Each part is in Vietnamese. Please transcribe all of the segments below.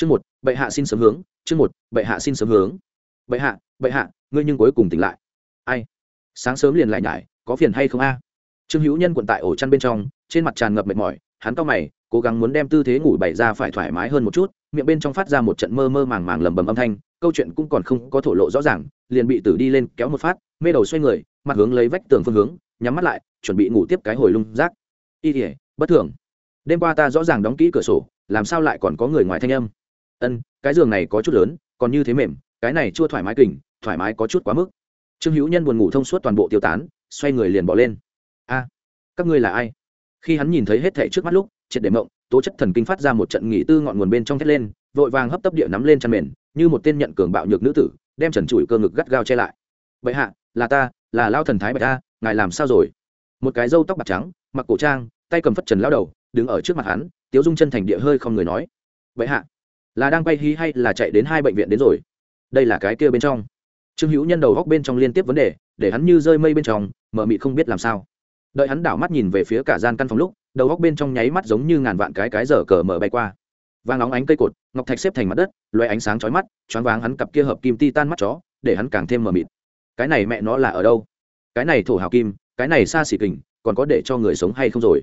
chương một, bệ hạ xin sớm hướng, chương một, bệ hạ xin sớm hướng. Bệ hạ bệ hạ, ngươi nhưng cuối cùng tỉnh lại. Ai? Sáng sớm liền lại nhải, có phiền hay không a? Trương hữu nhân quận tại ổ chăn bên trong, trên mặt tràn ngập mệt mỏi, hắn to mày, cố gắng muốn đem tư thế ngủ bày ra phải thoải mái hơn một chút, miệng bên trong phát ra một trận mơ mơ màng màng lầm bầm âm thanh, câu chuyện cũng còn không có thổ lộ rõ ràng, liền bị tử đi lên kéo một phát, mê đầu xoay người, mặt hướng lấy vách tường phương hướng, nhắm mắt lại, chuẩn bị ngủ tiếp cái hồi lung rác. Y ỉa bất thường. Đêm qua ta rõ ràng đóng kỹ cửa sổ, làm sao lại còn có người ngoài thanh âm? Ân, cái giường này có chút lớn, còn như thế mềm, cái này chưa thoải mái kình thoải mái có chút quá mức. Trương hữu nhân buồn ngủ thông suốt toàn bộ tiêu tán, xoay người liền bỏ lên. A, các ngươi là ai? Khi hắn nhìn thấy hết thẻ trước mắt lúc, triệt để mộng, tố chất thần kinh phát ra một trận nghỉ tư ngọn nguồn bên trong thét lên, vội vàng hấp tấp địa nắm lên chăn mền, như một tên nhận cường bạo nhược nữ tử, đem trần trụi cơ ngực gắt gao che lại. Vậy hạ, là ta, là lao thần thái bạch ta, ngài làm sao rồi? Một cái râu tóc bạc trắng, mặc cổ trang, tay cầm phất trần lao đầu, đứng ở trước mặt hắn, tiếu dung chân thành địa hơi không người nói. Vậy hạ là đang bay hí hay là chạy đến hai bệnh viện đến rồi? Đây là cái kia bên trong. Trương hữu nhân đầu góc bên trong liên tiếp vấn đề, để hắn như rơi mây bên trong mờ mị không biết làm sao. Đợi hắn đảo mắt nhìn về phía cả gian căn phòng lúc, đầu góc bên trong nháy mắt giống như ngàn vạn cái cái giờ cờ mở bay qua. Vàng óng ánh cây cột, ngọc thạch xếp thành mặt đất, loé ánh sáng chói mắt, choáng váng hắn cặp kia hợp kim ti tan mắt chó, để hắn càng thêm mờ mịt. Cái này mẹ nó là ở đâu? Cái này thổ hào kim, cái này xa xỉ kình, còn có để cho người sống hay không rồi?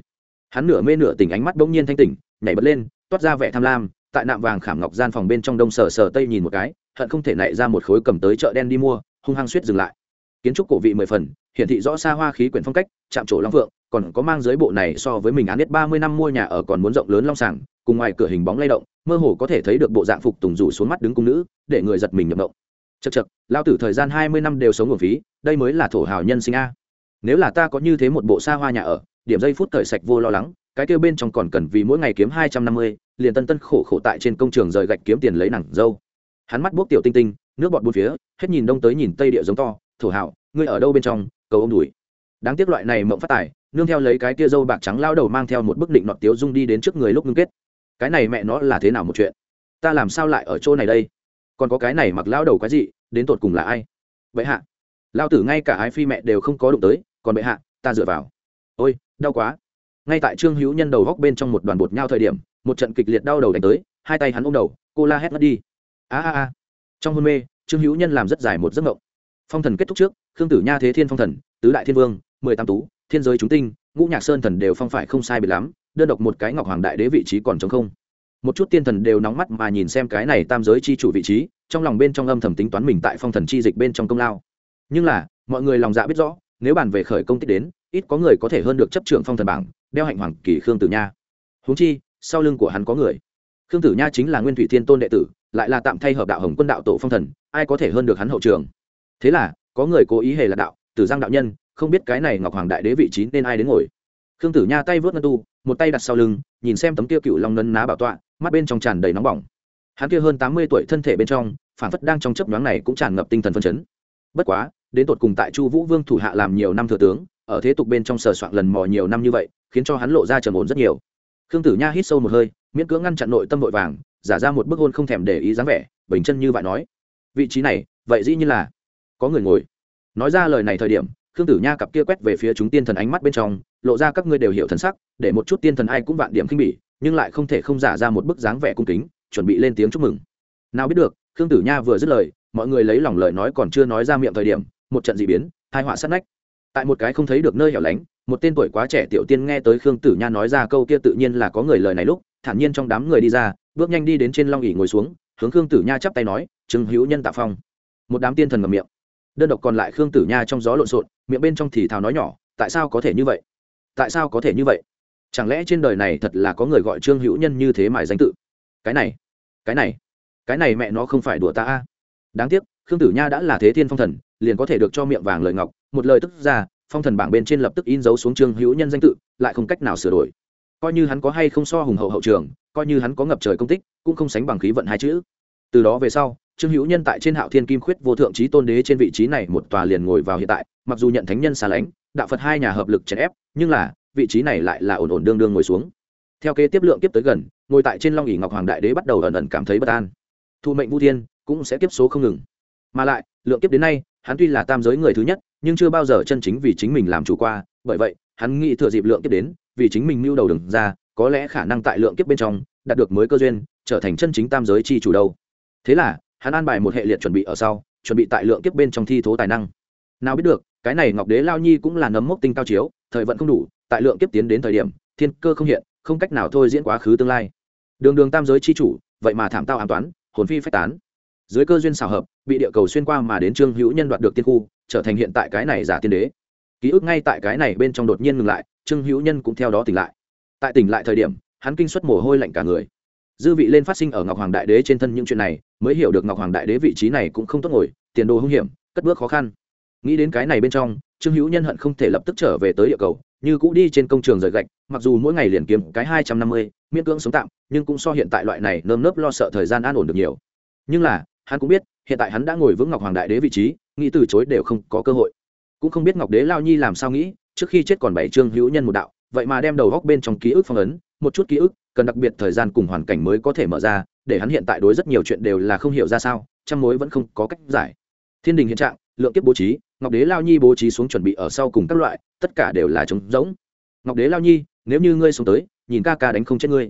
Hắn nửa mê nửa tỉnh ánh mắt bỗng nhiên thanh tỉnh, nhảy bật lên, toát ra vẻ tham lam tại nạm vàng khảm ngọc gian phòng bên trong đông sở sở tây nhìn một cái, hận không thể nảy ra một khối cầm tới chợ đen đi mua, hung hăng suýt dừng lại. Kiến trúc cổ vị mười phần, hiển thị rõ xa hoa khí quyển phong cách, chạm trổ long phượng, còn có mang dưới bộ này so với mình án biết ba mươi năm mua nhà ở còn muốn rộng lớn long sàng, cùng ngoài cửa hình bóng lay động, mơ hồ có thể thấy được bộ dạng phục tùng rủ xuống mắt đứng cung nữ, để người giật mình nhập động chật chật lao tử thời gian hai mươi năm đều sống nguồn phí, đây mới là thổ hào nhân sinh a. Nếu là ta có như thế một bộ xa hoa nhà ở, điểm giây phút thời sạch vô lo lắng, cái kêu bên trong còn cần vì mỗi ngày kiếm hai trăm năm mươi liền tân tân khổ khổ tại trên công trường rời gạch kiếm tiền lấy nặng dâu. Hắn mắt buốc tiểu tinh tinh, nước bọt bốn phía, hết nhìn đông tới nhìn tây địa giống to, thổ hảo ngươi ở đâu bên trong? Cầu ông đùi đáng tiếc loại này mộng phát tài, nương theo lấy cái tia dâu bạc trắng lao đầu mang theo một bức định nọt tiếu dung đi đến trước người lúc ngưng kết. Cái này mẹ nó là thế nào một chuyện? Ta làm sao lại ở chỗ này đây? Còn có cái này mặc lao đầu cái gì đến tột cùng là ai? Vậy hạ. Lao tử ngay cả ái phi mẹ đều không có đụng tới, còn bệ hạ, ta dựa vào. Ôi, đau quá. Ngay tại trương hữu nhân đầu góc bên trong một đoàn bột nhau thời điểm một trận kịch liệt đau đầu đánh tới, hai tay hắn ôm đầu, cô la hét ngất đi. A a a. Trong hôn mê, trương hữu nhân làm rất dài một giấc mộng. Phong thần kết thúc trước, khương tử nha thế thiên phong thần, tứ đại thiên vương, mười tam tú, thiên giới chúng tinh, ngũ nhạc sơn thần đều phong phải không sai biệt lắm, đơn độc một cái ngọc hoàng đại đế vị trí còn t không. Một chút tiên thần đều nóng mắt mà nhìn xem cái này tam giới chi chủ vị trí, trong lòng bên trong âm thầm tính toán mình tại phong thần chi dịch bên trong công lao. Nhưng là, mọi người lòng dạ biết rõ, nếu bàn về khởi công tích đến, ít có người có thể hơn được chấp trưởng phong thần bảng, đeo hạnh hoàng kỳ khương tử nha. Huống chi sau lưng của hắn có người. Khương tử nha chính là nguyên thủy thiên tôn đệ tử, lại là tạm thay hợp đạo hồng quân đạo tổ phong thần, ai có thể hơn được hắn hậu trường? Thế là, có người cố ý hề là đạo, tử giang đạo nhân, không biết cái này ngọc hoàng đại đế vị trí nên ai đến ngồi. Khương tử nha tay vớt ngân tu, một tay đặt sau lưng, nhìn xem tấm kia cựu long nân ná bảo tọa, mắt bên trong tràn đầy nóng bỏng. Hắn kia hơn tám mươi tuổi thân thể bên trong, phản phất đang trong chấp nhoáng này cũng tràn ngập tinh thần phân chấn. Bất quá, đến tột cùng tại chu vũ vương thủ hạ làm nhiều năm thừa tướng, ở thế tục bên trong sờ soạn lần mò nhiều năm như vậy, khiến cho hắn lộ ra trầm ổn rất nhiều khương tử nha hít sâu một hơi, miễn cưỡng ngăn chặn nội tâm vội vàng, giả ra một bức hôn không thèm để ý dáng vẻ, bình chân như vậy nói. Vị trí này, vậy dĩ như là có người ngồi. Nói ra lời này thời điểm, khương tử nha cặp kia quét về phía chúng tiên thần ánh mắt bên trong, lộ ra các ngươi đều hiểu thần sắc, để một chút tiên thần ai cũng vạn điểm khinh bỉ, nhưng lại không thể không giả ra một bức dáng vẻ cung kính, chuẩn bị lên tiếng chúc mừng. Nào biết được, khương tử nha vừa dứt lời, mọi người lấy lòng lời nói còn chưa nói ra miệng thời điểm, một trận d ị biến hai họa sát nách. Tại một cái không thấy được nơi hẻo lánh một tên tuổi quá trẻ tiểu tiên nghe tới khương tử nha nói ra câu kia tự nhiên là có người lời này lúc, thản nhiên trong đám người đi ra, bước nhanh đi đến trên long ỉ ngồi xuống, hướng khương tử nha chắp tay nói chứng hữu nhân tạ phong. Một đám tiên thần ngầm miệng. Đơn độc còn lại khương tử nha trong gió lộn xộn, miệng bên trong thì thào nói nhỏ, tại sao có thể như vậy? Tại sao có thể như vậy? Chẳng lẽ trên đời này thật là có người gọi trương hữu nhân như thế mải danh tự? Cái này cái này cái này mẹ nó không phải đùa ta a. Đáng tiếc, khương tử nha đã là thế thiên phong thần, liền có thể được cho miệng vàng lời ngọc, một lời tức ra phong thần bảng bên trên lập tức in dấu xuống trương hữu nhân danh tự, lại không cách nào sửa đổi. Coi như hắn có hay không so hùng hậu hậu trường, coi như hắn có ngập trời công tích, cũng không sánh bằng khí vận hai chữ. Từ đó về sau, trương hữu nhân tại trên hạo thiên kim khuyết vô thượng trí tôn đế trên vị trí này một tòa liền ngồi vào hiện tại, mặc dù nhận thánh nhân xa lánh, đạo phật hai nhà hợp lực chèn ép, nhưng là, vị trí này lại là ổn ổn đương đương ngồi xuống. Theo kế tiếp lượng kiếp tới gần, ngồi tại trên long ỉ ngọc hoàng đại đế bắt đầu ẩn ẩn cảm thấy bất an. Thu mệnh vũ thiên cũng sẽ kiếp số không ngừng. Mà lại, lượng kiếp đến nay, hắn tuy là tam giới người thứ nhất nhưng chưa bao giờ chân chính vì chính mình làm chủ qua, bởi vậy, hắn nghĩ thừa dịp lượng kiếp đến, vì chính mình mưu đầu đừng ra, có lẽ khả năng tại lượng kiếp bên trong, đạt được mới cơ duyên, trở thành chân chính tam giới chi chủ đâu. Thế là, hắn an bài một hệ liệt chuẩn bị ở sau, chuẩn bị tại lượng kiếp bên trong thi thố tài năng. Nào biết được, cái này ngọc đế lao nhi cũng là nấm mốc tinh cao chiếu, thời vận không đủ, tại lượng kiếp tiến đến thời điểm, thiên cơ không hiện, không cách nào thôi diễn quá khứ tương lai. Đường đường tam giới chi chủ, vậy mà thảm tao an toán, hồn phi phách tán dưới cơ duyên xảo hợp, bị địa cầu xuyên qua mà đến trương hữu nhân đoạt được tiên khu, trở thành hiện tại cái này giả tiên đế. Ký ức ngay tại cái này bên trong đột nhiên ngừng lại, trương hữu nhân cũng theo đó tỉnh lại. Tại tỉnh lại thời điểm, hắn kinh xuất mồ hôi lạnh cả người. Dư vị lên phát sinh ở ngọc hoàng đại đế trên thân những chuyện này, mới hiểu được ngọc hoàng đại đế vị trí này cũng không tốt ngồi, tiền đồ hung hiểm, cất bước khó khăn. Nghĩ đến cái này bên trong, trương hữu nhân hận không thể lập tức trở về tới địa cầu, như cũ đi trên công trường rời gạch, mặc dù mỗi ngày liền kiếm cái hai trăm năm mươi, miễn cưỡng sống tạm, nhưng cũng so hiện tại loại này nơm nớp lo sợ thời gian an ổn được nhiều. Nhưng là hắn cũng biết, hiện tại hắn đã ngồi vững ngọc hoàng đại đế vị trí, nghĩ từ chối đều không có cơ hội. Cũng không biết ngọc đế lao nhi làm sao nghĩ, trước khi chết còn bảy trương hữu nhân một đạo, vậy mà đem đầu góc bên trong ký ức phong ấn, một chút ký ức, cần đặc biệt thời gian cùng hoàn cảnh mới có thể mở ra, để hắn hiện tại đối rất nhiều chuyện đều là không hiểu ra sao, trăm mối vẫn không có cách giải. Thiên đình hiện trạng, lượng kiếp bố trí, ngọc đế lao nhi bố trí xuống chuẩn bị ở sau cùng các loại, tất cả đều là trống rỗng. Ngọc đế lao nhi, nếu như ngươi xuống tới, nhìn ca ca đánh không chết ngươi.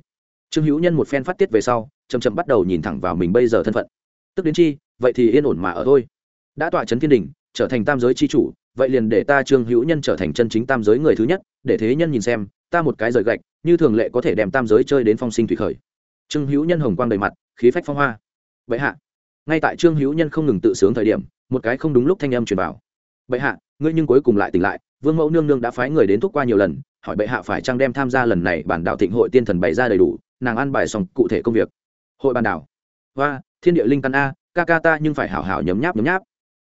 Trương hữu nhân một phen phát tiết về sau chầm chậm bắt đầu nhìn thẳng vào mình bây giờ thân phận tức đến chi, vậy thì yên ổn mà ở thôi. Đã tọa trấn thiên đình, trở thành tam giới c h i chủ, vậy liền để ta trương hữu nhân trở thành chân chính tam giới người thứ nhất, để thế nhân nhìn xem, ta một cái rời gạch, như thường lệ có thể đem tam giới chơi đến phong sinh thủy khởi. Trương hữu nhân hồng quang đầy mặt, khí phách phong hoa. Vậy hạ, ngay tại trương hữu nhân không ngừng tự sướng thời điểm, một cái không đúng lúc thanh âm truyền vào. Bệ hạ, ngươi nhưng cuối cùng lại tỉnh lại, vương mẫu nương nương đã phái người đến thúc qua nhiều lần, hỏi bệ hạ phải chăng đem tham gia lần này bản đạo thịnh hội tiên thần bày ra đầy đủ, nàng ăn bài xong cụ thể công việc. Hội bản đảo và thiên địa linh căn a, ca ca ta nhưng phải hảo hảo nhấm nháp nhấm nháp.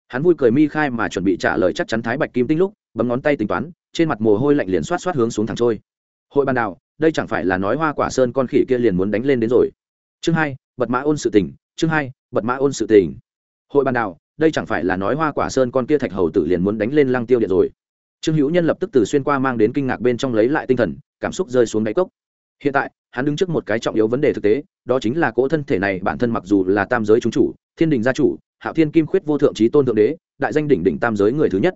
Hắn vui cười mi khai mà chuẩn bị trả lời chắc chắn thái bạch kim tinh lúc, bấm ngón tay tính toán, trên mặt mồ hôi lạnh liền xoát xoát hướng xuống thẳng trôi. Hội bàn đảo, đây chẳng phải là nói hoa quả sơn con khỉ kia liền muốn đánh lên đến rồi. Chương hai, bật mã ôn sự tình, chương hai, bật mã ôn sự tình. Hội bàn đảo, đây chẳng phải là nói hoa quả sơn con kia thạch hầu tử liền muốn đánh lên lăng tiêu điện rồi. Trương hữu nhân lập tức từ xuyên qua mang đến kinh ngạc bên trong lấy lại tinh thần, cảm xúc rơi xuống đáy cốc hiện tại, hắn đứng trước một cái trọng yếu vấn đề thực tế, đó chính là cỗ thân thể này bản thân mặc dù là tam giới chúng chủ, thiên đình gia chủ, hạo thiên kim khuyết vô thượng trí tôn thượng đế, đại danh đỉnh đỉnh tam giới người thứ nhất.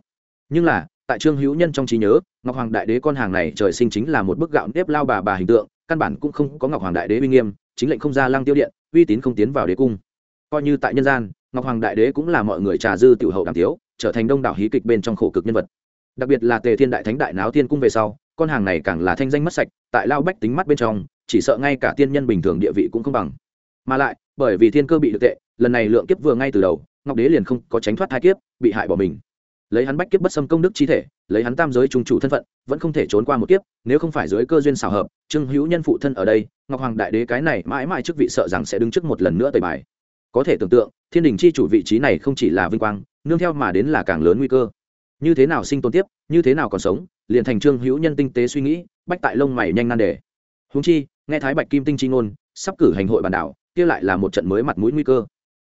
Nhưng là, tại trương hữu nhân trong trí nhớ, ngọc hoàng đại đế con hàng này trời sinh chính là một bức gạo nếp lao bà bà hình tượng, căn bản cũng không có ngọc hoàng đại đế uy nghiêm, chính lệnh không ra lăng tiêu điện, uy tín không tiến vào đế cung. Coi như tại nhân gian, ngọc hoàng đại đế cũng là mọi người trà dư tiểu hậu đàm tiếu, trở thành đông đảo hí kịch bên trong khổ cực nhân vật. Đặc biệt là tề thiên đại thánh đại náo thiên cung về sau, con hàng này càng là thanh danh mất sạch tại lao bách tính mắt bên trong, chỉ sợ ngay cả tiên nhân bình thường địa vị cũng không bằng. Mà lại, bởi vì thiên cơ bị được tệ, lần này lượng kiếp vừa ngay từ đầu, ngọc đế liền không có tránh thoát thai kiếp, bị hại bỏ mình. Lấy hắn bách kiếp bất xâm công đức chi thể, lấy hắn tam giới trung chủ thân phận, vẫn không thể trốn qua một kiếp, nếu không phải dưới cơ duyên xảo hợp, trương hữu nhân phụ thân ở đây, ngọc hoàng đại đế cái này mãi mãi trước vị sợ rằng sẽ đứng trước một lần nữa tời bài. Có thể tưởng tượng, thiên đình chi chủ vị trí này không chỉ là vinh quang, nương theo mà đến là càng lớn nguy cơ. Như thế nào sinh tồn tiếp, như thế nào còn sống liền thành trương hữu nhân tinh tế suy nghĩ, bách tại lông mày nhanh nan đề. Húng chi, nghe thái bạch kim tinh chi ngôn, sắp cử hành hội bàn đảo, kia lại là một trận mới mặt mũi nguy cơ.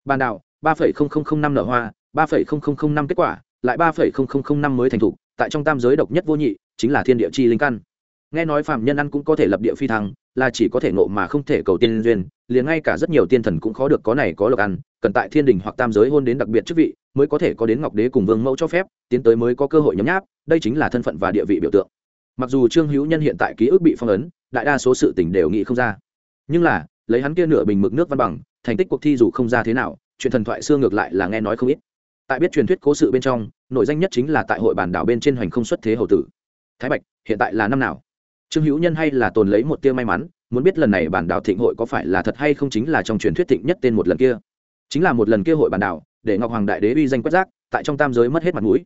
Bàn đảo, ba phẩy không không không năm nở hoa, ba phẩy không không không năm kết quả, lại ba phẩy không không không năm mới thành thục tại trong tam giới độc nhất vô nhị, chính là thiên địa chi linh căn. Nghe nói phạm nhân ăn cũng có thể lập địa phi thăng, là chỉ có thể ngộ mà không thể cầu tiên duyên, liền ngay cả rất nhiều tiên thần cũng khó được có này có lộc ăn, cần tại thiên đình hoặc tam giới hôn đến đặc biệt chức vị mới có thể có đến ngọc đế cùng vương mẫu cho phép, tiến tới mới có cơ hội nhấm nháp, đây chính là thân phận và địa vị biểu tượng. Mặc dù trương hữu nhân hiện tại ký ức bị phong ấn, đại đa số sự tỉnh đều nghĩ không ra. Nhưng là, lấy hắn kia nửa bình mực nước văn bằng, thành tích cuộc thi dù không ra thế nào, chuyện thần thoại xưa ngược lại là nghe nói không ít. Tại biết truyền thuyết cố sự bên trong nội danh nhất chính là tại hội bản đảo bên trên hoành không xuất thế hầu tử. Thái bạch, hiện tại là năm nào? Trương hữu nhân hay là tồn lấy một tia may mắn, muốn biết lần này bản đảo thịnh hội có phải là thật hay không chính là trong truyền thuyết thịnh nhất tên một lần kia. Chính là một lần kia hội bản đảo để ngọc hoàng đại đế uy danh quét rác, tại trong tam giới mất hết mặt mũi.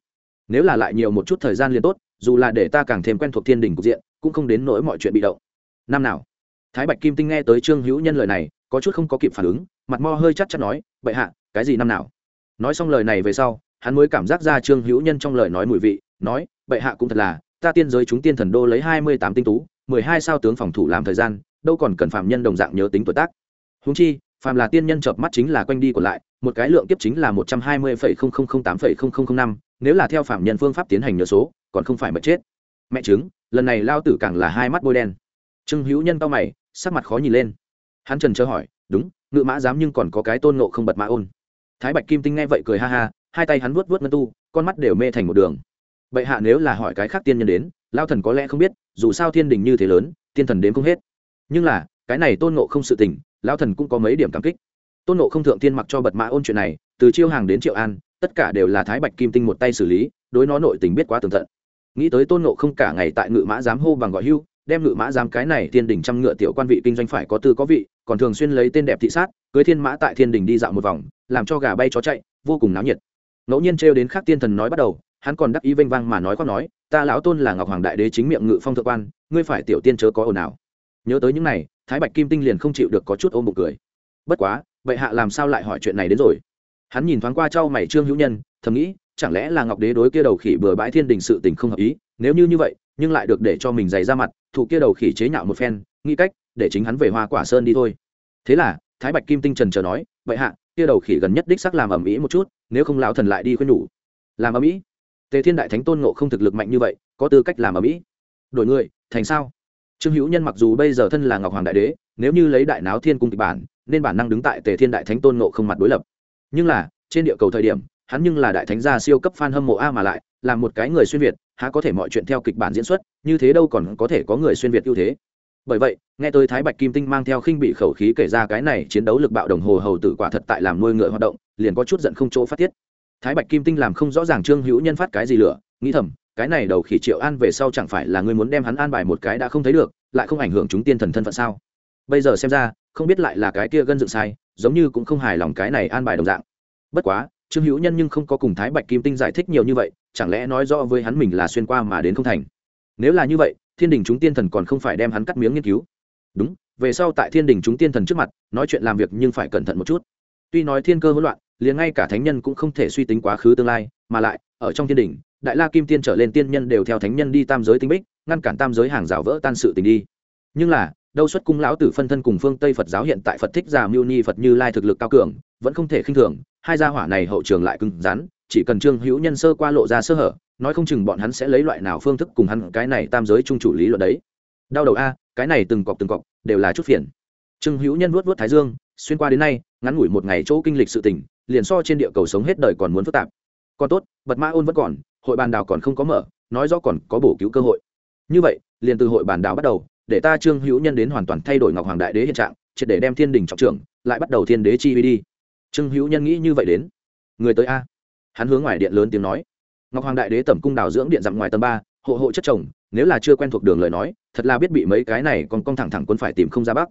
Nếu là lại nhiều một chút thời gian liền tốt, dù là để ta càng thêm quen thuộc thiên đình cục diện, cũng không đến nỗi mọi chuyện bị động. Năm nào? Thái bạch kim tinh nghe tới trương hữu nhân lời này, có chút không có kịp phản ứng, mặt mo hơi chắc chắn nói bậy hạ, cái gì năm nào? Nói xong lời này về sau, hắn mới cảm giác ra trương hữu nhân trong lời nói mùi vị, nói, bệ hạ cũng thật là, ta tiên giới chúng tiên thần đô lấy hai mươi tám tinh tú, mười hai sao tướng phòng thủ làm thời gian, đâu còn cần phạm nhân đồng dạng nhớ tính tuổi tác. Húng chi phàm là tiên nhân chợp mắt chính là quanh đi còn lại, một cái lượng kiếp chính là một trăm hai mươi phẩy không không không tám phẩy không không không năm, nếu là theo phạm nhân phương pháp tiến hành nhớ số, còn không phải mất chết. Mẹ chứng lần này lao tử càng là hai mắt bôi đen. Trương hữu nhân cao mày, sắc mặt khó nhìn lên. Hắn trần chờ hỏi, đúng, ngự mã dám nhưng còn có cái tôn nộ không bật mã ôn. Thái bạch kim tinh nghe vậy cười ha ha, hai tay hắn vuốt vuốt ngân tu, con mắt đều mê thành một đường. Vậy hạ nếu là hỏi cái khác tiên nhân đến, lao thần có lẽ không biết, dù sao thiên đình như thế lớn, tiên thần đến không hết. Nhưng là cái này tôn nộ không sự tình, lão thần cũng có mấy điểm cảm kích. Tôn nộ không thượng tiên mặc cho bật mã ôn chuyện này, từ chiêu hàng đến triệu an, tất cả đều là thái bạch kim tinh một tay xử lý, đối nó nội tình biết quá tường tận. Nghĩ tới tôn nộ không cả ngày tại ngự mã giám hô bằng gọi hưu, đem ngự mã giám cái này thiên đình trăm ngựa tiểu quan vị kinh doanh phải có tư có vị, còn thường xuyên lấy tên đẹp thị sát, cưới thiên mã tại thiên đình đi dạo một vòng, làm cho gà bay chó chạy, vô cùng náo nhiệt. Ngẫu nhiên trêu đến khác tiên thần nói bắt đầu, hắn còn đắc ý vênh vang mà nói khoác nói, ta lão tôn là ngọc hoàng đại đế chính miệng ngự phong thượng quan, ngươi phải tiểu tiên chớ có ồn ào nhớ tới những này, thái bạch kim tinh liền không chịu được có chút ôm bụng cười. Bất quá vậy hạ làm sao lại hỏi chuyện này đến rồi? Hắn nhìn thoáng qua trao mày trương hữu nhân, thầm nghĩ, chẳng lẽ là ngọc đế đối kia đầu khỉ bừa bãi thiên đình sự tình không hợp ý? Nếu như như vậy, nhưng lại được để cho mình dày ra mặt, thủ kia đầu khỉ chế nhạo một phen, nghĩ cách, để chính hắn về hoa quả sơn đi thôi. Thế là, thái bạch kim tinh trần chờ nói vậy hạ, kia đầu khỉ gần nhất đích sắc làm ầm ĩ một chút, nếu không lão thần lại đi khuyên nhủ. Làm ầm ĩ? Tề thiên đại thánh tôn ngộ không thực lực mạnh như vậy, có tư cách làm ầm ĩ? Đổi người, thành sao? Trương hữu nhân mặc dù bây giờ thân là ngọc hoàng đại đế, nếu như lấy đại náo thiên cung kịch bản, nên bản năng đứng tại tề thiên đại thánh tôn ngộ không mặt đối lập. Nhưng là, trên địa cầu thời điểm, hắn nhưng là đại thánh gia siêu cấp fan hâm mộ a mà lại, là một cái người xuyên việt, há có thể mọi chuyện theo kịch bản diễn xuất, như thế đâu còn có thể có người xuyên việt ưu thế. Bởi vậy, nghe tôi thái bạch kim tinh mang theo khinh bị khẩu khí kể ra cái này chiến đấu lực bạo đồng hồ hầu tử quả thật tại làm nuôi ngựa hoạt động, liền có chút giận không chỗ phát tiết. Thái bạch kim tinh làm không rõ ràng trương hữu nhân phát cái gì lửa, nghĩ thầm cái này đầu khỉ triệu an về sau chẳng phải là ngươi muốn đem hắn an bài một cái đã không thấy được, lại không ảnh hưởng chúng tiên thần thân phận sao? Bây giờ xem ra, không biết lại là cái kia gân dựng sai, giống như cũng không hài lòng cái này an bài đồng dạng. Bất quá, trương hữu nhân nhưng không có cùng thái bạch kim tinh giải thích nhiều như vậy, chẳng lẽ nói rõ với hắn mình là xuyên qua mà đến không thành? Nếu là như vậy, thiên đình chúng tiên thần còn không phải đem hắn cắt miếng nghiên cứu. Đúng, về sau tại thiên đình chúng tiên thần trước mặt, nói chuyện làm việc nhưng phải cẩn thận một chút. Tuy nói thiên cơ hỗn loạn, liền ngay cả thánh nhân cũng không thể suy tính quá khứ tương lai, mà lại ở trong thiên đình, đại la kim tiên trở lên tiên nhân đều theo thánh nhân đi tam giới tinh bích, ngăn cản tam giới hàng rào vỡ tan sự tình đi. Nhưng là, đâu xuất cung lão tử phân thân cùng phương tây phật giáo hiện tại phật thích già mưu ni phật như lai thực lực cao cường, vẫn không thể khinh thường, hai gia hỏa này hậu trường lại cứng rắn, chỉ cần trương hữu nhân sơ qua lộ ra sơ hở, nói không chừng bọn hắn sẽ lấy loại nào phương thức cùng hắn cái này tam giới trung chủ lý luận đấy. Đau đầu a, cái này từng cọc từng cọc, đều là chút phiền. Trương hữu nhân vuốt vuốt thái dương, xuyên qua đến nay, ngắn ngủi một ngày chỗ kinh lịch sự tình, liền so trên địa cầu sống hết đời còn muốn phức tạp còn tốt, bật mã ôn vẫn còn, hội bàn đào còn không có mở, nói rõ còn có bổ cứu cơ hội. Như vậy, liền từ hội bàn đào bắt đầu, để ta trương hữu nhân đến hoàn toàn thay đổi ngọc hoàng đại đế hiện trạng, triệt để đem thiên đình trọng trưởng, lại bắt đầu thiên đế chi vi đi. Trương hữu nhân nghĩ như vậy đến. Người tới a. Hắn hướng ngoài điện lớn tiếng nói. Ngọc hoàng đại đế tẩm cung đào dưỡng điện dặm ngoài tầng ba, hộ hộ chất chồng, nếu là chưa quen thuộc đường lời nói, thật là biết bị mấy cái này còn cong thẳng thẳng quân phải tìm không ra bắc.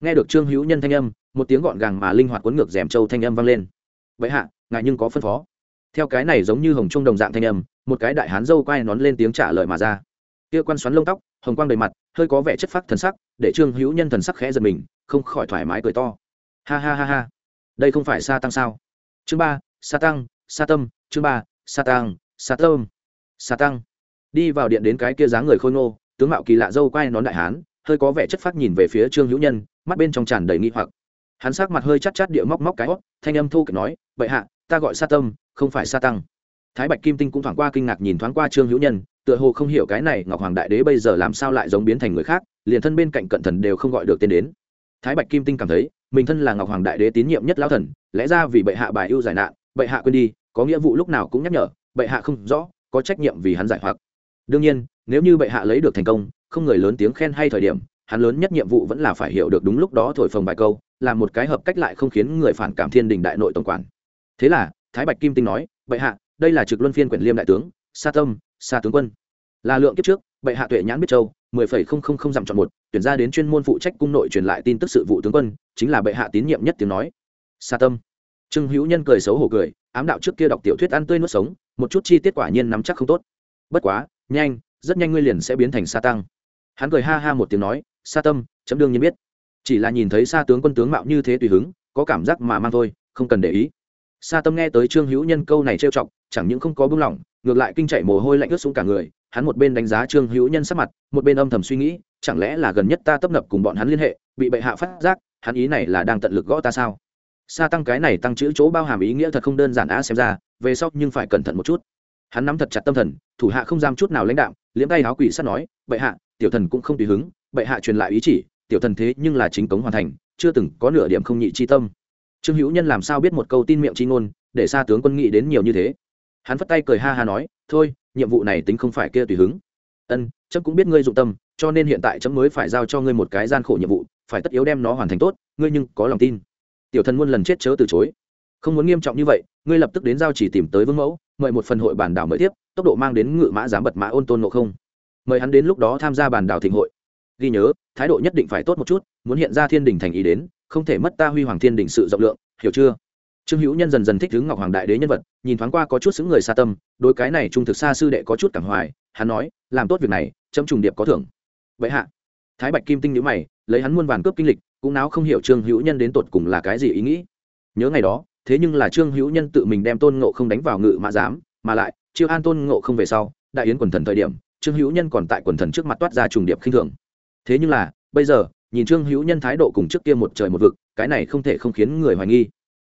Nghe được trương hữu nhân thanh âm, một tiếng gọn gàng mà linh hoạt cuốn ngược rèm châu thanh âm vang lên. Vậy hạ, ngài nhưng có phân phó theo cái này giống như hồng trung đồng dạng thanh âm, một cái đại hán dâu quay nón lên tiếng trả lời mà ra. Kia quan xoắn lông tóc, hồng quang đầy mặt, hơi có vẻ chất phác thần sắc, để trương hữu nhân thần sắc khẽ giật mình, không khỏi thoải mái cười to. Ha ha ha ha. Đây không phải sa tăng sao? Chương ba, sa tăng, sa tâm, chương ba, sa tăng, sa tâm, sa tăng. Đi vào điện đến cái kia dáng người khôi ngô, tướng mạo kỳ lạ dâu quay nón đại hán, hơi có vẻ chất phác nhìn về phía trương hữu nhân, mắt bên trong tràn đầy nghi hoặc. Hắn sắc mặt hơi chắt chát địa móc móc cái hót, thanh âm thu kịch nói vậy hạ ta gọi sa tâm, không phải sa tăng. Thái bạch kim tinh cũng thoảng qua kinh ngạc nhìn thoáng qua trương hữu nhân, tựa hồ không hiểu cái này ngọc hoàng đại đế bây giờ làm sao lại giống biến thành người khác, liền thân bên cạnh cận thần đều không gọi được tên đến. Thái bạch kim tinh cảm thấy, mình thân là ngọc hoàng đại đế tín nhiệm nhất lão thần, lẽ ra vì bệ hạ bài ưu giải nạn, bệ hạ quên đi, có nghĩa vụ lúc nào cũng nhắc nhở, bệ hạ không rõ, có trách nhiệm vì hắn giải hoặc. Đương nhiên, nếu như bệ hạ lấy được thành công, không người lớn tiếng khen hay thời điểm, hắn lớn nhất nhiệm vụ vẫn là phải hiểu được đúng lúc đó thổi phồng bài câu là một cái hợp cách lại không khiến người phản cảm thiên đình đại nội tổng quản thế là, thái bạch kim tinh nói, bệ hạ, đây là trực luân phiên quyển liêm đại tướng, sa tâm, sa tướng quân. Là lượng kiếp trước, bệ hạ tuệ nhãn biết châu, mười phẩy không không không dặm chọn một, tuyển ra đến chuyên môn phụ trách cung nội truyền lại tin tức sự vụ tướng quân, chính là bệ hạ tín nhiệm nhất tiếng nói. Sa tâm. Trương hữu nhân cười xấu hổ cười, ám đạo trước kia đọc tiểu thuyết ăn tươi nuốt sống, một chút chi tiết quả nhiên nắm chắc không tốt. Bất quá, nhanh, rất nhanh ngươi liền sẽ biến thành sa tăng. Hắn cười ha ha một tiếng nói, sa tâm, chấm đương nhiên biết. Chỉ là nhìn thấy sa tướng quân tướng mạo như thế tùy hứng, có cảm giác mà mang thôi, không cần để ý sa tâm nghe tới trương hữu nhân câu này trêu chọc, chẳng những không có buông lỏng ngược lại kinh chạy mồ hôi lạnh ướt xuống cả người, hắn một bên đánh giá trương hữu nhân sắc mặt, một bên âm thầm suy nghĩ, chẳng lẽ là gần nhất ta tấp nập cùng bọn hắn liên hệ, bị bệ hạ phát giác, hắn ý này là đang tận lực gõ ta sao? Sa tăng cái này tăng chữ chỗ bao hàm ý nghĩa thật không đơn giản á xem ra, về sau nhưng phải cẩn thận một chút. Hắn nắm thật chặt tâm thần, thủ hạ không giam chút nào lãnh đạo liếm tay áo quỷ sắt nói, bệ hạ, tiểu thần cũng không tùy hứng, bệ hạ truyền lại ý chỉ, tiểu thần thế nhưng là chính cống hoàn thành, chưa từng có nửa điểm không nhị chi tâm trương hữu nhân làm sao biết một câu tin miệng chi ngôn, để xa tướng quân nghĩ đến nhiều như thế. Hắn phất tay cười ha ha nói, thôi, nhiệm vụ này tính không phải kia tùy hứng. Ân trẫm cũng biết ngươi dụng tâm, cho nên hiện tại trẫm mới phải giao cho ngươi một cái gian khổ nhiệm vụ, phải tất yếu đem nó hoàn thành tốt, ngươi nhưng có lòng tin. Tiểu thần muôn lần chết chớ từ chối. Không muốn nghiêm trọng như vậy, ngươi lập tức đến giao chỉ tìm tới vương mẫu, mời một phần hội bản đảo mới tiếp, tốc độ mang đến ngự mã giám bật mã ôn tôn ngộ không. Mời hắn đến lúc đó tham gia bản đảo thịnh hội. Ghi nhớ, thái độ nhất định phải tốt một chút, muốn hiện ra thiên đình thành ý đến không thể mất ta huy hoàng thiên đỉnh sự rộng lượng, hiểu chưa? Trương hữu nhân dần dần thích hướng ngọc hoàng đại đế nhân vật, nhìn thoáng qua có chút xứng người xa tâm đôi cái này trung thực xa sư đệ có chút cảm hoài, hắn nói, làm tốt việc này, chấm trùng điệp có thưởng. Vậy hạ. Thái bạch kim tinh nhữ mày, lấy hắn muôn vàn cướp kinh lịch, cũng náo không hiểu trương hữu nhân đến tột cùng là cái gì ý nghĩ. Nhớ ngày đó, thế nhưng là trương hữu nhân tự mình đem tôn ngộ không đánh vào ngự mã giám, mà lại, chiêu an tôn ngộ không về sau, đại yến quần thần thời điểm, trương hữu nhân còn tại quần thần trước mặt toát ra trùng điệp khinh thường. Thế nhưng là, bây giờ nhìn trương hữu nhân thái độ cùng trước kia một trời một vực, cái này không thể không khiến người hoài nghi.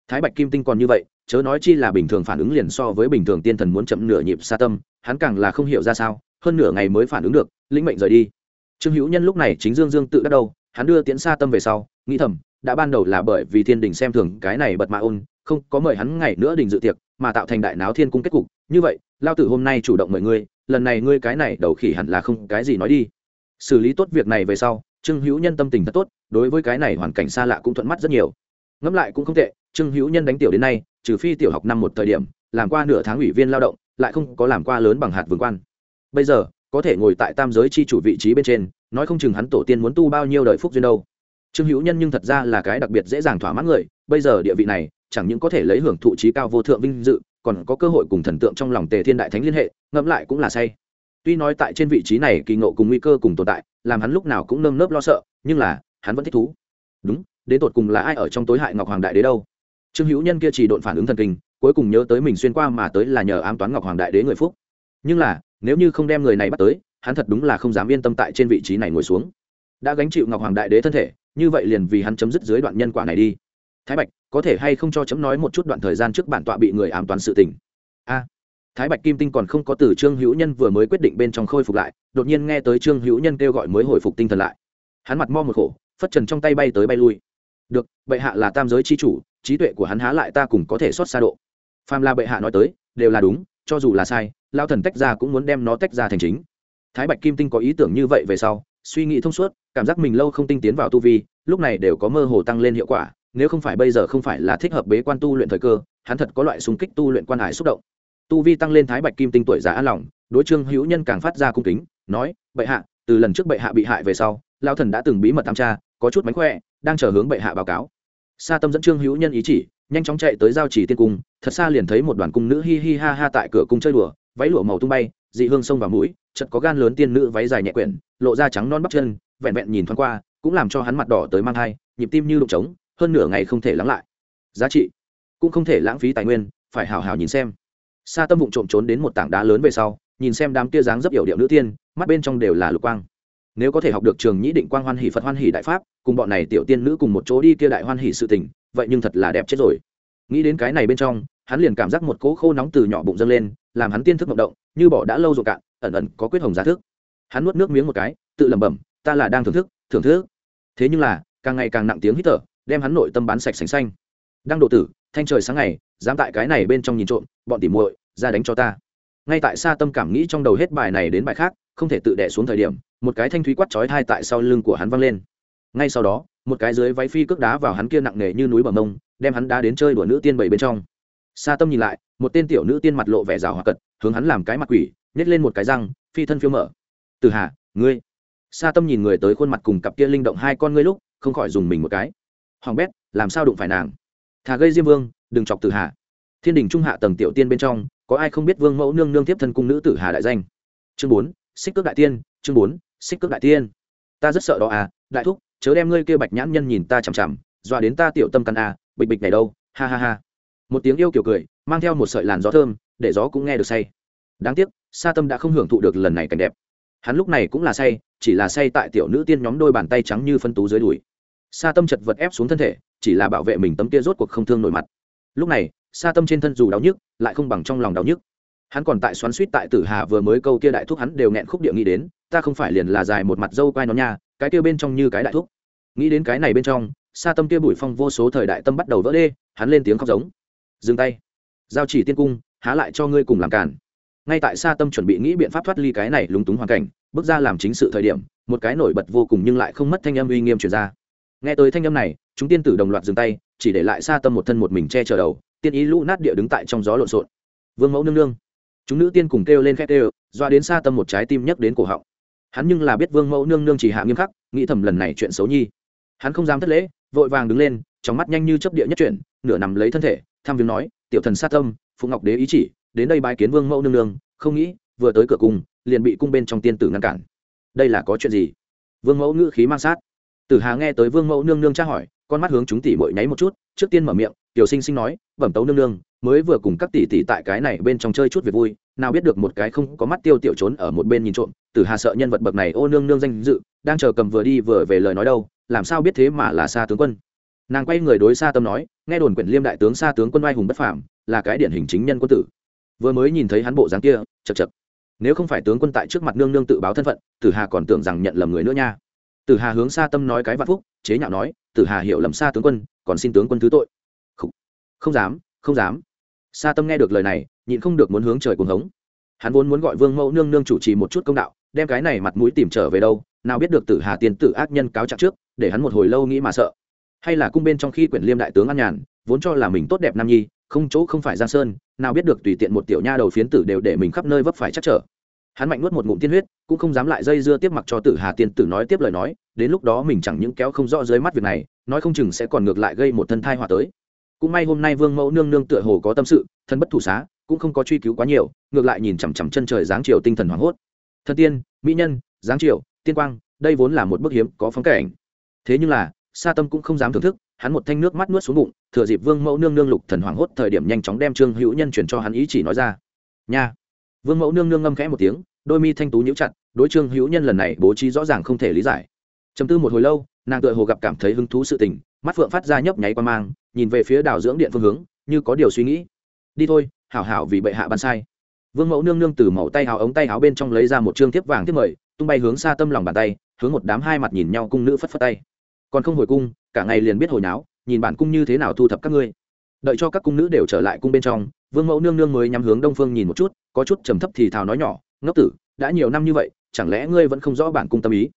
Thái bạch kim tinh còn như vậy, chớ nói chi là bình thường phản ứng liền so với bình thường tiên thần muốn chậm nửa nhịp xa tâm, hắn càng là không hiểu ra sao, hơn nửa ngày mới phản ứng được, lĩnh mệnh rời đi. Trương hữu nhân lúc này chính dương dương tự đắc đầu, hắn đưa tiễn xa tâm về sau, nghĩ thầm, đã ban đầu là bởi vì thiên đình xem thường cái này bật mạ ôn, không có mời hắn ngày nữa đình dự tiệc, mà tạo thành đại náo thiên cung kết cục. Như vậy, lao tử hôm nay chủ động mời ngươi, lần này ngươi cái này đầu khỉ hẳn là không cái gì nói đi. Xử lý tốt việc này về sau trương hữu nhân tâm tình thật tốt, đối với cái này hoàn cảnh xa lạ cũng thuận mắt rất nhiều. Ngẫm lại cũng không tệ, trương hữu nhân đánh tiểu đến nay, trừ phi tiểu học năm một thời điểm, làm qua nửa tháng ủy viên lao động, lại không có làm qua lớn bằng hạt vương quan. Bây giờ, có thể ngồi tại tam giới chi chủ vị trí bên trên, nói không chừng hắn tổ tiên muốn tu bao nhiêu đời phúc duyên đâu. Trương hữu nhân nhưng thật ra là cái đặc biệt dễ dàng thỏa mãn người, bây giờ địa vị này, chẳng những có thể lấy hưởng thụ trí cao vô thượng vinh dự, còn có cơ hội cùng thần tượng trong lòng tề thiên đại thánh liên hệ, ngẫm lại cũng là say tuy nói tại trên vị trí này kỳ ngộ cùng nguy cơ cùng tồn tại, làm hắn lúc nào cũng nơm nớp lo sợ, nhưng là, hắn vẫn thích thú. Đúng, đến tột cùng là ai ở trong tối hại ngọc hoàng đại đế đâu? Trương hữu nhân kia chỉ độn phản ứng thần kinh, cuối cùng nhớ tới mình xuyên qua mà tới là nhờ ám toán ngọc hoàng đại đế người phúc. Nhưng là, nếu như không đem người này bắt tới, hắn thật đúng là không dám yên tâm tại trên vị trí này ngồi xuống. Đã gánh chịu ngọc hoàng đại đế thân thể, như vậy liền vì hắn chấm dứt dưới đoạn nhân quả này đi. Thái bạch, có thể hay không cho chấm nói một chút đoạn thời gian trước bản tọa bị người ám toán sự tình? A thái bạch kim tinh còn không có từ trương hữu nhân vừa mới quyết định bên trong khôi phục lại, đột nhiên nghe tới trương hữu nhân kêu gọi mới hồi phục tinh thần lại. Hắn mặt mo một khổ, phất trần trong tay bay tới bay lui. Được, bệ hạ là tam giới c h i chủ, trí tuệ của hắn há lại ta cùng có thể xót xa độ. Phàm là bệ hạ nói tới, đều là đúng, cho dù là sai lao thần tách ra cũng muốn đem nó tách ra thành chính. Thái bạch kim tinh có ý tưởng như vậy về sau, suy nghĩ thông suốt, cảm giác mình lâu không tinh tiến vào tu vi, lúc này đều có mơ hồ tăng lên hiệu quả, nếu không phải bây giờ không phải là thích hợp bế quan tu luyện thời cơ, hắn thật có loại súng kích tu luyện quan hải xúc động tu vi tăng lên thái bạch kim tinh tuổi già an lòng, đối trương hữu nhân càng phát ra cung kính, nói, bệ hạ, từ lần trước bệ hạ bị hại về sau lao thần đã từng bí mật tham tra có chút mánh khỏe, đang chờ hướng bệ hạ báo cáo. Sa tâm dẫn trương hữu nhân ý chỉ, nhanh chóng chạy tới giao chỉ tiên cung, thật xa liền thấy một đoàn cung nữ hi hi ha ha tại cửa cung chơi đùa, váy lụa màu tung bay, dị hương sông vào mũi chật có gan lớn tiên nữ váy dài nhẹ quyển, lộ ra trắng non bắp chân, vẹn vẹn nhìn thoáng qua, cũng làm cho hắn mặt đỏ tới mang thai, nhịp tim như đụng trống, hơn nửa ngày không thể lắng lại. Giá trị, cũng không thể lãng phí tài nguyên, phải hào hào nhìn xem sa tâm vụng trộm trốn đến một tảng đá lớn về sau, nhìn xem đám tia dáng dấp hiểu điệu nữ tiên, mắt bên trong đều là lục quang. Nếu có thể học được trường nhĩ định quang hoan hỷ phật hoan hỷ đại pháp, cùng bọn này tiểu tiên nữ cùng một chỗ đi kia đại hoan hỷ sự tình, vậy nhưng thật là đẹp chết rồi. Nghĩ đến cái này bên trong, hắn liền cảm giác một cỗ khô nóng từ nhỏ bụng dâng lên, làm hắn tiên thức động động, như bỏ đã lâu rồi cạn, ẩn ẩn có quyết hồng giá thức. Hắn nuốt nước miếng một cái, tự lẩm bẩm, ta là đang thưởng thức thưởng thức. Thế nhưng là, càng ngày càng nặng tiếng hít thở, đem hắn nội tâm bán sạch sành xanh. Đang độ tử thanh trời sáng ngày, dám tại cái này bên trong nhìn trộm, bọn tỉ muội, ra đánh cho ta. Ngay tại xa tâm cảm nghĩ trong đầu hết bài này đến bài khác, không thể tự đẻ xuống thời điểm, một cái thanh thúy quát chói thai tại sau lưng của hắn văng lên. Ngay sau đó, một cái dưới váy phi cước đá vào hắn kia nặng nề như núi bờ mông, đem hắn đá đến chơi đùa nữ tiên bảy bên trong. Xa tâm nhìn lại, một tên tiểu nữ tiên mặt lộ vẻ rào hoặc cật, hướng hắn làm cái mặt quỷ, nhét lên một cái răng, phi thân phiêu mở. Từ hà, ngươi? Xa tâm nhìn người tới khuôn mặt cùng cặp kia linh động hai con ngươi lúc, không khỏi dùng mình một cái. Hoàng bét, làm sao đụng phải nàng? Thà gây diêm vương, đừng chọc từ hà. Thiên đình trung hạ tầng tiểu tiên bên trong, có ai không biết vương mẫu nương nương tiếp thân cung nữ tử hà đại danh? Chương bốn, xích cước đại tiên, chương bốn, xích cước đại tiên. Ta rất sợ đó à đại thúc, chớ đem ngươi kia bạch nhãn nhân nhìn ta chằm chằm, dọa đến ta tiểu tâm căn à bịch bịch này đâu, ha ha ha. Một tiếng yêu kiểu cười, mang theo một sợi làn gió thơm, để gió cũng nghe được say. Đáng tiếc, sa tâm đã không hưởng thụ được lần này cảnh đẹp. Hắn lúc này cũng là say, chỉ là say tại tiểu nữ tiên nhóm đôi bàn tay trắng như phân tú dưới đùi. Sa tâm chật vật ép xuống thân thể chỉ là bảo vệ mình tấm kia rốt cuộc không thương nổi mặt. Lúc này, sa tâm trên thân dù đau nhức, lại không bằng trong lòng đau nhức. Hắn còn tại xoắn suýt tại tử hà vừa mới câu kia đại thúc hắn đều nghẹn khúc địa nghĩ đến, ta không phải liền là dài một mặt dâu quai nó nha, cái kia bên trong như cái đại thúc. Nghĩ đến cái này bên trong, sa tâm kia bụi phong vô số thời đại tâm bắt đầu vỡ đê, hắn lên tiếng khóc giống. Dừng tay. Giao chỉ tiên cung, há lại cho ngươi cùng làm cản ngay tại sa tâm chuẩn bị nghĩ biện pháp thoát ly cái này lúng túng hoàn cảnh, bước ra làm chính sự thời điểm, một cái nổi bật vô cùng nhưng lại không mất thanh âm uy nghiêm truyền ra nghe tới thanh âm này, chúng tiên tử đồng loạt dừng tay, chỉ để lại xa tâm một thân một mình che chở đầu, tiên ý lũ nát địa đứng tại trong gió lộn xộn. Vương mẫu nương nương. Chúng nữ tiên cùng kêu lên khét kêu, doa đến xa tâm một trái tim nhấc đến cổ họng. Hắn nhưng là biết vương mẫu nương nương chỉ hạ nghiêm khắc, nghĩ thầm lần này chuyện xấu nhi. Hắn không dám thất lễ, vội vàng đứng lên, trong mắt nhanh như chấp địa nhất chuyển, nửa nằm lấy thân thể, tham viếng nói, tiểu thần sát tâm phụ ngọc đế ý chỉ, đến đây bài kiến vương mẫu nương nương, không nghĩ, vừa tới cửa cung, liền bị cung bên trong tiên tử ngăn cản. Đây là có chuyện gì? Vương mẫu ngữ khí mang sát tử hà nghe tới vương mẫu nương nương tra hỏi, con mắt hướng chúng tỷ bội nháy một chút, trước tiên mở miệng, tiểu sinh sinh nói, bẩm tấu nương nương, mới vừa cùng các tỷ tỷ tại cái này bên trong chơi chút việc vui, nào biết được một cái không có mắt tiêu tiểu trốn ở một bên nhìn trộm, tử hà sợ nhân vật bậc này ô nương nương danh dự, đang chờ cầm vừa đi vừa về lời nói đâu, làm sao biết thế mà là xa tướng quân? Nàng quay người đối xa tâm nói, nghe đồn quyển liêm đại tướng xa tướng quân oai hùng bất phàm, là cái điển hình chính nhân quân tử. Vừa mới nhìn thấy hắn bộ dáng kia chật chật nếu không phải tướng quân tại trước mặt nương nương tự báo thân phận, tử hà còn tưởng rằng nhận lầm người nữa nha tử hà hướng xa tâm nói cái vạn phúc chế nhạo nói tử hà hiểu lầm xa tướng quân còn xin tướng quân thứ tội. Không, không dám không dám. Xa tâm nghe được lời này nhịn không được muốn hướng trời cuồng hống. Hắn vốn muốn gọi vương mẫu nương nương chủ trì một chút công đạo đem cái này mặt mũi tìm trở về đâu nào biết được tử hà tiên tử ác nhân cáo trạng trước để hắn một hồi lâu nghĩ mà sợ. Hay là cung bên trong khi quyển liêm đại tướng an nhàn vốn cho là mình tốt đẹp nam nhi không chỗ không phải giang sơn nào biết được tùy tiện một tiểu nha đầu phiến tử đều để mình khắp nơi vấp phải chắc trở hắn mạnh nuốt một ngụm tiên huyết, cũng không dám lại dây dưa tiếp mặc cho tử hà tiên tử nói tiếp lời nói, đến lúc đó mình chẳng những kéo không rõ dưới mắt việc này, nói không chừng sẽ còn ngược lại gây một thân thai hòa tới. Cũng may hôm nay vương mẫu nương nương tựa hồ có tâm sự, thân bất thủ xá, cũng không có truy cứu quá nhiều, ngược lại nhìn chằm chằm chân trời dáng chiều tinh thần hoảng hốt. Thần tiên, mỹ nhân, dáng chiều, tiên quang, đây vốn là một bức hiếm có phong cảnh. Thế nhưng là, sa tâm cũng không dám thưởng thức, hắn một thanh nước mắt nuốt xuống bụng, thừa dịp vương mẫu nương nương lục thần hoảng hốt thời điểm nhanh chóng đem trương hữu nhân chuyển cho hắn ý chỉ nói ra. Nha! Vương mẫu nương nương ngâm khẽ một tiếng, đôi mi thanh tú nhíu chặt, đối trương hữu nhân lần này bố trí rõ ràng không thể lý giải. Chấm tư một hồi lâu, nàng tựa hồ gặp cảm thấy hứng thú sự tình, mắt phượng phát ra nhấp nháy qua mang, nhìn về phía đảo dưỡng điện phương hướng, như có điều suy nghĩ. Đi thôi, hảo hảo vì bệ hạ ban sai. Vương mẫu nương nương từ màu tay áo ống tay áo bên trong lấy ra một trương thiếp vàng tiếp mời, tung bay hướng xa tâm lòng bàn tay, hướng một đám hai mặt nhìn nhau cung nữ phất phất tay. Còn không hồi cung, cả ngày liền biết hồi náo nhìn bản cung như thế nào thu thập các ngươi đợi cho các cung nữ đều trở lại cung bên trong, vương mẫu nương nương mới nhắm hướng đông phương nhìn một chút, có chút trầm thấp thì thào nói nhỏ, ngốc tử, đã nhiều năm như vậy, chẳng lẽ ngươi vẫn không rõ bản cung tâm ý?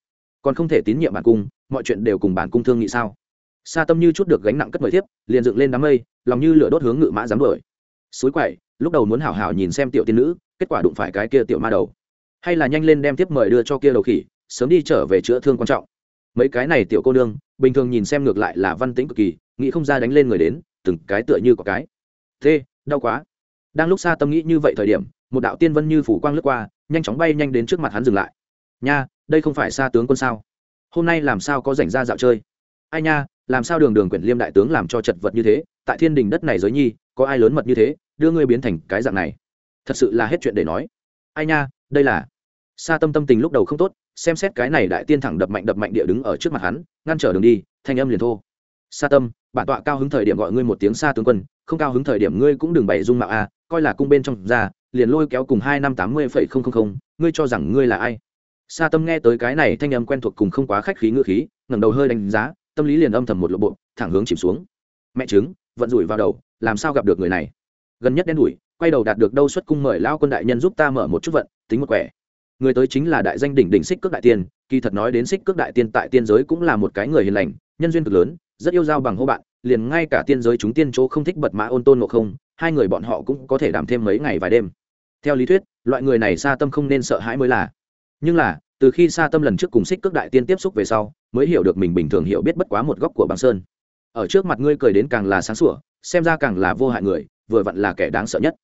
Còn không thể tín nhiệm bản cung, mọi chuyện đều cùng bản cung thương nghị sao? Sa tâm như chút được gánh nặng cất mời thiếp, liền dựng lên đám mây, lòng như lửa đốt hướng ngự mã dám đuổi. Suối quậy lúc đầu muốn hảo hảo nhìn xem tiểu tiên nữ, kết quả đụng phải cái kia tiểu ma đầu. Hay là nhanh lên đem tiếp mời đưa cho kia đầu khỉ, sớm đi trở về chữa thương quan trọng. Mấy cái này tiểu cô nương, bình thường nhìn xem ngược lại là văn tĩnh cực kỳ, nghĩ không ra đánh lên người đến từng cái tựa như có cái. Thế, đau quá. Đang lúc xa tâm nghĩ như vậy thời điểm, một đạo tiên vân như phủ quang lướt qua, nhanh chóng bay nhanh đến trước mặt hắn dừng lại. Nha, đây không phải xa tướng quân sao? Hôm nay làm sao có rảnh ra dạo chơi? Ai nha, làm sao đường đường quyển liêm đại tướng làm cho chật vật như thế? Tại thiên đình đất này giới nhi, có ai lớn mật như thế, đưa ngươi biến thành cái dạng này? Thật sự là hết chuyện để nói. Ai nha, đây là. Xa tâm tâm tình lúc đầu không tốt, xem xét cái này đại tiên thẳng đập mạnh đập mạnh địa đứng ở trước mặt hắn, ngăn trở đường đi, thanh âm liền thô. Sa tâm bản tọa cao hứng thời điểm gọi ngươi một tiếng xa tướng quân, không cao hứng thời điểm ngươi cũng đừng bày dung mạo a, coi là cung bên trong ra, liền lôi kéo cùng hai năm tám mươi phẩy không không không, ngươi cho rằng ngươi là ai? Xa tâm nghe tới cái này thanh âm quen thuộc cùng không quá khách khí ngựa khí, ngẩng đầu hơi đánh giá, tâm lý liền âm thầm một lộ bộ, thẳng hướng chìm xuống. Mẹ chứng vận rủi vào đầu, làm sao gặp được người này? Gần nhất đen đủi, quay đầu đạt được đâu xuất cung mời lao quân đại nhân giúp ta mở một chút vận, tính một quẻ. Người tới chính là đại danh đỉnh đỉnh xích cước đại tiên, kỳ thật nói đến xích cước đại tiên tại tiên giới cũng là một cái người hiền lành, nhân duyên cực lớn rất yêu giao bằng hô bạn, liền ngay cả tiên giới chúng tiên chỗ không thích bật mã ôn tôn ngộ không, hai người bọn họ cũng có thể đảm thêm mấy ngày vài đêm. Theo lý thuyết, loại người này xa tâm không nên sợ hãi mới là. Nhưng là, từ khi xa tâm lần trước cùng xích cước đại tiên tiếp xúc về sau, mới hiểu được mình bình thường hiểu biết bất quá một góc của băng sơn. Ở trước mặt ngươi cười đến càng là sáng sủa, xem ra càng là vô hại người, vừa vặn là kẻ đáng sợ nhất.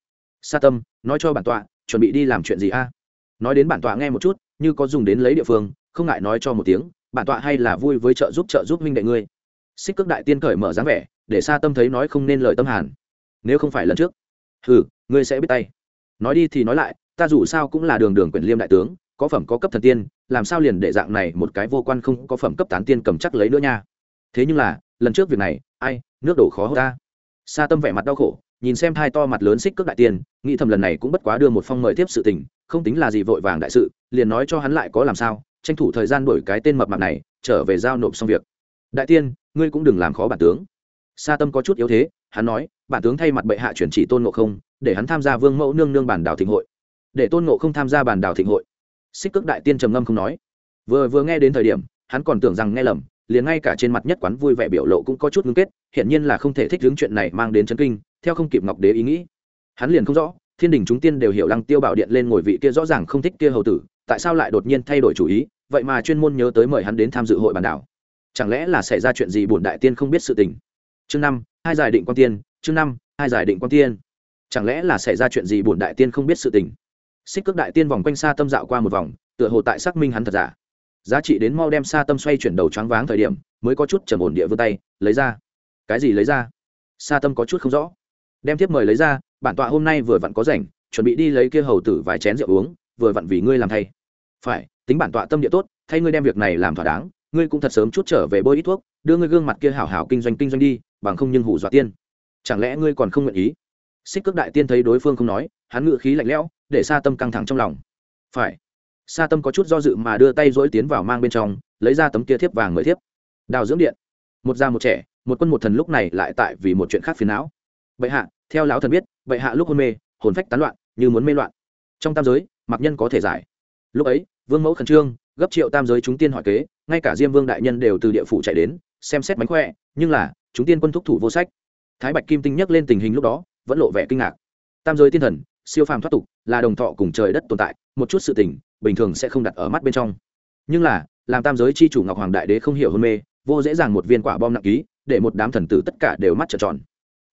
Sa tâm, nói cho bản tọa, chuẩn bị đi làm chuyện gì a? Nói đến bản tọa nghe một chút, như có dùng đến lấy địa phương, không ngại nói cho một tiếng, bản tọa hay là vui với trợ giúp trợ giúp minh đệ ngươi xích cước đại tiên cởi mở dáng vẻ để sa tâm thấy nói không nên lời tâm hàn. Nếu không phải lần trước ừ, ngươi sẽ biết tay. Nói đi thì nói lại ta dù sao cũng là đường đường quyền liêm đại tướng có phẩm có cấp thần tiên làm sao liền để dạng này một cái vô quan không có phẩm cấp tán tiên cầm chắc lấy nữa nha. Thế nhưng là lần trước việc này ai nước đổ khó hơn ta. Sa tâm vẻ mặt đau khổ nhìn xem hai to mặt lớn xích cước đại tiên nghĩ thầm lần này cũng bất quá đưa một phong mời tiếp sự tình không tính là gì vội vàng đại sự liền nói cho hắn lại có làm sao tranh thủ thời gian đổi cái tên mập mặt này trở về giao nộp xong việc đại tiên, ngươi cũng đừng làm khó bản tướng. Sa tâm có chút yếu thế, hắn nói, bản tướng thay mặt bệ hạ chuyển chỉ tôn ngộ không, để hắn tham gia vương mẫu nương nương bản đảo thịnh hội. Để tôn ngộ không tham gia bản đảo thịnh hội. Xích cước đại tiên trầm ngâm không nói. Vừa vừa nghe đến thời điểm, hắn còn tưởng rằng nghe lầm, liền ngay cả trên mặt nhất quán vui vẻ biểu lộ cũng có chút ngưng kết hiện nhiên là không thể thích hướng chuyện này mang đến chấn kinh, theo không kịp ngọc đế ý nghĩ. Hắn liền không rõ, thiên đình chúng tiên đều hiểu lăng tiêu bảo điện lên ngồi vị kia rõ ràng không thích kia hầu tử, tại sao lại đột nhiên thay đổi chủ ý, vậy mà chuyên môn nhớ tới mời hắn đến tham dự hội bàn đảo chẳng lẽ là xảy ra chuyện gì bổn đại tiên không biết sự tình? Chương năm, hai giải định quan tiên, chương năm, hai giải định quan tiên. Chẳng lẽ là xảy ra chuyện gì bổn đại tiên không biết sự tình? Xích cước đại tiên vòng quanh xa tâm dạo qua một vòng, tựa hồ tại xác minh hắn thật giả. Giá trị đến mau đem xa tâm xoay chuyển đầu choáng váng thời điểm, mới có chút trầm ổn địa vươn tay, lấy ra. Cái gì lấy ra? Xa tâm có chút không rõ. Đem tiếp mời lấy ra, bản tọa hôm nay vừa vặn có rảnh, chuẩn bị đi lấy kia hầu tử vài chén rượu uống, vừa vặn vì ngươi làm thay. Phải, tính bản tọa tâm địa tốt, thay ngươi đem việc này làm thỏa đáng ngươi cũng thật sớm chút trở về bôi ít thuốc, đưa ngươi gương mặt kia hảo hảo kinh doanh kinh doanh đi, bằng không nhưng hủ dọa tiên. Chẳng lẽ ngươi còn không nguyện ý? Xích cước đại tiên thấy đối phương không nói, hắn ngự khí lạnh lẽo, để sa tâm căng thẳng trong lòng. Phải. Sa tâm có chút do dự mà đưa tay dỗi tiến vào mang bên trong, lấy ra tấm kia thiếp vàng người thiếp. Đào dưỡng điện. Một già một trẻ, một quân một thần lúc này lại tại vì một chuyện khác phiền não. Bệ hạ, theo lão thần biết, bệ hạ lúc hôn mê, hồn phách tán loạn, như muốn mê loạn. Trong tam giới, mặc nhân có thể giải. Lúc ấy, vương mẫu khẩn trương gấp triệu tam giới chúng tiên hỏi kế, ngay cả diêm vương đại nhân đều từ địa phủ chạy đến, xem xét mánh khỏe, nhưng là, chúng tiên quân thúc thủ vô sách. Thái bạch kim tinh nhắc lên tình hình lúc đó, vẫn lộ vẻ kinh ngạc. Tam giới tiên thần, siêu phàm thoát tục, là đồng thọ cùng trời đất tồn tại, một chút sự tình, bình thường sẽ không đặt ở mắt bên trong. Nhưng là, làm tam giới chi chủ ngọc hoàng đại đế không hiểu hôn mê, vô dễ dàng một viên quả bom nặng ký, để một đám thần tử tất cả đều mắt trợn tròn.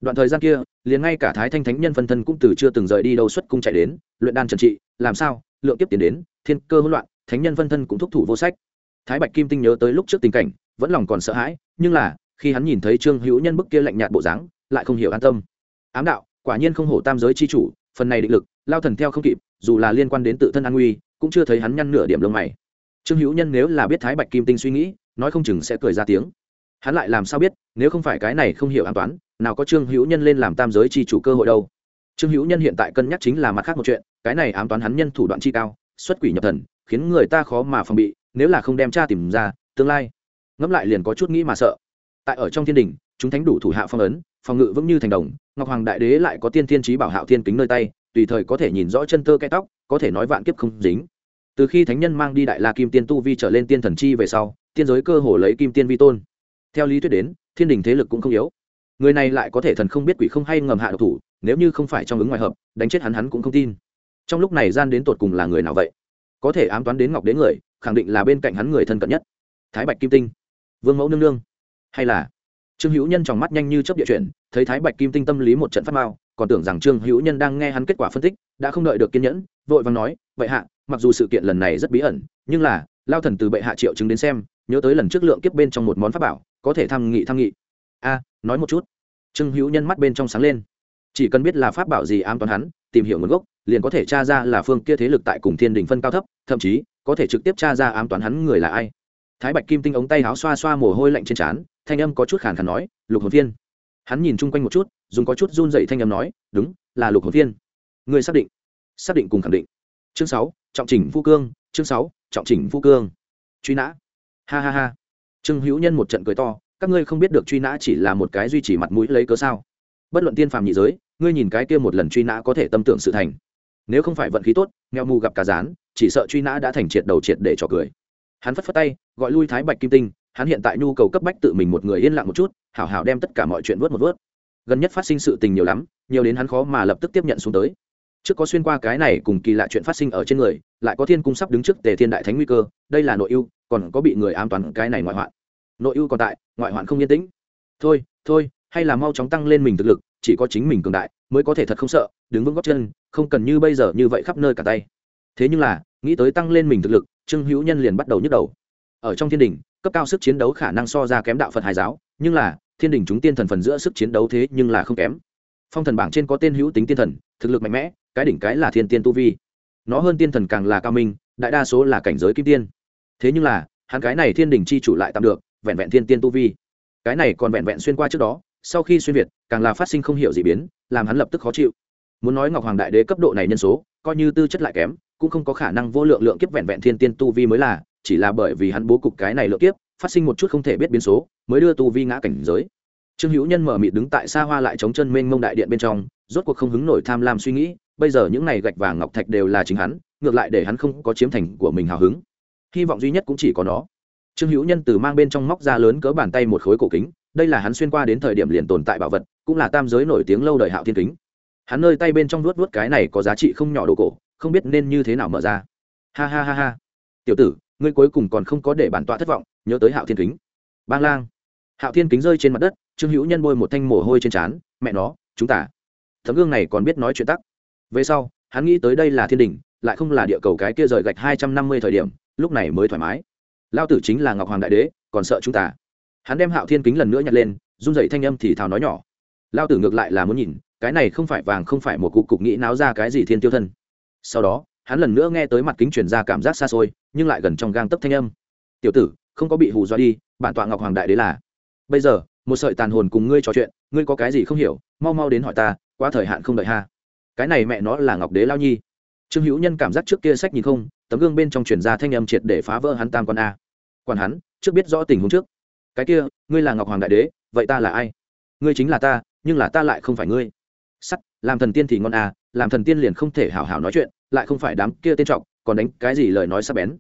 Đoạn thời gian kia, liền ngay cả thái thanh thánh nhân phân thân cũng từ chưa từng rời đi đâu xuất cung chạy đến, luyện đan trần trị, làm sao, lượng tiếp tiến đến, thiên cơ hỗn loạn thánh nhân phân thân cũng thúc thủ vô sách. Thái bạch kim tinh nhớ tới lúc trước tình cảnh, vẫn lòng còn sợ hãi, nhưng là, khi hắn nhìn thấy trương hữu nhân bức kia lạnh nhạt bộ dáng, lại không hiểu an tâm. Ám đạo, quả nhiên không hổ tam giới chi chủ, phần này định lực, lao thần theo không kịp, dù là liên quan đến tự thân an nguy, cũng chưa thấy hắn nhăn nửa điểm lông mày. Trương hữu nhân nếu là biết thái bạch kim tinh suy nghĩ, nói không chừng sẽ cười ra tiếng. Hắn lại làm sao biết, nếu không phải cái này không hiểu an toán, nào có trương hữu nhân lên làm tam giới chi chủ cơ hội đâu. Trương hữu nhân hiện tại cân nhắc chính là mặt khác một chuyện, cái này ám toán hắn nhân thủ đoạn chi cao, xuất quỷ nhập thần khiến người ta khó mà phòng bị, nếu là không đem cha tìm ra, tương lai, ngẫm lại liền có chút nghĩ mà sợ. Tại ở trong thiên đình, chúng thánh đủ thủ hạ phong ấn, phòng ngự vững như thành đồng, ngọc hoàng đại đế lại có tiên thiên trí bảo hạo thiên kính nơi tay, tùy thời có thể nhìn rõ chân tơ cái tóc, có thể nói vạn kiếp không dính. Từ khi thánh nhân mang đi đại la kim tiên tu vi trở lên tiên thần chi về sau, tiên giới cơ hồ lấy kim tiên vi tôn. Theo lý thuyết đến, thiên đình thế lực cũng không yếu. Người này lại có thể thần không biết quỷ không hay ngầm hạ độc thủ, nếu như không phải trong ứng ngoài hợp, đánh chết hắn hắn cũng không tin. Trong lúc này gian đến tột cùng là người nào vậy? Có thể ám toán đến ngọc đến người, khẳng định là bên cạnh hắn người thân cận nhất. Thái bạch kim tinh, vương mẫu nương nương, hay là? Trương hữu nhân trong mắt nhanh như chấp địa chuyển, thấy thái bạch kim tinh tâm lý một trận phát mao còn tưởng rằng trương hữu nhân đang nghe hắn kết quả phân tích, đã không đợi được kiên nhẫn, vội vàng nói vậy hạ, mặc dù sự kiện lần này rất bí ẩn, nhưng là, lao thần từ bệ hạ triệu chứng đến xem, nhớ tới lần trước lượng kiếp bên trong một món pháp bảo, có thể tham nghị tham nghị. A, nói một chút. Trương hữu nhân mắt bên trong sáng lên. Chỉ cần biết là pháp bảo gì ám toán hắn tìm hiểu nguồn gốc, liền có thể tra ra là phương kia thế lực tại cùng thiên đình phân cao thấp, thậm chí có thể trực tiếp tra ra ám toán hắn người là ai. Thái bạch kim tinh ống tay áo xoa xoa mồ hôi lạnh trên trán, thanh âm có chút khàn khàn nói, lục hồn viên hắn nhìn chung quanh một chút, dùng có chút run dậy thanh âm nói, đúng, là lục hồn viên người xác định? Xác định cùng khẳng định. Chương sáu, trọng chỉnh phu cương, chương sáu, trọng chỉnh phu cương. Truy nã. Ha ha ha. Trương hữu nhân một trận cười to, các ngươi không biết được truy nã chỉ là một cái duy trì mặt mũi lấy cớ sao? Bất luận tiên phàm nhị giới ngươi nhìn cái kia một lần truy nã có thể tâm tưởng sự thành. Nếu không phải vận khí tốt, nghèo mù gặp cá rán, chỉ sợ truy nã đã thành triệt đầu triệt để trò cười. Hắn phất phất tay, gọi lui thái bạch kim tinh, hắn hiện tại nhu cầu cấp bách tự mình một người yên lặng một chút, hảo hảo đem tất cả mọi chuyện vớt một vớt. Gần nhất phát sinh sự tình nhiều lắm, nhiều đến hắn khó mà lập tức tiếp nhận xuống tới. Trước có xuyên qua cái này cùng kỳ lạ chuyện phát sinh ở trên người, lại có thiên cung sắp đứng trước tề thiên đại thánh nguy cơ, đây là nội ưu, còn có bị người ám toán cái này ngoại hoạn. Nội ưu còn tại, ngoại hoạn không yên tĩnh. Thôi thôi, hay là mau chóng tăng lên mình thực lực chỉ có chính mình cường đại mới có thể thật không sợ, đứng vững góc chân, không cần như bây giờ như vậy khắp nơi cả tay. Thế nhưng là, nghĩ tới tăng lên mình thực lực, trương hữu nhân liền bắt đầu nhức đầu. Ở trong thiên đình, cấp cao sức chiến đấu khả năng so ra kém đạo phật hải giáo, nhưng là, thiên đình chúng tiên thần phần giữa sức chiến đấu thế nhưng là không kém. Phong thần bảng trên có tên hữu tính tiên thần, thực lực mạnh mẽ, cái đỉnh cái là thiên tiên tu vi. Nó hơn tiên thần càng là cao minh, đại đa số là cảnh giới kim tiên. Thế nhưng là, hắn cái này thiên đình chi chủ lại tạm được, vẹn vẹn thiên tiên tu vi. Cái này còn vẹn vẹn xuyên qua trước đó sau khi xuyên việt, càng là phát sinh không hiểu gì biến, làm hắn lập tức khó chịu. Muốn nói ngọc hoàng đại đế cấp độ này nhân số, coi như tư chất lại kém, cũng không có khả năng vô lượng lượng kiếp vẹn vẹn thiên tiên tu vi mới là, chỉ là bởi vì hắn bố cục cái này lượng kiếp, phát sinh một chút không thể biết biến số, mới đưa tu vi ngã cảnh giới. Trương hữu nhân mở mịt đứng tại xa hoa lại chống chân mênh mông đại điện bên trong, rốt cuộc không hứng nổi tham lam suy nghĩ, bây giờ những này gạch vàng ngọc thạch đều là chính hắn, ngược lại để hắn không có chiếm thành của mình hào hứng. Hy vọng duy nhất cũng chỉ có nó. Trương hữu nhân từ mang bên trong móc ra lớn cỡ bàn tay một khối cổ kính đây là hắn xuyên qua đến thời điểm liền tồn tại bảo vật, cũng là tam giới nổi tiếng lâu đời hạo thiên kính. Hắn nơi tay bên trong nuốt nuốt cái này có giá trị không nhỏ đồ cổ, không biết nên như thế nào mở ra. Ha ha ha ha. Tiểu tử, ngươi cuối cùng còn không có để bản tọa thất vọng, nhớ tới hạo thiên kính. Bang lang. Hạo thiên kính rơi trên mặt đất, trương hữu nhân bôi một thanh mồ hôi trên trán, mẹ nó, chúng ta. Tấm gương này còn biết nói chuyện tắc. Về sau, hắn nghĩ tới đây là thiên đình lại không là địa cầu cái kia rời gạch hai trăm năm mươi thời điểm, lúc này mới thoải mái. Lao tử chính là ngọc hoàng đại đế, còn sợ chúng ta hắn đem hạo thiên kính lần nữa nhặt lên, run dậy thanh âm thì thào nói nhỏ. Lao tử ngược lại là muốn nhìn, cái này không phải vàng không phải một cục cục nghĩ náo ra cái gì thiên tiêu thân. Sau đó, hắn lần nữa nghe tới mặt kính truyền ra cảm giác xa xôi, nhưng lại gần trong gang tấp thanh âm. Tiểu tử, không có bị hù dọa đi, bản tọa ngọc hoàng đại đế là. Bây giờ, một sợi tàn hồn cùng ngươi trò chuyện, ngươi có cái gì không hiểu, mau mau đến hỏi ta qua thời hạn không đợi ha. Cái này mẹ nó là ngọc đế lao nhi. Trương hữu nhân cảm giác trước kia sách nhìn không, tấm gương bên trong truyền ra thanh âm triệt để phá vỡ hắn tam con a. Quản hắn, trước biết rõ tình huống trước cái kia, ngươi là ngọc hoàng đại đế, vậy ta là ai? Ngươi chính là ta, nhưng là ta lại không phải ngươi. Sắt, làm thần tiên thì ngon à làm thần tiên liền không thể hào hào nói chuyện, lại không phải đám kia tên trọng còn đánh cái gì lời nói sắp bén.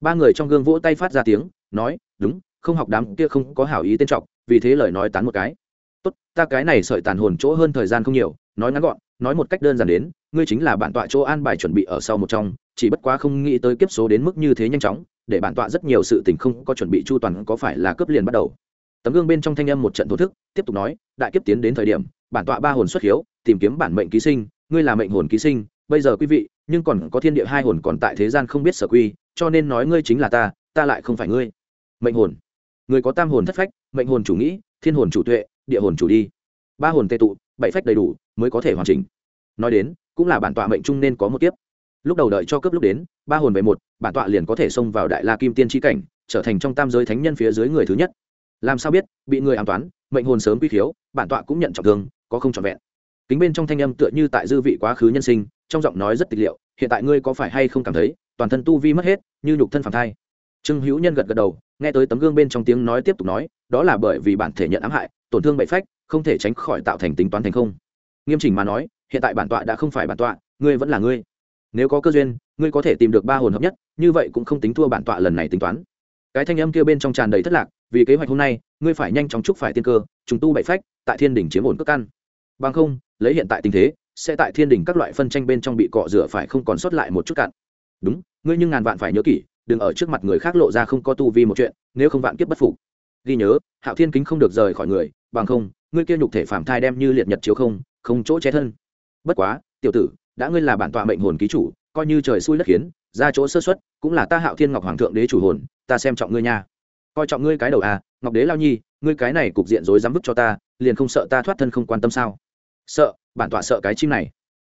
Ba người trong gương vỗ tay phát ra tiếng, nói, đúng, không học đám kia không có hảo ý tên trọng vì thế lời nói tán một cái. Tốt, ta cái này sợi tàn hồn chỗ hơn thời gian không nhiều, nói ngắn gọn, nói một cách đơn giản đến, ngươi chính là bản tọa chỗ an bài chuẩn bị ở sau một trong, chỉ bất quá không nghĩ tới kiếp số đến mức như thế nhanh chóng để bản tọa rất nhiều sự tình không có chuẩn bị chu toàn có phải là cướp liền bắt đầu. Tấm gương bên trong thanh âm một trận thổ thức, tiếp tục nói, đại kiếp tiến đến thời điểm, bản tọa ba hồn xuất hiếu, tìm kiếm bản mệnh ký sinh, ngươi là mệnh hồn ký sinh, bây giờ quý vị, nhưng còn có thiên địa hai hồn còn tại thế gian không biết sở quy, cho nên nói ngươi chính là ta ta lại không phải ngươi. Mệnh hồn. Người có tam hồn thất phách, mệnh hồn chủ nghĩ, thiên hồn chủ tuệ, địa hồn chủ đi. Ba hồn tệ tụ, bảy phách đầy đủ, mới có thể hoàn chỉnh. Nói đến, cũng là bản tọa mệnh chung nên có một kiếp lúc đầu đợi cho cấp lúc đến, ba hồn về một, bản tọa liền có thể xông vào đại la kim tiên tri cảnh, trở thành trong tam giới thánh nhân phía dưới người thứ nhất. Làm sao biết, bị người an toán, mệnh hồn sớm quy khiếu, bản tọa cũng nhận trọng thương, có không trọn vẹn. Kính bên trong thanh âm tựa như tại dư vị quá khứ nhân sinh, trong giọng nói rất tịch liệu, hiện tại ngươi có phải hay không cảm thấy, toàn thân tu vi mất hết, như nhục thân phản thai. Trương hữu nhân gật gật đầu, nghe tới tấm gương bên trong tiếng nói tiếp tục nói, đó là bởi vì bản thể nhận ám hại, tổn thương bậy phách, không thể tránh khỏi tạo thành tính toán thành không. Nghiêm chỉnh mà nói, hiện tại bản tọa đã không phải bản tọa, ngươi vẫn là ngươi nếu có cơ duyên, ngươi có thể tìm được ba hồn hợp nhất, như vậy cũng không tính thua bản tọa lần này tính toán. Cái thanh âm kia bên trong tràn đầy thất lạc, vì kế hoạch hôm nay, ngươi phải nhanh chóng chúc phải tiên cơ, trùng tu bảy phách, tại thiên đỉnh chiếm ổn cước căn. Bằng không, lấy hiện tại tình thế, sẽ tại thiên đỉnh các loại phân tranh bên trong bị cọ rửa phải không còn sót lại một chút cạn. Đúng, ngươi nhưng ngàn vạn phải nhớ kỹ, đừng ở trước mặt người khác lộ ra không có tu vi một chuyện, nếu không vạn kiếp bất phục. Ghi nhớ, hạo thiên kính không được rời khỏi người, bằng không, ngươi kia nhục thể phạm thai đem như liệt nhật chiếu không không chỗ che thân. Bất quá, tiểu tử đã ngươi là bản tọa mệnh hồn ký chủ, coi như trời xui đất khiến, ra chỗ sơ xuất cũng là ta hạo thiên ngọc hoàng thượng đế chủ hồn, ta xem trọng ngươi nha. Coi trọng ngươi cái đầu à ngọc đế lao nhi, ngươi cái này cục diện rối dám vứt cho ta, liền không sợ ta thoát thân không quan tâm sao? Sợ, bản tọa sợ cái chim này.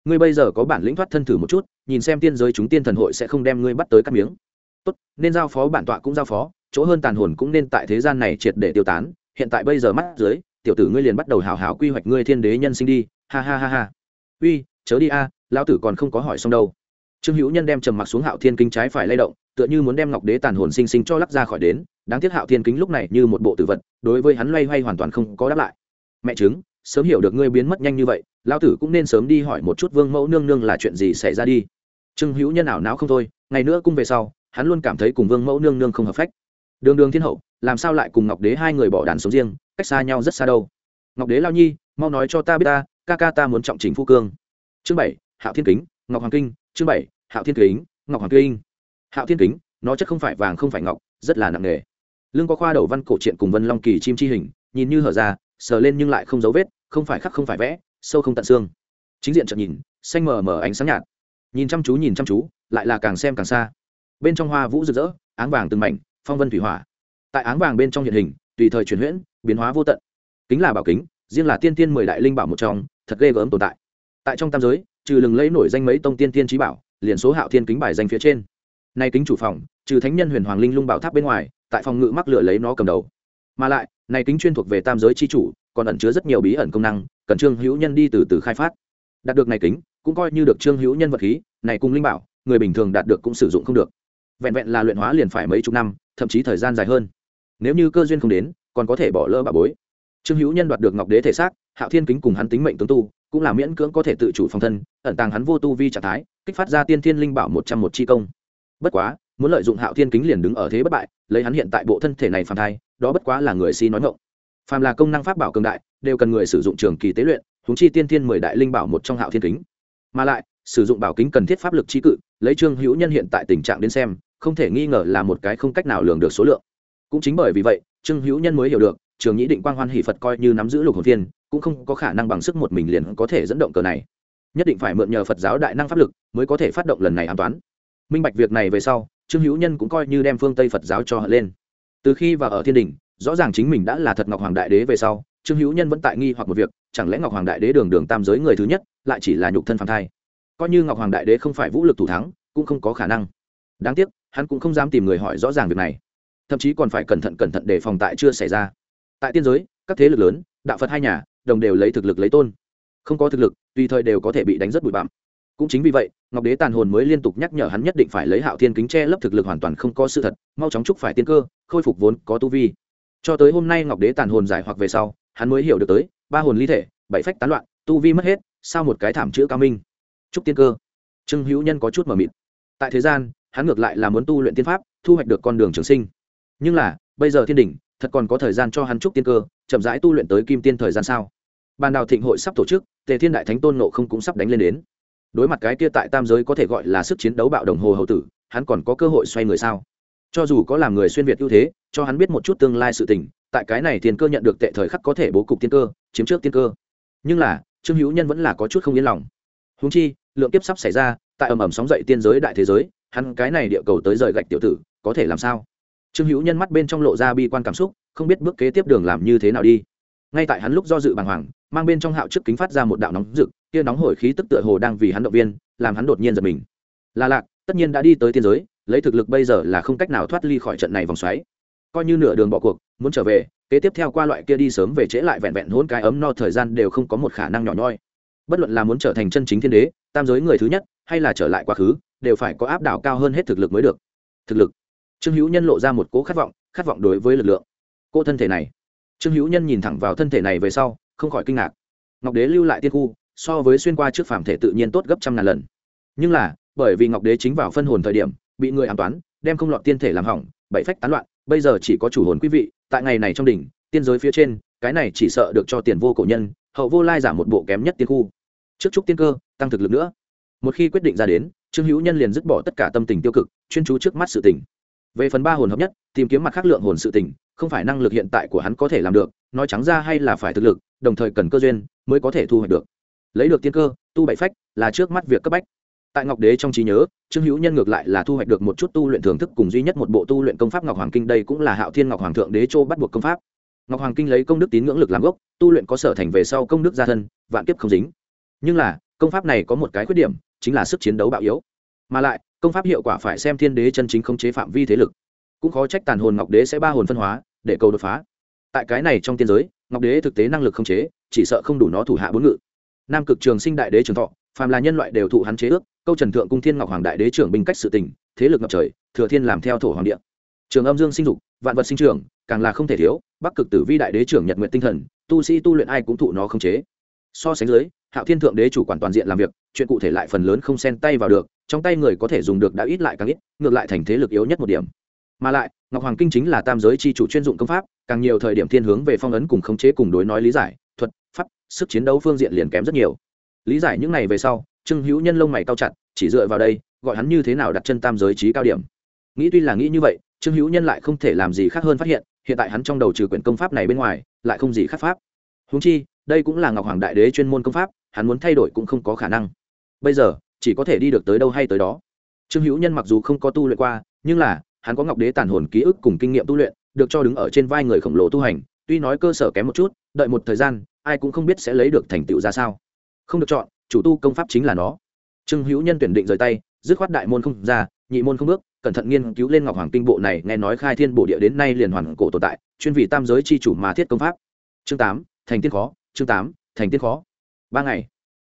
Ngươi bây giờ có bản lĩnh thoát thân thử một chút, nhìn xem tiên giới chúng tiên thần hội sẽ không đem ngươi bắt tới cắt miếng. Tốt, nên giao phó bản tọa cũng giao phó, chỗ hơn tàn hồn cũng nên tại thế gian này triệt để tiêu tán. Hiện tại bây giờ mắt dưới, tiểu tử ngươi liền bắt đầu hào hào quy hoạch ngươi thiên đế nhân sinh đi. Ha ha ha ha. Uy, chớ đi a lão tử còn không có hỏi xong đâu. Trương hữu nhân đem trầm mặc xuống hạo thiên kính trái phải lay động, tựa như muốn đem ngọc đế tàn hồn sinh sinh cho lắc ra khỏi đến. Đáng tiếc hạo thiên kính lúc này như một bộ tử vật, đối với hắn loay hoay hoàn toàn không có đáp lại. Mẹ chứng, sớm hiểu được ngươi biến mất nhanh như vậy, lão tử cũng nên sớm đi hỏi một chút vương mẫu nương nương là chuyện gì xảy ra đi. Trương hữu nhân ảo não không thôi, ngày nữa cung về sau, hắn luôn cảm thấy cùng vương mẫu nương nương không hợp phách. Đường đường thiên hậu, làm sao lại cùng ngọc đế hai người bỏ đàn sống riêng, cách xa nhau rất xa đâu. Ngọc đế lao nhi, mau nói cho ta biết ta, ca ca ta muốn trọng trình phu cương. Chương bảy hạo thiên kính, ngọc hoàng kinh, chương bảy, hạo thiên kính, ngọc hoàng kinh. Hạo thiên kính, nó chất không phải vàng, không phải ngọc, rất là nặng nề. Lưng có khoa đầu văn cổ truyện cùng vân long kỳ chim chi hình, nhìn như hở ra, sờ lên nhưng lại không dấu vết, không phải khắc không phải vẽ, sâu không tận xương. Chính diện chợt nhìn, xanh mờ mờ ánh sáng nhạt. Nhìn chăm chú, nhìn chăm chú, lại là càng xem càng xa. Bên trong hoa vũ rực rỡ, áng vàng từng mảnh, phong vân thủy hỏa. Tại áng vàng bên trong hiện hình, tùy thời chuyển huyễn, biến hóa vô tận. Kính là bảo kính, riêng là tiên tiên mười đại linh bảo một trong, thật ghê gớm tồn tại. Tại trong tam giới trừ lừng lấy nổi danh mấy tông tiên tiên trí bảo, liền số hạo thiên kính bài danh phía trên. Nay kính chủ phòng, trừ thánh nhân huyền hoàng linh lung bảo tháp bên ngoài, tại phòng ngự mắc lửa lấy nó cầm đầu. Mà lại này kính chuyên thuộc về tam giới chi chủ, còn ẩn chứa rất nhiều bí ẩn công năng, cần trương hữu nhân đi từ từ khai phát. Đạt được này kính, cũng coi như được trương hữu nhân vật khí, này cùng linh bảo, người bình thường đạt được cũng sử dụng không được. Vẹn vẹn là luyện hóa liền phải mấy chục năm, thậm chí thời gian dài hơn. Nếu như cơ duyên không đến, còn có thể bỏ lỡ bà bối. Trương hữu nhân đoạt được ngọc đế thể xác, hạo thiên kính cùng hắn tính mệnh tướng tu cũng là miễn cưỡng có thể tự chủ phòng thân, ẩn tàng hắn vô tu vi trạng thái, kích phát ra tiên thiên linh bảo một trăm một chi công. Bất quá, muốn lợi dụng hạo thiên kính liền đứng ở thế bất bại, lấy hắn hiện tại bộ thân thể này phàm thai, đó bất quá là người si nói ngộng phàm là công năng pháp bảo cường đại, đều cần người sử dụng trường kỳ tế luyện húng chi tiên thiên mười đại linh bảo một trong hạo thiên kính. Mà lại, sử dụng bảo kính cần thiết pháp lực trí cự, lấy trương hữu nhân hiện tại tình trạng đến xem, không thể nghi ngờ là một cái không cách nào lường được số lượng. Cũng chính bởi vì vậy, trương hữu nhân mới hiểu được trường nhĩ định quang hoan hỷ phật coi như nắm giữ lục hồn viên cũng không có khả năng bằng sức một mình liền có thể dẫn động cờ này. Nhất định phải mượn nhờ phật giáo đại năng pháp lực mới có thể phát động lần này an toán. Minh bạch việc này về sau, trương hữu nhân cũng coi như đem phương tây phật giáo cho hận lên. Từ khi vào ở thiên đình, rõ ràng chính mình đã là thật ngọc hoàng đại đế về sau, trương hữu nhân vẫn tại nghi hoặc một việc, chẳng lẽ ngọc hoàng đại đế đường đường tam giới người thứ nhất, lại chỉ là nhục thân phàm thai? Coi như ngọc hoàng đại đế không phải vũ lực thủ thắng, cũng không có khả năng. Đáng tiếc, hắn cũng không dám tìm người hỏi rõ ràng việc này. Thậm chí còn phải cẩn thận cẩn thận để phòng tại chưa xảy ra tại tiên giới, các thế lực lớn, đạo phật hai nhà, đồng đều lấy thực lực lấy tôn. Không có thực lực, tùy thời đều có thể bị đánh rất bụi bặm. Cũng chính vì vậy, ngọc đế tàn hồn mới liên tục nhắc nhở hắn nhất định phải lấy hạo thiên kính che lấp thực lực hoàn toàn không có sự thật, mau chóng chúc phải tiên cơ, khôi phục vốn có tu vi. Cho tới hôm nay ngọc đế tàn hồn giải hoặc về sau, hắn mới hiểu được tới, ba hồn ly thể, bảy phách tán loạn, tu vi mất hết, sao một cái thảm chữ cao minh. Chúc tiên cơ. Trương hữu nhân có chút mờ mịt. Tại thế gian, hắn ngược lại là muốn tu luyện tiên pháp, thu hoạch được con đường trường sinh. Nhưng là bây giờ thiên đình thật còn có thời gian cho hắn chúc tiên cơ, chậm rãi tu luyện tới kim tiên thời gian sao? Ban đào thịnh hội sắp tổ chức, tề thiên đại thánh tôn nộ không cũng sắp đánh lên đến. Đối mặt cái kia tại tam giới có thể gọi là sức chiến đấu bạo đồng hồ hậu tử, hắn còn có cơ hội xoay người sao? Cho dù có làm người xuyên việt ưu thế, cho hắn biết một chút tương lai sự tình, tại cái này tiền cơ nhận được tệ thời khắc có thể bố cục tiên cơ, chiếm trước tiên cơ. Nhưng là, trương hữu nhân vẫn là có chút không yên lòng. Húng chi, lượng kiếp sắp xảy ra, tại ầm ầm sóng dậy tiên giới đại thế giới, hắn cái này địa cầu tới rời gạch tiểu tử, có thể làm sao? Trương hữu nhân mắt bên trong lộ ra bi quan cảm xúc, không biết bước kế tiếp đường làm như thế nào đi. Ngay tại hắn lúc do dự bàng hoàng, mang bên trong hạo trước kính phát ra một đạo nóng rực, kia nóng hổi khí tức tựa hồ đang vì hắn động viên, làm hắn đột nhiên giật mình. Là lạc, tất nhiên đã đi tới tiên giới, lấy thực lực bây giờ là không cách nào thoát ly khỏi trận này vòng xoáy. Coi như nửa đường bỏ cuộc, muốn trở về, kế tiếp theo qua loại kia đi sớm về trễ lại vẹn vẹn hôn cái ấm no thời gian đều không có một khả năng nhỏ nhoi. Bất luận là muốn trở thành chân chính thiên đế, tam giới người thứ nhất, hay là trở lại quá khứ, đều phải có áp đảo cao hơn hết thực lực mới được. Thực lực trương hữu nhân lộ ra một cố khát vọng khát vọng đối với lực lượng. Cô thân thể này. Trương hữu nhân nhìn thẳng vào thân thể này về sau, không khỏi kinh ngạc. Ngọc đế lưu lại tiên khu, so với xuyên qua trước phàm thể tự nhiên tốt gấp trăm ngàn lần. Nhưng là, bởi vì ngọc đế chính vào phân hồn thời điểm, bị người an toán, đem không lọt tiên thể làm hỏng, bảy phách tán loạn, bây giờ chỉ có chủ hồn quý vị, tại ngày này trong đỉnh, tiên giới phía trên, cái này chỉ sợ được cho tiền vô cổ nhân, hậu vô lai giảm một bộ kém nhất tiên khu. Trước chúc tiên cơ, tăng thực lực nữa. Một khi quyết định ra đến, trương hữu nhân liền dứt bỏ tất cả tâm tình tiêu cực, chuyên chú trước mắt sự tình về phần ba hồn hợp nhất, tìm kiếm mặt khác lượng hồn sự tình, không phải năng lực hiện tại của hắn có thể làm được, nói trắng ra hay là phải thực lực, đồng thời cần cơ duyên mới có thể thu hoạch được. Lấy được tiên cơ, tu bảy phách là trước mắt việc cấp bách. Tại ngọc đế trong trí nhớ, trương hữu nhân ngược lại là thu hoạch được một chút tu luyện thưởng thức cùng duy nhất một bộ tu luyện công pháp ngọc hoàng kinh, đây cũng là hạo thiên ngọc hoàng thượng đế châu bắt buộc công pháp. Ngọc hoàng kinh lấy công đức tín ngưỡng lực làm gốc, tu luyện có sở thành về sau công đức gia thân, vạn kiếp không dính. Nhưng là, công pháp này có một cái khuyết điểm, chính là sức chiến đấu bạo yếu. Mà lại công pháp hiệu quả phải xem thiên đế chân chính không chế phạm vi thế lực. Cũng khó trách tàn hồn ngọc đế sẽ ba hồn phân hóa, để cầu đột phá. Tại cái này trong tiên giới, ngọc đế thực tế năng lực không chế, chỉ sợ không đủ nó thủ hạ bốn ngự. Nam cực trường sinh đại đế trường thọ, phàm là nhân loại đều thụ hắn chế ước, câu trần thượng cung thiên ngọc hoàng đại đế trưởng binh cách sự tình, thế lực ngập trời, thừa thiên làm theo thổ hoàng địa. Trường âm dương sinh dục, vạn vật sinh trường càng là không thể thiếu, bắc cực tử vi đại đế trưởng nhật nguyện tinh thần, tu sĩ tu luyện ai cũng thụ nó không chế. So sánh dưới hạo thiên thượng đế chủ quản toàn diện làm việc, chuyện cụ thể lại phần lớn không xen tay vào được, trong tay người có thể dùng được đã ít lại càng ít, ngược lại thành thế lực yếu nhất một điểm. Mà lại, ngọc hoàng kinh chính là tam giới c h i chủ chuyên dụng công pháp, càng nhiều thời điểm thiên hướng về phong ấn cùng khống chế cùng đối nói lý giải, thuật, pháp, sức chiến đấu phương diện liền kém rất nhiều. Lý giải những này về sau, trương hữu nhân lông mày cao chặt, chỉ dựa vào đây, gọi hắn như thế nào đặt chân tam giới trí cao điểm. Nghĩ tuy là nghĩ như vậy, trương hữu nhân lại không thể làm gì khác hơn phát hiện hiện tại hắn trong đầu trừ quyển công pháp này bên ngoài, lại không gì khác pháp. Húng chi đây cũng là ngọc hoàng đại đế chuyên môn công pháp, hắn muốn thay đổi cũng không có khả năng. Bây giờ, chỉ có thể đi được tới đâu hay tới đó. Trương hữu nhân mặc dù không có tu luyện qua, nhưng là, hắn có ngọc đế tàn hồn ký ức cùng kinh nghiệm tu luyện, được cho đứng ở trên vai người khổng lồ tu hành, tuy nói cơ sở kém một chút, đợi một thời gian, ai cũng không biết sẽ lấy được thành tựu ra sao. Không được chọn, chủ tu công pháp chính là nó. Trương hữu nhân tuyển định rời tay, dứt khoát đại môn không ra, nhị môn không bước, cẩn thận nghiên cứu lên ngọc hoàng kinh bộ này, nghe nói khai thiên bộ địa đến nay liền hoàn cổ tồn tại, chuyên vị tam giới c h i chủ mà thiết công pháp. Chương tám, thành tiên khó chương tám, thành tiên khó. Ba ngày.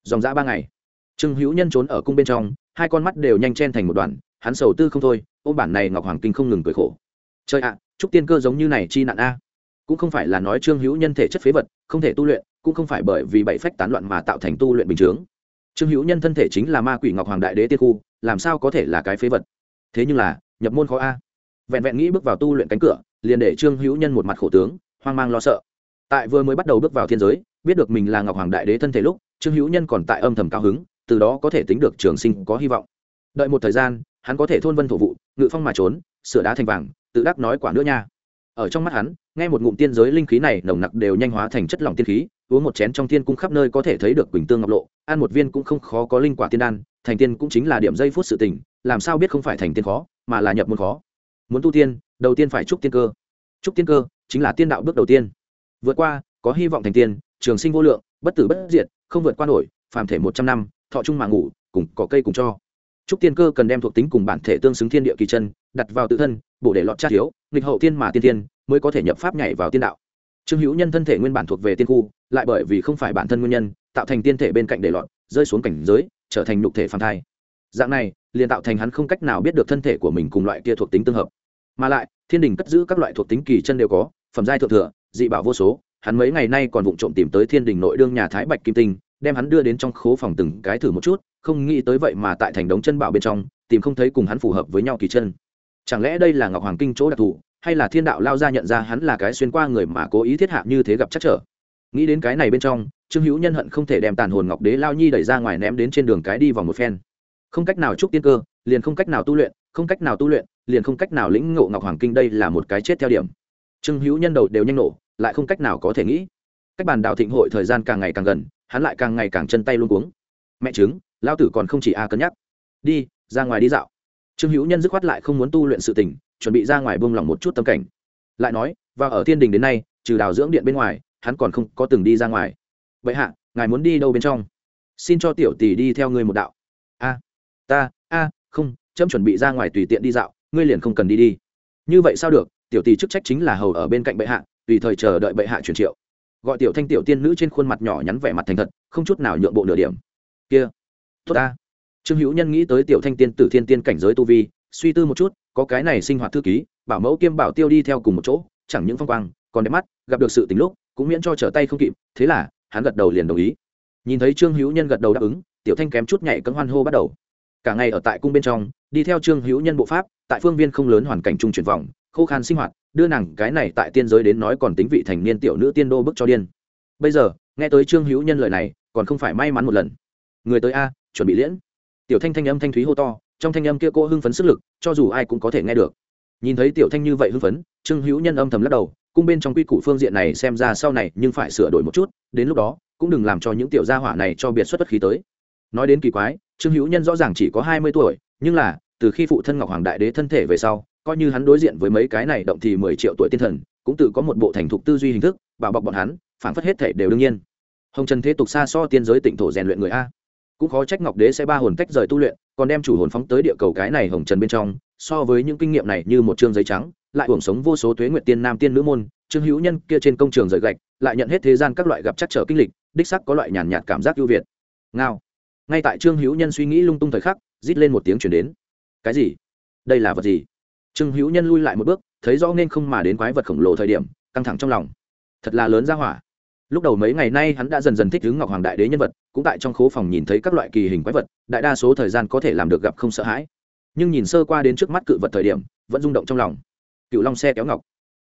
Dòng dã ba ngày. Trương hữu nhân trốn ở cung bên trong, hai con mắt đều nhanh chen thành một đoàn, hắn sầu tư không thôi, ôm bản này ngọc hoàng kinh không ngừng cười khổ. Chơi ạ chúc tiên cơ giống như này chi nạn a. Cũng không phải là nói trương hữu nhân thể chất phế vật, không thể tu luyện, cũng không phải bởi vì bảy phách tán loạn mà tạo thành tu luyện bình chướng. Trương hữu nhân thân thể chính là ma quỷ ngọc hoàng đại đế tiên khu, làm sao có thể là cái phế vật? Thế nhưng là, nhập môn khó a. Vẹn vẹn nghĩ bước vào tu luyện cánh cửa, liền để trương hữu nhân một mặt khổ tướng, hoang mang lo sợ. Tại vừa mới bắt đầu bước vào thiên giới biết được mình là ngọc hoàng đại đế thân thể lúc, trương hữu nhân còn tại âm thầm cao hứng, từ đó có thể tính được trường sinh có hy vọng. Đợi một thời gian, hắn có thể thôn vân thổ vụ, ngự phong mà trốn, sửa đá thành vàng, tự đắc nói quả nữa nha. Ở trong mắt hắn, nghe một ngụm tiên giới linh khí này nồng nặc đều nhanh hóa thành chất lỏng tiên khí, uống một chén trong thiên cung khắp nơi có thể thấy được quỳnh tương ngọc lộ, ăn một viên cũng không khó có linh quả tiên đan, thành tiên cũng chính là điểm giây phút sự tình, làm sao biết không phải thành tiên khó, mà là nhập môn khó. Muốn tu tiên, đầu tiên phải trúc tiên cơ. Trúc tiên cơ chính là tiên đạo bước đầu tiên. Vượt qua, có hy vọng thành tiên trường sinh vô lượng, bất tử bất diệt, không vượt qua nổi, phàm thể một trăm năm, thọ chung mà ngủ, cùng có cây cùng cho. Trúc tiên cơ cần đem thuộc tính cùng bản thể tương xứng thiên địa kỳ chân, đặt vào tự thân, bổ để lọt tra thiếu, nghịch hậu tiên mà tiên tiên, mới có thể nhập pháp nhảy vào tiên đạo. Trương hữu nhân thân thể nguyên bản thuộc về tiên khu, lại bởi vì không phải bản thân nguyên nhân, tạo thành tiên thể bên cạnh để lọt, rơi xuống cảnh giới, trở thành nhục thể phàm thai. Dạng này, liền tạo thành hắn không cách nào biết được thân thể của mình cùng loại kia thuộc tính tương hợp. Mà lại, thiên đình cất giữ các loại thuộc tính kỳ chân đều có, phẩm giai thượng thừa, dị bảo vô số hắn mấy ngày nay còn vụng trộm tìm tới thiên đình nội đương nhà thái bạch kim tinh, đem hắn đưa đến trong khố phòng từng cái thử một chút, không nghĩ tới vậy mà tại thành đống chân bảo bên trong, tìm không thấy cùng hắn phù hợp với nhau kỳ chân. Chẳng lẽ đây là ngọc hoàng kinh chỗ đặc thù, hay là thiên đạo lao ra nhận ra hắn là cái xuyên qua người mà cố ý thiết hạ như thế gặp chắc trở? Nghĩ đến cái này bên trong, trương hữu nhân hận không thể đem tàn hồn ngọc đế lao nhi đẩy ra ngoài ném đến trên đường cái đi vào một phen. Không cách nào chúc tiên cơ, liền không cách nào tu luyện, không cách nào tu luyện, liền không cách nào lĩnh ngộ ngọc hoàng kinh đây là một cái chết theo điểm. Trương hữu nhân đầu đều nhanh nổ lại không cách nào có thể nghĩ. Cách bàn đào thịnh hội thời gian càng ngày càng gần, hắn lại càng ngày càng chân tay luôn cuống. Mẹ chứng lao tử còn không chỉ a cân nhắc. Đi, ra ngoài đi dạo. Trương hữu nhân dứt khoát lại không muốn tu luyện sự tình, chuẩn bị ra ngoài buông lỏng một chút tâm cảnh. Lại nói, và ở thiên đình đến nay, trừ đào dưỡng điện bên ngoài, hắn còn không có từng đi ra ngoài. Vậy hạ, ngài muốn đi đâu bên trong? Xin cho tiểu tỷ đi theo ngươi một đạo. A, ta, a, không trâm chuẩn bị ra ngoài tùy tiện đi dạo, ngươi liền không cần đi đi. Như vậy sao được, tiểu tỷ chức trách chính là hầu ở bên cạnh bệ hạ tùy thời chờ đợi bệ hạ truyền triệu. Gọi tiểu thanh tiểu tiên nữ trên khuôn mặt nhỏ nhắn vẻ mặt thành thật, không chút nào nhượng bộ nửa điểm. Kia, tốt ta. Trương hữu nhân nghĩ tới tiểu thanh tiên tử thiên tiên cảnh giới tu vi, suy tư một chút, có cái này sinh hoạt thư ký, bảo mẫu kiêm bảo tiêu đi theo cùng một chỗ, chẳng những phong quang, còn đẹp mắt, gặp được sự tình lúc, cũng miễn cho trở tay không kịp, thế là, hắn gật đầu liền đồng ý. Nhìn thấy trương hữu nhân gật đầu đáp ứng, tiểu thanh kém chút nhảy cấm hoan hô bắt đầu. Cả ngày ở tại cung bên trong đi theo trương hữu nhân bộ pháp, tại phương viên không lớn hoàn cảnh trung chuyển vòng, khô khan sinh hoạt, đưa nàng cái này tại tiên giới đến nói còn tính vị thành niên tiểu nữ tiên đô bức cho điên. Bây giờ, nghe tới trương hữu nhân lời này, còn không phải may mắn một lần. Người tới a, chuẩn bị liễn. Tiểu thanh thanh âm thanh thúy hô to, trong thanh âm kia cô hưng phấn sức lực, cho dù ai cũng có thể nghe được. Nhìn thấy tiểu thanh như vậy hưng phấn, trương hữu nhân âm thầm lắc đầu, cung bên trong quy củ phương diện này xem ra sau này nhưng phải sửa đổi một chút, đến lúc đó, cũng đừng làm cho những tiểu gia hỏa này cho biệt xuất bất khí tới. Nói đến kỳ quái, trương hữu nhân rõ ràng chỉ có hai mươi tuổi nhưng là, từ khi phụ thân ngọc hoàng đại đế thân thể về sau, coi như hắn đối diện với mấy cái này động thì mười triệu tuổi tiên thần, cũng tự có một bộ thành thục tư duy hình thức, bảo bọc bọn hắn, phản phất hết thể đều đương nhiên. Hồng trần thế tục xa so tiên giới tịnh thổ rèn luyện người a. Cũng khó trách ngọc đế sẽ ba hồn tách rời tu luyện, còn đem chủ hồn phóng tới địa cầu cái này hồng trần bên trong, so với những kinh nghiệm này như một chương giấy trắng, lại uổng sống vô số tuế nguyện tiên nam tiên nữ môn, trương hữu nhân kia trên công trường rời gạch, lại nhận hết thế gian các loại gặp chắc trở kinh lịch, đích sắc có loại nhàn nhạt cảm giác ưu việt. Ngao. Ngay tại trương hữu nhân suy nghĩ lung tung thời khắc rít lên một tiếng chuyển đến. Cái gì? Đây là vật gì? Trương hữu nhân lui lại một bước, thấy rõ nên không mà đến quái vật khổng lồ thời điểm, căng thẳng trong lòng. Thật là lớn ra hỏa. Lúc đầu mấy ngày nay hắn đã dần dần thích ứng ngọc hoàng đại đế nhân vật, cũng tại trong khố phòng nhìn thấy các loại kỳ hình quái vật, đại đa số thời gian có thể làm được gặp không sợ hãi. Nhưng nhìn sơ qua đến trước mắt cự vật thời điểm, vẫn rung động trong lòng. Cựu long xe kéo ngọc.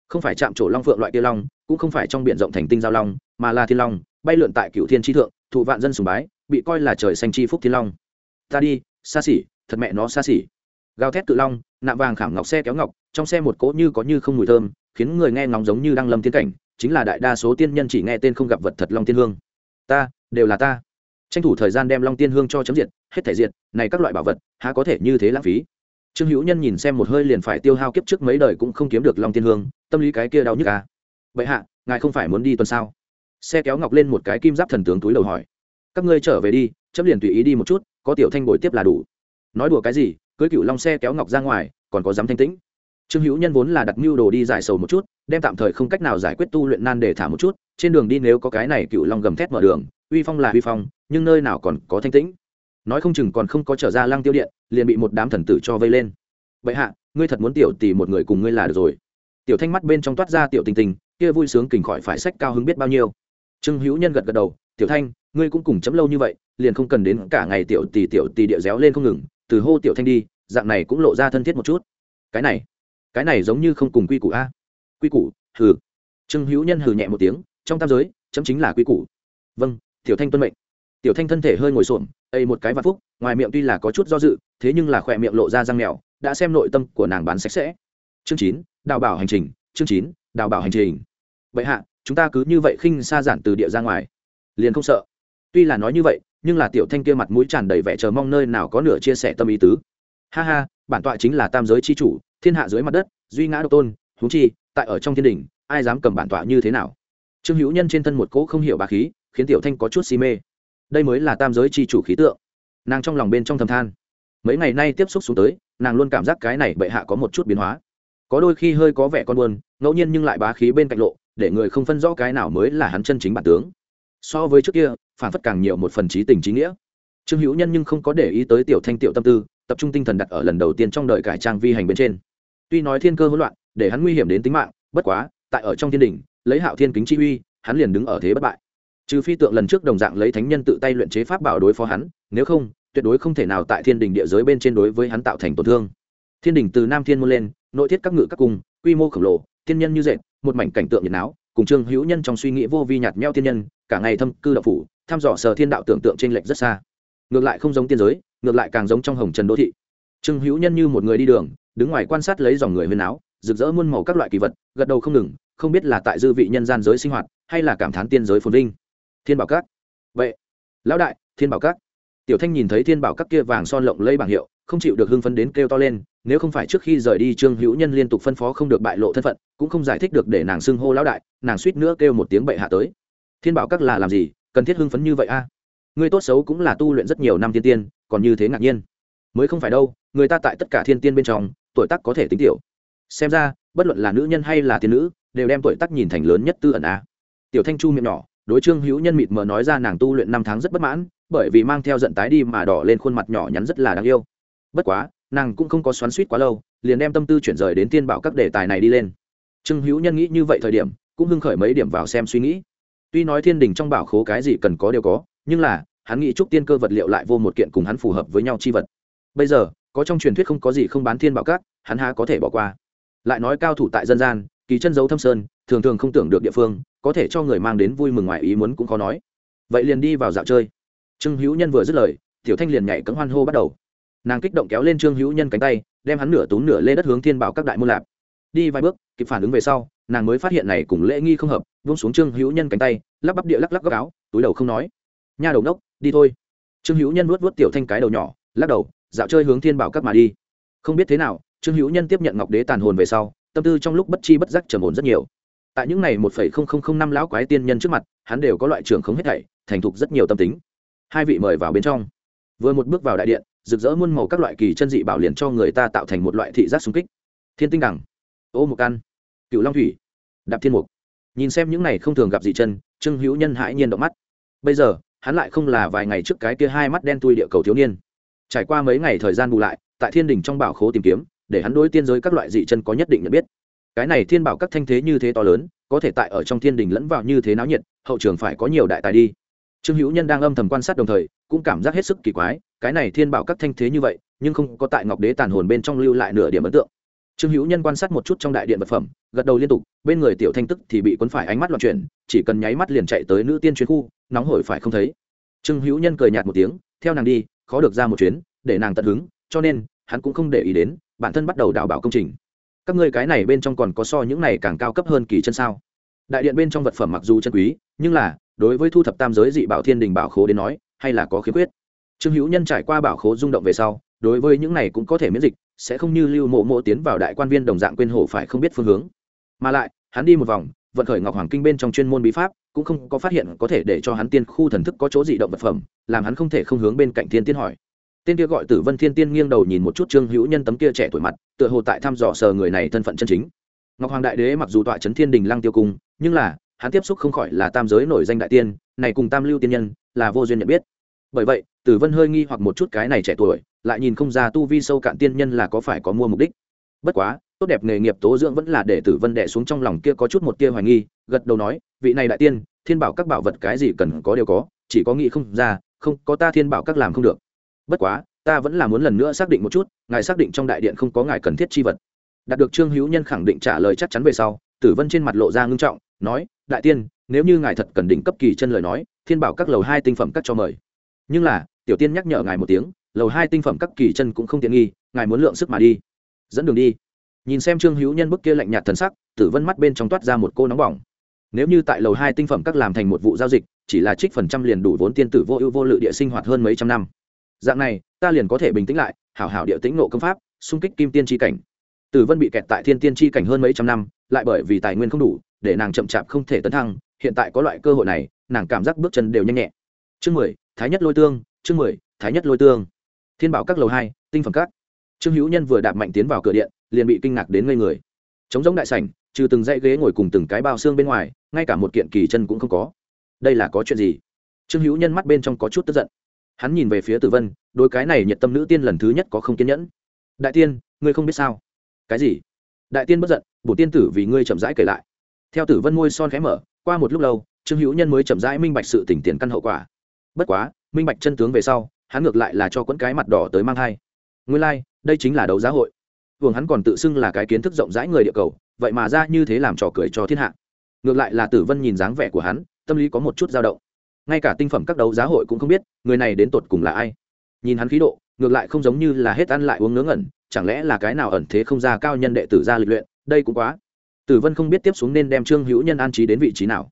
Không phải chạm trổ long phượng loại kia long, cũng không phải trong b i ể n rộng thành tinh giao long, mà là thiên long, bay lượn tại cựu thiên tri thượng, thụ vạn dân sùng bái, bị coi là trời xanh chi phúc thiên long. Ta đi xa xỉ, thật mẹ nó xa xỉ. Gào thét cự long, nạm vàng khảm ngọc xe kéo ngọc, trong xe một cỗ như có như không mùi thơm, khiến người nghe ngóng giống như đang lâm tiên cảnh, chính là đại đa số tiên nhân chỉ nghe tên không gặp vật thật long tiên hương. Ta, đều là ta. Tranh thủ thời gian đem long tiên hương cho chấm diệt, hết thể diệt, này các loại bảo vật, há có thể như thế lãng phí? Trương hữu nhân nhìn xem một hơi liền phải tiêu hao kiếp trước mấy đời cũng không kiếm được long tiên hương, tâm lý cái kia đau nhức à. vậy hạ, ngài không phải muốn đi tuần sao? Xe kéo ngọc lên một cái kim giáp thần tướng túi đầu hỏi. Các ngươi trở về đi, chấm liền tùy ý đi một chút có tiểu thanh bồi tiếp là đủ. Nói đùa cái gì, cưới cựu long xe kéo ngọc ra ngoài, còn có dám thanh tĩnh. Trương hữu nhân vốn là đặt mưu đồ đi giải sầu một chút, đem tạm thời không cách nào giải quyết tu luyện nan để thả một chút, trên đường đi nếu có cái này cựu long gầm thét mở đường, uy phong là uy phong, nhưng nơi nào còn có thanh tĩnh. Nói không chừng còn không có trở ra lăng tiêu điện, liền bị một đám thần tử cho vây lên. Vậy hạ, ngươi thật muốn tiểu tỷ một người cùng ngươi là được rồi. Tiểu thanh mắt bên trong toát ra tiểu tình tình, kia vui sướng kình khỏi phải sách cao hứng biết bao nhiêu. Trương hữu nhân gật gật đầu, tiểu thanh ngươi cũng cùng chấm lâu như vậy, liền không cần đến cả ngày tiểu tỷ tiểu tỷ địa réo lên không ngừng, từ hô tiểu thanh đi, dạng này cũng lộ ra thân thiết một chút. Cái này cái này giống như không cùng quy củ a. Quy củ, hừ. Trương hữu nhân hừ nhẹ một tiếng, trong tam giới, chấm chính là quy củ. Vâng tiểu thanh tuân mệnh. Tiểu thanh thân thể hơi ngồi xổm, ây một cái vạn phúc, ngoài miệng tuy là có chút do dự, thế nhưng là khỏe miệng lộ ra răng mèo, đã xem nội tâm của nàng bán sạch sẽ. Chương chín, đào bảo hành trình, chương chín, đào bảo hành trình. Vậy hạ, chúng ta cứ như vậy khinh xa giản từ địa ra ngoài. Liền không sợ tuy là nói như vậy, nhưng là tiểu thanh kia mặt mũi tràn đầy vẻ chờ mong nơi nào có nửa chia sẻ tâm ý tứ. Ha ha, bản tọa chính là tam giới c h i chủ, thiên hạ dưới mặt đất, duy ngã độc tôn húng chi, tại ở trong thiên đình, ai dám cầm bản tọa như thế nào? Trương hữu nhân trên thân một cỗ không hiểu bà khí, khiến tiểu thanh có chút si mê. Đây mới là tam giới c h i chủ khí tượng. Nàng trong lòng bên trong thầm than. Mấy ngày nay tiếp xúc xuống tới, nàng luôn cảm giác cái này bệ hạ có một chút biến hóa. Có đôi khi hơi có vẻ con buồn, ngẫu nhiên nhưng lại bá khí bên cạnh lộ, để người không phân rõ cái nào mới là hắn chân chính bản tướng so với trước kia, phản phất càng nhiều một phần trí tình trí nghĩa. Trương hữu nhân nhưng không có để ý tới tiểu thanh tiểu tâm tư, tập trung tinh thần đặt ở lần đầu tiên trong đời cải trang vi hành bên trên. Tuy nói thiên cơ hỗn loạn, để hắn nguy hiểm đến tính mạng, bất quá, tại ở trong thiên đình lấy hạo thiên kính chi uy, hắn liền đứng ở thế bất bại. Trừ phi tượng lần trước đồng dạng lấy thánh nhân tự tay luyện chế pháp bảo đối phó hắn, nếu không, tuyệt đối không thể nào tại thiên đình địa giới bên trên đối với hắn tạo thành tổn thương. Thiên đình từ nam thiên môn lên, nội thiết các ngự các cung, quy mô khổng lồ, thiên nhân như dệt, một mảnh cảnh tượng nhiệt não cùng trương hữu nhân trong suy nghĩ vô vi nhạt meo thiên nhân, cả ngày thâm cư đạo phủ, thăm dò sở thiên đạo tưởng tượng trên lệch rất xa. Ngược lại không giống tiên giới, ngược lại càng giống trong hồng trần đô thị. Trương hữu nhân như một người đi đường, đứng ngoài quan sát lấy dòng người huyền áo, rực rỡ muôn màu các loại kỳ vật, gật đầu không ngừng, không biết là tại dư vị nhân gian giới sinh hoạt, hay là cảm thán tiên giới phồn vinh. Thiên bảo các. Vậy, lão đại, thiên bảo các. Tiểu thanh nhìn thấy thiên bảo các kia vàng son lộng lây bảng hiệu không chịu được hưng phấn đến kêu to lên, nếu không phải trước khi rời đi trương hữu nhân liên tục phân phó không được bại lộ thân phận, cũng không giải thích được để nàng xưng hô lão đại, nàng suýt nữa kêu một tiếng bệ hạ tới. Thiên bảo các là làm gì, cần thiết hưng phấn như vậy a? À? người tốt xấu cũng là tu luyện rất nhiều năm thiên tiên, còn như thế ngạc nhiên. Mới không phải đâu, người ta tại tất cả thiên tiên bên trong, tuổi tác có thể tính tiểu. Xem ra, bất luận là nữ nhân hay là tiên nữ, đều đem tuổi tác nhìn thành lớn nhất tư ẩn a. Tiểu thanh chu miệng nhỏ, đối trương hữu nhân mịt mờ nói ra nàng tu luyện năm tháng rất bất mãn, bởi vì mang theo giận tái đi mà đỏ lên khuôn mặt nhỏ nhắn rất là đáng yêu bất quá, nàng cũng không có xoắn suýt quá lâu, liền đem tâm tư chuyển rời đến tiên bảo các đề tài này đi lên. Trương hữu nhân nghĩ như vậy thời điểm, cũng hưng khởi mấy điểm vào xem suy nghĩ. Tuy nói thiên đình trong bảo khố cái gì cần có đều có, nhưng là, hắn nghĩ chúc tiên cơ vật liệu lại vô một kiện cùng hắn phù hợp với nhau chi vật. Bây giờ, có trong truyền thuyết không có gì không bán thiên bảo các, hắn há có thể bỏ qua. Lại nói cao thủ tại dân gian, kỳ chân dấu thâm sơn, thường thường không tưởng được địa phương, có thể cho người mang đến vui mừng ngoài ý muốn cũng khó nói. Vậy liền đi vào dạo chơi. Trương hữu nhân vừa dứt lời, tiểu thanh liền nhảy cấm hoan hô bắt đầu nàng kích động kéo lên trương hữu nhân cánh tay đem hắn nửa tốn nửa lê đất hướng thiên bảo các đại môn lạp đi vài bước kịp phản ứng về sau nàng mới phát hiện này cùng lễ nghi không hợp vung xuống trương hữu nhân cánh tay lắp bắp địa lắc lắc góc áo túi đầu không nói nha đầu đốc đi thôi trương hữu nhân vuốt vuốt tiểu thanh cái đầu nhỏ lắc đầu dạo chơi hướng thiên bảo các mà đi không biết thế nào trương hữu nhân tiếp nhận ngọc đế tàn hồn về sau tâm tư trong lúc bất chi bất giác trầm ổn rất nhiều tại những này một phẩy không không không năm lão quái tiên nhân trước mặt hắn đều có loại trưởng không hết thảy thành thục rất nhiều tâm tính hai vị mời vào bên trong vừa một bước vào đại điện rực rỡ muôn màu các loại kỳ chân dị bảo liền cho người ta tạo thành một loại thị giác xung kích. Thiên tinh đẳng ô một căn cựu long thủy, đạp thiên mục. Nhìn xem những này không thường gặp dị chân, trương hữu nhân hãi nhiên động mắt. Bây giờ, hắn lại không là vài ngày trước cái kia hai mắt đen tui địa cầu thiếu niên. Trải qua mấy ngày thời gian bù lại, tại thiên đình trong bảo khố tìm kiếm, để hắn đối tiên giới các loại dị chân có nhất định nhận biết. Cái này thiên bảo các thanh thế như thế to lớn, có thể tại ở trong thiên đình lẫn vào như thế náo nhiệt, hậu trường phải có nhiều đại tài đi trương hữu nhân đang âm thầm quan sát đồng thời, cũng cảm giác hết sức kỳ quái, cái này thiên bảo các thanh thế như vậy, nhưng không có tại ngọc đế tàn hồn bên trong lưu lại nửa điểm ấn tượng. Trương hữu nhân quan sát một chút trong đại điện vật phẩm, gật đầu liên tục, bên người tiểu thanh tức thì bị cuốn phải ánh mắt loạn chuyển, chỉ cần nháy mắt liền chạy tới nữ tiên chuyến khu, nóng hổi phải không thấy. Trương hữu nhân cười nhạt một tiếng, theo nàng đi, khó được ra một chuyến, để nàng tận hứng, cho nên, hắn cũng không để ý đến, bản thân bắt đầu đào bảo công trình. Các ngươi cái này bên trong còn có so những này càng cao cấp hơn kỳ chân sao? Đại điện bên trong vật phẩm mặc dù chân quý nhưng là, đối với thu thập tam giới dị bảo thiên đình bảo khố đến nói, hay là có khiếm khuyết. Trương hữu nhân trải qua bảo khố rung động về sau, đối với những này cũng có thể miễn dịch, sẽ không như lưu mộ mộ tiến vào đại quan viên đồng dạng quên hồ phải không biết phương hướng. Mà lại, hắn đi một vòng, vận khởi ngọc hoàng kinh bên trong chuyên môn bí pháp, cũng không có phát hiện có thể để cho hắn tiên khu thần thức có chỗ dị động vật phẩm, làm hắn không thể không hướng bên cạnh thiên tiên hỏi. Tên kia gọi tử vân thiên tiên nghiêng đầu nhìn một chút trương hữu nhân tấm kia trẻ tuổi mặt, tựa hồ tại thăm dò sờ người này thân phận chân chính. Ngọc hoàng đại đế mặc dù tọa trấn thiên đình lăng tiêu cung, nhưng là hắn tiếp xúc không khỏi là tam giới nổi danh đại tiên, này cùng tam lưu tiên nhân là vô duyên nhận biết. Bởi vậy, tử vân hơi nghi hoặc một chút cái này trẻ tuổi, lại nhìn không ra tu vi sâu cạn tiên nhân là có phải có mua mục đích. Bất quá, tốt đẹp nghề nghiệp tố dưỡng vẫn là để tử vân đẻ xuống trong lòng kia có chút một tia hoài nghi, gật đầu nói, vị này đại tiên, thiên bảo các bảo vật cái gì cần có đều có, chỉ có nghĩ không ra, không, có ta thiên bảo các làm không được. Bất quá, ta vẫn là muốn lần nữa xác định một chút, ngài xác định trong đại điện không có ngài cần thiết chi vật. Đạt được trương hữu nhân khẳng định trả lời chắc chắn về sau, tử vân trên mặt lộ ra ngưng trọng nói, đại tiên, nếu như ngài thật cần đỉnh cấp kỳ chân lời nói, thiên bảo các lầu hai tinh phẩm cắt cho mời. Nhưng là, tiểu tiên nhắc nhở ngài một tiếng, lầu hai tinh phẩm các kỳ chân cũng không tiện nghi, ngài muốn lượng sức mà đi. Dẫn đường đi. Nhìn xem trương hữu nhân bức kia lạnh nhạt thần sắc, tử vân mắt bên trong toát ra một cô nóng bỏng. Nếu như tại lầu hai tinh phẩm các làm thành một vụ giao dịch, chỉ là trích phần trăm liền đủ vốn tiên tử vô ưu vô lự địa sinh hoạt hơn mấy trăm năm. Dạng này, ta liền có thể bình tĩnh lại, hảo hảo địa tĩnh nộ công pháp, xung kích kim tiên tri cảnh. Tử vân bị kẹt tại thiên tiên tri cảnh hơn mấy trăm năm, lại bởi vì tài nguyên không đủ để nàng chậm chạp không thể tấn thăng, hiện tại có loại cơ hội này, nàng cảm giác bước chân đều nhanh nhẹ. Chương mười, thái nhất lôi tương, chương mười, thái nhất lôi tương. Thiên bảo các lầu hai, tinh phẩm các. Trương hữu nhân vừa đạp mạnh tiến vào cửa điện, liền bị kinh ngạc đến ngây người. Chống giống đại sảnh, trừ từng dãy ghế ngồi cùng từng cái bao xương bên ngoài, ngay cả một kiện kỳ chân cũng không có. Đây là có chuyện gì? Trương hữu nhân mắt bên trong có chút tức giận. Hắn nhìn về phía tử vân đôi cái này nhiệt tâm nữ tiên lần thứ nhất có không kiên nhẫn. Đại tiên, ngươi không biết sao? Cái gì? Đại tiên bất giận bổ tiên tử vì ngươi chậm rãi kể lại theo tử vân môi son khẽ mở qua một lúc lâu trương hữu nhân mới chậm rãi minh bạch sự tỉnh tiền căn hậu quả. Bất quá minh bạch chân tướng về sau hắn ngược lại là cho quẫn cái mặt đỏ tới mang thai. Nguyên lai、like, đây chính là đấu giá hội. Vương hắn còn tự xưng là cái kiến thức rộng rãi người địa cầu vậy mà ra như thế làm trò cười cho thiên hạ. Ngược lại là tử vân nhìn dáng vẻ của hắn tâm lý có một chút dao động. Ngay cả tinh phẩm các đấu giá hội cũng không biết người này đến tột cùng là ai. Nhìn hắn khí độ ngược lại không giống như là hết ăn lại uống ngớ ngẩn chẳng lẽ là cái nào ẩn thế không ra cao nhân đệ tử ra lịch luyện đây cũng quá tử vân không biết tiếp xuống nên đem trương hữu nhân an trí đến vị trí nào.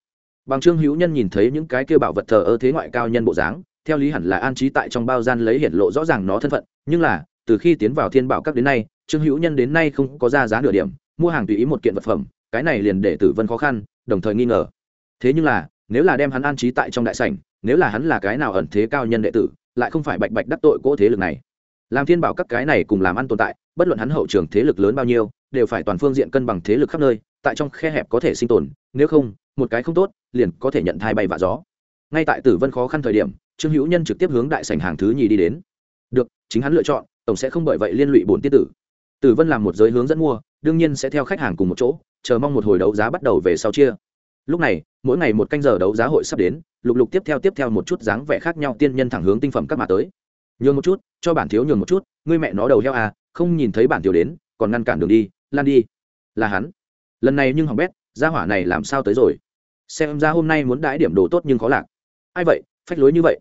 Bằng trương hữu nhân nhìn thấy những cái kêu bảo vật thờ ơ thế ngoại cao nhân bộ dáng, theo lý hẳn là an trí tại trong bao gian lấy hiển lộ rõ ràng nó thân phận, nhưng là, từ khi tiến vào thiên bảo các đến nay, trương hữu nhân đến nay không có ra giá nửa điểm, mua hàng tùy ý một kiện vật phẩm, cái này liền để tử vân khó khăn, đồng thời nghi ngờ. Thế nhưng là, nếu là đem hắn an trí tại trong đại sảnh, nếu là hắn là cái nào ẩn thế cao nhân đệ tử, lại không phải bạch bạch đắc tội cỗ thế lực này. Làm thiên bảo các cái này cùng làm ăn tồn tại, bất luận hắn hậu trường thế lực lớn bao nhiêu đều phải toàn phương diện cân bằng thế lực khắp nơi, tại trong khe hẹp có thể sinh tồn, nếu không, một cái không tốt, liền có thể nhận thai bay vạ gió. Ngay tại tử vân khó khăn thời điểm, trương hữu nhân trực tiếp hướng đại sảnh hàng thứ nhì đi đến. Được, chính hắn lựa chọn, tổng sẽ không bởi vậy liên lụy bổn tiết tử. Tử vân làm một giới hướng dẫn mua, đương nhiên sẽ theo khách hàng cùng một chỗ, chờ mong một hồi đấu giá bắt đầu về sau chia. Lúc này, mỗi ngày một canh giờ đấu giá hội sắp đến, lục lục tiếp theo tiếp theo một chút dáng vẻ khác nhau tiên nhân thẳng hướng tinh phẩm các mà tới. Nhường một chút, cho bản thiếu nhường một chút, ngươi mẹ nó đầu heo à không nhìn thấy bản thiếu đến, còn ngăn cản đường đi lan đi. Là hắn. Lần này nhưng hỏng bét, gia hỏa này làm sao tới rồi? Xem ra hôm nay muốn đãi điểm đồ tốt nhưng khó lạc. Ai vậy? Phách lối như vậy.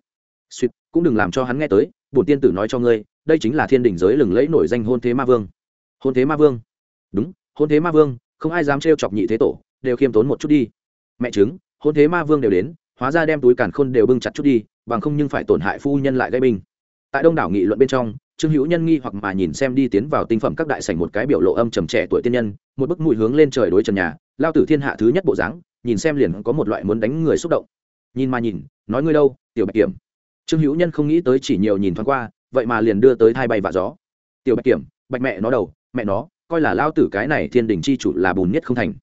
Suýt cũng đừng làm cho hắn nghe tới, bổn tiên tử nói cho ngươi, đây chính là thiên đỉnh giới lừng lẫy nổi danh hôn thế ma vương. Hôn thế ma vương? Đúng, hôn thế ma vương, không ai dám trêu chọc nhị thế tổ, đều khiêm tốn một chút đi. Mẹ chứng hôn thế ma vương đều đến, hóa ra đem túi càn khôn đều bưng chặt chút đi, bằng không nhưng phải tổn hại phu nhân lại gây binh. Tại đông đảo nghị luận bên trong trương hữu nhân nghi hoặc mà nhìn xem đi tiến vào tinh phẩm các đại sảnh một cái biểu lộ âm trầm trẻ tuổi tiên nhân, một bức mùi hướng lên trời đối trần nhà, lao tử thiên hạ thứ nhất bộ dáng, nhìn xem liền có một loại muốn đánh người xúc động. Nhìn mà nhìn, nói ngươi đâu, tiểu bạch kiểm. Trương hữu nhân không nghĩ tới chỉ nhiều nhìn thoáng qua, vậy mà liền đưa tới thai bay và gió. Tiểu bạch kiểm, bạch mẹ nó đầu, mẹ nó, coi là lao tử cái này thiên đình chi chủ là bùn nhất không thành.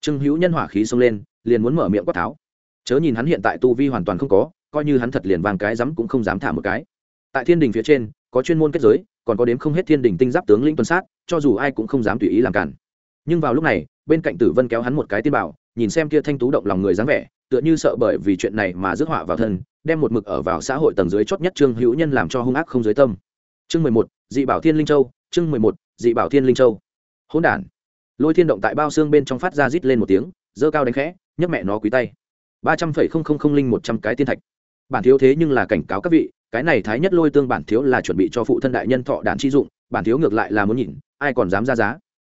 Trương hữu nhân hỏa khí xông lên, liền muốn mở miệng quát tháo. Chớ nhìn hắn hiện tại tu vi hoàn toàn không có, coi như hắn thật liền vàng cái rắm cũng không dám thả một cái tại thiên đình phía trên, có chuyên môn kết giới, còn có đếm không hết thiên đình tinh giáp tướng lĩnh tuần sát, cho dù ai cũng không dám tùy ý làm cản. Nhưng vào lúc này, bên cạnh tử vân kéo hắn một cái tiên bảo, nhìn xem kia thanh tú động lòng người dáng vẻ, tựa như sợ bởi vì chuyện này mà rước họa vào thân, đem một mực ở vào xã hội tầng dưới chót nhất trương hữu nhân làm cho hung ác không dưới tâm. Chương mười một, dị bảo thiên linh châu, chương mười một, dị bảo thiên linh châu. Hỗn đản. Lôi thiên động tại bao xương bên trong phát ra rít lên một tiếng dơ cao đánh khẽ, nhấc mẹ nó quý tay. Ba trăm phẩy không không không linh một trăm cái tiên thạch. Bản thiếu thế nhưng là cảnh cáo các vị cái này thái nhất lôi tương bản thiếu là chuẩn bị cho phụ thân đại nhân thọ đản chi dụng, bản thiếu ngược lại là muốn nhìn, ai còn dám ra giá.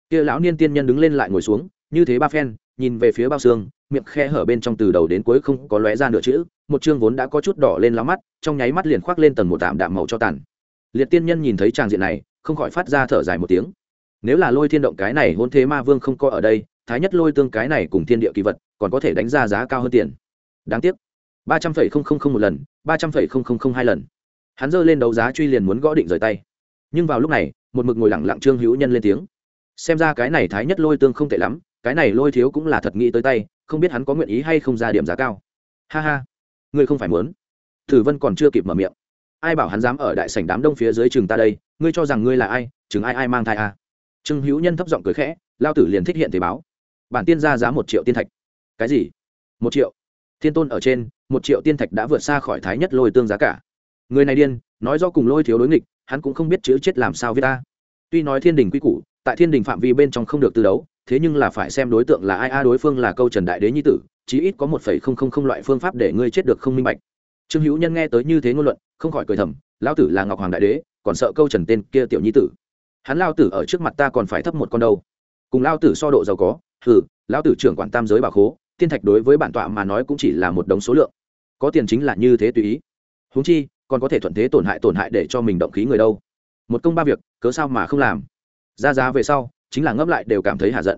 Kia lão niên tiên nhân đứng lên lại ngồi xuống, như thế ba phen, nhìn về phía bao xương, miệng khe hở bên trong từ đầu đến cuối không có lóe ra nửa chữ, một chương vốn đã có chút đỏ lên lá mắt, trong nháy mắt liền khoác lên tầng một tạm đạm màu cho tàn. Liệt tiên nhân nhìn thấy tràng diện này, không khỏi phát ra thở dài một tiếng. Nếu là lôi thiên động cái này, hôn thế ma vương không có ở đây, thái nhất lôi tương cái này cùng thiên địa kỳ vật, còn có thể đánh ra giá cao hơn tiền. Đáng tiếc ba trăm phẩy không không không một lần, ba trăm phẩy không không không hai lần. Hắn giơ lên đấu giá truy liền muốn gõ định rời tay. Nhưng vào lúc này, một mực ngồi lặng lặng trương hữu nhân lên tiếng. Xem ra cái này thái nhất lôi tương không tệ lắm, cái này lôi thiếu cũng là thật nghĩ tới tay, không biết hắn có nguyện ý hay không ra điểm giá cao. Ha ha, ngươi không phải muốn. Thử vân còn chưa kịp mở miệng. Ai bảo hắn dám ở đại sảnh đám đông phía dưới trường ta đây, ngươi cho rằng ngươi là ai, chừng ai ai mang thai à. trương hữu nhân thấp giọng cười khẽ, lao tử liền thích hiện thế báo. Bản tiên ra giá một triệu tiên thạch. Cái gì? Một triệu. Thiên tôn ở trên một triệu tiên thạch đã vượt xa khỏi thái nhất lôi tương giá cả. Người này điên, nói do cùng lôi thiếu đối nghịch, hắn cũng không biết chữ chết làm sao với ta tuy nói thiên đình quy củ, tại thiên đình phạm vi bên trong không được tư đấu, thế nhưng là phải xem đối tượng là ai, a đối phương là câu trần đại đế nhi tử, chí ít có một phẩy không không không loại phương pháp để ngươi chết được không minh bạch. Trương hữu nhân nghe tới như thế ngôn luận, không khỏi cười thầm lao tử là ngọc hoàng đại đế, còn sợ câu trần tên kia tiểu nhi tử. Hắn lao tử ở trước mặt ta còn phải thấp một con đâu cùng lao tử so độ giàu có, hừ lao tử trưởng quản tam giới bà khố thiên thạch đối với bản tọa mà nói cũng chỉ là một đống số lượng có tiền chính là như thế tùy ý. Huống chi, còn có thể thuận thế tổn hại tổn hại để cho mình động khí người đâu. Một công ba việc, cớ sao mà không làm? Ra giá về sau, chính là ngấp lại đều cảm thấy hạ giận.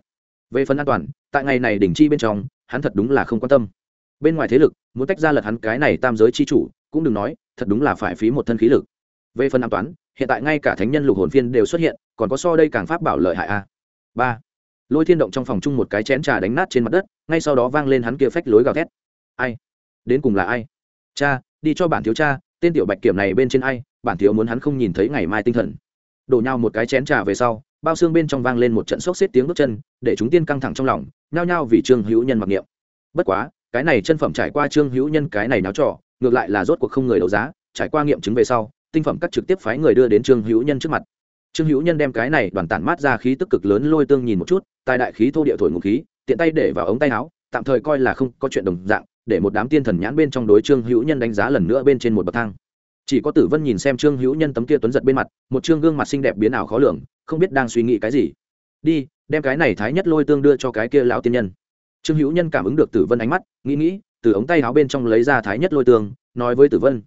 Về phần an toàn, tại ngày này đỉnh chi bên trong, hắn thật đúng là không quan tâm. Bên ngoài thế lực, muốn tách ra lật hắn cái này tam giới chi chủ, cũng đừng nói, thật đúng là phải phí một thân khí lực. Về phần an toán, hiện tại ngay cả thánh nhân lục hồn phiên đều xuất hiện, còn có so đây càng pháp bảo lợi hại a. Ba. Lôi thiên động trong phòng chung một cái chén trà đánh nát trên mặt đất, ngay sau đó vang lên hắn kia phách lối gào thét. Ai? Đến cùng là ai? Cha, đi cho bản thiếu cha, tên tiểu bạch kiểm này bên trên ai? Bản thiếu muốn hắn không nhìn thấy ngày mai tinh thần. Đổ nhau một cái chén trà về sau, bao xương bên trong vang lên một trận sốc xếp tiếng bước chân, để chúng tiên căng thẳng trong lòng, nhao nhao vì trương hữu nhân mặc niệm. Bất quá, cái này chân phẩm trải qua trương hữu nhân cái này náo trò, ngược lại là rốt cuộc không người đấu giá, trải qua nghiệm chứng về sau, tinh phẩm cắt trực tiếp phái người đưa đến trương hữu nhân trước mặt. Trương hữu nhân đem cái này đoàn tản mát ra khí tức cực lớn lôi tương nhìn một chút, tài đại khí thô địa thổi ngụ khí, tiện tay để vào ống tay áo, tạm thời coi là không có chuyện đồng dạng để một đám tiên thần nhãn bên trong đối trương hữu nhân đánh giá lần nữa bên trên một bậc thang. Chỉ có tử vân nhìn xem trương hữu nhân tấm kia tuấn giật bên mặt, một trương gương mặt xinh đẹp biến ảo khó lường, không biết đang suy nghĩ cái gì. Đi, đem cái này thái nhất lôi tương đưa cho cái kia lão tiên nhân. Trương hữu nhân cảm ứng được tử vân ánh mắt, nghĩ nghĩ, từ ống tay áo bên trong lấy ra thái nhất lôi tương, nói với tử vân,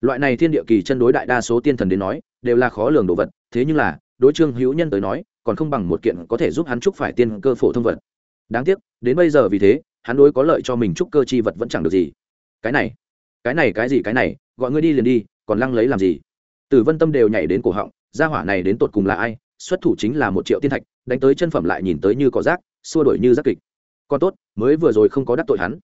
loại này thiên địa kỳ chân đối đại đa số tiên thần đến nói, đều là khó lường đồ vật, thế nhưng là, đối trương hữu nhân tới nói, còn không bằng một kiện có thể giúp hắn chúc phải tiên cơ phổ thông vật. Đáng tiếc, đến bây giờ vì thế hắn đối có lợi cho mình chúc cơ chi vật vẫn chẳng được gì. Cái này cái này, cái gì, cái này, gọi ngươi đi liền đi, còn lăng lấy làm gì? Tử vân tâm đều nhảy đến cổ họng, gia hỏa này đến tột cùng là ai? Xuất thủ chính là một triệu tiên thạch, đánh tới chân phẩm lại nhìn tới như cỏ rác, xua đổi như rác kịch. Còn tốt, mới vừa rồi không có đắc tội hắn.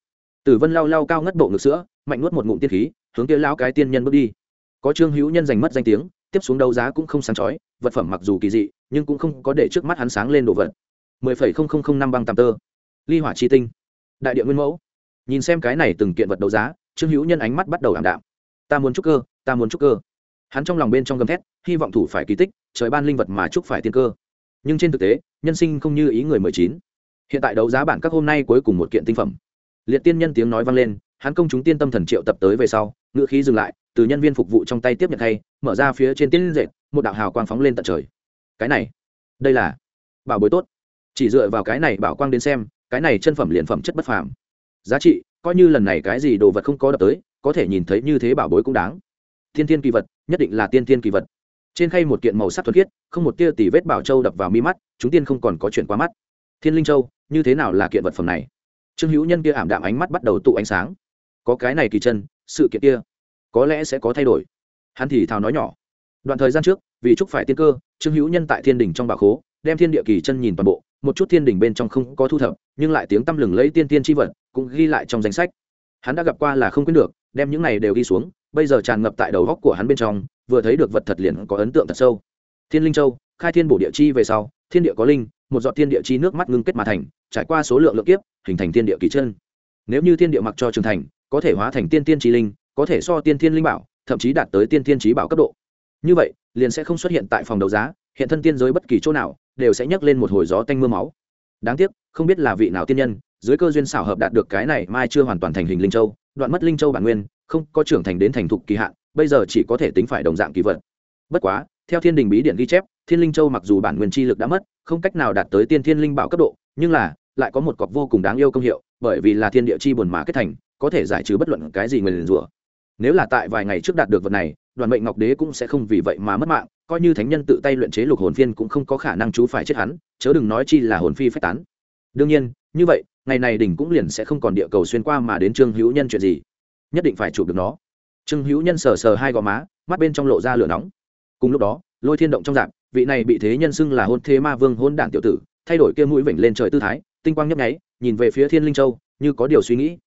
Tử vân lau lau cao ngất bộ ngực sữa, mạnh nuốt một ngụm tiên khí, hướng kia lão cái tiên nhân bước đi. Có trương hữu nhân giành mất danh tiếng, tiếp xuống đấu giá cũng không sáng chói, vật phẩm mặc dù kỳ dị, nhưng cũng không có để trước mắt hắn sáng lên đồ vật. mười phẩy không không không năm băng tàm tơ. Ly hỏa chi tinh đại địa nguyên mẫu. Nhìn xem cái này từng kiện vật đấu giá, trương hữu nhân ánh mắt bắt đầu ảm đạm. Ta muốn trúc cơ, ta muốn trúc cơ. Hắn trong lòng bên trong gầm thét, hy vọng thủ phải kỳ tích, trời ban linh vật mà chúc phải tiên cơ. Nhưng trên thực tế, nhân sinh không như ý người mười chín. Hiện tại đấu giá bản các hôm nay cuối cùng một kiện tinh phẩm. Liệt tiên nhân tiếng nói vang lên, hắn công chúng tiên tâm thần triệu tập tới về sau, ngựa khí dừng lại, từ nhân viên phục vụ trong tay tiếp nhận thay, mở ra phía trên tiên dệt, một đạo hào quang phóng lên tận trời. Cái này, đây là bảo bối tốt. Chỉ dựa vào cái này bảo quang đến xem cái này chân phẩm liền phẩm chất bất phàm. Giá trị, coi như lần này cái gì đồ vật không có đập tới, có thể nhìn thấy như thế bảo bối cũng đáng. Thiên thiên kỳ vật, nhất định là tiên thiên kỳ vật. Trên khay một kiện màu sắc thuật khiết, không một tia tỉ vết bảo châu đập vào mi mắt, chúng tiên không còn có chuyện qua mắt. Thiên linh châu, như thế nào là kiện vật phẩm này? Trương hữu nhân kia ảm đạm ánh mắt bắt đầu tụ ánh sáng. Có cái này kỳ chân, sự kiện kia, có lẽ sẽ có thay đổi. Hắn thì thào nói nhỏ. Đoạn thời gian trước, vì chúc phải tiên cơ, trương hữu nhân tại thiên đình trong bà khố, đem thiên địa kỳ chân nhìn toàn bộ một chút thiên đình bên trong không có thu thập, nhưng lại tiếng tăm lừng lấy tiên tiên tri vật cũng ghi lại trong danh sách. Hắn đã gặp qua là không quên được, đem những này đều ghi xuống, bây giờ tràn ngập tại đầu góc của hắn bên trong, vừa thấy được vật thật liền có ấn tượng thật sâu. Thiên linh châu, khai thiên bổ địa chi về sau, thiên địa có linh, một giọt thiên địa chi nước mắt ngưng kết mà thành, trải qua số lượng lượng kiếp, hình thành thiên địa kỳ chân. Nếu như thiên địa mặc cho trưởng thành, có thể hóa thành tiên tiên trí linh, có thể so tiên thiên linh bảo, thậm chí đạt tới tiên thiên trí bảo cấp độ. Như vậy, liền sẽ không xuất hiện tại phòng đấu giá hiện thân tiên giới bất kỳ chỗ nào đều sẽ nhấc lên một hồi gió tanh mưa máu. Đáng tiếc, không biết là vị nào tiên nhân, dưới cơ duyên xảo hợp đạt được cái này mai chưa hoàn toàn thành hình linh châu, đoạn mất linh châu bản nguyên, không có trưởng thành đến thành thục kỳ hạn, bây giờ chỉ có thể tính phải đồng dạng kỳ vật. Bất quá, theo thiên đình bí điện ghi chép, thiên linh châu mặc dù bản nguyên chi lực đã mất, không cách nào đạt tới tiên thiên linh bảo cấp độ, nhưng là, lại có một cọc vô cùng đáng yêu công hiệu, bởi vì là thiên địa chi buồn mà kết thành, có thể giải trừ bất luận cái gì người liền rủa. Nếu là tại vài ngày trước đạt được vật này đoàn mệnh ngọc đế cũng sẽ không vì vậy mà mất mạng coi như thánh nhân tự tay luyện chế lục hồn phiên cũng không có khả năng chú phải chết hắn, chớ đừng nói chi là hồn phi phách tán. Đương nhiên, như vậy, ngày này đỉnh cũng liền sẽ không còn địa cầu xuyên qua mà đến trương hữu nhân chuyện gì. Nhất định phải chụp được nó. Trương hữu nhân sờ sờ hai gò má, mắt bên trong lộ ra lửa nóng. Cùng lúc đó, lôi thiên động trong dạng, vị này bị thế nhân xưng là hôn thế ma vương hôn đản tiểu tử, thay đổi kia mũi vểnh lên trời tư thái, tinh quang nhấp nháy, nhìn về phía thiên linh châu, như có điều suy nghĩ.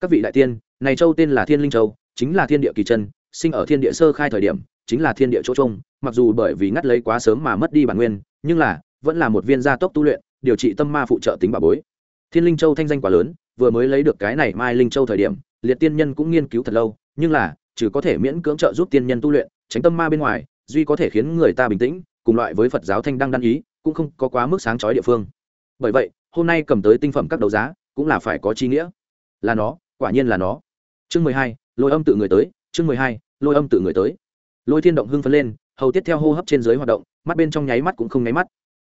Các vị đại tiên, này châu tên là thiên linh châu, chính là thiên địa kỳ chân, sinh ở thiên địa sơ khai thời điểm chính là thiên địa chỗ trông, mặc dù bởi vì ngắt lấy quá sớm mà mất đi bản nguyên, nhưng là, vẫn là một viên gia tốc tu luyện, điều trị tâm ma phụ trợ tính bà bối. Thiên linh châu thanh danh quá lớn, vừa mới lấy được cái này mai linh châu thời điểm, liệt tiên nhân cũng nghiên cứu thật lâu, nhưng là, trừ có thể miễn cưỡng trợ giúp tiên nhân tu luyện, tránh tâm ma bên ngoài, duy có thể khiến người ta bình tĩnh, cùng loại với phật giáo thanh đăng đăng ý, cũng không có quá mức sáng chói địa phương. Bởi vậy, hôm nay cầm tới tinh phẩm các đấu giá, cũng là phải có chi nghĩa. Là nó, quả nhiên là nó. Chương mười hai, lôi âm tự người tới, chương mười hai, lôi âm tự người tới lôi thiên động hưng phấn lên, hầu tiết theo hô hấp trên dưới hoạt động, mắt bên trong nháy mắt cũng không nháy mắt.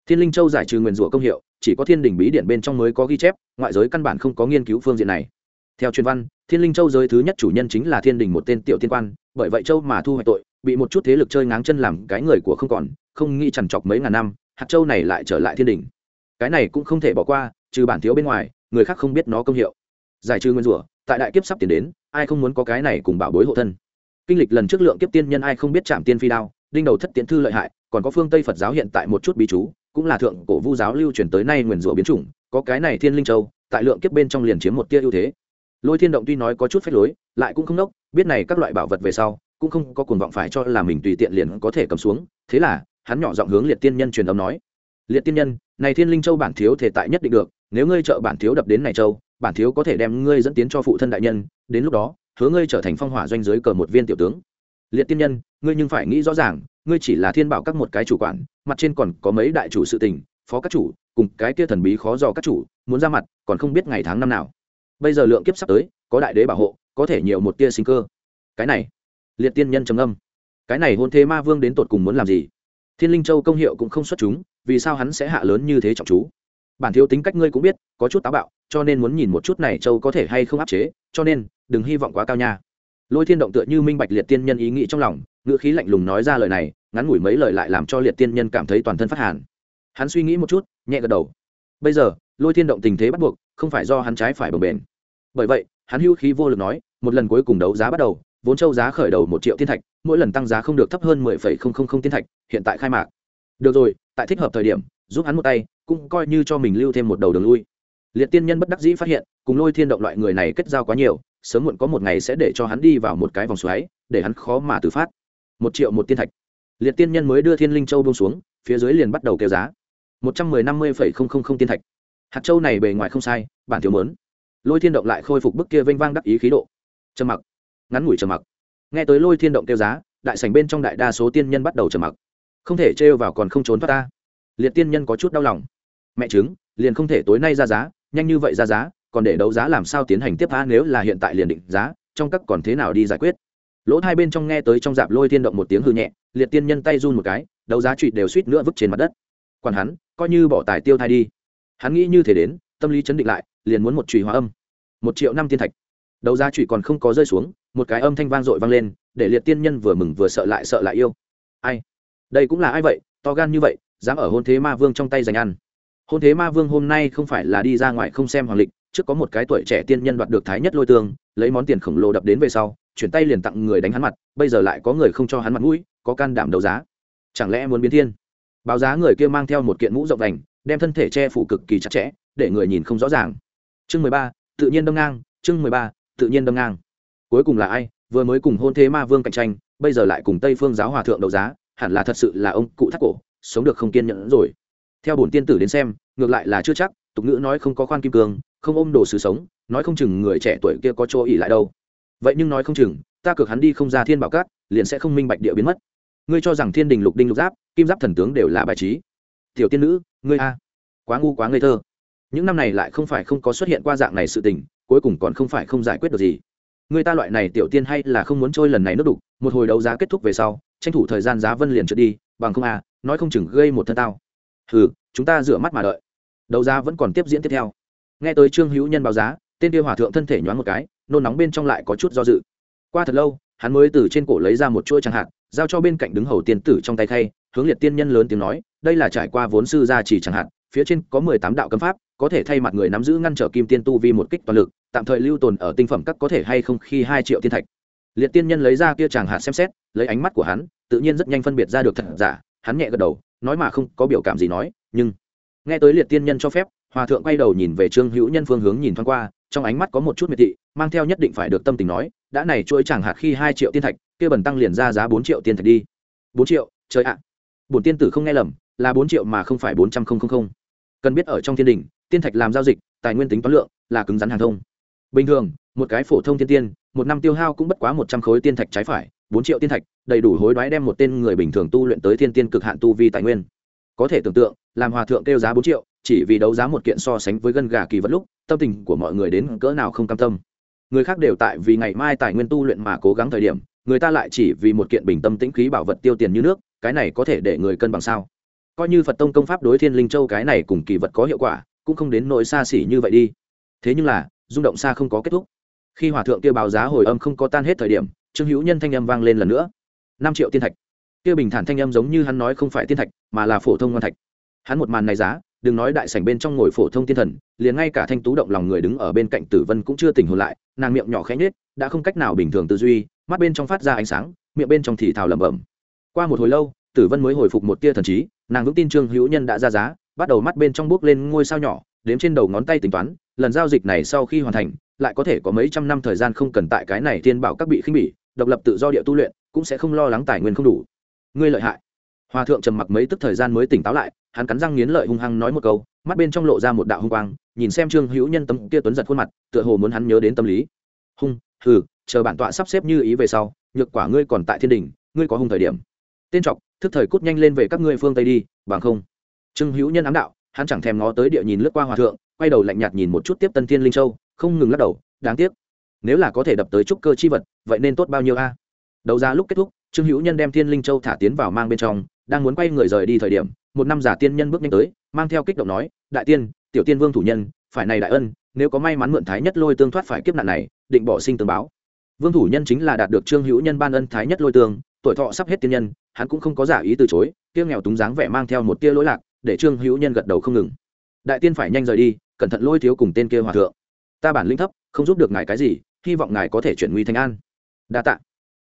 Thiên linh châu giải trừ nguyền rủa công hiệu, chỉ có thiên đình bí điện bên trong mới có ghi chép, ngoại giới căn bản không có nghiên cứu phương diện này. Theo truyền văn, thiên linh châu giới thứ nhất chủ nhân chính là thiên đình một tên tiểu thiên quan, bởi vậy châu mà thu hoạch tội, bị một chút thế lực chơi ngáng chân làm cái người của không còn, không nghĩ chằn chọc mấy ngàn năm, hạt châu này lại trở lại thiên đình cái này cũng không thể bỏ qua, trừ bản thiếu bên ngoài, người khác không biết nó công hiệu. Giải trừ nguyên rủa, tại đại kiếp sắp tiến đến, ai không muốn có cái này cùng bảo bối hộ thân? Kinh lịch lần trước lượng kiếp tiên nhân ai không biết chạm tiên phi đao, đinh đầu thất tiễn thư lợi hại, còn có phương tây phật giáo hiện tại một chút bí chú, cũng là thượng cổ vu giáo lưu truyền tới nay nguyền rủa biến chủng, có cái này thiên linh châu, tại lượng kiếp bên trong liền chiếm một tia ưu thế. Lôi thiên động tuy nói có chút phép lối, lại cũng không nốc, biết này các loại bảo vật về sau, cũng không có cuồng vọng phải cho là mình tùy tiện liền có thể cầm xuống, thế là, hắn nhỏ giọng hướng liệt tiên nhân truyền âm nói, liệt tiên nhân, này thiên linh châu bản thiếu thể tại nhất định được, nếu ngươi trợ bản thiếu đập đến này châu, bản thiếu có thể đem ngươi dẫn tiến cho phụ thân đại nhân, đến lúc đó hứa ngươi trở thành phong hỏa doanh giới cờ một viên tiểu tướng. Liệt tiên nhân, ngươi nhưng phải nghĩ rõ ràng, ngươi chỉ là thiên bảo các một cái chủ quản, mặt trên còn có mấy đại chủ sự tình, phó các chủ, cùng cái kia thần bí khó dò các chủ, muốn ra mặt, còn không biết ngày tháng năm nào. Bây giờ lượng kiếp sắp tới, có đại đế bảo hộ, có thể nhiều một tia sinh cơ. Cái này, liệt tiên nhân trầm âm cái này hôn thế ma vương đến tột cùng muốn làm gì? Thiên linh châu công hiệu cũng không xuất chúng, vì sao hắn sẽ hạ lớn như thế trọng chú? Bản thiếu tính cách ngươi cũng biết, có chút táo bạo, cho nên muốn nhìn một chút này châu có thể hay không áp chế, cho nên đừng hy vọng quá cao nha. Lôi thiên động tựa như minh bạch liệt tiên nhân ý nghĩ trong lòng, ngữ khí lạnh lùng nói ra lời này, ngắn ngủi mấy lời lại làm cho liệt tiên nhân cảm thấy toàn thân phát hàn. Hắn suy nghĩ một chút, nhẹ gật đầu. Bây giờ, lôi thiên động tình thế bắt buộc, không phải do hắn trái phải bồng bền bởi vậy, hắn hưu khí vô lực nói, một lần cuối cùng đấu giá bắt đầu, vốn châu giá khởi đầu một triệu thiên thạch, mỗi lần tăng giá không được thấp hơn mười phẩy không không không thiên thạch, hiện tại khai mạc. Được rồi, tại thích hợp thời điểm, giúp hắn một tay, cũng coi như cho mình lưu thêm một đầu đường lui liệt tiên nhân bất đắc dĩ phát hiện, cùng lôi thiên động loại người này kết giao quá nhiều, sớm muộn có một ngày sẽ để cho hắn đi vào một cái vòng xoáy, để hắn khó mà tự phát. Một triệu một tiên thạch. Liệt tiên nhân mới đưa thiên linh châu bông xuống, phía dưới liền bắt đầu kêu giá. Một trăm mười năm mươi phẩy không không không tiên thạch. Hạt châu này bề ngoài không sai, bản thiếu mớn. Lôi thiên động lại khôi phục bức kia vênh vang đắc ý khí độ. Trầm mặc. Ngắn ngủi trầm mặc. Nghe tới lôi thiên động kêu giá, đại sảnh bên trong đại đa số tiên nhân bắt đầu trầm mặc. Không thể trêu vào còn không trốn thoát ta. Liệt tiên nhân có chút đau lòng. Mẹ chứng liền không thể tối nay ra giá nhanh như vậy ra giá, còn để đấu giá làm sao tiến hành tiếp phá nếu là hiện tại liền định giá, trong các còn thế nào đi giải quyết? Lỗ hai bên trong nghe tới trong dạp lôi thiên động một tiếng hư nhẹ, liệt tiên nhân tay run một cái, đấu giá trụy đều suýt nữa vứt trên mặt đất. Còn hắn, coi như bỏ tài tiêu thai đi. Hắn nghĩ như thế đến, tâm lý chấn định lại, liền muốn một trụy hóa âm. Một triệu năm tiên thạch. Đấu giá trụy còn không có rơi xuống, một cái âm thanh vang dội vang lên, để liệt tiên nhân vừa mừng vừa sợ lại sợ lại yêu. Ai? Đây cũng là ai vậy? To gan như vậy, dám ở hôn thế ma vương trong tay giành ăn hôn thế ma vương hôm nay không phải là đi ra ngoài không xem hoàng lịch, trước có một cái tuổi trẻ tiên nhân đoạt được thái nhất lôi tương, lấy món tiền khổng lồ đập đến về sau, chuyển tay liền tặng người đánh hắn mặt, bây giờ lại có người không cho hắn mặt mũi, có can đảm đấu giá. Chẳng lẽ muốn biến thiên? Báo giá người kia mang theo một kiện mũ rộng đành đem thân thể che phủ cực kỳ chặt chẽ, để người nhìn không rõ ràng. Chương mười ba, tự nhiên đâm ngang, chương mười ba, tự nhiên đâm ngang. Cuối cùng là ai? Vừa mới cùng hôn thế ma vương cạnh tranh, bây giờ lại cùng tây phương giáo hòa thượng đấu giá, hẳn là thật sự là ông cụ thác cổ, sống được không kiên nhẫn rồi theo bổn tiên tử đến xem, ngược lại là chưa chắc, tục ngữ nói không có khoan kim cương, không ôm đồ sứ sống, nói không chừng người trẻ tuổi kia có chỗ ỉ lại đâu. Vậy nhưng nói không chừng, ta cược hắn đi không ra thiên bảo cát liền sẽ không minh bạch địa biến mất. Ngươi cho rằng thiên đình lục đinh lục giáp, kim giáp thần tướng đều là bài trí. Tiểu tiên nữ, ngươi a, quá ngu quá ngây thơ. Những năm này lại không phải không có xuất hiện qua dạng này sự tình, cuối cùng còn không phải không giải quyết được gì. Người ta loại này tiểu tiên hay là không muốn trôi lần này nước đục, một hồi đấu giá kết thúc về sau, tranh thủ thời gian giá vân liền trượt đi, bằng không à nói không chừng gây một thân tao ừ chúng ta rửa mắt mà đợi. Đấu giá vẫn còn tiếp diễn tiếp theo. Nghe tới trương hữu nhân báo giá, tên kia hòa thượng thân thể nhoáng một cái, nôn nóng bên trong lại có chút do dự. Qua thật lâu, hắn mới từ trên cổ lấy ra một chuỗi chẳng hạn giao cho bên cạnh đứng hầu tiên tử trong tay khay, hướng liệt tiên nhân lớn tiếng nói, đây là trải qua vốn sư gia chỉ chẳng hạn phía trên có mười tám đạo cấm pháp, có thể thay mặt người nắm giữ ngăn trở kim tiên tu vi một kích toàn lực, tạm thời lưu tồn ở tinh phẩm các có thể hay không khi hai triệu tiên thạch. Liệt tiên nhân lấy ra kia chẳng hạt xem xét, lấy ánh mắt của hắn, tự nhiên rất nhanh phân biệt ra được thật giả hắn nhẹ gật đầu, nói mà không có biểu cảm gì nói, nhưng nghe tới liệt tiên nhân cho phép, hòa thượng quay đầu nhìn về trương hữu nhân phương hướng nhìn thoáng qua, trong ánh mắt có một chút miệt thị, mang theo nhất định phải được tâm tình nói, đã này chuỗi chẳng hạt khi hai triệu tiên thạch, kia bẩn tăng liền ra giá bốn triệu tiên thạch đi. Bốn triệu? Trời ạ. À. bổn tiên tử không nghe lầm, là bốn triệu mà không phải bốn trăm linh cần biết ở trong thiên đình, tiên thạch làm giao dịch, tài nguyên tính toán lượng, là cứng rắn hàng thông. Bình thường, một cái phổ thông thiên tiên, một năm tiêu hao cũng bất quá một trăm khối tiên thạch trái phải bốn triệu tiên thạch, đầy đủ hối đoái đem một tên người bình thường tu luyện tới thiên tiên cực hạn tu vi tài nguyên. Có thể tưởng tượng, làm hòa thượng kêu giá bốn triệu, chỉ vì đấu giá một kiện so sánh với gân gà kỳ vật lúc, tâm tình của mọi người đến cỡ nào không cam tâm. Người khác đều tại vì ngày mai tài nguyên tu luyện mà cố gắng thời điểm, người ta lại chỉ vì một kiện bình tâm tĩnh khí bảo vật tiêu tiền như nước, cái này có thể để người cân bằng sao? Coi như phật tông công pháp đối thiên linh châu cái này cùng kỳ vật có hiệu quả, cũng không đến nỗi xa xỉ như vậy đi. Thế nhưng là, rung động xa không có kết thúc. Khi hòa thượng kia báo giá hồi âm không có tan hết thời điểm trương hữu nhân thanh âm vang lên lần nữa. Năm triệu tiên thạch. Kia bình thản thanh âm giống như hắn nói không phải tiên thạch, mà là phổ thông ngon thạch. Hắn một màn này giá, đừng nói đại sảnh bên trong ngồi phổ thông tiên thần, liền ngay cả thanh tú động lòng người đứng ở bên cạnh tử vân cũng chưa tỉnh hồn lại, nàng miệng nhỏ khẽ nhết đã không cách nào bình thường tư duy, mắt bên trong phát ra ánh sáng, miệng bên trong thì thào lẩm bẩm. Qua một hồi lâu, tử vân mới hồi phục một tia thần trí, nàng vững tin trương hữu nhân đã ra giá, bắt đầu mắt bên trong bước lên ngôi sao nhỏ, đếm trên đầu ngón tay tính toán, lần giao dịch này sau khi hoàn thành, lại có thể có mấy trăm năm thời gian không cần tại cái này tiên bảo các bị khinh bỉ độc lập tự do địa tu luyện, cũng sẽ không lo lắng tài nguyên không đủ. Ngươi lợi hại. Hòa thượng trầm mặc mấy tức thời gian mới tỉnh táo lại, hắn cắn răng nghiến lợi hung hăng nói một câu, mắt bên trong lộ ra một đạo hung quang, nhìn xem trương hữu nhân tâm kia tuấn giật khuôn mặt, tựa hồ muốn hắn nhớ đến tâm lý. Hung, hừ, chờ bản tọa sắp xếp như ý về sau, nhược quả ngươi còn tại thiên đình, ngươi có hung thời điểm. Tên trọc, thức thời cút nhanh lên về các ngươi phương tây đi, bằng không. Trương hữu nhân ám đạo, hắn chẳng thèm ngó tới địa nhìn lướt qua hòa thượng, quay đầu lạnh nhạt nhìn một chút tiếp tân thiên linh châu, không ngừng lắc đầu, đáng tiếc nếu là có thể đập tới trúc cơ chi vật, vậy nên tốt bao nhiêu a? Đầu ra lúc kết thúc, trương hữu nhân đem thiên linh châu thả tiến vào mang bên trong, đang muốn quay người rời đi thời điểm, một năm giả tiên nhân bước nhanh tới, mang theo kích động nói, đại tiên, tiểu tiên vương thủ nhân, phải này đại ân, nếu có may mắn mượn thái nhất lôi tương thoát phải kiếp nạn này, định bỏ sinh tương báo. Vương thủ nhân chính là đạt được trương hữu nhân ban ân thái nhất lôi tương, tuổi thọ sắp hết tiên nhân, hắn cũng không có giả ý từ chối tiêu nghèo túng dáng vẻ mang theo một tia lỗi lạc, để trương hữu nhân gật đầu không ngừng. Đại tiên phải nhanh rời đi, cẩn thận lôi thiếu cùng tên kia hòa thượng. Ta bản lĩnh thấp, không giúp được ngài cái gì hy vọng ngài có thể chuyển nguy thành an. Đa tạ.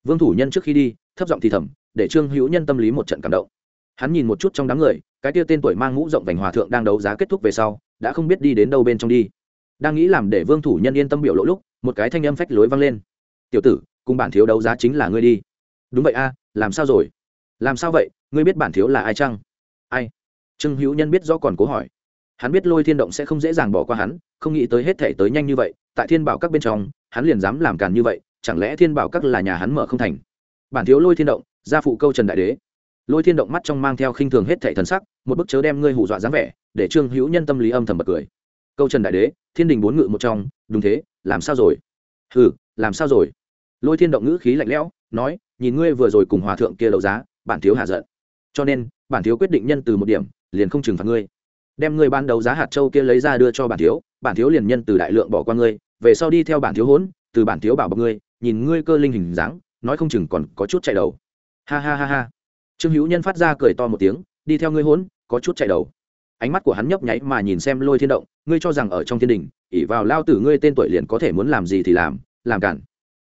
Vương thủ nhân trước khi đi, thấp giọng thì thầm, để trương hữu nhân tâm lý một trận cảm động. Hắn nhìn một chút trong đám người, cái tia tên tuổi mang mũ rộng vành hòa thượng đang đấu giá kết thúc về sau, đã không biết đi đến đâu bên trong đi. Đang nghĩ làm để vương thủ nhân yên tâm biểu lộ lúc, một cái thanh âm phách lối vang lên. Tiểu tử, cùng bản thiếu đấu giá chính là ngươi đi. Đúng vậy a, làm sao rồi? Làm sao vậy? Ngươi biết bản thiếu là ai chăng? Ai? Trương hữu nhân biết do còn cố hỏi. Hắn biết lôi thiên động sẽ không dễ dàng bỏ qua hắn, không nghĩ tới hết thể tới nhanh như vậy tại thiên bảo các bên trong, hắn liền dám làm càn như vậy, chẳng lẽ thiên bảo các là nhà hắn mở không thành? Bản thiếu lôi thiên động, gia phụ câu trần đại đế. Lôi thiên động mắt trong mang theo khinh thường hết thệ thần sắc, một bức chớ đem ngươi hù dọa dáng vẻ, để trương hữu nhân tâm lý âm thầm bật cười. Câu trần đại đế, thiên đình bốn ngự một trong, đúng thế, làm sao rồi? Ừ làm sao rồi? Lôi thiên động ngữ khí lạnh lẽo, nói, nhìn ngươi vừa rồi cùng hòa thượng kia đấu giá, bản thiếu hạ giận. Cho nên, bản thiếu quyết định nhân từ một điểm, liền không trừng phạt ngươi. Đem ngươi ban đầu giá hạt châu kia lấy ra đưa cho bản thiếu bản thiếu liền nhân từ đại lượng bỏ qua ngươi về sau đi theo bản thiếu hỗn từ bản thiếu bảo bọc ngươi, nhìn ngươi cơ linh hình dáng, nói không chừng còn có chút chạy đầu. Ha ha ha ha. Trương hữu nhân phát ra cười to một tiếng, đi theo ngươi hỗn có chút chạy đầu. Ánh mắt của hắn nhấp nháy mà nhìn xem lôi thiên động, ngươi cho rằng ở trong thiên đình ỉ vào lao tử ngươi tên tuổi liền có thể muốn làm gì thì làm làm cản.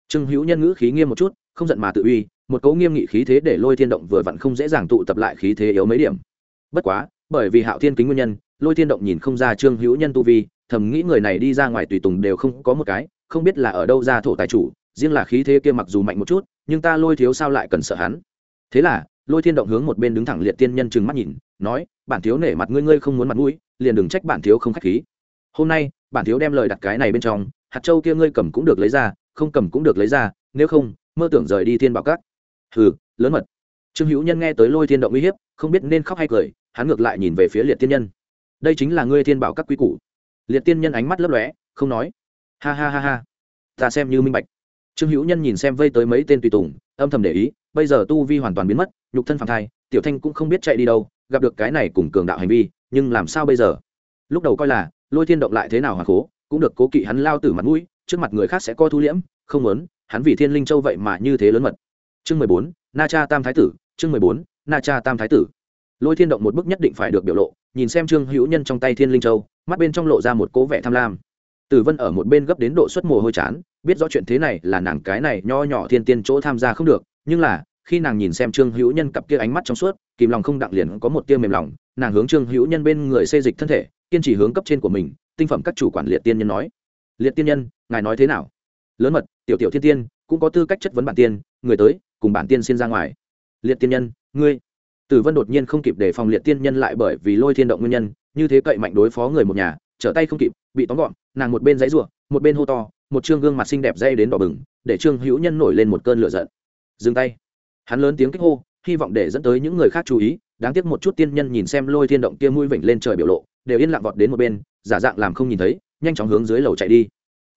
Trương hữu nhân ngữ khí nghiêm một chút, không giận mà tự uy, một cấu nghiêm nghị khí thế để lôi thiên động vừa vặn không dễ dàng tụ tập lại khí thế yếu mấy điểm. Bất quá, bởi vì hạo thiên kính nguyên nhân, lôi thiên động nhìn không ra trương hữu nhân tu vi thầm nghĩ người này đi ra ngoài tùy tùng đều không có một cái, không biết là ở đâu ra thổ tài chủ, riêng là khí thế kia mặc dù mạnh một chút, nhưng ta lôi thiếu sao lại cần sợ hắn. Thế là, lôi thiên động hướng một bên đứng thẳng liệt tiên nhân chừng mắt nhìn, nói, bản thiếu nể mặt ngươi ngươi không muốn mặt mũi, liền đừng trách bản thiếu không khách khí. Hôm nay, bản thiếu đem lời đặt cái này bên trong, hạt châu kia ngươi cầm cũng được lấy ra, không cầm cũng được lấy ra, nếu không, mơ tưởng rời đi thiên bảo cát hừ, lớn mật. Trương hữu nhân nghe tới lôi thiên động uy hiếp, không biết nên khóc hay cười, hắn ngược lại nhìn về phía liệt tiên nhân. Đây chính là ngươi thiên bảo các quý củ liệt tiên nhân ánh mắt lấp lóe, không nói. Ha ha ha ha. Ta xem như minh bạch. Trương hữu nhân nhìn xem vây tới mấy tên tùy tùng, âm thầm để ý, bây giờ tu vi hoàn toàn biến mất, nhục thân phản thai, tiểu thanh cũng không biết chạy đi đâu, gặp được cái này cùng cường đạo hành vi, nhưng làm sao bây giờ? Lúc đầu coi là, lôi thiên động lại thế nào hoàng cố cũng được cố kỵ hắn lao tử mặt mũi, trước mặt người khác sẽ co thu liễm, không muốn, hắn vì thiên linh châu vậy mà như thế lớn mật. Chương mười bốn, na cha tam thái tử, chương mười bốn, na cha tam thái tử. Lôi thiên động một bức nhất định phải được biểu lộ, nhìn xem trương hữu nhân trong tay thiên linh châu mắt bên trong lộ ra một cố vẻ tham lam. Tử vân ở một bên gấp đến độ xuất mồ hôi chán, biết rõ chuyện thế này là nàng cái này nho nhỏ thiên tiên chỗ tham gia không được, nhưng là, khi nàng nhìn xem trương hữu nhân cặp kia ánh mắt trong suốt, kìm lòng không đặng liền có một tia mềm lòng, nàng hướng trương hữu nhân bên người xây dịch thân thể, kiên trì hướng cấp trên của mình, tinh phẩm các chủ quản liệt tiên nhân nói. Liệt tiên nhân, ngài nói thế nào? Lớn mật, tiểu tiểu thiên tiên, cũng có tư cách chất vấn bản tiên, người tới, cùng bản tiên xin ra ngoài. Liệt tiên nhân, ngươi? Tử vân đột nhiên không kịp để phòng liệt tiên nhân lại bởi vì lôi thiên động nguyên nhân như thế cậy mạnh đối phó người một nhà, trở tay không kịp, bị tóm gọn, nàng một bên giấy ruộng một bên hô to, một trương gương mặt xinh đẹp dây đến đỏ bừng, để trương hữu nhân nổi lên một cơn lửa giận. Dừng tay. Hắn lớn tiếng kích hô, hy vọng để dẫn tới những người khác chú ý, đáng tiếc một chút tiên nhân nhìn xem lôi thiên động kia mũi vểnh lên trời biểu lộ, đều yên lặng vọt đến một bên, giả dạng làm không nhìn thấy, nhanh chóng hướng dưới lầu chạy đi.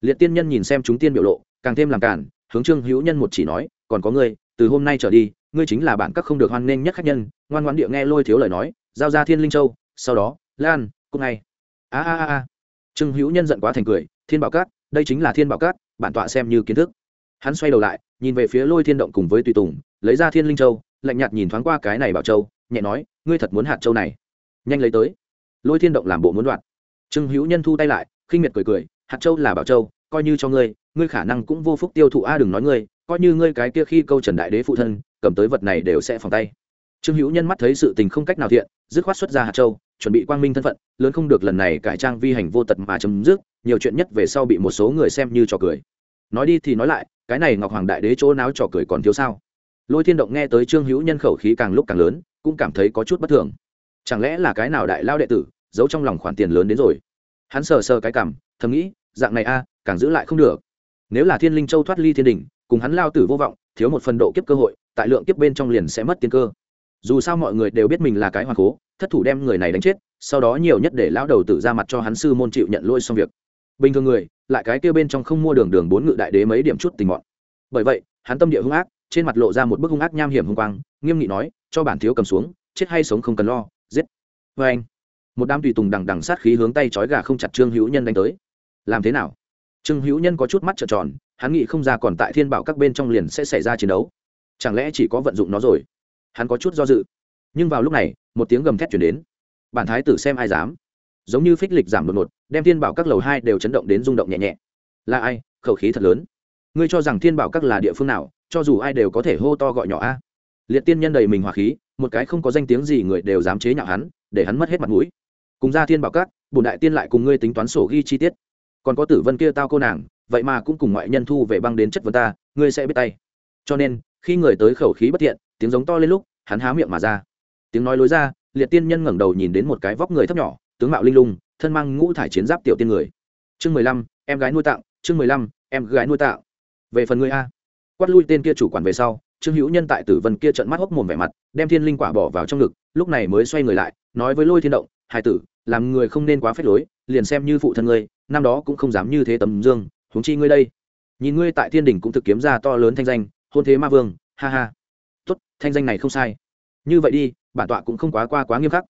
Liệt tiên nhân nhìn xem chúng tiên biểu lộ, càng thêm làm cản, hướng trương hữu nhân một chỉ nói, còn có ngươi, từ hôm nay trở đi, ngươi chính là bản các không được hoan nghênh nhất khách nhân. Ngoan ngoãn địa nghe lôi thiếu lời nói, giao ra thiên linh châu, sau đó lan cùng ngay. A a a a. Trương hữu nhân giận quá thành cười, thiên bảo cát, đây chính là thiên bảo cát, bản tọa xem như kiến thức. Hắn xoay đầu lại, nhìn về phía lôi thiên động cùng với tùy tùng, lấy ra thiên linh châu, lạnh nhạt nhìn thoáng qua cái này bảo châu, nhẹ nói, ngươi thật muốn hạt châu này? Nhanh lấy tới. Lôi thiên động làm bộ muốn đoạt. Trương hữu nhân thu tay lại, khinh miệt cười cười, hạt châu là bảo châu, coi như cho ngươi ngươi khả năng cũng vô phúc tiêu thụ a, đừng nói ngươi, coi như ngươi cái kia khi câu trần đại đế phụ thân, cầm tới vật này đều sẽ phòng tay. Trương hữu nhân mắt thấy sự tình không cách nào thiện, dứt khoát xuất ra hạt châu chuẩn bị quang minh thân phận, lớn không được lần này cải trang vi hành vô tật mà chấm dứt, nhiều chuyện nhất về sau bị một số người xem như trò cười. Nói đi thì nói lại, cái này ngọc hoàng đại đế chỗ náo trò cười còn thiếu sao? Lôi thiên động nghe tới trương hữu nhân khẩu khí càng lúc càng lớn, cũng cảm thấy có chút bất thường. Chẳng lẽ là cái nào đại lao đệ tử, giấu trong lòng khoản tiền lớn đến rồi? Hắn sờ sờ cái cảm, thầm nghĩ, dạng này a à, càng giữ lại không được. Nếu là thiên linh châu thoát ly thiên đình, cùng hắn lao tử vô vọng, thiếu một phần độ kiếp cơ hội, tại lượng kiếp bên trong liền sẽ mất tiên cơ dù sao mọi người đều biết mình là cái hoàng cố thất thủ đem người này đánh chết, sau đó nhiều nhất để lão đầu tử ra mặt cho hắn sư môn chịu nhận lôi xong việc. Bình thường người, lại cái kia bên trong không mua đường đường bốn ngự đại đế mấy điểm chút tình mọn. Bởi vậy, hắn tâm địa hung ác, trên mặt lộ ra một bức hung ác nham hiểm hung quang, nghiêm nghị nói, cho bản thiếu cầm xuống, chết hay sống không cần lo, giết. Vê anh, một đám tùy tùng đằng đằng sát khí hướng tay trói gà không chặt trương hữu nhân đánh tới. Làm thế nào? Trương hữu nhân có chút mắt trợn tròn, hắn nghĩ không ra còn tại thiên bảo các bên trong liền sẽ xảy ra chiến đấu. Chẳng lẽ chỉ có vận dụng nó rồi? Hắn có chút do dự. Nhưng vào lúc này, một tiếng gầm thét chuyển đến. Bản thái tử xem ai dám. Giống như phích lịch giảm đột ngột, đem thiên bảo các lầu hai đều chấn động đến rung động nhẹ nhẹ. Là ai? Khẩu khí thật lớn. Ngươi cho rằng thiên bảo các là địa phương nào, cho dù ai đều có thể hô to gọi nhỏ a. Liệt tiên nhân đầy mình hòa khí, một cái không có danh tiếng gì người đều dám chế nhạo hắn, để hắn mất hết mặt mũi. Cùng ra thiên bảo các bùn đại tiên lại cùng ngươi tính toán sổ ghi chi tiết. Còn có tử vân kia tao cô nàng, vậy mà cũng cùng ngoại nhân thu về băng đến chất vấn ta, ngươi sẽ biết tay. Cho nên, khi người tới khẩu khí bất thiện tiếng giống to lên lúc, hắn há miệng mà ra. Tiếng nói lối ra, liệt tiên nhân ngẩng đầu nhìn đến một cái vóc người thấp nhỏ, tướng mạo linh lung, thân mang ngũ thải chiến giáp tiểu tiên người. Chương mười lăm, em gái nuôi tạo chương mười lăm, em gái nuôi tạo về phần người a. Quát lui tên kia chủ quản về sau, trương hữu nhân tại tử vân kia trận mắt hốc mồm vẻ mặt, đem thiên linh quả bỏ vào trong ngực, lúc này mới xoay người lại, nói với lôi thiên động hai tử, làm người không nên quá phép lối, liền xem như phụ thân ngươi, năm đó cũng không dám như thế tầm dương, huống chi ngươi đây. Nhìn ngươi tại thiên đình cũng thực kiếm ra to lớn thanh danh, hôn thế ma vương, ha ha thanh danh này không sai. Như vậy đi, bản tọa cũng không quá qua quá nghiêm khắc.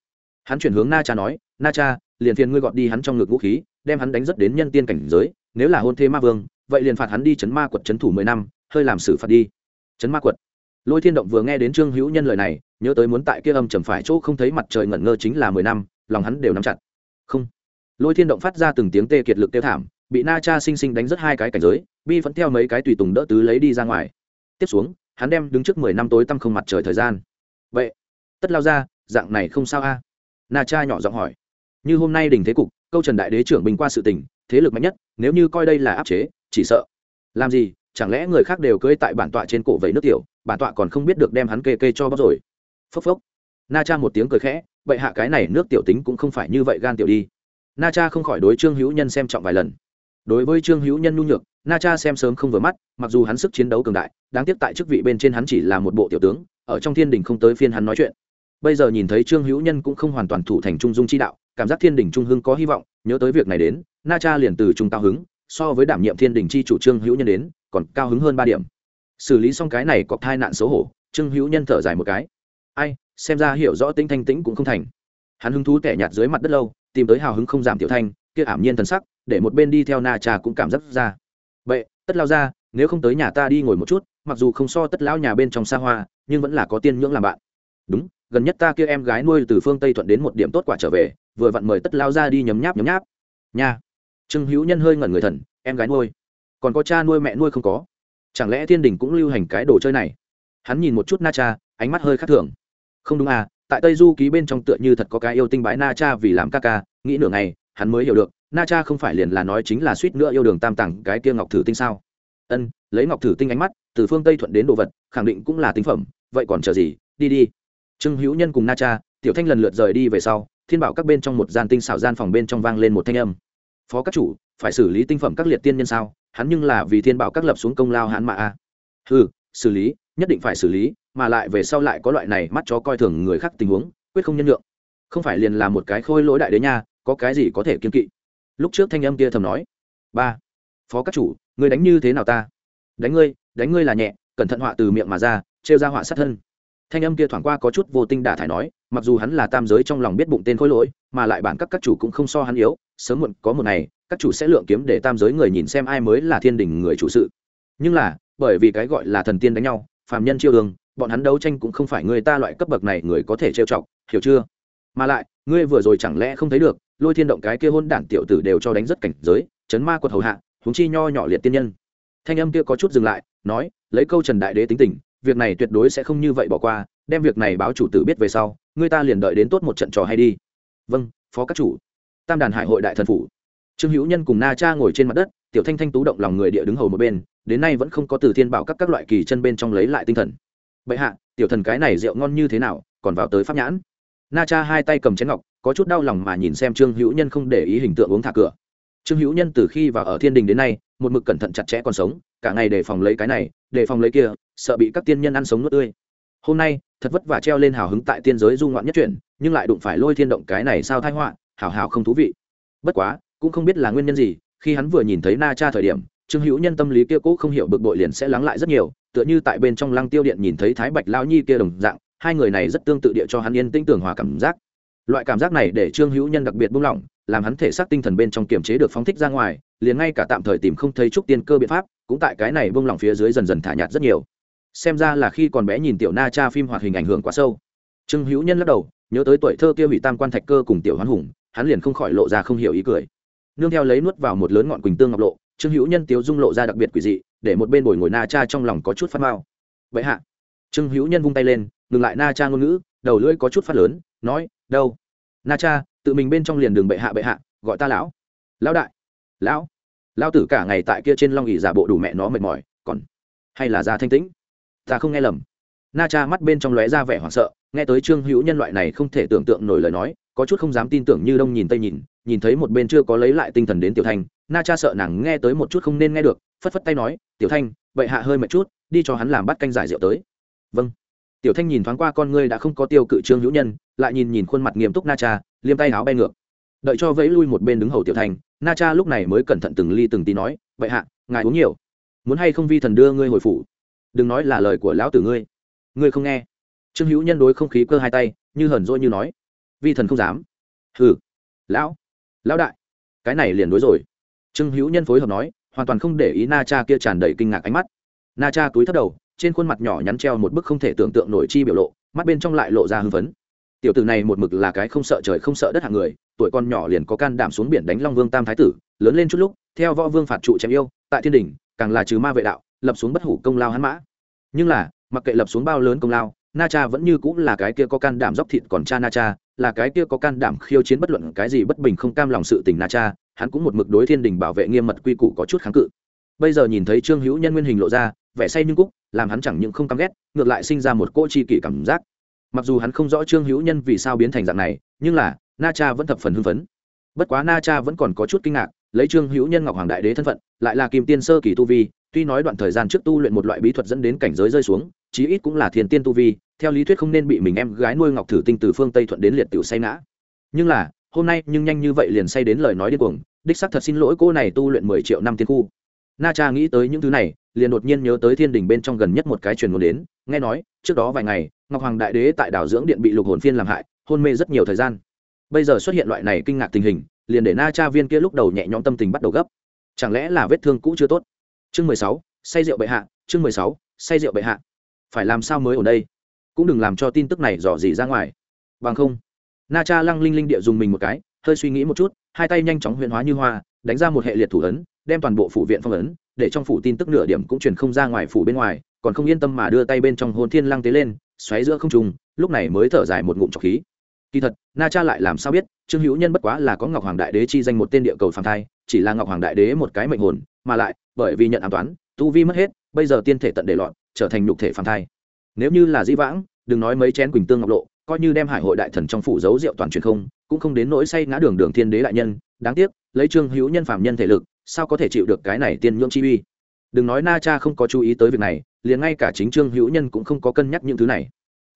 Hắn chuyển hướng na cha nói, na cha, liền phiền ngươi gọt đi hắn trong ngực vũ khí, đem hắn đánh rất đến nhân tiên cảnh giới, nếu là hôn thê ma vương, vậy liền phạt hắn đi chấn ma quật chấn thủ mười năm, hơi làm xử phạt đi. Chấn ma quật. Lôi thiên động vừa nghe đến trương hữu nhân lời này, nhớ tới muốn tại kia âm trầm phải chỗ không thấy mặt trời ngẩn ngơ chính là mười năm, lòng hắn đều nắm chặt. Không. Lôi thiên động phát ra từng tiếng tê kiệt lực tiêu thảm, bị na cha sinh sinh đánh rất hai cái cảnh giới, bi vẫn theo mấy cái tùy tùng đỡ tứ lấy đi ra ngoài. Tiếp xuống hắn đem đứng trước mười năm tối tăm không mặt trời thời gian. Vậy, tất lao ra dạng này không sao a? Na cha nhỏ giọng hỏi. Như hôm nay đình thế cục, câu trần đại đế trưởng bình qua sự tình, thế lực mạnh nhất, nếu như coi đây là áp chế, chỉ sợ. Làm gì, chẳng lẽ người khác đều cưỡi tại bản tọa trên cổ vẫy nước tiểu, bản tọa còn không biết được đem hắn kê kê cho bóc rồi. Phốc phốc. Na cha một tiếng cười khẽ, vậy hạ cái này nước tiểu tính cũng không phải như vậy gan tiểu đi. Na cha không khỏi đối trương hữu nhân xem trọng vài lần đối với trương hữu nhân nhu nhược, na cha xem sớm không vừa mắt, mặc dù hắn sức chiến đấu cường đại, đáng tiếc tại chức vị bên trên hắn chỉ là một bộ tiểu tướng, ở trong thiên đình không tới phiên hắn nói chuyện. Bây giờ nhìn thấy trương hữu nhân cũng không hoàn toàn thủ thành trung dung chi đạo, cảm giác thiên đình trung hưng có hy vọng, nhớ tới việc này đến, na cha liền từ trung cao hứng, so với đảm nhiệm thiên đình chi chủ trương hữu nhân đến, còn cao hứng hơn ba điểm. Xử lý xong cái này cọc thai nạn xấu hổ, trương hữu nhân thở dài một cái. Ai, xem ra hiểu rõ tính thanh tĩnh cũng không thành. Hắn hứng thú tẻ nhạt dưới mặt đất lâu, tìm tới hào hứng không giảm tiểu thanh kia ảm nhiên thần sắc, để một bên đi theo na cha cũng cảm giác ra. Vậy, tất lao ra, nếu không tới nhà ta đi ngồi một chút, mặc dù không so tất lão nhà bên trong xa hoa, nhưng vẫn là có tiên nhưỡng làm bạn. Đúng, gần nhất ta kia em gái nuôi từ phương tây thuận đến một điểm tốt quả trở về, vừa vặn mời tất lao ra đi nhấm nháp nhấm nháp. Nha. Trương hữu nhân hơi ngẩn người thần, em gái nuôi. Còn có cha nuôi mẹ nuôi không có? Chẳng lẽ thiên đình cũng lưu hành cái đồ chơi này? Hắn nhìn một chút na cha, ánh mắt hơi khác thường. Không đúng à tại tây du ký bên trong tựa như thật có cái yêu tinh bái na cha vì làm ca ca, nghĩ nửa ngày hắn mới hiểu được, na cha không phải liền là nói chính là suýt nữa yêu đường tam tặng cái kia ngọc thử tinh sao? Ân, lấy ngọc thử tinh ánh mắt, từ phương tây thuận đến đồ vật, khẳng định cũng là tinh phẩm, vậy còn chờ gì? Đi đi. Trương hữu nhân cùng na cha, tiểu thanh lần lượt rời đi về sau, thiên bảo các bên trong một gian tinh xảo gian phòng bên trong vang lên một thanh âm. Phó các chủ, phải xử lý tinh phẩm các liệt tiên nhân sao? Hắn nhưng là vì thiên bảo các lập xuống công lao hắn mà a. Ừ xử lý, nhất định phải xử lý, mà lại về sau lại có loại này mắt chó coi thường người khác tình huống, quyết không nhân lượng không phải liền là một cái khôi lỗi đại đế nha có cái gì có thể kiên kỵ? Lúc trước thanh âm kia thầm nói, ba, phó các chủ người đánh như thế nào ta? Đánh ngươi đánh ngươi là nhẹ, cẩn thận họa từ miệng mà ra, trêu ra họa sát thân. Thanh âm kia thoảng qua có chút vô tinh đả thải nói, mặc dù hắn là tam giới trong lòng biết bụng tên khối lỗi, mà lại bản các các chủ cũng không so hắn yếu, sớm muộn có một ngày, các chủ sẽ lượng kiếm để tam giới người nhìn xem ai mới là thiên đình người chủ sự. Nhưng là, bởi vì cái gọi là thần tiên đánh nhau, phàm nhân chiêu đường, bọn hắn đấu tranh cũng không phải người ta loại cấp bậc này người có thể trêu chọc, hiểu chưa? Mà lại, ngươi vừa rồi chẳng lẽ không thấy được lôi thiên động cái kia hôn đản tiểu tử đều cho đánh rất cảnh giới, chấn ma quật hầu hạ, huống chi nho nhỏ liệt tiên nhân. Thanh âm kia có chút dừng lại, nói, lấy câu trần đại đế tính tình, việc này tuyệt đối sẽ không như vậy bỏ qua, đem việc này báo chủ tử biết về sau, người ta liền đợi đến tốt một trận trò hay đi. Vâng phó các chủ. Tam đàn hải hội đại thần phủ. Trương hữu nhân cùng na cha ngồi trên mặt đất, tiểu thanh thanh tú động lòng người địa đứng hầu một bên, đến nay vẫn không có từ thiên bảo các các loại kỳ chân bên trong lấy lại tinh thần. Bệ hạ, tiểu thần cái này rượu ngon như thế nào, còn vào tới pháp nhãn? Na cha hai tay cầm chén ngọc, có chút đau lòng mà nhìn xem trương hữu nhân không để ý hình tượng uống thả cửa. Trương hữu nhân từ khi vào ở thiên đình đến nay, một mực cẩn thận chặt chẽ còn sống, cả ngày để phòng lấy cái này để phòng lấy kia, sợ bị các tiên nhân ăn sống nuốt tươi. Hôm nay, thật vất vả treo lên hào hứng tại tiên giới du ngoạn nhất chuyển nhưng lại đụng phải lôi thiên động cái này sao thai họa, hào hào không thú vị. Bất quá, cũng không biết là nguyên nhân gì, khi hắn vừa nhìn thấy na cha thời điểm, trương hữu nhân tâm lý kia cũ không hiểu bực bội liền sẽ lắng lại rất nhiều, tựa như tại bên trong lăng tiêu điện nhìn thấy thái bạch lao nhi kia đồng dạng hai người này rất tương tự địa cho hắn yên tĩnh tưởng hòa cảm giác. Loại cảm giác này để trương hữu nhân đặc biệt buông lỏng, làm hắn thể xác tinh thần bên trong kiềm chế được phóng thích ra ngoài, liền ngay cả tạm thời tìm không thấy trúc tiên cơ biện pháp, cũng tại cái này buông lỏng phía dưới dần dần thả nhạt rất nhiều. Xem ra là khi còn bé nhìn tiểu na cha phim hoạt hình ảnh hưởng quá sâu. Trương hữu nhân lắc đầu, nhớ tới tuổi thơ kia hủy tam quan thạch cơ cùng tiểu hoán hùng, hắn liền không khỏi lộ ra không hiểu ý cười. Nương theo lấy nuốt vào một lớn ngọn quỳnh tương ngọc lộ, trương hữu nhân tiếu dung lộ ra đặc biệt quỷ dị, để một bên bồi ngồi na cha trong lòng có chút phát mao vậy hạ. Trương hữu nhân vung tay lên ngừng lại na cha ngôn ngữ, đầu lưỡi có chút phát lớn, nói, đâu? Na cha, tự mình bên trong liền đường bệ hạ bệ hạ, gọi ta lão. Lão đại. Lão? Lão tử cả ngày tại kia trên long ỉ giả bộ đủ mẹ nó mệt mỏi, còn hay là ra thanh tĩnh? Ta không nghe lầm. Na cha mắt bên trong lóe ra vẻ hoảng sợ, nghe tới trương hữu nhân loại này không thể tưởng tượng nổi lời nói, có chút không dám tin tưởng như đông nhìn tây nhìn nhìn thấy một bên chưa có lấy lại tinh thần đến tiểu thanh, na cha sợ nàng nghe tới một chút không nên nghe được, phất phất tay nói, tiểu thanh vậy hạ hơi mệt chút, đi cho hắn làm bắt canh giải rượu tới. Vâng tiểu thanh nhìn thoáng qua con ngươi đã không có tiêu cự trương hữu nhân, lại nhìn nhìn khuôn mặt nghiêm túc na cha, liêm tay áo bay ngược. Đợi cho vẫy lui một bên đứng hầu tiểu thanh, na cha lúc này mới cẩn thận từng ly từng tí nói, vậy hạ, ngài uống nhiều. Muốn hay không vi thần đưa ngươi hồi phủ? Đừng nói là lời của lão tử ngươi. Ngươi không nghe. Trương hữu nhân đối không khí cơ hai tay, như hờn dỗi như nói, vi thần không dám. Hừ, lão lão đại, cái này liền đối rồi. Trương hữu nhân phối hợp nói, hoàn toàn không để ý na cha kia tràn đầy kinh ngạc ánh mắt. Na cha túi thất đầu trên khuôn mặt nhỏ nhắn treo một bức không thể tưởng tượng nổi chi biểu lộ, mắt bên trong lại lộ ra hưng phấn. Tiểu tử này một mực là cái không sợ trời không sợ đất hạng người, tuổi con nhỏ liền có can đảm xuống biển đánh long vương tam thái tử, lớn lên chút lúc, theo võ vương phạt trụ chém yêu, tại thiên đình càng là trừ ma vệ đạo, lập xuống bất hủ công lao hắn mã. Nhưng là, mặc kệ lập xuống bao lớn công lao, na cha vẫn như cũng là cái kia có can đảm dốc thịt còn cha na cha, là cái kia có can đảm khiêu chiến bất luận cái gì bất bình không cam lòng sự tình na cha, hắn cũng một mực đối thiên đình bảo vệ nghiêm mật quy củ có chút kháng cự. Bây giờ nhìn thấy trương hữu nhân nguyên hình lộ ra vẻ say nhưng cúc, làm hắn chẳng những không căm ghét, ngược lại sinh ra một cỗ chi kỷ cảm giác. Mặc dù hắn không rõ trương hữu nhân vì sao biến thành dạng này, nhưng là, na cha vẫn thập phần hưng phấn. Bất quá na cha vẫn còn có chút kinh ngạc, lấy trương hữu nhân ngọc hoàng đại đế thân phận, lại là kim tiên sơ kỳ tu vi, tuy nói đoạn thời gian trước tu luyện một loại bí thuật dẫn đến cảnh giới rơi xuống, chí ít cũng là thiền tiên tu vi, theo lý thuyết không nên bị mình em gái nuôi ngọc thử tinh từ phương tây thuận đến liệt tiểu say ngã. Nhưng là, hôm nay nhưng nhanh như vậy liền say đến lời nói điên cuồng, đích xác thật xin lỗi cô này tu luyện mười triệu năm tiên khu na cha nghĩ tới những thứ này, liền đột nhiên nhớ tới thiên đình bên trong gần nhất một cái truyền ngôn đến, nghe nói, trước đó vài ngày, ngọc hoàng đại đế tại đảo dưỡng điện bị lục hồn phiên làm hại, hôn mê rất nhiều thời gian. Bây giờ xuất hiện loại này kinh ngạc tình hình, liền để na cha viên kia lúc đầu nhẹ nhõm tâm tình bắt đầu gấp. Chẳng lẽ là vết thương cũ chưa tốt? Chương mười sáu, say rượu bệ hạ, chương mười sáu, say rượu bệ hạ. Phải làm sao mới ở đây? Cũng đừng làm cho tin tức này dò dỉ ra ngoài. Bằng không, na cha lăng linh linh địa dùng mình một cái, hơi suy nghĩ một chút, hai tay nhanh chóng huyền hóa như hoa đánh ra một hệ liệt thủ ấn, đem toàn bộ phủ viện phong ấn, để trong phủ tin tức nửa điểm cũng truyền không ra ngoài phủ bên ngoài, còn không yên tâm mà đưa tay bên trong hồn thiên lăng tế lên, xoáy giữa không trùng lúc này mới thở dài một ngụm trọc khí. Kỳ thật, na cha lại làm sao biết, trương hữu nhân bất quá là có ngọc hoàng đại đế chi danh một tên địa cầu phàm thai, chỉ là ngọc hoàng đại đế một cái mệnh hồn, mà lại, bởi vì nhận an toán, tu vi mất hết, bây giờ tiên thể tận để loạn trở thành nhục thể phàm thai. Nếu như là di vãng, đừng nói mấy chén quỳnh tương ngọc lộ, coi như đem hải hội đại thần trong phủ giấu rượu toàn truyền không, cũng không đến nỗi say ngã đường đường thiên đế đại nhân đáng tiếc, lấy trương hữu nhân phạm nhân thể lực, sao có thể chịu được cái này tiên nhưỡng chi uy? Đừng nói na cha không có chú ý tới việc này, liền ngay cả chính trương hữu nhân cũng không có cân nhắc những thứ này.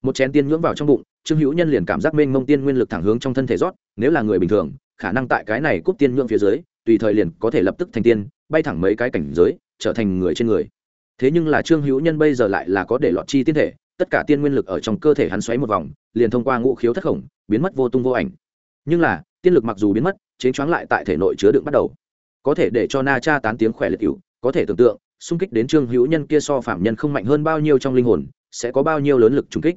Một chén tiên nhưỡng vào trong bụng, trương hữu nhân liền cảm giác mênh mông tiên nguyên lực thẳng hướng trong thân thể rót, nếu là người bình thường, khả năng tại cái này cúp tiên nhưỡng phía dưới, tùy thời liền có thể lập tức thành tiên, bay thẳng mấy cái cảnh giới, trở thành người trên người. Thế nhưng là trương hữu nhân bây giờ lại là có để lọt chi tiên thể, tất cả tiên nguyên lực ở trong cơ thể hắn xoáy một vòng, liền thông qua ngũ khiếu thất khổng, biến mất vô tung vô ảnh. Nhưng là, tiên lực mặc dù biến mất chế choáng lại tại thể nội chứa đựng bắt đầu. Có thể để cho na cha tán tiếng khỏe liệt cựu có thể tưởng tượng, xung kích đến trương hữu nhân kia so phạm nhân không mạnh hơn bao nhiêu trong linh hồn, sẽ có bao nhiêu lớn lực trùng kích.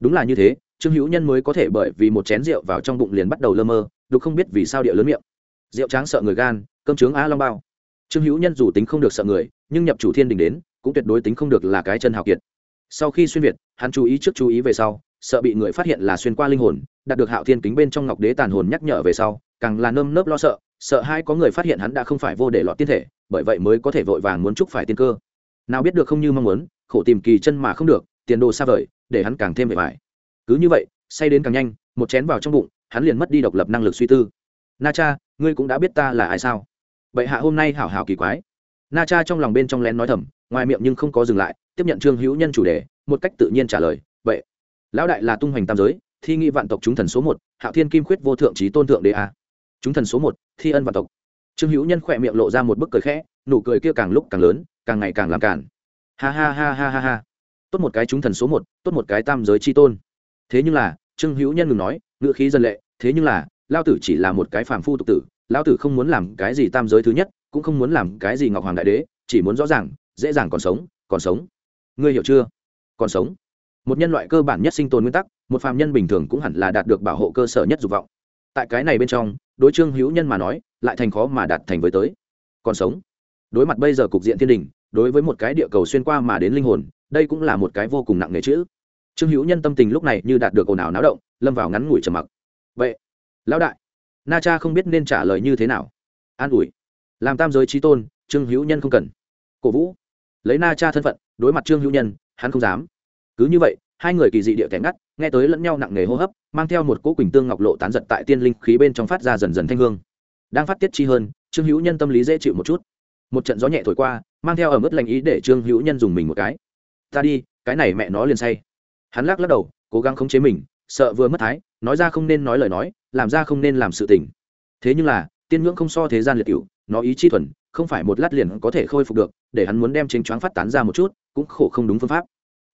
Đúng là như thế, trương hữu nhân mới có thể bởi vì một chén rượu vào trong bụng liền bắt đầu lơ mơ, đục không biết vì sao địa lớn miệng. Rượu tráng sợ người gan, cơm trướng á long bao. Trương hữu nhân dù tính không được sợ người, nhưng nhập chủ thiên đình đến, cũng tuyệt đối tính không được là cái chân hào kiệt. Sau khi xuyên việt, hắn chú ý trước chú ý về sau, sợ bị người phát hiện là xuyên qua linh hồn, đạt được hạo thiên kính bên trong ngọc đế tàn hồn nhắc nhở về sau càng là nơm nớp lo sợ sợ hai có người phát hiện hắn đã không phải vô để lọt tiên thể, bởi vậy mới có thể vội vàng muốn chúc phải tiên cơ. Nào biết được không như mong muốn, khổ tìm kỳ chân mà không được, tiền đồ xa vời, để hắn càng thêm vẻ vải cứ như vậy, say đến càng nhanh, một chén vào trong bụng, hắn liền mất đi độc lập năng lực suy tư. Na cha, ngươi cũng đã biết ta là ai sao? Vậy hạ hôm nay hảo hảo kỳ quái. Na cha trong lòng bên trong lén nói thầm, ngoài miệng nhưng không có dừng lại, tiếp nhận trương hữu nhân chủ đề, một cách tự nhiên trả lời vậy lão đại là tung hoành tam giới, thi nghị vạn tộc chúng thần số một, hạo thiên kim khuyết vô thượng trí tôn thượng đế a chúng thần số một, thi ân và tộc. Trương hữu nhân khỏe miệng lộ ra một bức cười khẽ, nụ cười kia càng lúc càng lớn, càng ngày càng làm cản ha ha ha ha ha ha. Tốt một cái chúng thần số một, tốt một cái tam giới chi tôn. Thế nhưng là, trương hữu nhân ngừng nói, ngữ khí dân lệ, thế nhưng là, lao tử chỉ là một cái phàm phu tục tử, lao tử không muốn làm cái gì tam giới thứ nhất, cũng không muốn làm cái gì ngọc hoàng đại đế, chỉ muốn rõ ràng, dễ dàng còn sống còn sống. Ngươi hiểu chưa? Còn sống. Một nhân loại cơ bản nhất sinh tồn nguyên tắc, một phàm nhân bình thường cũng hẳn là đạt được bảo hộ cơ sở nhất dục vọng. Tại cái này bên trong đối trương hữu nhân mà nói, lại thành khó mà đạt thành với tới. Còn sống. Đối mặt bây giờ cục diện thiên đình, đối với một cái địa cầu xuyên qua mà đến linh hồn, đây cũng là một cái vô cùng nặng nề chữ. Trương hữu nhân tâm tình lúc này như đạt được ồn ào náo động, lâm vào ngắn ngủi trầm mặc. Vậy, lão đại, na cha không biết nên trả lời như thế nào. An ủi. Làm tam giới trí tôn, trương hữu nhân không cần. Cổ vũ. Lấy na cha thân phận, đối mặt trương hữu nhân, hắn không dám. Cứ như vậy, hai người kỳ dị địa kẻ ngắt nghe tới lẫn nhau nặng nề hô hấp, mang theo một cỗ quỳnh tương ngọc lộ tán giật tại tiên linh khí bên trong phát ra dần dần thanh hương. Đang phát tiết chi hơn, trương hữu nhân tâm lý dễ chịu một chút. Một trận gió nhẹ thổi qua, mang theo ở mức lành ý để trương hữu nhân dùng mình một cái. Ta đi, cái này mẹ nó liền say. Hắn lắc lắc đầu, cố gắng khống chế mình, sợ vừa mất thái, nói ra không nên nói lời nói, làm ra không nên làm sự tình. Thế nhưng là, tiên ngưỡng không so thế gian liệt cựu nó ý chi thuần, không phải một lát liền có thể khôi phục được, để hắn muốn đem chính choáng phát tán ra một chút, cũng khổ không đúng phương pháp.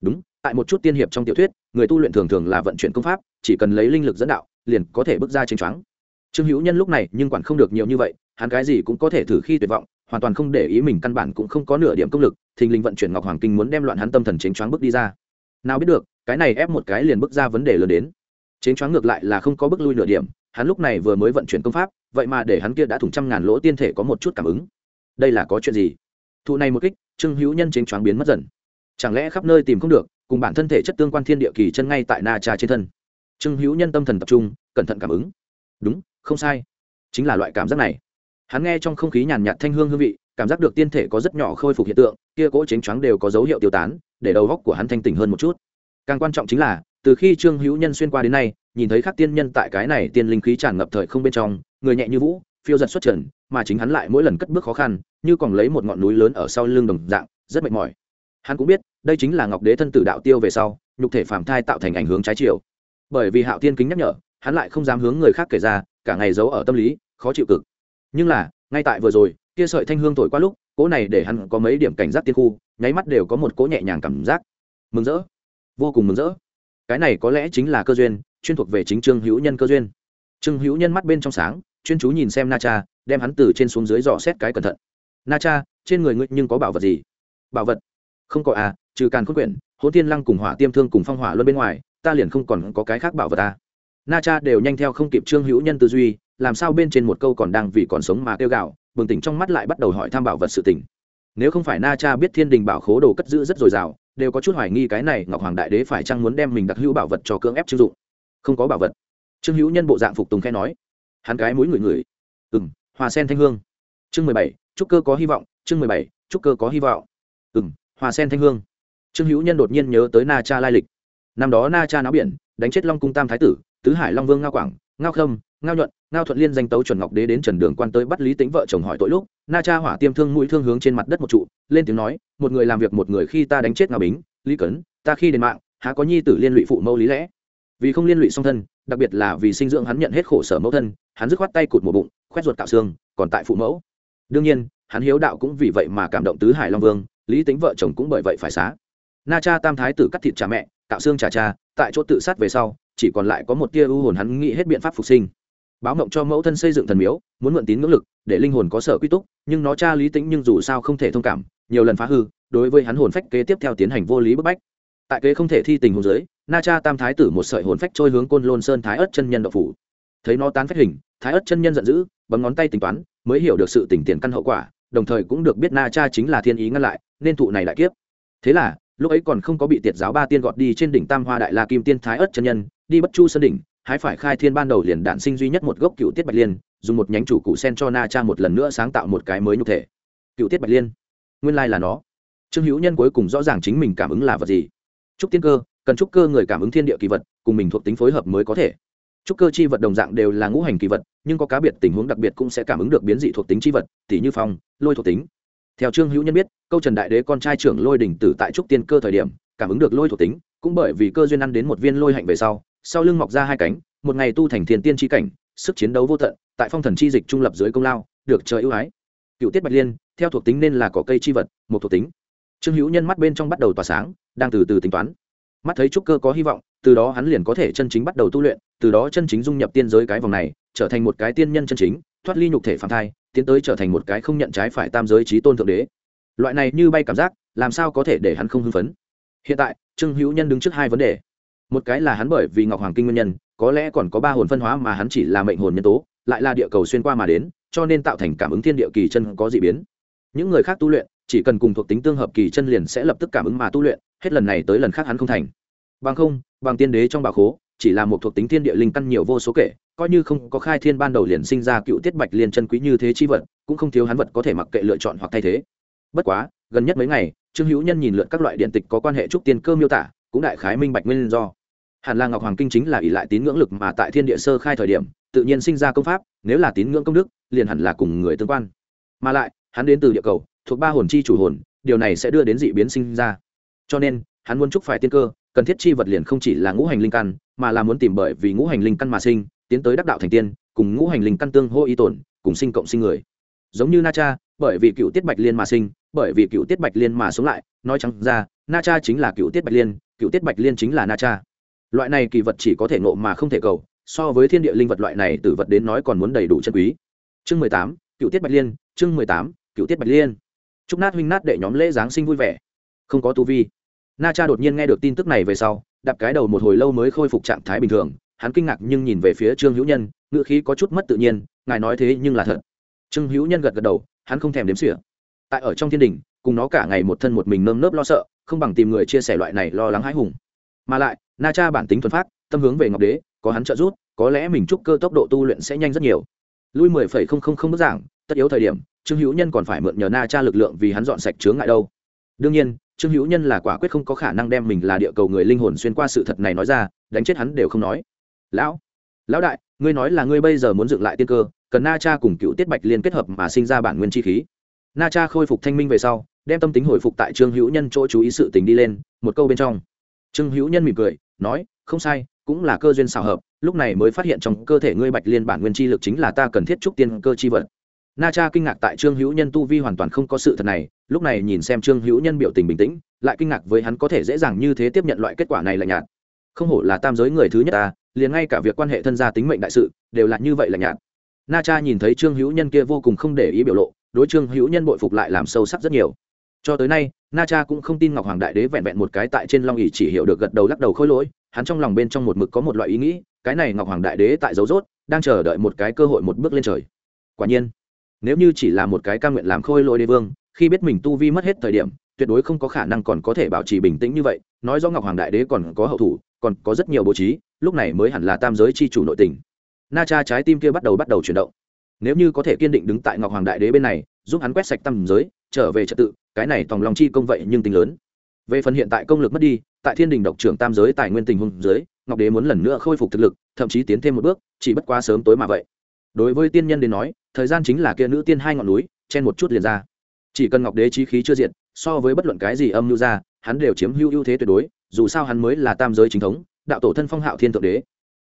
Đúng tại một chút tiên hiệp trong tiểu thuyết, người tu luyện thường thường là vận chuyển công pháp, chỉ cần lấy linh lực dẫn đạo, liền có thể bước ra chính choáng. Trương hữu nhân lúc này nhưng quản không được nhiều như vậy, hắn cái gì cũng có thể thử khi tuyệt vọng, hoàn toàn không để ý mình căn bản cũng không có nửa điểm công lực, thình lình vận chuyển ngọc hoàng kinh muốn đem loạn hắn tâm thần chính choáng bước đi ra. Nào biết được, cái này ép một cái liền bước ra vấn đề lớn đến. Chính choáng ngược lại là không có bước lui nửa điểm, hắn lúc này vừa mới vận chuyển công pháp, vậy mà để hắn kia đã thủng trăm ngàn lỗ tiên thể có một chút cảm ứng. Đây là có chuyện gì? Thụ này một kích, trương hữu nhân chính choáng biến mất dần. Chẳng lẽ khắp nơi tìm không được? Cùng bản thân thể chất tương quan thiên địa kỳ chân ngay tại na trà trên thân. Trương hữu nhân tâm thần tập trung, cẩn thận cảm ứng. Đúng, không sai. Chính là loại cảm giác này. Hắn nghe trong không khí nhàn nhạt thanh hương hương vị, cảm giác được tiên thể có rất nhỏ khôi phục hiện tượng, kia cỗ chính choáng đều có dấu hiệu tiêu tán, để đầu góc của hắn thanh tỉnh hơn một chút. Càng quan trọng chính là, từ khi trương hữu nhân xuyên qua đến nay, nhìn thấy các tiên nhân tại cái này tiên linh khí tràn ngập thời không bên trong, người nhẹ như vũ, phiêu giật xuất trần, mà chính hắn lại mỗi lần cất bước khó khăn, như còn lấy một ngọn núi lớn ở sau lưng đồng dạng, rất mệt mỏi hắn cũng biết, đây chính là ngọc đế thân tử đạo tiêu về sau, nhục thể phàm thai tạo thành ảnh hướng trái chiều. Bởi vì hạo tiên kính nhắc nhở, hắn lại không dám hướng người khác kể ra, cả ngày giấu ở tâm lý, khó chịu cực. Nhưng là, ngay tại vừa rồi, kia sợi thanh hương thổi qua lúc, cỗ này để hắn có mấy điểm cảnh giác tiên khu, nháy mắt đều có một cỗ nhẹ nhàng cảm giác. Mừng rỡ. Vô cùng mừng rỡ. Cái này có lẽ chính là cơ duyên, chuyên thuộc về chính trương hữu nhân cơ duyên. Trương hữu nhân mắt bên trong sáng, chuyên chú nhìn xem na cha, đem hắn từ trên xuống dưới dò xét cái cẩn thận. Na cha, trên người ngươi nhưng có bảo vật gì? Bảo vật không có à trừ càn khôn quyển, hỗn tiên lăng cùng hỏa tiêm thương cùng phong hỏa luôn bên ngoài, ta liền không còn có cái khác bảo vật ta à. na cha đều nhanh theo không kịp trương hữu nhân tư duy, làm sao bên trên một câu còn đang vì còn sống mà kêu gạo bừng tỉnh trong mắt lại bắt đầu hỏi tham bảo vật sự tỉnh nếu không phải na cha biết thiên đình bảo khố đồ cất giữ rất dồi dào, đều có chút hoài nghi cái này ngọc hoàng đại đế phải chăng muốn đem mình đặc hữu bảo vật cho cưỡng ép chưng dụng. Không có bảo vật. Trương hữu nhân bộ dạng phục tùng khe nói. Hắn cái mũi người người ừ m hòa sen thanh hương. Chương mười bảy trúc cơ có hy vọng, chương mười bảy trúc cơ có hy vọng. Ừ m hòa sen thanh hương. Trương hữu nhân đột nhiên nhớ tới na cha lai lịch. Năm đó na cha náo biển, đánh chết long cung tam thái tử, tứ hải long vương ngao quảng, ngao khâm, ngao nhuận, ngao thuận liên danh tấu chuẩn ngọc đế đến trần đường quan tới bắt lý tính vợ chồng hỏi tội lúc, na cha hỏa tiêm thương mũi thương hướng trên mặt đất một trụ, lên tiếng nói, một người làm việc một người khi ta đánh chết ngao bính, lý cấn, ta khi đền mạng, há có nhi tử liên lụy phụ mẫu lý lẽ? Vì không liên lụy song thân, đặc biệt là vì sinh dưỡng hắn nhận hết khổ sở mẫu thân, hắn dứt khoát tay cụt một bụng, khoét ruột cạo xương, còn tại phụ mẫu. Đương nhiên, hắn hiếu đạo cũng vì vậy mà cảm động tứ hải long vương lý tính vợ chồng cũng bởi vậy phải xá. Na cha tam thái tử cắt thịt cha mẹ tạo xương trả cha, tại chỗ tự sát về sau, chỉ còn lại có một tia ưu hồn hắn nghĩ hết biện pháp phục sinh. Báo mộng cho mẫu thân xây dựng thần miếu, muốn mượn tín ngưỡng lực, để linh hồn có sở quy túc, nhưng nó cha lý tính nhưng dù sao không thể thông cảm, nhiều lần phá hư, đối với hắn hồn phách kế tiếp theo tiến hành vô lý bức bách. Tại kế không thể thi tình hồn giới na cha tam thái tử một sợi hồn phách trôi hướng côn lôn sơn thái ất chân nhân đậu phủ. Thấy nó tán phách hình, thái ất chân nhân giận dữ, bấm ngón tay tính toán, mới hiểu được sự tỉnh tiền căn hậu quả, đồng thời cũng được biết na cha chính là thiên ý ngăn lại nên thụ này lại kiếp. Thế là, lúc ấy còn không có bị tiệt giáo ba tiên gọt đi trên đỉnh tam hoa đại la kim tiên thái ất chân nhân, đi bất chu sơn đỉnh, hái phải khai thiên ban đầu liền đản sinh duy nhất một gốc cựu tiết bạch liên, dùng một nhánh chủ cụ sen cho na cha một lần nữa sáng tạo một cái mới nhục thể. Cựu tiết bạch liên, nguyên lai là nó. Trương hữu nhân cuối cùng rõ ràng chính mình cảm ứng là vật gì. Trúc tiên cơ, cần trúc cơ người cảm ứng thiên địa kỳ vật, cùng mình thuộc tính phối hợp mới có thể. Trúc cơ chi vật đồng dạng đều là ngũ hành kỳ vật, nhưng có cá biệt tình huống đặc biệt cũng sẽ cảm ứng được biến dị thuộc tính chi vật tỷ như phong, lôi thuộc tính theo trương hữu nhân biết, câu trần đại đế con trai trưởng lôi đỉnh tử tại trúc tiên cơ thời điểm, cảm ứng được lôi thuộc tính, cũng bởi vì cơ duyên ăn đến một viên lôi hạnh về sau sau lưng mọc ra hai cánh, một ngày tu thành thiền tiên tri cảnh, sức chiến đấu vô tận, tại phong thần chi dịch trung lập dưới công lao, được trời ưu ái. Cựu tiết bạch liên, theo thuộc tính nên là có cây chi vật, một thuộc tính. Trương hữu nhân mắt bên trong bắt đầu tỏa sáng, đang từ từ tính toán. Mắt thấy trúc cơ có hy vọng, từ đó hắn liền có thể chân chính bắt đầu tu luyện, từ đó chân chính dung nhập tiên giới cái vòng này, trở thành một cái tiên nhân chân chính, thoát ly nhục thể phạm thai tiến tới trở thành một cái không nhận trái phải tam giới trí tôn thượng đế. Loại này như bay cảm giác, làm sao có thể để hắn không hưng phấn? Hiện tại, trương hữu nhân đứng trước hai vấn đề. Một cái là hắn bởi vì ngọc hoàng kinh nguyên nhân, có lẽ còn có ba hồn phân hóa mà hắn chỉ là mệnh hồn nhân tố, lại là địa cầu xuyên qua mà đến, cho nên tạo thành cảm ứng thiên địa kỳ chân có d ị biến. Những người khác tu luyện, chỉ cần cùng thuộc tính tương hợp kỳ chân liền sẽ lập tức cảm ứng mà tu luyện, hết lần này tới lần khác hắn không thành. Bằng không, bằng tiên đế trong bà khố chỉ là một thuộc tính thiên địa linh căn nhiều vô số kể, coi như không có khai thiên ban đầu liền sinh ra cựu tiết bạch liên chân quý như thế chi vật, cũng không thiếu hắn vật có thể mặc kệ lựa chọn hoặc thay thế. Bất quá, gần nhất mấy ngày, trương hữu nhân nhìn lượn các loại điện tịch có quan hệ trúc tiên cơ miêu tả, cũng đại khái minh bạch nguyên do. Hàn là ngọc hoàng kinh chính là ỷ lại tín ngưỡng lực mà tại thiên địa sơ khai thời điểm, tự nhiên sinh ra công pháp, nếu là tín ngưỡng công đức, liền hẳn là cùng người tương quan. Mà lại, hắn đến từ địa cầu, thuộc ba hồn chi chủ hồn, điều này sẽ đưa đến dị biến sinh ra. Cho nên, hắn muốn chúc phải tiên cơ cần thiết chi vật liền không chỉ là ngũ hành linh căn, mà là muốn tìm bởi vì ngũ hành linh căn mà sinh, tiến tới đắc đạo thành tiên, cùng ngũ hành linh căn tương hô y tổn, cùng sinh cộng sinh người. Giống như na cha, bởi vì cựu tiết bạch liên mà sinh, bởi vì cựu tiết bạch liên mà sống lại, nói chẳng ra, na cha chính là cựu tiết bạch liên, cựu tiết bạch liên chính là na cha. Loại này kỳ vật chỉ có thể nộ mà không thể cầu, so với thiên địa linh vật loại này từ vật đến nói còn muốn đầy đủ chân quý. Chương mười tám, cựu tiết bạch liên, chương mười tám, cựu tiết bạch liên. Chúc nát huynh nát đệ nhóm lễ giáng sinh vui vẻ. Không có tu vi na cha đột nhiên nghe được tin tức này về sau, đạp cái đầu một hồi lâu mới khôi phục trạng thái bình thường, hắn kinh ngạc nhưng nhìn về phía trương hữu nhân ngựa khí có chút mất tự nhiên, ngài nói thế nhưng là thật. Trương hữu nhân gật gật đầu, hắn không thèm đếm xỉa. Tại ở trong thiên đình, cùng nó cả ngày một thân một mình nơm nớp lo sợ, không bằng tìm người chia sẻ loại này lo lắng hãi hùng. Mà lại, na cha bản tính thuần phát tâm hướng về ngọc đế, có hắn trợ giúp, có lẽ mình chúc cơ tốc độ tu luyện sẽ nhanh rất nhiều. Lui mười phẩy không không không bức giảng, tất yếu thời điểm, trương hữu nhân còn phải mượn nhờ na cha lực lượng vì hắn dọn sạch chướng ngại đâu. Đương nhiên trương hữu nhân là quả quyết không có khả năng đem mình là địa cầu người linh hồn xuyên qua sự thật này nói ra, đánh chết hắn đều không nói. Lão lão đại, ngươi nói là ngươi bây giờ muốn dựng lại tiên cơ, cần na cha cùng cựu tiết bạch liên kết hợp mà sinh ra bản nguyên chi khí. Na cha khôi phục thanh minh về sau, đem tâm tính hồi phục tại trương hữu nhân chỗ chú ý sự tình đi lên, một câu bên trong. Trương hữu nhân mỉm cười, nói, không sai, cũng là cơ duyên xảo hợp, lúc này mới phát hiện trong cơ thể ngươi bạch liên bản nguyên chi lực chính là ta cần thiết trúc tiên cơ chi vật na cha kinh ngạc tại trương hữu nhân tu vi hoàn toàn không có sự thật này, lúc này nhìn xem trương hữu nhân biểu tình bình tĩnh, lại kinh ngạc với hắn có thể dễ dàng như thế tiếp nhận loại kết quả này lạnh nhạt. Không hổ là tam giới người thứ nhất ta, liền ngay cả việc quan hệ thân gia tính mệnh đại sự, đều là như vậy lạnh nhạt. Na cha nhìn thấy trương hữu nhân kia vô cùng không để ý biểu lộ, đối trương hữu nhân bội phục lại làm sâu sắc rất nhiều. Cho tới nay, na cha cũng không tin ngọc hoàng đại đế vẹn vẹn một cái tại trên long ỉ chỉ hiểu được gật đầu lắc đầu khôi lỗi, hắn trong lòng bên trong một mực có một loại ý nghĩ, cái này ngọc hoàng đại đế tại dấu rốt, đang chờ đợi một cái cơ hội một bước lên trời. Quả nhiên nếu như chỉ là một cái ca nguyện làm khôi lỗi đế vương, khi biết mình tu vi mất hết thời điểm, tuyệt đối không có khả năng còn có thể bảo trì bình tĩnh như vậy. Nói do ngọc hoàng đại đế còn có hậu thủ, còn có rất nhiều bố trí, lúc này mới hẳn là tam giới c h i chủ nội tình. Na cha trái tim kia bắt đầu bắt đầu chuyển động. Nếu như có thể kiên định đứng tại ngọc hoàng đại đế bên này, giúp hắn quét sạch tam giới, trở về trật tự, cái này tòng lòng chi công vậy nhưng tính lớn. Về phần hiện tại công lực mất đi, tại thiên đình độc trưởng tam giới tài nguyên tình hùng giới ngọc đế muốn lần nữa khôi phục thực lực, thậm chí tiến thêm một bước, chỉ bất quá sớm tối mà vậy. Đối với tiên nhân đến nói thời gian chính là kia nữ tiên hai ngọn núi, chen một chút liền ra. Chỉ cần ngọc đế trí khí chưa diệt, so với bất luận cái gì âm mưu ra, hắn đều chiếm hữu ưu thế tuyệt đối, dù sao hắn mới là tam giới chính thống, đạo tổ thân phong hạo thiên thượng đế.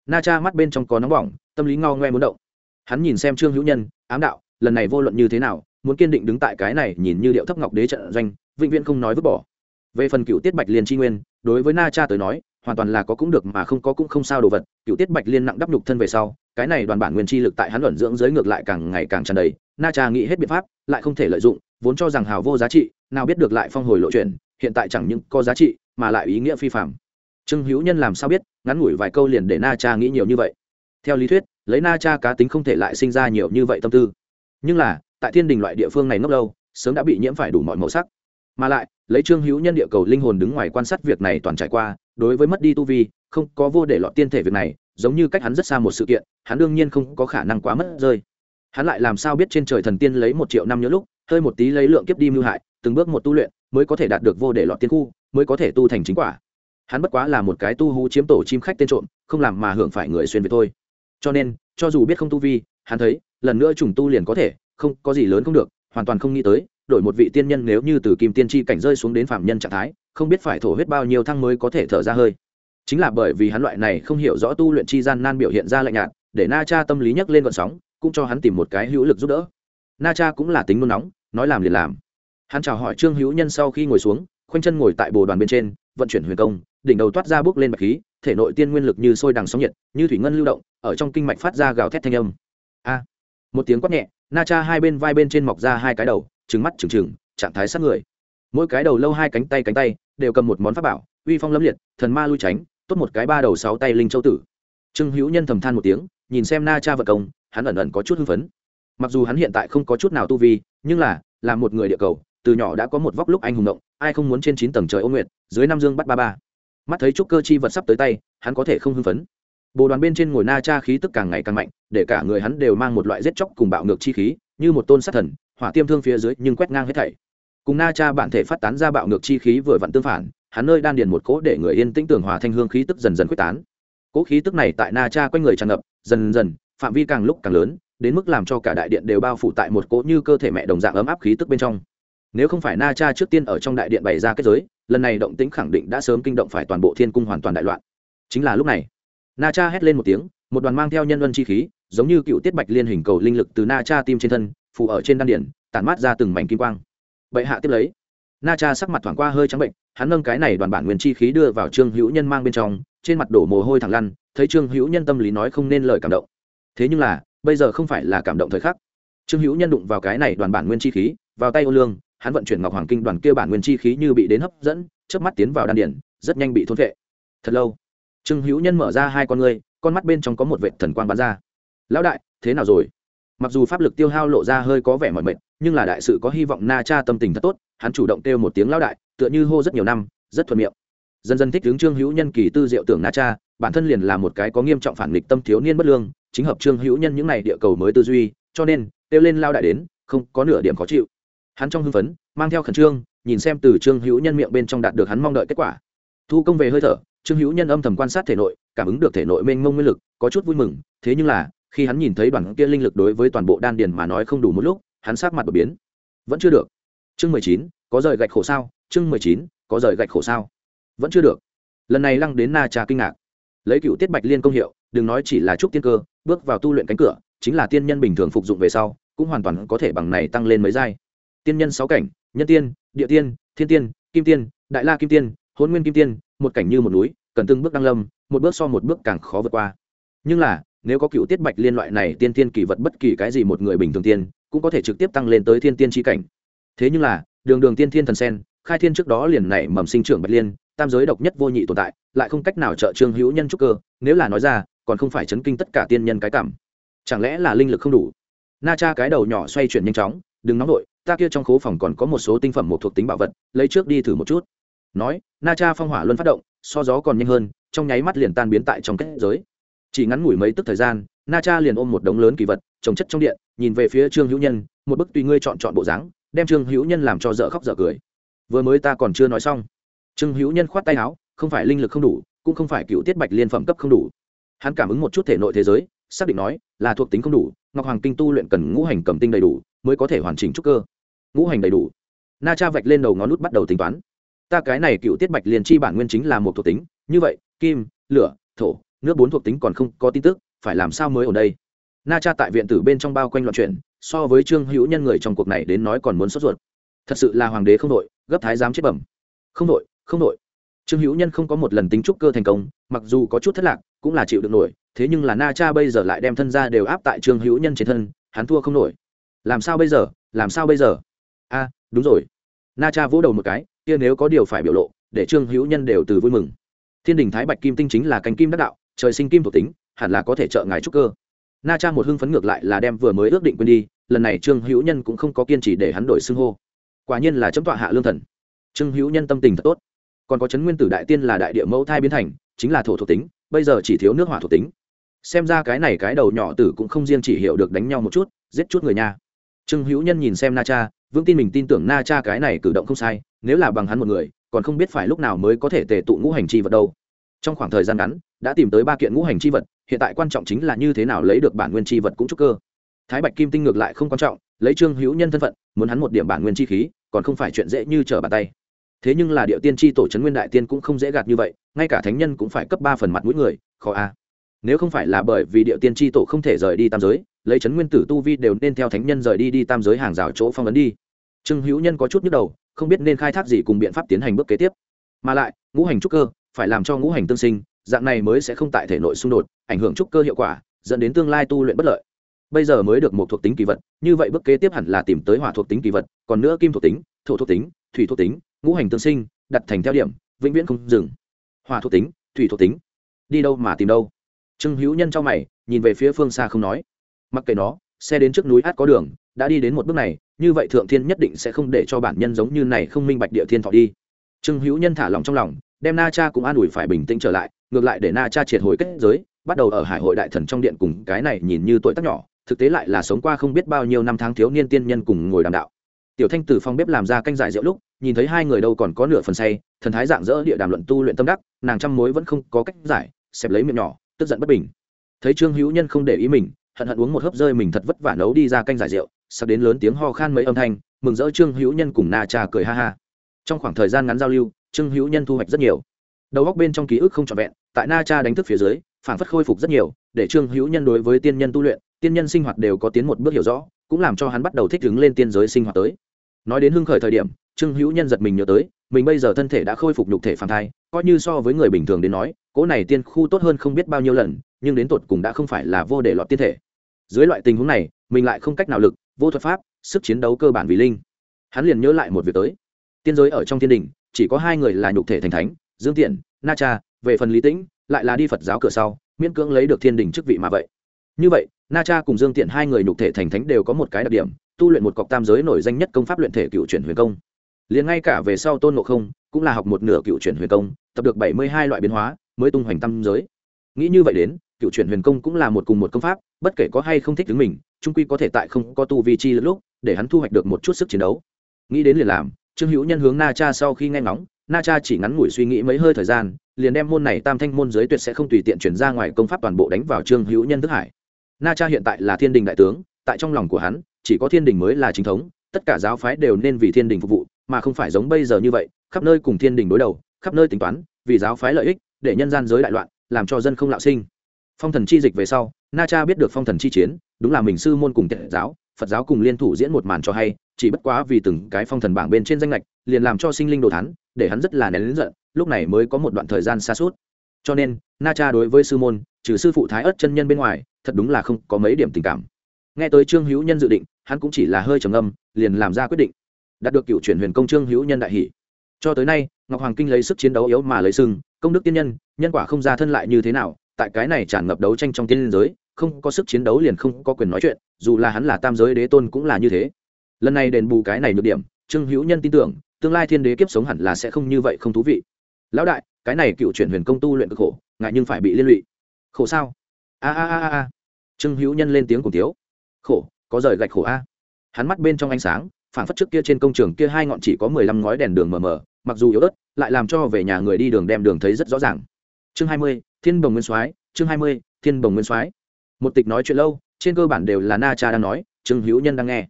Na cha mắt bên trong có nóng bỏng, tâm lý ngao ngoe muốn động. Hắn nhìn xem trương hữu nhân, ám đạo, lần này vô luận như thế nào, muốn kiên định đứng tại cái này nhìn như điệu thấp ngọc đế trận doanh, vĩnh viễn không nói vứt bỏ. Về phần cựu tiết bạch liên tri nguyên, đối với na cha tới nói hoàn toàn là có cũng được mà không có cũng không sao đồ vật, cựu tiết bạch liên nặng đắp nhục thân về sau, cái này đoàn bản nguyên chi lực tại hắn luận dưỡng giới ngược lại càng ngày càng tràn đầy, na trà nghĩ hết biện pháp, lại không thể lợi dụng, vốn cho rằng hào vô giá trị, nào biết được lại phong hồi lộ chuyển hiện tại chẳng những có giá trị, mà lại ý nghĩa phi phạm trương hữu nhân làm sao biết, ngắn ngủi vài câu liền để na cha nghĩ nhiều như vậy. Theo lý thuyết, lấy na cha cá tính không thể lại sinh ra nhiều như vậy tâm tư. Nhưng là, tại thiên đình loại địa phương này ngốc lâu, sớm đã bị nhiễm phải đủ mọi màu sắc. Mà lại, lấy trương hữu nhân địa cầu linh hồn đứng ngoài quan sát việc này toàn trải qua đối với mất đi tu vi, không có vô để lọt tiên thể việc này, giống như cách hắn rất xa một sự kiện, hắn đương nhiên không có khả năng quá mất rơi. Hắn lại làm sao biết trên trời thần tiên lấy một triệu năm nhớ lúc, hơi một tí lấy lượng kiếp đi mưu hại, từng bước một tu luyện, mới có thể đạt được vô để lọt tiên khu, mới có thể tu thành chính quả. Hắn bất quá là một cái tu hú chiếm tổ chim khách tên trộm, không làm mà hưởng phải người xuyên về thôi. Cho nên, cho dù biết không tu vi, hắn thấy, lần nữa trùng tu liền có thể, không có gì lớn không được, hoàn toàn không nghĩ tới đổi một vị tiên nhân nếu như từ kim tiên tri cảnh rơi xuống đến phạm nhân trạng thái, không biết phải thổ huyết bao nhiêu thăng mới có thể thở ra hơi. Chính là bởi vì hắn loại này không hiểu rõ tu luyện chi gian nan biểu hiện ra lạnh nhạt, để na cha tâm lý nhấc lên vận sóng, cũng cho hắn tìm một cái hữu lực giúp đỡ. Na cha cũng là tính nôn nóng, nói làm liền làm. Hắn chào hỏi trương hữu nhân sau khi ngồi xuống, khoanh chân ngồi tại bồ đoàn bên trên, vận chuyển huyền công, đỉnh đầu toát ra bước lên bạch khí, thể nội tiên nguyên lực như sôi đằng sóng nhiệt, như thủy ngân lưu động, ở trong kinh mạch phát ra gào thét thanh âm. A! Một tiếng quát nhẹ, na cha hai bên vai bên trên mọc ra hai cái đầu trứng mắt trừng trừng, trạng thái sát người. Mỗi cái đầu lâu hai cánh tay cánh tay đều cầm một món pháp bảo, uy phong lâm liệt, thần ma lui tránh, tốt một cái ba đầu sáu tay linh châu tử. Trương hữu nhân thầm than một tiếng, nhìn xem na cha vật công, hắn ẩn ẩn có chút hưng phấn. Mặc dù hắn hiện tại không có chút nào tu vi, nhưng là là một người địa cầu, từ nhỏ đã có một vóc lúc anh hùng động, ai không muốn trên chín tầng trời ô nguyệt, dưới năm dương bắt ba ba. Mắt thấy trúc cơ chi vật sắp tới tay, hắn có thể không hưng phấn. Bồ đoàn bên trên ngồi na cha khí tức càng ngày càng mạnh, để cả người hắn đều mang một loại giết chóc cùng bạo ngược chi khí, như một tôn sát thần hỏa tiêm thương phía dưới nhưng quét ngang hết thảy. Cùng na cha bản thể phát tán ra bạo ngược chi khí vừa vặn tương phản, hắn nơi đan điền một cỗ để người yên tĩnh tưởng hòa thanh hương khí tức dần dần quyết tán. Cỗ khí tức này tại na cha quanh người tràn ngập, dần dần, phạm vi càng lúc càng lớn, đến mức làm cho cả đại điện đều bao phủ tại một cỗ như cơ thể mẹ đồng dạng ấm áp khí tức bên trong. Nếu không phải na cha trước tiên ở trong đại điện bày ra kết giới, lần này động tĩnh khẳng định đã sớm kinh động phải toàn bộ thiên cung hoàn toàn đại loạn. Chính là lúc này, na cha hét lên một tiếng, một đoàn mang theo nhân luân chi khí, giống như cựu tiết bạch liên hình cầu linh lực từ na cha tim trên thân phụ ở trên đan điển tản mát ra từng mảnh kim quang. Bệ hạ tiếp lấy. Na cha sắc mặt thoảng qua hơi trắng bệnh, hắn nâng cái này đoàn bản nguyên chi khí đưa vào trương hữu nhân mang bên trong, trên mặt đổ mồ hôi thẳng lăn, thấy trương hữu nhân tâm lý nói không nên lời cảm động. Thế nhưng là, bây giờ không phải là cảm động thời khắc. Trương hữu nhân đụng vào cái này đoàn bản nguyên chi khí, vào tay ô lương, hắn vận chuyển ngọc hoàng kinh đoàn kia bản nguyên chi khí như bị đến hấp dẫn, chớp mắt tiến vào đan điển rất nhanh bị thôn vệ. Thật lâu, trương hữu nhân mở ra hai con ngươi, con mắt bên trong có một vệ thần quang bắn ra. Lão đại, thế nào rồi? Mặc dù pháp lực tiêu hao lộ ra hơi có vẻ mỏi mệt, nhưng là đại sự có hy vọng na cha tâm tình thật tốt, hắn chủ động kêu một tiếng lão đại, tựa như hô rất nhiều năm, rất thuận miệng. Dần dần thích hướng trương hữu nhân kỳ tư diệu tưởng na cha, bản thân liền là một cái có nghiêm trọng phản nghịch tâm thiếu niên bất lương, chính hợp trương hữu nhân những n à y địa cầu mới tư duy, cho nên, kêu lên lao đại đến, không có nửa điểm khó chịu. Hắn trong hưng phấn, mang theo khẩn trương, nhìn xem từ trương hữu nhân miệng bên trong đạt được hắn mong đợi kết quả. Thu công về hơi thở, trương hữu nhân âm thầm quan sát thể nội, cảm ứng được thể nội mênh mông nguyên lực, có chút vui mừng, thế nhưng là khi hắn nhìn thấy đoàn kia linh lực đối với toàn bộ đan điền mà nói không đủ một lúc, hắn sát mặt đột biến. Vẫn chưa được. Chương mười chín, có rời gạch khổ sao? Chương mười chín, có rời gạch khổ sao? Vẫn chưa được. Lần này lăng đến na trà kinh ngạc. Lấy cựu tiết bạch liên công hiệu, đừng nói chỉ là trúc tiên cơ, bước vào tu luyện cánh cửa, chính là tiên nhân bình thường phục dụng về sau, cũng hoàn toàn có thể bằng này tăng lên mấy giai. Tiên nhân sáu cảnh, nhân tiên, địa tiên, thiên tiên, kim tiên, đại la kim tiên hôn nguyên kim tiên, một cảnh như một núi, cần từng bước đăng lâm, một bước so một bước càng khó vượt qua. Nhưng là nếu có cựu tiết bạch liên loại này tiên tiên kỳ vật bất kỳ cái gì một người bình thường tiên, cũng có thể trực tiếp tăng lên tới thiên tiên tri cảnh. Thế nhưng là, đường đường tiên thiên thần sen, khai thiên trước đó liền nảy mầm sinh trưởng bạch liên, tam giới độc nhất vô nhị tồn tại, lại không cách nào trợ trương hữu nhân trúc cơ, nếu là nói ra, còn không phải chấn kinh tất cả tiên nhân cái cảm. Chẳng lẽ là linh lực không đủ? Na cha cái đầu nhỏ xoay chuyển nhanh chóng, đừng nóng nổi ta kia trong khố phòng còn có một số tinh phẩm một thuộc tính bảo vật, lấy trước đi thử một chút. Nói, na cha phong hỏa luân phát động, so gió còn nhanh hơn, trong nháy mắt liền tan biến tại trong kết giới chỉ ngắn ngủi mấy tức thời gian, na cha liền ôm một đống lớn kỳ vật, trồng chất trong điện, nhìn về phía trương hữu nhân, một bức tùy ngươi chọn chọn bộ dáng, đem trương hữu nhân làm cho dở khóc dở cười. Vừa mới ta còn chưa nói xong. Trương hữu nhân khoát tay áo, không phải linh lực không đủ, cũng không phải cựu tiết bạch liên phẩm cấp không đủ. Hắn cảm ứng một chút thể nội thế giới, xác định nói, là thuộc tính không đủ, ngọc hoàng kinh tu luyện cần ngũ hành cầm tinh đầy đủ, mới có thể hoàn chỉnh trúc cơ. Ngũ hành đầy đủ. Na cha vạch lên đầu ngón nút bắt đầu tính toán. Ta cái này cựu tiết bạch liền chi bản nguyên chính là một thuộc tính, như vậy, kim, lửa, thổ nước bốn thuộc tính còn không có tin tức, phải làm sao mới ở đây? Na cha tại viện tử bên trong bao quanh loạn chuyện so với trương hữu nhân người trong cuộc này đến nói còn muốn sốt ruột. Thật sự là hoàng đế không đội, gấp thái giám chết bẩm. Không đội không đội. Trương hữu nhân không có một lần tính trúc cơ thành công, mặc dù có chút thất lạc, cũng là chịu được nổi, thế nhưng là na cha bây giờ lại đem thân ra đều áp tại trương hữu nhân trên thân, hắn thua không nổi. Làm sao bây giờ, làm sao bây giờ? A, đúng rồi. Na cha vỗ đầu một cái, kia nếu có điều phải biểu lộ, để trương hữu nhân đều từ vui mừng. Thiên đình thái bạch kim tinh chính là cánh kim đắc đạo trời sinh kim thuộc tính, hẳn là có thể trợ ngài trúc cơ. Na cha một hưng phấn ngược lại là đem vừa mới ước định quên đi, lần này trương hữu nhân cũng không có kiên trì để hắn đổi xưng hô. Quả nhiên là chấm tọa hạ lương thần. Trương hữu nhân tâm tình thật tốt. Còn có chấn nguyên tử đại tiên là đại địa mẫu thai biến thành, chính là thổ thuộc tính, bây giờ chỉ thiếu nước hỏa thuộc tính. Xem ra cái này cái đầu nhỏ tử cũng không riêng chỉ hiểu được đánh nhau một chút, giết chút người nha trương hữu nhân nhìn xem na cha, vững tin mình tin tưởng na cha cái này cử động không sai, nếu là bằng hắn một người, còn không biết phải lúc nào mới có thể tề tụ ngũ hành chi vật đâu trong khoảng thời gian ngắn, đã tìm tới ba kiện ngũ hành chi vật, hiện tại quan trọng chính là như thế nào lấy được bản nguyên chi vật cũng trúc cơ. Thái bạch kim tinh ngược lại không quan trọng, lấy trương hữu nhân thân phận, muốn hắn một điểm bản nguyên chi khí, còn không phải chuyện dễ như trở bàn tay. Thế nhưng là địa tiên tri tổ trấn nguyên đại tiên cũng không dễ gạt như vậy, ngay cả thánh nhân cũng phải cấp ba phần mặt mũi người, khó a. Nếu không phải là bởi vì địa tiên tri tổ không thể rời đi tam giới, lấy trấn nguyên tử tu vi đều nên theo thánh nhân rời đi đi tam giới hàng rào chỗ phong ấn đi. Trương hữu nhân có chút nhức đầu, không biết nên khai thác gì cùng biện pháp tiến hành bước kế tiếp. Mà lại, ngũ hành trúc cơ phải làm cho ngũ hành tương sinh, dạng này mới sẽ không tại thể nội xung đột, ảnh hưởng trúc cơ hiệu quả, dẫn đến tương lai tu luyện bất lợi. Bây giờ mới được một thuộc tính kỳ vật, như vậy bước kế tiếp hẳn là tìm tới hỏa thuộc tính kỳ vật, còn nữa kim thuộc tính, thổ thuộc tính, thủy thuộc tính, ngũ hành tương sinh, đặt thành theo điểm, vĩnh viễn không dừng. Hỏa thuộc tính, thủy thuộc tính. Đi đâu mà tìm đâu? Trương hữu nhân trong mày, nhìn về phía phương xa không nói. Mặc kệ nó, xe đến trước núi át có đường, đã đi đến một bước này, như vậy thượng thiên nhất định sẽ không để cho bản nhân giống như này không minh bạch địa thiên thọ đi. Trương hữu nhân thả lòng trong lòng đem na cha cũng an ủi phải bình tĩnh trở lại, ngược lại để na cha triệt hồi kết giới, bắt đầu ở hải hội đại thần trong điện cùng cái này nhìn như tuổi tác nhỏ, thực tế lại là sống qua không biết bao nhiêu năm tháng thiếu niên tiên nhân cùng ngồi đàm đạo. Tiểu thanh từ phòng bếp làm ra canh giải rượu lúc, nhìn thấy hai người đâu còn có nửa phần say, thần thái dạng dỡ địa đàm luận tu luyện tâm đắc, nàng trăm mối vẫn không có cách giải, xẹp lấy miệng nhỏ, tức giận bất bình. Thấy trương hữu nhân không để ý mình, hận hận uống một hớp rơi mình thật vất vả nấu đi ra canh giải rượu sắp đến lớn tiếng ho khan mấy âm thanh, mừng rỡ trương hữu nhân cùng na cha cười ha ha. Trong khoảng thời gian ngắn giao lưu trương hữu nhân thu hoạch rất nhiều. Đầu góc bên trong ký ức không trọn vẹn, tại na cha đánh thức phía dưới phản phất khôi phục rất nhiều, để trương hữu nhân đối với tiên nhân tu luyện, tiên nhân sinh hoạt đều có tiến một bước hiểu rõ, cũng làm cho hắn bắt đầu thích ứng lên tiên giới sinh hoạt tới. Nói đến hưng khởi thời điểm, trương hữu nhân giật mình nhớ tới, mình bây giờ thân thể đã khôi phục nhục thể phản thai, coi như so với người bình thường đến nói cỗ này tiên khu tốt hơn không biết bao nhiêu lần, nhưng đến tột cùng đã không phải là vô để lọt tiên thể. Dưới loại tình huống này, mình lại không cách nào lực, vô thuật pháp, sức chiến đấu cơ bản vì linh. Hắn liền nhớ lại một việc tới. Tiên giới ở trong thiên đình chỉ có hai người là nhục thể thành thánh, dương tiện, na cha, về phần lý tĩnh, lại là đi phật giáo cửa sau, miễn cưỡng lấy được thiên đình chức vị mà vậy. Như vậy, na cha cùng dương tiện hai người nhục thể thành thánh đều có một cái đặc điểm, tu luyện một cọc tam giới nổi danh nhất công pháp luyện thể cựu chuyển huyền công. Liền ngay cả về sau tôn ngộ không cũng là học một nửa cựu chuyển huyền công, tập được bảy mươi hai loại biến hóa mới tung hoành tam giới. Nghĩ như vậy đến, cựu chuyển huyền công cũng là một cùng một công pháp, bất kể có hay không thích đứng mình trung quy có thể tại không có tu vi chi lúc, để hắn thu hoạch được một chút sức chiến đấu. Nghĩ đến liền làm trương hữu nhân hướng na cha sau khi nghe ngóng, na cha chỉ ngắn ngủi suy nghĩ mấy hơi thời gian, liền đem môn này tam thanh môn giới tuyệt sẽ không tùy tiện chuyển ra ngoài công pháp toàn bộ đánh vào trương hữu nhân thức hải. Na cha hiện tại là thiên đình đại tướng, tại trong lòng của hắn, chỉ có thiên đình mới là chính thống, tất cả giáo phái đều nên vì thiên đình phục vụ, mà không phải giống bây giờ như vậy, khắp nơi cùng thiên đình đối đầu, khắp nơi tính toán, vì giáo phái lợi ích, để nhân gian giới đại loạn, làm cho dân không lạo sinh. Phong thần chi dịch về sau, na cha biết được phong thần chi chiến, đúng là mình sư môn cùng tệ giáo phật giáo cùng liên thủ diễn một màn cho hay, chỉ bất quá vì từng cái phong thần bảng bên trên danh lệch, liền làm cho sinh linh đồ thắn để hắn rất là nén lớn giận, lúc này mới có một đoạn thời gian xa suốt. Cho nên, na cha đối với sư môn, trừ sư phụ thái ất chân nhân bên ngoài, thật đúng là không có mấy điểm tình cảm. Nghe tới trương hữu nhân dự định, hắn cũng chỉ là hơi trầm âm liền làm ra quyết định. Đạt được cựu chuyển huyền công trương hữu nhân đại hỷ. Cho tới nay, ngọc hoàng kinh lấy sức chiến đấu yếu mà lấy sưng công đức tiên nhân nhân quả không ra thân lại như thế nào, tại cái này tràn ngập đấu tranh trong tiên giới không có sức chiến đấu liền không có quyền nói chuyện, dù là hắn là tam giới đế tôn cũng là như thế. Lần này đền bù cái này nhược điểm, trương hữu nhân tin tưởng, tương lai thiên đế kiếp sống hẳn là sẽ không như vậy không thú vị. Lão đại, cái này cựu chuyển huyền công tu luyện cực khổ, ngại nhưng phải bị liên lụy. Khổ sao? A a a a trương hữu nhân lên tiếng cùng tiếu khổ, có rời gạch khổ a. Hắn mắt bên trong ánh sáng phản phất trước kia trên công trường kia hai ngọn chỉ có mười lăm ngói đèn đường mờ mờ, mặc dù yếu ớt, lại làm cho về nhà người đi đường đem đường thấy rất rõ ràng. Chương hai mươi, thiên bồng nguyên soái, chương hai mươi, thiên bồng nguyên soái một tịch nói chuyện lâu, trên cơ bản đều là na cha đang nói, trương hữu nhân đang nghe.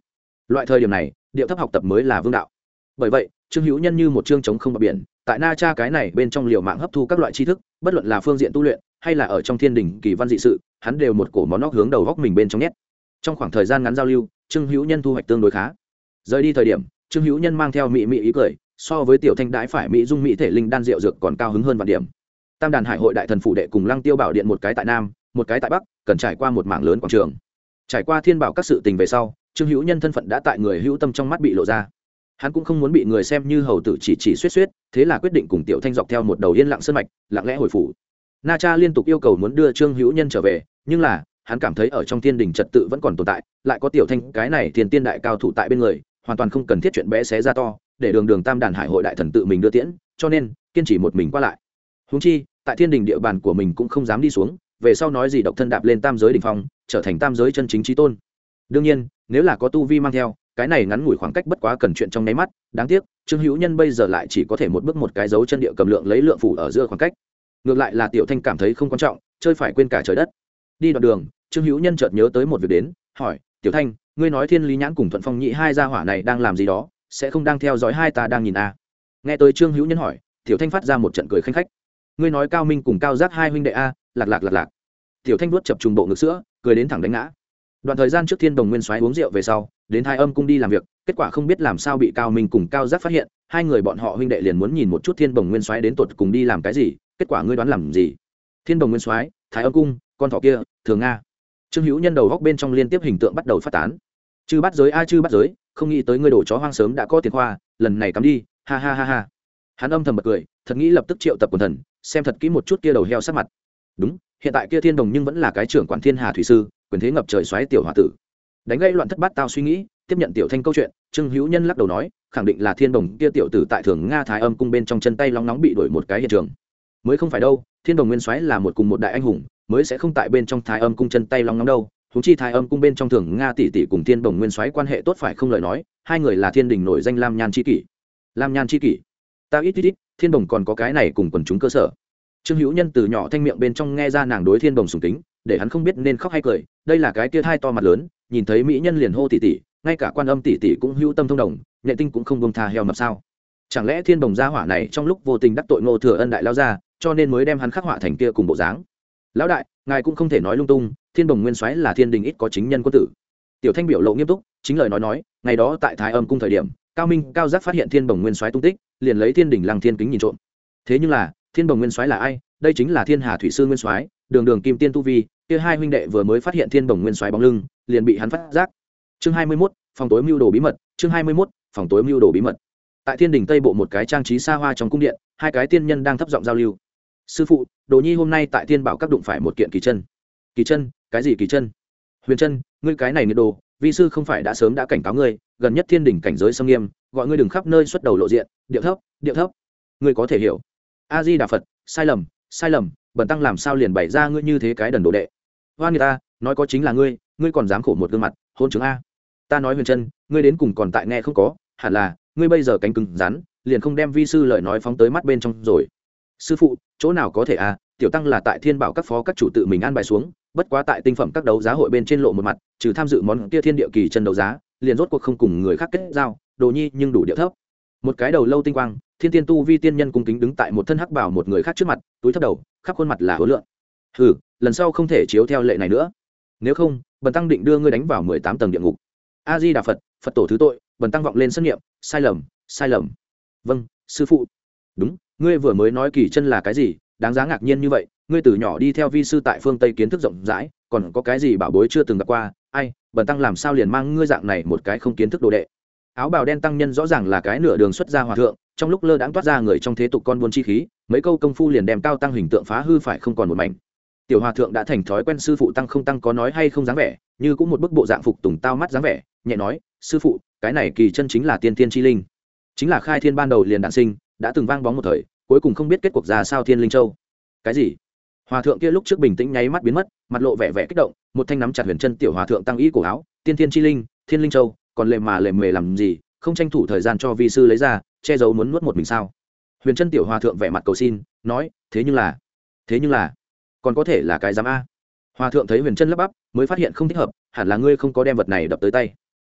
Loại thời điểm này, điệu thấp học tập mới là vương đạo. Bởi vậy, trương hữu nhân như một chương chống không bờ biển, tại na cha cái này bên trong liều mạng hấp thu các loại tri thức, bất luận là phương diện tu luyện, hay là ở trong thiên đình kỳ văn dị sự, hắn đều một cổ món nóc hướng đầu góc mình bên trong nhét. Trong khoảng thời gian ngắn giao lưu, trương hữu nhân thu hoạch tương đối khá. Rời đi thời điểm, trương hữu nhân mang theo mỹ mỹ ý cười, so với tiểu thanh đãi phải mỹ dung mỹ thể linh đan rượu dược còn cao hứng hơn vạn điểm. Tam đàn hải hội đại thần phủ đệ cùng lăng tiêu bảo điện một cái tại nam một cái tại bắc, cần trải qua một mảng lớn quảng trường. Trải qua thiên bảo các sự tình về sau, trương hữu nhân thân phận đã tại người hữu tâm trong mắt bị lộ ra. Hắn cũng không muốn bị người xem như hầu tử chỉ chỉ suýt suýt thế là quyết định cùng tiểu thanh dọc theo một đầu yên lặng sân mạch, lặng lẽ hồi phủ. Na cha liên tục yêu cầu muốn đưa trương hữu nhân trở về, nhưng là, hắn cảm thấy ở trong thiên đình trật tự vẫn còn tồn tại, lại có tiểu thanh, cái này thiền tiên đại cao thủ tại bên người, hoàn toàn không cần thiết chuyện bé xé ra to, để đường đường tam đàn hải hội đại thần tự mình đưa tiễn, cho nên, kiên trì một mình qua lại. Húng chi, tại thiên đình địa bàn của mình cũng không dám đi xuống về sau nói gì độc thân đạp lên tam giới đình phong, trở thành tam giới chân chính trí tôn. Đương nhiên, nếu là có tu vi mang theo, cái này ngắn ngủi khoảng cách bất quá cần chuyện trong nháy mắt, đáng tiếc, trương hữu nhân bây giờ lại chỉ có thể một bước một cái dấu chân địa cầm lượng lấy lượng phủ ở giữa khoảng cách. Ngược lại là tiểu thanh cảm thấy không quan trọng, chơi phải quên cả trời đất. Đi đoạn đường, trương hữu nhân chợt nhớ tới một việc đến, hỏi, tiểu thanh, ngươi nói thiên lý nhãn cùng thuận phong nhị hai gia hỏa này đang làm gì đó, sẽ không đang theo dõi hai ta đang nhìn à. nghe tới trương hữu nhân hỏi, tiểu thanh phát ra một trận cười khanh khách. Ngươi nói cao minh cùng cao giác hai huynh đệ a lạc lạc lạc lạc. Tiểu thanh vuốt chập trùng bộ ngực sữa, cười đến thẳng đánh ngã. Đoạn thời gian trước thiên đồng nguyên soái uống rượu về sau, đến thái âm cung đi làm việc, kết quả không biết làm sao bị cao minh cùng cao giác phát hiện, hai người bọn họ huynh đệ liền muốn nhìn một chút thiên đồng nguyên soái đến tột cùng đi làm cái gì, kết quả ngươi đoán làm gì? Thiên đồng nguyên soái, thái âm cung, con thỏ kia, thường nga. Trương hữu nhân đầu góc bên trong liên tiếp hình tượng bắt đầu phát tán. Chư bắt giới, a chư bắt giới, không nghĩ tới ngươi đổ chó hoang sớm đã có tiền khoa, lần này cắm đi, ha ha ha ha. Hắn âm thầm bật cười, thật nghĩ lập tức triệu tập quần thần, xem thật kỹ một chút kia đầu heo sát mặt đúng, hiện tại kia thiên đồng nhưng vẫn là cái trưởng quản thiên hà thủy sư, quyền thế ngập trời xoáy tiểu hòa tử. Đánh gây loạn thất bát tao suy nghĩ, tiếp nhận tiểu thanh câu chuyện, trương hữu nhân lắc đầu nói, khẳng định là thiên đồng kia tiểu tử tại thường nga thái âm cung bên trong chân tay long nóng bị đuổi một cái hiện trường. Mới không phải đâu, thiên đồng nguyên soái là một cùng một đại anh hùng, mới sẽ không tại bên trong thái âm cung chân tay long nóng đâu. Húng chi thái âm cung bên trong thường nga tỷ tỷ cùng thiên đồng nguyên soái quan hệ tốt phải không lời nói, hai người là thiên đình nổi danh lam nhan c kỷ. Lam nhan c kỷ? Ta ít ít ít, thiên đồng còn có cái này cùng quần chúng cơ sở trương hữu nhân từ nhỏ thanh miệng bên trong nghe ra nàng đối thiên đồng sùng tính để hắn không biết nên khóc hay cười, đây là cái kia hai to mặt lớn, nhìn thấy mỹ nhân liền hô tỷ tỷ ngay cả quan âm tỷ tỷ cũng hữu tâm thông đồng nhện tinh cũng không bông tha heo mập sao. Chẳng lẽ thiên đồng gia hỏa này trong lúc vô tình đắc tội ngô thừa ân đại lao ra cho nên mới đem hắn khắc họa thành kia cùng bộ dáng? Lão đại, ngài cũng không thể nói lung tung, thiên đồng nguyên soái là thiên đình ít có chính nhân quân tử. Tiểu thanh biểu lộ nghiêm túc, chính lời nói nói, ngày đó tại thái âm cung thời điểm, cao minh, cao giác phát hiện thiên đồng nguyên soái tung tích, liền lấy thiên đình lăng thiên kính nhìn trộm. Thế nhưng là thiên đồng nguyên soái là ai? Đây chính là thiên hà thủy sư nguyên soái đường đường kim tiên tu vi kia hai huynh đệ vừa mới phát hiện thiên đồng nguyên soái bóng lưng liền bị hắn phát giác. Chương hai mươi 21, phòng tối mưu đồ bí mật chương hai mươi 21, phòng tối mưu đồ bí mật. Tại thiên đình tây bộ một cái trang trí xa hoa trong cung điện hai cái tiên nhân đang thấp giọng giao lưu. Sư phụ đồ nhi hôm nay tại thiên bảo các đụng phải một kiện kỳ chân. Kỳ chân? Cái gì kỳ chân? Huyền chân ngươi cái này nhiệt đồ vi sư không phải đã sớm đã cảnh cáo ngươi gần nhất thiên đình cảnh giới sâm nghiêm gọi ngươi đừng khắp nơi xuất đầu lộ diện điệu thấp điệu thấp. Ngươi có thể hiểu a di đà phật, sai lầm sai lầm, bần tăng làm sao liền bày ra ngươi như thế cái đần đồ đệ? Hoan người ta, nói có chính là ngươi ngươi còn dám khổ một gương mặt, hôn chứng a. Ta nói huyền chân, ngươi đến cùng còn tại nghe không có, hẳn là, ngươi bây giờ cánh cứng rắn, liền không đem vi sư lời nói phóng tới mắt bên trong rồi. Sư phụ, chỗ nào có thể a? Tiểu tăng là tại thiên bảo các phó các chủ tự mình an bài xuống, bất quá tại tinh phẩm các đấu giá hội bên trên lộ một mặt, trừ tham dự món kia thiên địa kỳ chân đấu giá, liền rốt cuộc không cùng người khác kết giao, đồ nhi nhưng đủ điệu thấp. Một cái đầu lâu tinh quang thiên tiên tu vi tiên nhân cung kính đứng tại một thân hắc bảo một người khác trước mặt, túi thấp đầu, khắp khuôn mặt là hối lượng hừ, lần sau không thể chiếu theo lệ này nữa. Nếu không, bần tăng định đưa ngươi đánh vào mười tám tầng địa ngục. A di đà phật phật tổ thứ tội, bần tăng vọng lên sân nghiệm sai lầm sai lầm. Vâng sư phụ. Đúng, ngươi vừa mới nói kỳ chân là cái gì, đáng giá ngạc nhiên như vậy, ngươi từ nhỏ đi theo vi sư tại phương tây kiến thức rộng rãi, còn có cái gì bảo bối chưa từng gặp qua, ai, bần tăng làm sao liền mang ngươi dạng này một cái không kiến thức đồ đệ? Áo bào đen tăng nhân rõ ràng là cái nửa đường xuất ra hòa thượng trong lúc lơ đãng toát ra người trong thế tục con buôn chi khí, mấy câu công phu liền đem cao tăng hình tượng phá hư phải không còn một mảnh. Tiểu hòa thượng đã thành thói quen sư phụ tăng không tăng có nói hay không dáng vẻ, như cũng một bức bộ dạng phục tùng tao mắt dáng vẻ, nhẹ nói, sư phụ, cái này kỳ chân chính là tiên tiên chi linh. Chính là khai thiên ban đầu liền đạn sinh, đã từng vang bóng một thời, cuối cùng không biết kết cuộc ra sao thiên linh châu. Cái gì? Hòa thượng kia lúc trước bình tĩnh nháy mắt biến mất, mặt lộ vẻ vẻ kích động, một thanh nắm chặt huyền chân tiểu hòa thượng tăng ý cổ áo, tiên thiên chi linh, thiên linh châu, còn lề mà lề mề làm gì không tranh thủ thời gian cho vi sư lấy ra, che giấu muốn nuốt một mình sao? Huyền Trân tiểu hòa thượng vẻ mặt cầu xin, nói, thế nhưng là, thế nhưng là, còn có thể là cái giám a. Hòa thượng thấy huyền Trân lắp bắp, mới phát hiện không thích hợp, hẳn là ngươi không có đem vật này đập tới tay.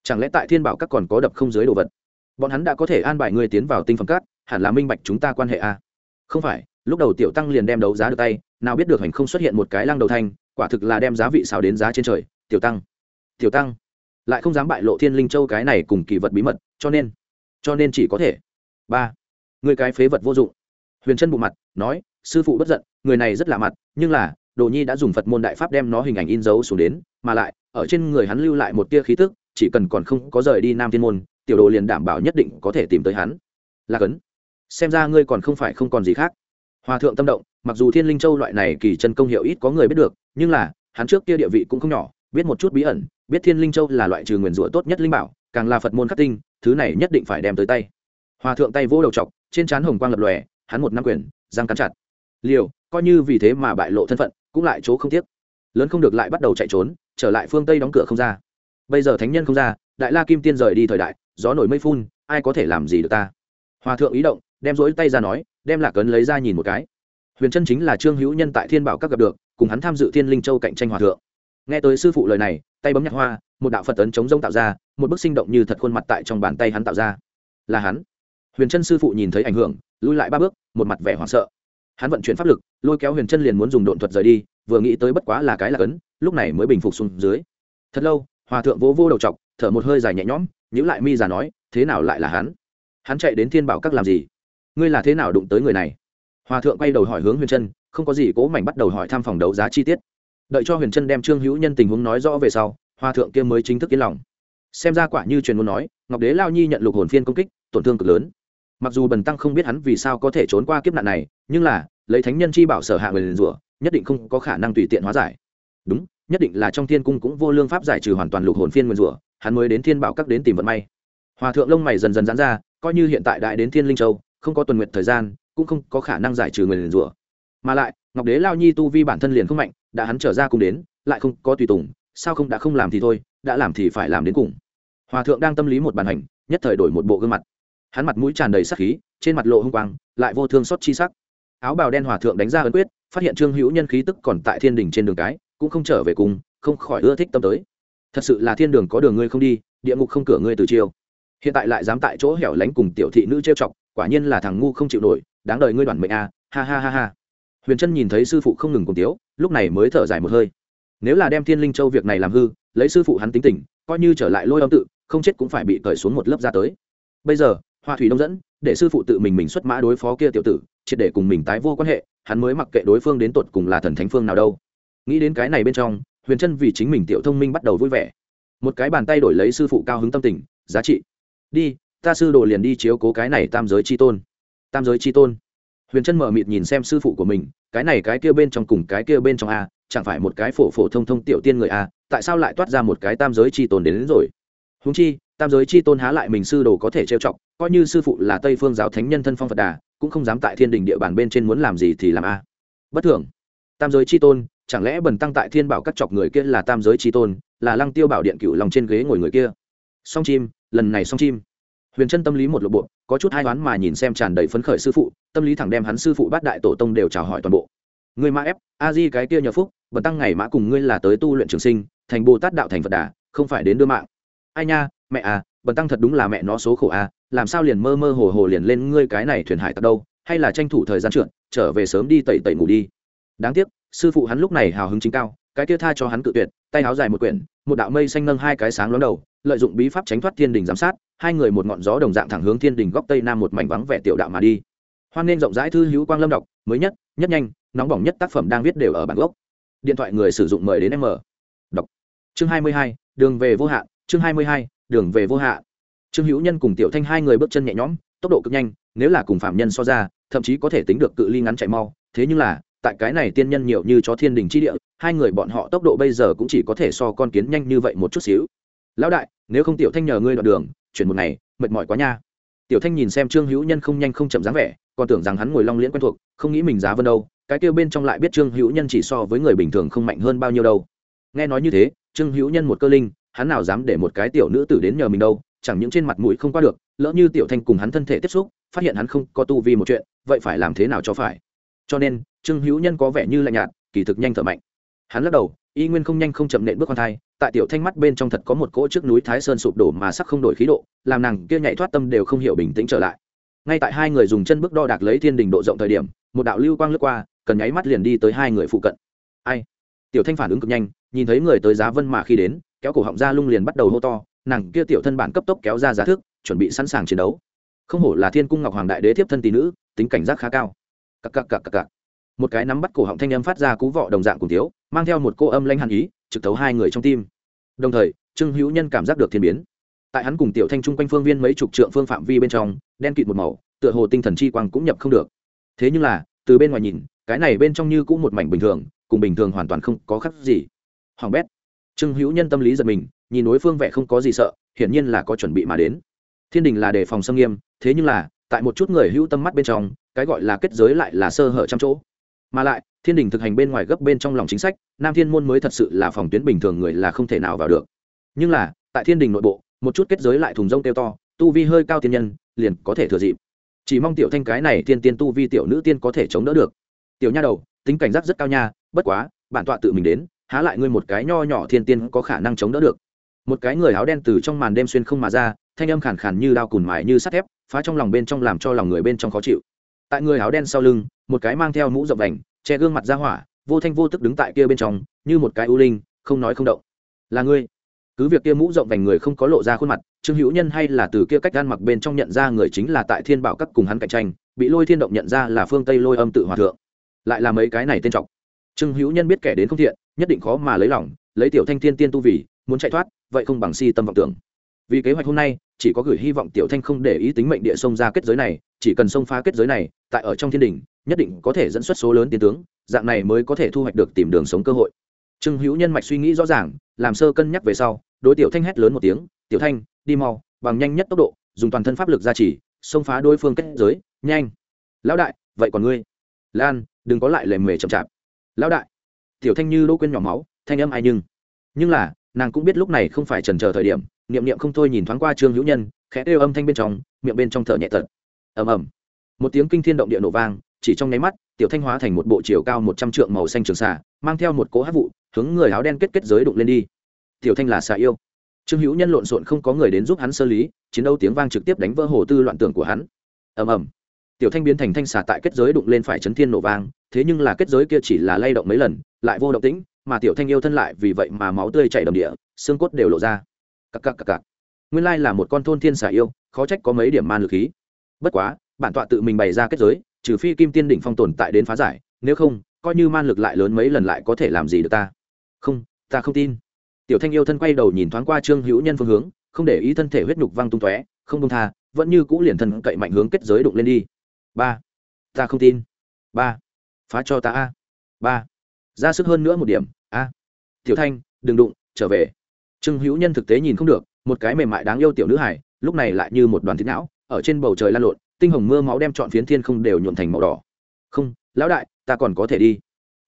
Chẳng lẽ tại thiên bảo các còn có đập không dưới đồ vật? Bọn hắn đã có thể an bài ngươi tiến vào tinh phẩm các, hẳn là minh bạch chúng ta quan hệ a. À? không phải, lúc đầu tiểu tăng liền đem đấu giá được tay, nào biết được hành không xuất hiện một cái lăng đầu thanh, quả thực là đem giá vị xào đến giá trên trời, tiểu tăng tiểu tăng lại không dám bại lộ thiên linh châu cái này cùng kỳ vật bí mật, cho nên cho nên chỉ có thể. Ba, người cái phế vật vô dụng. Huyền chân bộ mặt, nói, sư phụ bất giận, người này rất lạ mặt, nhưng là, đồ nhi đã dùng phật môn đại pháp đem nó hình ảnh in dấu xuống đến, mà lại, ở trên người hắn lưu lại một tia khí tức, chỉ cần còn không có rời đi nam thiên môn, tiểu đồ liền đảm bảo nhất định có thể tìm tới hắn. Là cấn xem ra ngươi còn không phải không còn gì khác. Hòa thượng tâm động, mặc dù thiên linh châu loại này kỳ chân công hiệu ít có người biết được, nhưng là, hắn trước kia địa vị cũng không nhỏ biết một chút bí ẩn, biết thiên linh châu là loại trừ nguyền rủa tốt nhất linh bảo, càng là phật môn khắc tinh, thứ này nhất định phải đem tới tay. Hòa thượng tay vỗ đầu chọc, trên trán hồng quang lập lòe, hắn một năm quyền, răng cắn chặt. Liều, coi như vì thế mà bại lộ thân phận, cũng lại chỗ không tiếc. Lớn không được lại bắt đầu chạy trốn, trở lại phương tây đóng cửa không ra. Bây giờ thánh nhân không ra, đại la kim tiên rời đi thời đại, gió nổi mây phun, ai có thể làm gì được ta? Hòa thượng ý động, đem rỗi tay ra nói, đem lạc cấn lấy ra nhìn một cái. Huyền chân chính là trương hữu nhân tại thiên bảo các gặp được, cùng hắn tham dự thiên linh châu cạnh tranh hòa thượng nghe tới sư phụ lời này tay bấm nhạc hoa một đạo phật tấn chống rông tạo ra một bức sinh động như thật khuôn mặt tại trong bàn tay hắn tạo ra. Là hắn. Huyền chân sư phụ nhìn thấy ảnh hưởng lui lại ba bước một mặt vẻ hoảng sợ. Hắn vận chuyển pháp lực lôi kéo huyền chân liền muốn dùng độn thuật rời đi vừa nghĩ tới bất quá là cái là cấn lúc này mới bình phục xuống dưới. Thật lâu hòa thượng vỗ vô, vô đầu chọc thở một hơi dài nhẹ nhõm nhữ lại mi già nói thế nào lại là hắn? Hắn chạy đến thiên bảo các làm gì? Ngươi là thế nào đụng tới người này? Hòa thượng quay đầu hỏi hướng huyền trân không có gì cố mảnh bắt đầu hỏi thăm phòng đấu giá chi tiết đợi cho huyền trân đem trương hữu nhân tình huống nói rõ về sau hòa thượng kia mới chính thức yên lòng. Xem ra quả như truyền muốn nói, ngọc đế lao nhi nhận lục hồn phiên công kích, tổn thương cực lớn. Mặc dù bần tăng không biết hắn vì sao có thể trốn qua kiếp nạn này, nhưng là, lấy thánh nhân chi bảo sở hạ người liền rủa, nhất định không có khả năng tùy tiện hóa giải. Đúng, nhất định là trong thiên cung cũng vô lương pháp giải trừ hoàn toàn lục hồn phiên nguyên rủa, hắn mới đến thiên bảo các đến tìm vận may. Hòa thượng lông mày dần dần dán ra, coi như hiện tại đại đến thiên linh châu, không có tuần nguyện thời gian, cũng không có khả năng giải trừ người liền rủa. Mà lại ngọc đế lao nhi tu vi bản thân liền không mạnh, đã hắn trở ra cùng đến, lại không có tùy tùng, sao không đã không làm thì thôi, đã làm thì phải làm đến cùng. Hòa thượng đang tâm lý một bàn hành, nhất thời đổi một bộ gương mặt. Hắn mặt mũi tràn đầy sắc khí, trên mặt lộ h ư n g quang, lại vô thương xót chi sắc. Áo bào đen hòa thượng đánh ra ấn quyết, phát hiện trương hữu nhân khí tức còn tại thiên đình trên đường cái, cũng không trở về cùng, không khỏi ưa thích tâm tới. Thật sự là thiên đường có đường ngươi không đi, địa ngục không cửa ngươi từ chiêu. Hiện tại lại dám tại chỗ hẻo lánh cùng tiểu thị nữ trêu chọc, quả nhiên là thằng ngu không chịu nổi, đáng đời ngươi đoàn mệnh a, ha ha ha ha huyền trân nhìn thấy sư phụ không ngừng cùng tiếu, lúc này mới thở dài một hơi. Nếu là đem thiên linh châu việc này làm hư, lấy sư phụ hắn tính tình, coi như trở lại lôi âm tự, không chết cũng phải bị cởi xuống một lớp ra tới. Bây giờ, hoa thủy đông dẫn, để sư phụ tự mình mình xuất mã đối phó kia tiểu tử, triệt để cùng mình tái vô quan hệ, hắn mới mặc kệ đối phương đến tột cùng là thần thánh phương nào đâu. Nghĩ đến cái này bên trong, huyền Trân vì chính mình tiểu thông minh bắt đầu vui vẻ. Một cái bàn tay đổi lấy sư phụ cao hứng tâm tình, giá trị. Đi, ta sư đồ liền đi chiếu cố cái này tam giới c h i tôn. Tam giới c h i tôn huyền chân mở mịt nhìn xem sư phụ của mình cái này cái kia bên trong cùng cái kia bên trong a chẳng phải một cái phổ phổ thông thông tiểu tiên người a tại sao lại toát ra một cái tam giới c h i tôn đến, đến rồi? Húng chi tam giới c h i tôn há lại mình sư đồ có thể trêu chọc coi như sư phụ là tây phương giáo thánh nhân thân phong phật đà cũng không dám tại thiên đình địa bàn bên trên muốn làm gì thì làm a. Bất thường. Tam giới c h i tôn chẳng lẽ bần tăng tại thiên bảo cắt chọc người kia là tam giới c h i tôn là lăng tiêu bảo điện cựu lòng trên ghế ngồi người kia? Song chim lần này song chim. Huyền chân tâm lý một lộ bộ có chút hai đoán mà nhìn xem tràn đầy phấn khởi sư phụ, tâm lý thẳng đem hắn sư phụ bát đại tổ tông đều chào hỏi toàn bộ. Người ma ép, a di cái kia nhờ phúc, bần tăng ngày mã cùng ngươi là tới tu luyện trường sinh, thành bồ tát đạo thành phật đà, không phải đến đưa mạng. Ai nha, mẹ à bần tăng thật đúng là mẹ nó số khổ à làm sao liền mơ mơ hồ hồ liền lên ngươi cái này thuyền hải tặc đâu, hay là tranh thủ thời gian trượt, trở về sớm đi tẩy tẩy ngủ đi. Đáng tiếc, sư phụ hắn lúc này hào hứng chính cao, cái kia tha cho hắn cự tuyệt, tay áo dài một quyển, một đạo mây xanh nâng hai cái sáng lóng đầu lợi dụng bí pháp tránh thoát thiên đình giám sát, hai người một ngọn gió đồng dạng thẳng hướng thiên đình góc tây nam một mảnh vắng vẻ tiểu đạo mà đi. Hoan nên rộng rãi thư hữu quang lâm đọc, mới nhất nhất nhanh, nóng bỏng nhất tác phẩm đang viết đều ở bản gốc. Điện thoại người sử dụng mời đến m đọc. Chương hai mươi hai, đường về vô hạn, chương hai mươi hai, đường về vô hạn. Trương hữu nhân cùng tiểu thanh hai người bước chân nhẹ nhõm, tốc độ cực nhanh, nếu là cùng phạm nhân so ra, thậm chí có thể tính được cự ly ngắn chạy mau. Thế nhưng là, tại cái này tiên nhân nhiều như cho thiên đình chi địa, hai người bọn họ tốc độ bây giờ cũng chỉ có thể so con kiến nhanh như vậy một chút xíu lão đại, nếu không tiểu thanh nhờ ngươi đoạn đường, chuyển một ngày, mệt mỏi quá nha. Tiểu thanh nhìn xem trương hữu nhân không nhanh không chậm dáng vẻ, còn tưởng rằng hắn ngồi long liễn quen thuộc, không nghĩ mình giá vân đâu, cái kêu bên trong lại biết trương hữu nhân chỉ so với người bình thường không mạnh hơn bao nhiêu đâu. Nghe nói như thế, trương hữu nhân một cơ linh, hắn nào dám để một cái tiểu nữ tử đến nhờ mình đâu, chẳng những trên mặt mũi không qua được, lỡ như tiểu thanh cùng hắn thân thể tiếp xúc, phát hiện hắn không có tu vi một chuyện, vậy phải làm thế nào cho phải? Cho nên, trương hữu nhân có vẻ như lạnh nhạt, kỳ thực nhanh thở mạnh. Hắn lắc đầu y nguyên không nhanh không chậm nện bước con thai, tại tiểu thanh mắt bên trong thật có một cỗ trước núi thái sơn sụp đổ mà sắc không đổi khí độ, làm nàng kia nhảy thoát tâm đều không hiểu bình tĩnh trở lại. Ngay tại hai người dùng chân bước đo đạc lấy thiên đình độ rộng thời điểm, một đạo lưu quang lướt qua, cần nháy mắt liền đi tới hai người phụ cận. Ai? Tiểu thanh phản ứng cực nhanh, nhìn thấy người tới giá vân mà khi đến, kéo cổ họng ra lung liền bắt đầu hô to, nàng kia tiểu thân bản cấp tốc kéo ra giá thước, chuẩn bị sẵn sàng chiến đấu. Không hổ là thiên cung ngọc hoàng đại đế thiếp thân tỷ nữ, tính cảnh giác khá cao. Cặc cặc cặc cặc cặc một cái nắm bắt cổ họng thanh âm phát ra cú vọ đồng dạng cùng thiếu, mang theo một cô âm lanh hàn ý, trực thấu hai người trong tim. Đồng thời, trương hữu nhân cảm giác được thiên biến. Tại hắn cùng tiểu thanh chung quanh phương viên mấy chục trượng phương phạm vi bên trong, đen kịt một màu, tựa hồ tinh thần chi quang cũng nhập không được. Thế nhưng là, từ bên ngoài nhìn, cái này bên trong như cũng một mảnh bình thường, cùng bình thường hoàn toàn không có khác gì. Hoàng bét. Trương hữu nhân tâm lý giật mình, nhìn đối phương vẻ không có gì sợ, hiển nhiên là có chuẩn bị mà đến. Thiên đình là đề phòng xâm nghiêm, thế nhưng là, tại một chút người hữu tâm mắt bên trong, cái gọi là kết giới lại là sơ hở trăm chỗ mà lại, thiên đình thực hành bên ngoài gấp bên trong lòng chính sách, nam thiên môn mới thật sự là phòng tuyến bình thường người là không thể nào vào được. Nhưng là, tại thiên đình nội bộ, một chút kết giới lại thùng rông kêu to, tu vi hơi cao tiên nhân, liền có thể thừa dịp. Chỉ mong tiểu thanh cái này tiên tiên tu vi tiểu nữ tiên có thể chống đỡ được. Tiểu nha đầu, tính cảnh giác rất cao nha, bất quá, bản tọa tự mình đến, há lại ngươi một cái nho nhỏ thiên tiên có khả năng chống đỡ được. Một cái người áo đen từ trong màn đêm xuyên không mà ra, thanh âm khàn khàn như đao cùn mài như sắt thép, phá trong lòng bên trong làm cho lòng người bên trong khó chịu. Tại người áo đen sau lưng một cái mang theo mũ rộng vành che gương mặt ra hỏa, vô thanh vô tức đứng tại kia bên trong, như một cái ưu linh, không nói không động. Là ngươi? Cứ việc kia mũ rộng vành người không có lộ ra khuôn mặt, trương hữu nhân hay là từ kia cách gan mặc bên trong nhận ra người chính là tại thiên bảo các cùng hắn cạnh tranh, bị lôi thiên động nhận ra là phương tây lôi âm tự hòa thượng. Lại là mấy cái này tên trọng trương hữu nhân biết kẻ đến không thiện, nhất định khó mà lấy lòng, lấy tiểu thanh thiên tiên tu vì, muốn chạy thoát, vậy không bằng si tâm vọng tưởng. Vì kế hoạch hôm nay, chỉ có gửi hy vọng tiểu thanh không để ý tính mệnh địa sông ra kết giới này, chỉ cần sông phá kết giới này, tại ở trong thiên đình nhất định có thể dẫn xuất số lớn tiến tướng, dạng này mới có thể thu hoạch được tìm đường sống cơ hội. Trương hữu nhân mạch suy nghĩ rõ ràng, làm sơ cân nhắc về sau, đối tiểu thanh hét lớn một tiếng, tiểu thanh, đi mau, bằng nhanh nhất tốc độ, dùng toàn thân pháp lực gia trì, xông phá đối phương kết giới, nhanh. Lão đại, vậy còn ngươi? Lan, đừng có lại lề mề chậm chạp. Lão đại. Tiểu thanh như đỗ quên nhỏ máu, thanh âm ai nhưng. Nhưng là, nàng cũng biết lúc này không phải trần chờ thời điểm, niệm niệm không thôi nhìn thoáng qua trương hữu nhân, khẽ kêu âm thanh bên trong, miệng bên trong thở nhẹ tật ầm ầm. Một tiếng kinh thiên động địa nổ vang chỉ trong nháy mắt, tiểu thanh hóa thành một bộ chiều cao một trăm trượng màu xanh trường xà, mang theo một cỗ hát vụ, hướng người áo đen kết kết giới đụng lên đi. Tiểu thanh là xà yêu. Trương hữu nhân lộn xộn không có người đến giúp hắn sơ lý, chiến đấu tiếng vang trực tiếp đánh vỡ hồ tư loạn tưởng của hắn. Ầm ầm. Tiểu thanh biến thành thanh xà tại kết giới đụng lên phải chấn thiên nổ vang, thế nhưng là kết giới kia chỉ là lay động mấy lần, lại vô động tĩnh, mà tiểu thanh yêu thân lại vì vậy mà máu tươi chảy đầm địa, xương cốt đều lộ ra. Cặc cặc cặc cặc. Nguyên lai là một con thôn thiên xà yêu, khó trách có mấy điểm man lực khí. Bất quá, bản tọa tự mình bày ra kết giới trừ phi kim tiên đỉnh phong tồn tại đến phá giải, nếu không, coi như man lực lại lớn mấy lần lại có thể làm gì được ta? Không ta không tin. Tiểu thanh yêu thân quay đầu nhìn thoáng qua trương hữu nhân phương hướng, không để ý thân thể huyết nhục văng tung tóe, không đông tha, vẫn như cũ liền thần cậy mạnh hướng kết giới đụng lên đi. Ba, ta không tin. Ba, phá cho ta a. Ba, ra sức hơn nữa một điểm, a. Tiểu thanh, đừng đụng, trở về. Trương hữu nhân thực tế nhìn không được, một cái mềm mại đáng yêu tiểu nữ hải lúc này lại như một đoàn thịt não, ở trên bầu trời lan lộn tinh hồng mưa máu đem trọn phiến thiên không đều nhuộn thành màu đỏ. Không, lão đại, ta còn có thể đi.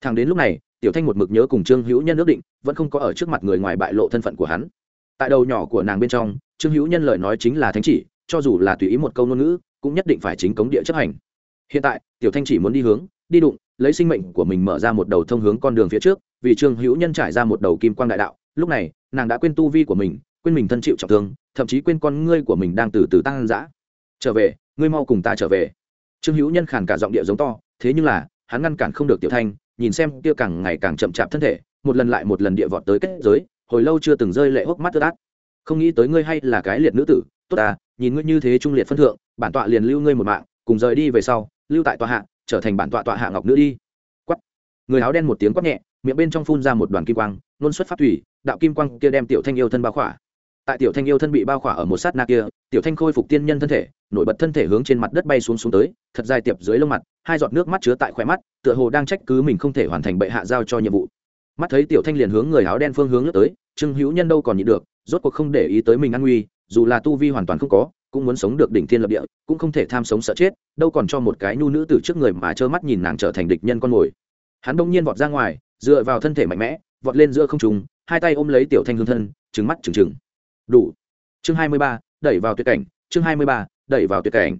Thằng đến lúc này, tiểu thanh một mực nhớ cùng trương hữu nhân ước định, vẫn không có ở trước mặt người ngoài bại lộ thân phận của hắn. Tại đầu nhỏ của nàng bên trong, trương hữu nhân lời nói chính là thánh chỉ, cho dù là tùy ý một câu ngôn ngữ, cũng nhất định phải chính cống địa chấp hành. Hiện tại, tiểu thanh chỉ muốn đi hướng, đi đụng, lấy sinh mệnh của mình mở ra một đầu thông hướng con đường phía trước, vì trương hữu nhân trải ra một đầu kim quang đại đạo. Lúc này, nàng đã quên tu vi của mình, quên mình thân chịu trọng thương, thậm chí quên con ngươi của mình đang từ từ tăng dã trở về, ngươi mau cùng ta trở về. Trương hữu nhân khàn cả giọng địa giống to, thế nhưng là, hắn ngăn cản không được tiểu thanh, nhìn xem kia càng ngày càng chậm chạp thân thể, một lần lại một lần địa vọt tới kết giới, hồi lâu chưa từng rơi lệ hốc mắt tớt át không nghĩ tới ngươi hay là cái liệt nữ tử, tốt à nhìn ngươi như thế trung liệt phân thượng, bản tọa liền lưu ngươi một mạng, cùng rời đi về sau, lưu tại tọa hạ, trở thành bản tọa tọa hạ ngọc nữ đi. Quắt người áo đen một tiếng quát nhẹ, miệng bên trong phun ra một đoàn kim quang, nôn xuất phát thủy, đạo kim quang kia đem tiểu thanh yêu thân bao khỏa tại tiểu thanh yêu thân bị bao khỏa ở một sát na kia, tiểu thanh khôi phục tiên nhân thân thể, nổi bật thân thể hướng trên mặt đất bay xuống xuống tới, thật dài tiệp dưới lông mặt, hai giọt nước mắt chứa tại khỏe mắt, tựa hồ đang trách cứ mình không thể hoàn thành bệ hạ giao cho nhiệm vụ. Mắt thấy tiểu thanh liền hướng người áo đen phương hướng lướt tới, trương hữu nhân đâu còn nhịn được, rốt cuộc không để ý tới mình an nguy, dù là tu vi hoàn toàn không có, cũng muốn sống được đỉnh thiên lập địa, cũng không thể tham sống sợ chết, đâu còn cho một cái nhu nữ từ trước người mà trơ mắt nhìn nàng trở thành địch nhân con mồi. Hắn bỗng nhiên vọt ra ngoài, dựa vào thân thể mạnh mẽ, vọt lên giữa không trùng hai tay ôm lấy tiểu thanh hương thân trứng mắt trừng trừng đủ. Chương hai mươi ba, đẩy vào tuyệt cảnh. Chương hai mươi ba, đẩy vào tuyệt cảnh.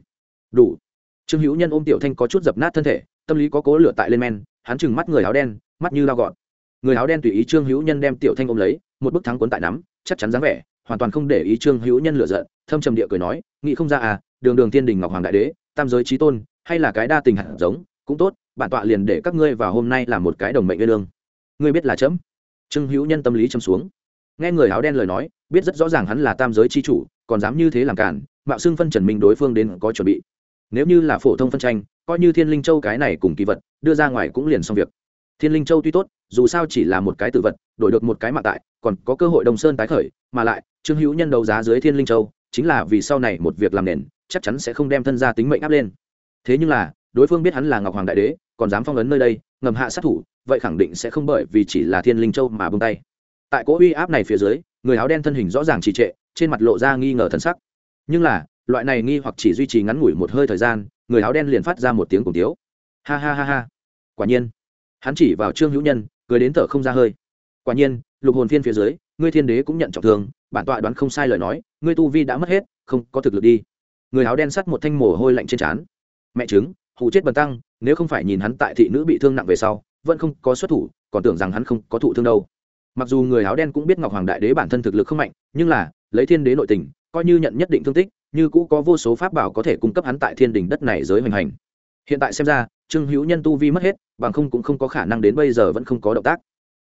Đủ. Trương hữu nhân ôm tiểu thanh có chút dập nát thân thể, tâm lý có cố lửa tại lên men, hắn chừng mắt người áo đen, mắt như lao gọn. Người áo đen tùy ý trương hữu nhân đem tiểu thanh ôm lấy, một bức thắng cuốn tại nắm, chắc chắn dáng vẻ, hoàn toàn không để ý trương hữu nhân lựa giận, thâm trầm địa cười nói, nghĩ không ra à đường đường thiên đình ngọc hoàng đại đế, tam giới trí tôn, hay là cái đa tình hạt giống, cũng tốt, bản tọa liền để các ngươi vào hôm nay là một cái đồng mệnh nguyên lương. Ngươi biết là chấm. Trương hữu nhân tâm lý châm xuống nghe người áo đen lời nói, biết rất rõ ràng hắn là tam giới chi chủ, còn dám như thế làm cản, mạo xưng phân trần minh đối phương đến có chuẩn bị. Nếu như là phổ thông phân tranh, coi như thiên linh châu cái này cùng kỳ vật, đưa ra ngoài cũng liền xong việc. Thiên linh châu tuy tốt, dù sao chỉ là một cái tự vật, đổi được một cái mạng tại, còn có cơ hội đồng sơn tái khởi, mà lại, trương hữu nhân đấu giá dưới thiên linh châu, chính là vì sau này một việc làm nền, chắc chắn sẽ không đem thân gia tính mệnh áp lên. Thế nhưng là, đối phương biết hắn là ngọc hoàng đại đế, còn dám phong ấn nơi đây, ngầm hạ sát thủ, vậy khẳng định sẽ không bởi vì chỉ là thiên linh châu mà bông tay tại cỗ uy áp này phía dưới, người áo đen thân hình rõ ràng trì trệ, trên mặt lộ ra nghi ngờ thân sắc. Nhưng là, loại này nghi hoặc chỉ duy trì ngắn ngủi một hơi thời gian, người áo đen liền phát ra một tiếng cùng tiếu. Ha ha ha ha. Quả nhiên, hắn chỉ vào trương hữu nhân, cười đến thở không ra hơi. Quả nhiên, lục hồn phiên phía dưới, ngươi thiên đế cũng nhận trọng thương, bản tọa đoán không sai lời nói, ngươi tu vi đã mất hết, không có thực lực đi. Người áo đen sắt một thanh mồ hôi lạnh trên trán. Mẹ chứng hụ chết bần tăng, nếu không phải nhìn hắn tại thị nữ bị thương nặng về sau, vẫn không có xuất thủ, còn tưởng rằng hắn không có thụ thương đâu mặc dù người áo đen cũng biết ngọc hoàng đại đế bản thân thực lực không mạnh, nhưng là, lấy thiên đế nội tình, coi như nhận nhất định thương tích, như cũ có vô số pháp bảo có thể cung cấp hắn tại thiên đình đất này giới hoành hành. Hiện tại xem ra, trương hữu nhân tu vi mất hết, bằng không cũng không có khả năng đến bây giờ vẫn không có động tác.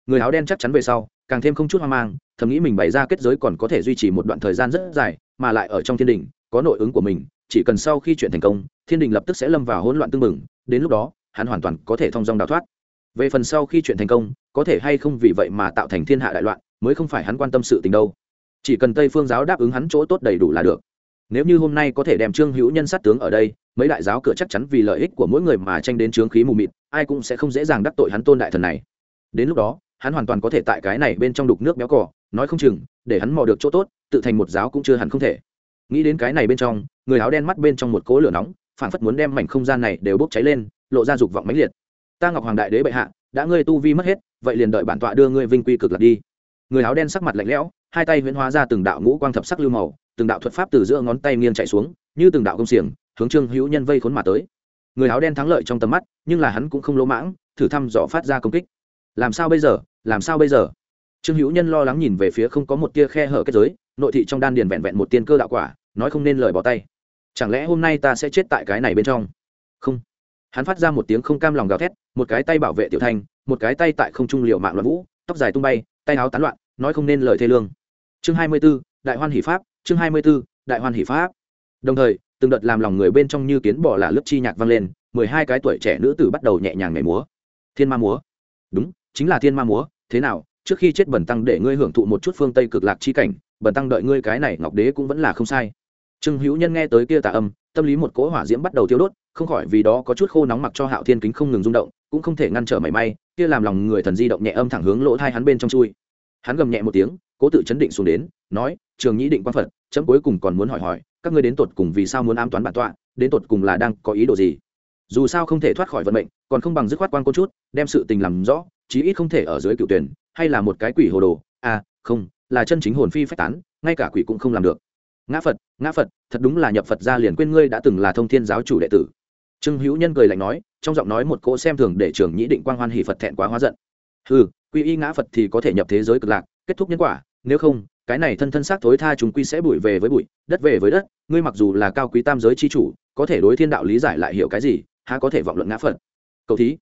Người áo đen chắc chắn về sau, càng thêm không chút hoang mang, thầm nghĩ mình bày ra kết giới còn có thể duy trì một đoạn thời gian rất dài, mà lại ở trong thiên đình có nội ứng của mình, chỉ cần sau khi chuyện thành công, thiên đình lập tức sẽ lâm vào hỗn loạn tương mừng đến lúc đó, hắn hoàn toàn có thể thông dong đào thoát về phần sau khi chuyện thành công, có thể hay không vì vậy mà tạo thành thiên hạ đại loạn, mới không phải hắn quan tâm sự tình đâu. Chỉ cần tây phương giáo đáp ứng hắn chỗ tốt đầy đủ là được. Nếu như hôm nay có thể đem trương hữu nhân sát tướng ở đây, mấy đại giáo cửa chắc chắn vì lợi ích của mỗi người mà tranh đến trướng khí mù mịt, ai cũng sẽ không dễ dàng đắc tội hắn tôn đại thần này. Đến lúc đó, hắn hoàn toàn có thể tại cái này bên trong đục nước béo cỏ nói không chừng, để hắn mò được chỗ tốt, tự thành một giáo cũng chưa hẳn không thể. Nghĩ đến cái này bên trong, người áo đen mắt bên trong một cỗ lửa nóng phản phất muốn đem mảnh không gian này đều bốc cháy lên, lộ ra dục vọng mãnh liệt ta ngọc hoàng đại đế bệ hạ, đã ngươi tu vi mất hết, vậy liền đợi bản tọa đưa ngươi vinh quy cực lạc đi. Người áo đen sắc mặt lạnh lẽo, hai tay huyễn hóa ra từng đạo ngũ quang thập sắc lưu màu, từng đạo thuật pháp từ giữa ngón tay nghiêng chạy xuống, như từng đạo công xiềng, hướng trương hữu nhân vây khốn mà tới. Người áo đen thắng lợi trong tầm mắt, nhưng là hắn cũng không lỗ mãng, thử thăm dò phát ra công kích. Làm sao bây giờ? Làm sao bây giờ? Trương hữu nhân lo lắng nhìn về phía không có một tia khe hở kết giới, nội thị trong đan điền vẹn vẹn một tiên cơ đạo quả, nói không nên lời bỏ tay. Chẳng lẽ hôm nay ta sẽ chết tại cái này bên trong? Không hắn phát ra một tiếng không cam lòng gào thét, một cái tay bảo vệ tiểu thanh, một cái tay tại không trung liệu mạng loạn vũ, tóc dài tung bay, tay áo tán loạn, nói không nên lời thê lương. Chương hai mươi b ố đại hoan hỷ pháp, chương hai mươi b ố đại hoan hỷ pháp. Đồng thời, từng đợt làm lòng người bên trong như kiến bỏ là lớp chi nhạc vang lên, mười hai cái tuổi trẻ nữ tử bắt đầu nhẹ nhàng nhảy múa. Thiên ma múa. Đúng, chính là thiên ma múa, thế nào, trước khi chết bẩn tăng để ngươi hưởng thụ một chút phương tây cực lạc chi cảnh bẩn tăng đợi ngươi cái này ngọc đế cũng vẫn là không sai. Trương hữu nhân nghe tới kia tà âm, tâm lý một cỗ hỏa diễm bắt đầu tiêu đốt không khỏi vì đó có chút khô nóng mặc cho hạo thiên kính không ngừng rung động, cũng không thể ngăn trở mảy may, kia làm lòng người thần di động nhẹ âm thẳng hướng lỗ thai hắn bên trong chui. Hắn gầm nhẹ một tiếng, cố tự chấn định xuống đến, nói, trường nhĩ định quan phật, chấm cuối cùng còn muốn hỏi hỏi, các ngươi đến tột cùng vì sao muốn ám toán bản tọa, đến tột cùng là đang có ý đồ gì? Dù sao không thể thoát khỏi vận mệnh, còn không bằng dứt khoát quan côn chút, đem sự tình làm rõ, chí ít không thể ở dưới cựu tuyển, hay là một cái quỷ hồ đồ. À không, là chân chính hồn phi phách tán, ngay cả quỷ cũng không làm được. Ngã phật ngã phật, thật đúng là nhập phật ra liền quên ngươi đã từng là thông thiên giáo chủ đệ tử trương hữu nhân cười lạnh nói, trong giọng nói một cỗ xem thường để trường nhĩ định quang hoan hỷ phật thẹn quá hóa giận. Ừ quy y ngã phật thì có thể nhập thế giới cực lạc, kết thúc nhân quả, nếu không, cái này thân thân xác thối tha chúng quy sẽ bụi về với bụi, đất về với đất, ngươi mặc dù là cao quý tam giới c h i chủ, có thể đối thiên đạo lý giải lại hiểu cái gì, há có thể vọng luận ngã phật. Cầu thí.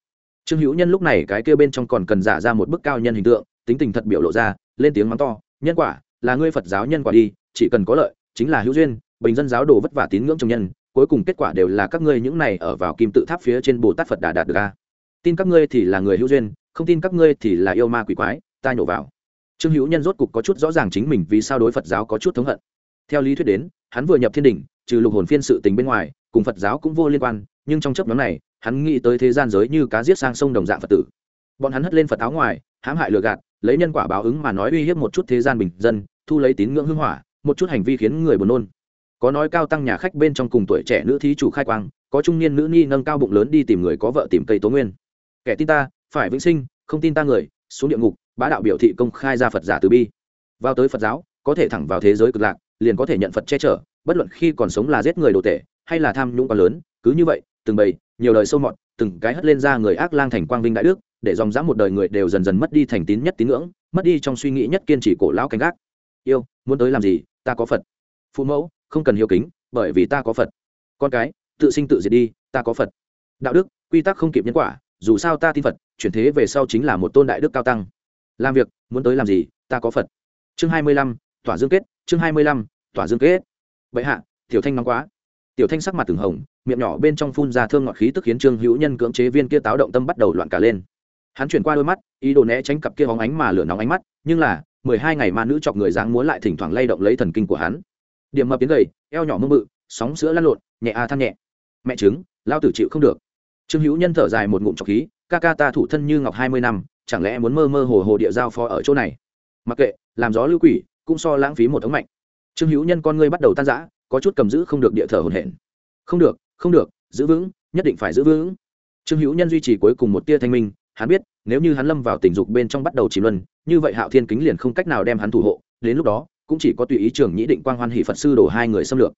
Trương hữu nhân lúc này cái kêu bên trong còn cần giả ra một bức cao nhân hình tượng, tính tình thật biểu lộ ra, lên tiếng mắng to, nhân quả, là ngươi phật giáo nhân quả đi, chỉ cần có lợi, chính là hữu duyên, bình dân giáo đồ vất vả tín ngưỡng trồng nhân cuối cùng kết quả đều là các ngươi những này ở vào kim tự tháp phía trên bồ tát phật đà đạt được a. Tin các ngươi thì là người hữu duyên, không tin các ngươi thì là yêu ma quỷ quái, ta nhổ vào. Trương hữu nhân rốt cục có chút rõ ràng chính mình vì sao đối phật giáo có chút thống hận. Theo lý thuyết đến, hắn vừa nhập thiên đình trừ lục hồn phiên sự tình bên ngoài, cùng phật giáo cũng vô liên quan, nhưng trong chấp nhóm này, hắn nghĩ tới thế gian giới như cá giết sang sông đồng dạng phật tử. Bọn hắn hất lên phật áo ngoài, hãm hại lừa gạt, lấy nhân quả báo ứng mà nói uy hiếp một chút thế gian bình dân, thu lấy tín ngưỡng hưng hỏa, một chút hành vi khiến người buồn nôn có nói cao tăng nhà khách bên trong cùng tuổi trẻ nữ thí chủ khai quang, có trung niên nữ nhi nâng cao bụng lớn đi tìm người có vợ tìm cây tố nguyên. Kẻ tin ta, phải vĩnh sinh, không tin ta người, xuống địa ngục, bá đạo biểu thị công khai ra phật giả từ bi. Vào tới phật giáo, có thể thẳng vào thế giới cực lạc, liền có thể nhận phật che chở, bất luận khi còn sống là giết người đồ tệ hay là tham nhũng quá lớn, cứ như vậy, từng bầy, nhiều lời sâu mọt, từng cái hất lên ra người ác lang thành quang vinh đại đức, để dòng dã một đời người đều dần dần mất đi thành tín nhất tín ngưỡng, mất đi trong suy nghĩ nhất kiên trì cổ lão canh gác. Yêu, muốn tới làm gì, ta có phật. Phụ mẫu không cần hiếu kính, bởi vì ta có phật. Con cái, tự sinh tự diệt đi, ta có phật. Đạo đức, quy tắc không kịp nhân quả, dù sao ta tin phật, chuyển thế về sau chính là một tôn đại đức cao tăng. Làm việc, muốn tới làm gì, ta có phật. Chương hai mươi lăm, tỏa dương kết, chương hai mươi lăm, tỏa dương kết. Vậy hạ, tiểu thanh nóng quá. Tiểu thanh sắc mặt từng hồng, miệng nhỏ bên trong phun ra thương ngọt khí tức khiến trương hữu nhân cưỡng chế viên kia táo động tâm bắt đầu loạn cả lên. Hắn chuyển qua đôi mắt, ý đồ né tránh cặp kia bóng ánh mà lửa nóng ánh mắt, nhưng là, mười hai ngày ma nữ chọc người dáng muốn lại thỉnh thoảng lay động lấy thần kinh của hắn điểm mập tiến gầy, eo nhỏ mơ mự sóng sữa lăn lộn, nhẹ a than nhẹ. Mẹ chứng lao tử chịu không được. Trương hữu nhân thở dài một ngụm trọc khí, ca ca ta thủ thân như ngọc hai mươi năm, chẳng lẽ muốn mơ mơ hồ hồ địa giao phó ở chỗ này? Mặc kệ, làm gió lưu quỷ, cũng so lãng phí một ống mạnh trương hữu nhân con ngươi bắt đầu tan rã, có chút cầm giữ không được địa thở hồn hển. Không được không được, giữ vững, nhất định phải giữ vững. Trương hữu nhân duy trì cuối cùng một tia thanh minh, hắn biết, nếu như hắn lâm vào tình dục bên trong bắt đầu chỉ luân, như vậy hạo thiên kính liền không cách nào đem hắn thủ hộ, đến lúc đó cũng chỉ có tùy ý trưởng nhĩ định quang hoan hỷ phật sư đổ hai người xâm lược.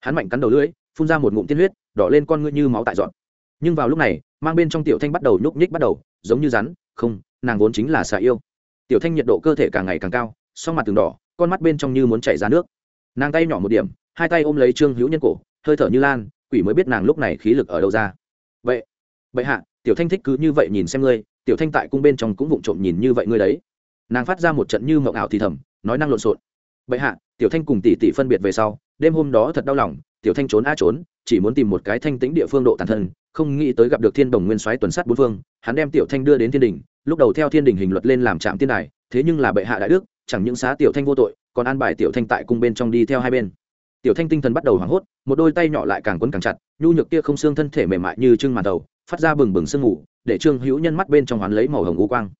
Hắn mạnh cắn đầu lưỡi, phun ra một ngụm tiên huyết, đỏ lên con ngươi như máu tại dọn. Nhưng vào lúc này, mang bên trong tiểu thanh bắt đầu nhúc nhích bắt đầu, giống như rắn, không, nàng vốn chính là xà yêu. Tiểu thanh nhiệt độ cơ thể càng ngày càng cao, song mặt từng đỏ, con mắt bên trong như muốn chảy ra nước. Nàng tay nhỏ một điểm, hai tay ôm lấy trương hữu nhân cổ, hơi thở như lan, quỷ mới biết nàng lúc này khí lực ở đâu ra. Vậy vậy hạ, tiểu thanh thích cứ như vậy nhìn xem ngươi, tiểu thanh tại cung bên trong cũng vụng trộm nhìn như vậy ngươi đấy. Nàng phát ra một trận như mộng ảo thì thầm, nói năng lộn xộn vậy hạ, tiểu thanh cùng tỷ tỷ phân biệt về sau, đêm hôm đó thật đau lòng, tiểu thanh trốn a trốn, chỉ muốn tìm một cái thanh tĩnh địa phương độ tàn thân, không nghĩ tới gặp được thiên đồng nguyên soái tuần sát bốn phương, hắn đem tiểu thanh đưa đến thiên đình, lúc đầu theo thiên đình hình luật lên làm trạm tiên đài, thế nhưng là bệ hạ đại đức, chẳng những xá tiểu thanh vô tội, còn an bài tiểu thanh tại cung bên trong đi theo hai bên. Tiểu thanh tinh thần bắt đầu hoảng hốt, một đôi tay nhỏ lại càng quấn càng chặt, nhu nhược kia không xương thân thể mềm mại như trưng màn đầu, phát ra bừng bừng sương ngủ để trương hữu nhân mắt bên trong hoán lấy màu hồng u quang.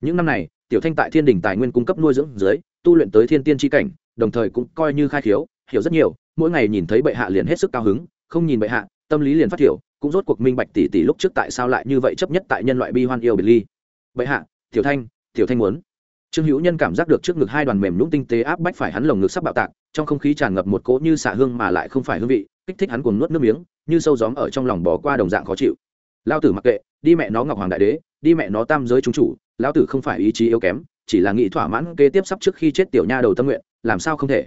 Những năm này, tiểu thanh tại thiên đình tài nguyên cung cấp nuôi dưỡng dưới tu luyện tới thiên tiên tri cảnh, đồng thời cũng coi như khai khiếu, hiểu rất nhiều, mỗi ngày nhìn thấy bệ hạ liền hết sức cao hứng, không nhìn bệ hạ, tâm lý liền phát hiểu cũng rốt cuộc minh bạch tỷ tỷ lúc trước tại sao lại như vậy chấp nhất tại nhân loại bi hoan yêu biệt ly. Bệ hạ, tiểu thanh tiểu thanh muốn. Trương hữu nhân cảm giác được trước ngực hai đoàn mềm nhũng tinh tế áp bách phải hắn lồng ngực sắp bạo tạc, trong không khí tràn ngập một cỗ như xạ hương mà lại không phải hương vị, kích thích hắn cuồng nuốt nước miếng, như sâu gióm ở trong lòng bỏ qua đồng dạng khó chịu. Lao tử mặc kệ, đi mẹ nó ngọc hoàng đại đế, đi mẹ nó tam giới trung chủ lao tử không phải ý chí yếu kém chỉ là nghĩ thỏa mãn kế tiếp sắp trước khi chết tiểu nha đầu tâm nguyện, làm sao không thể?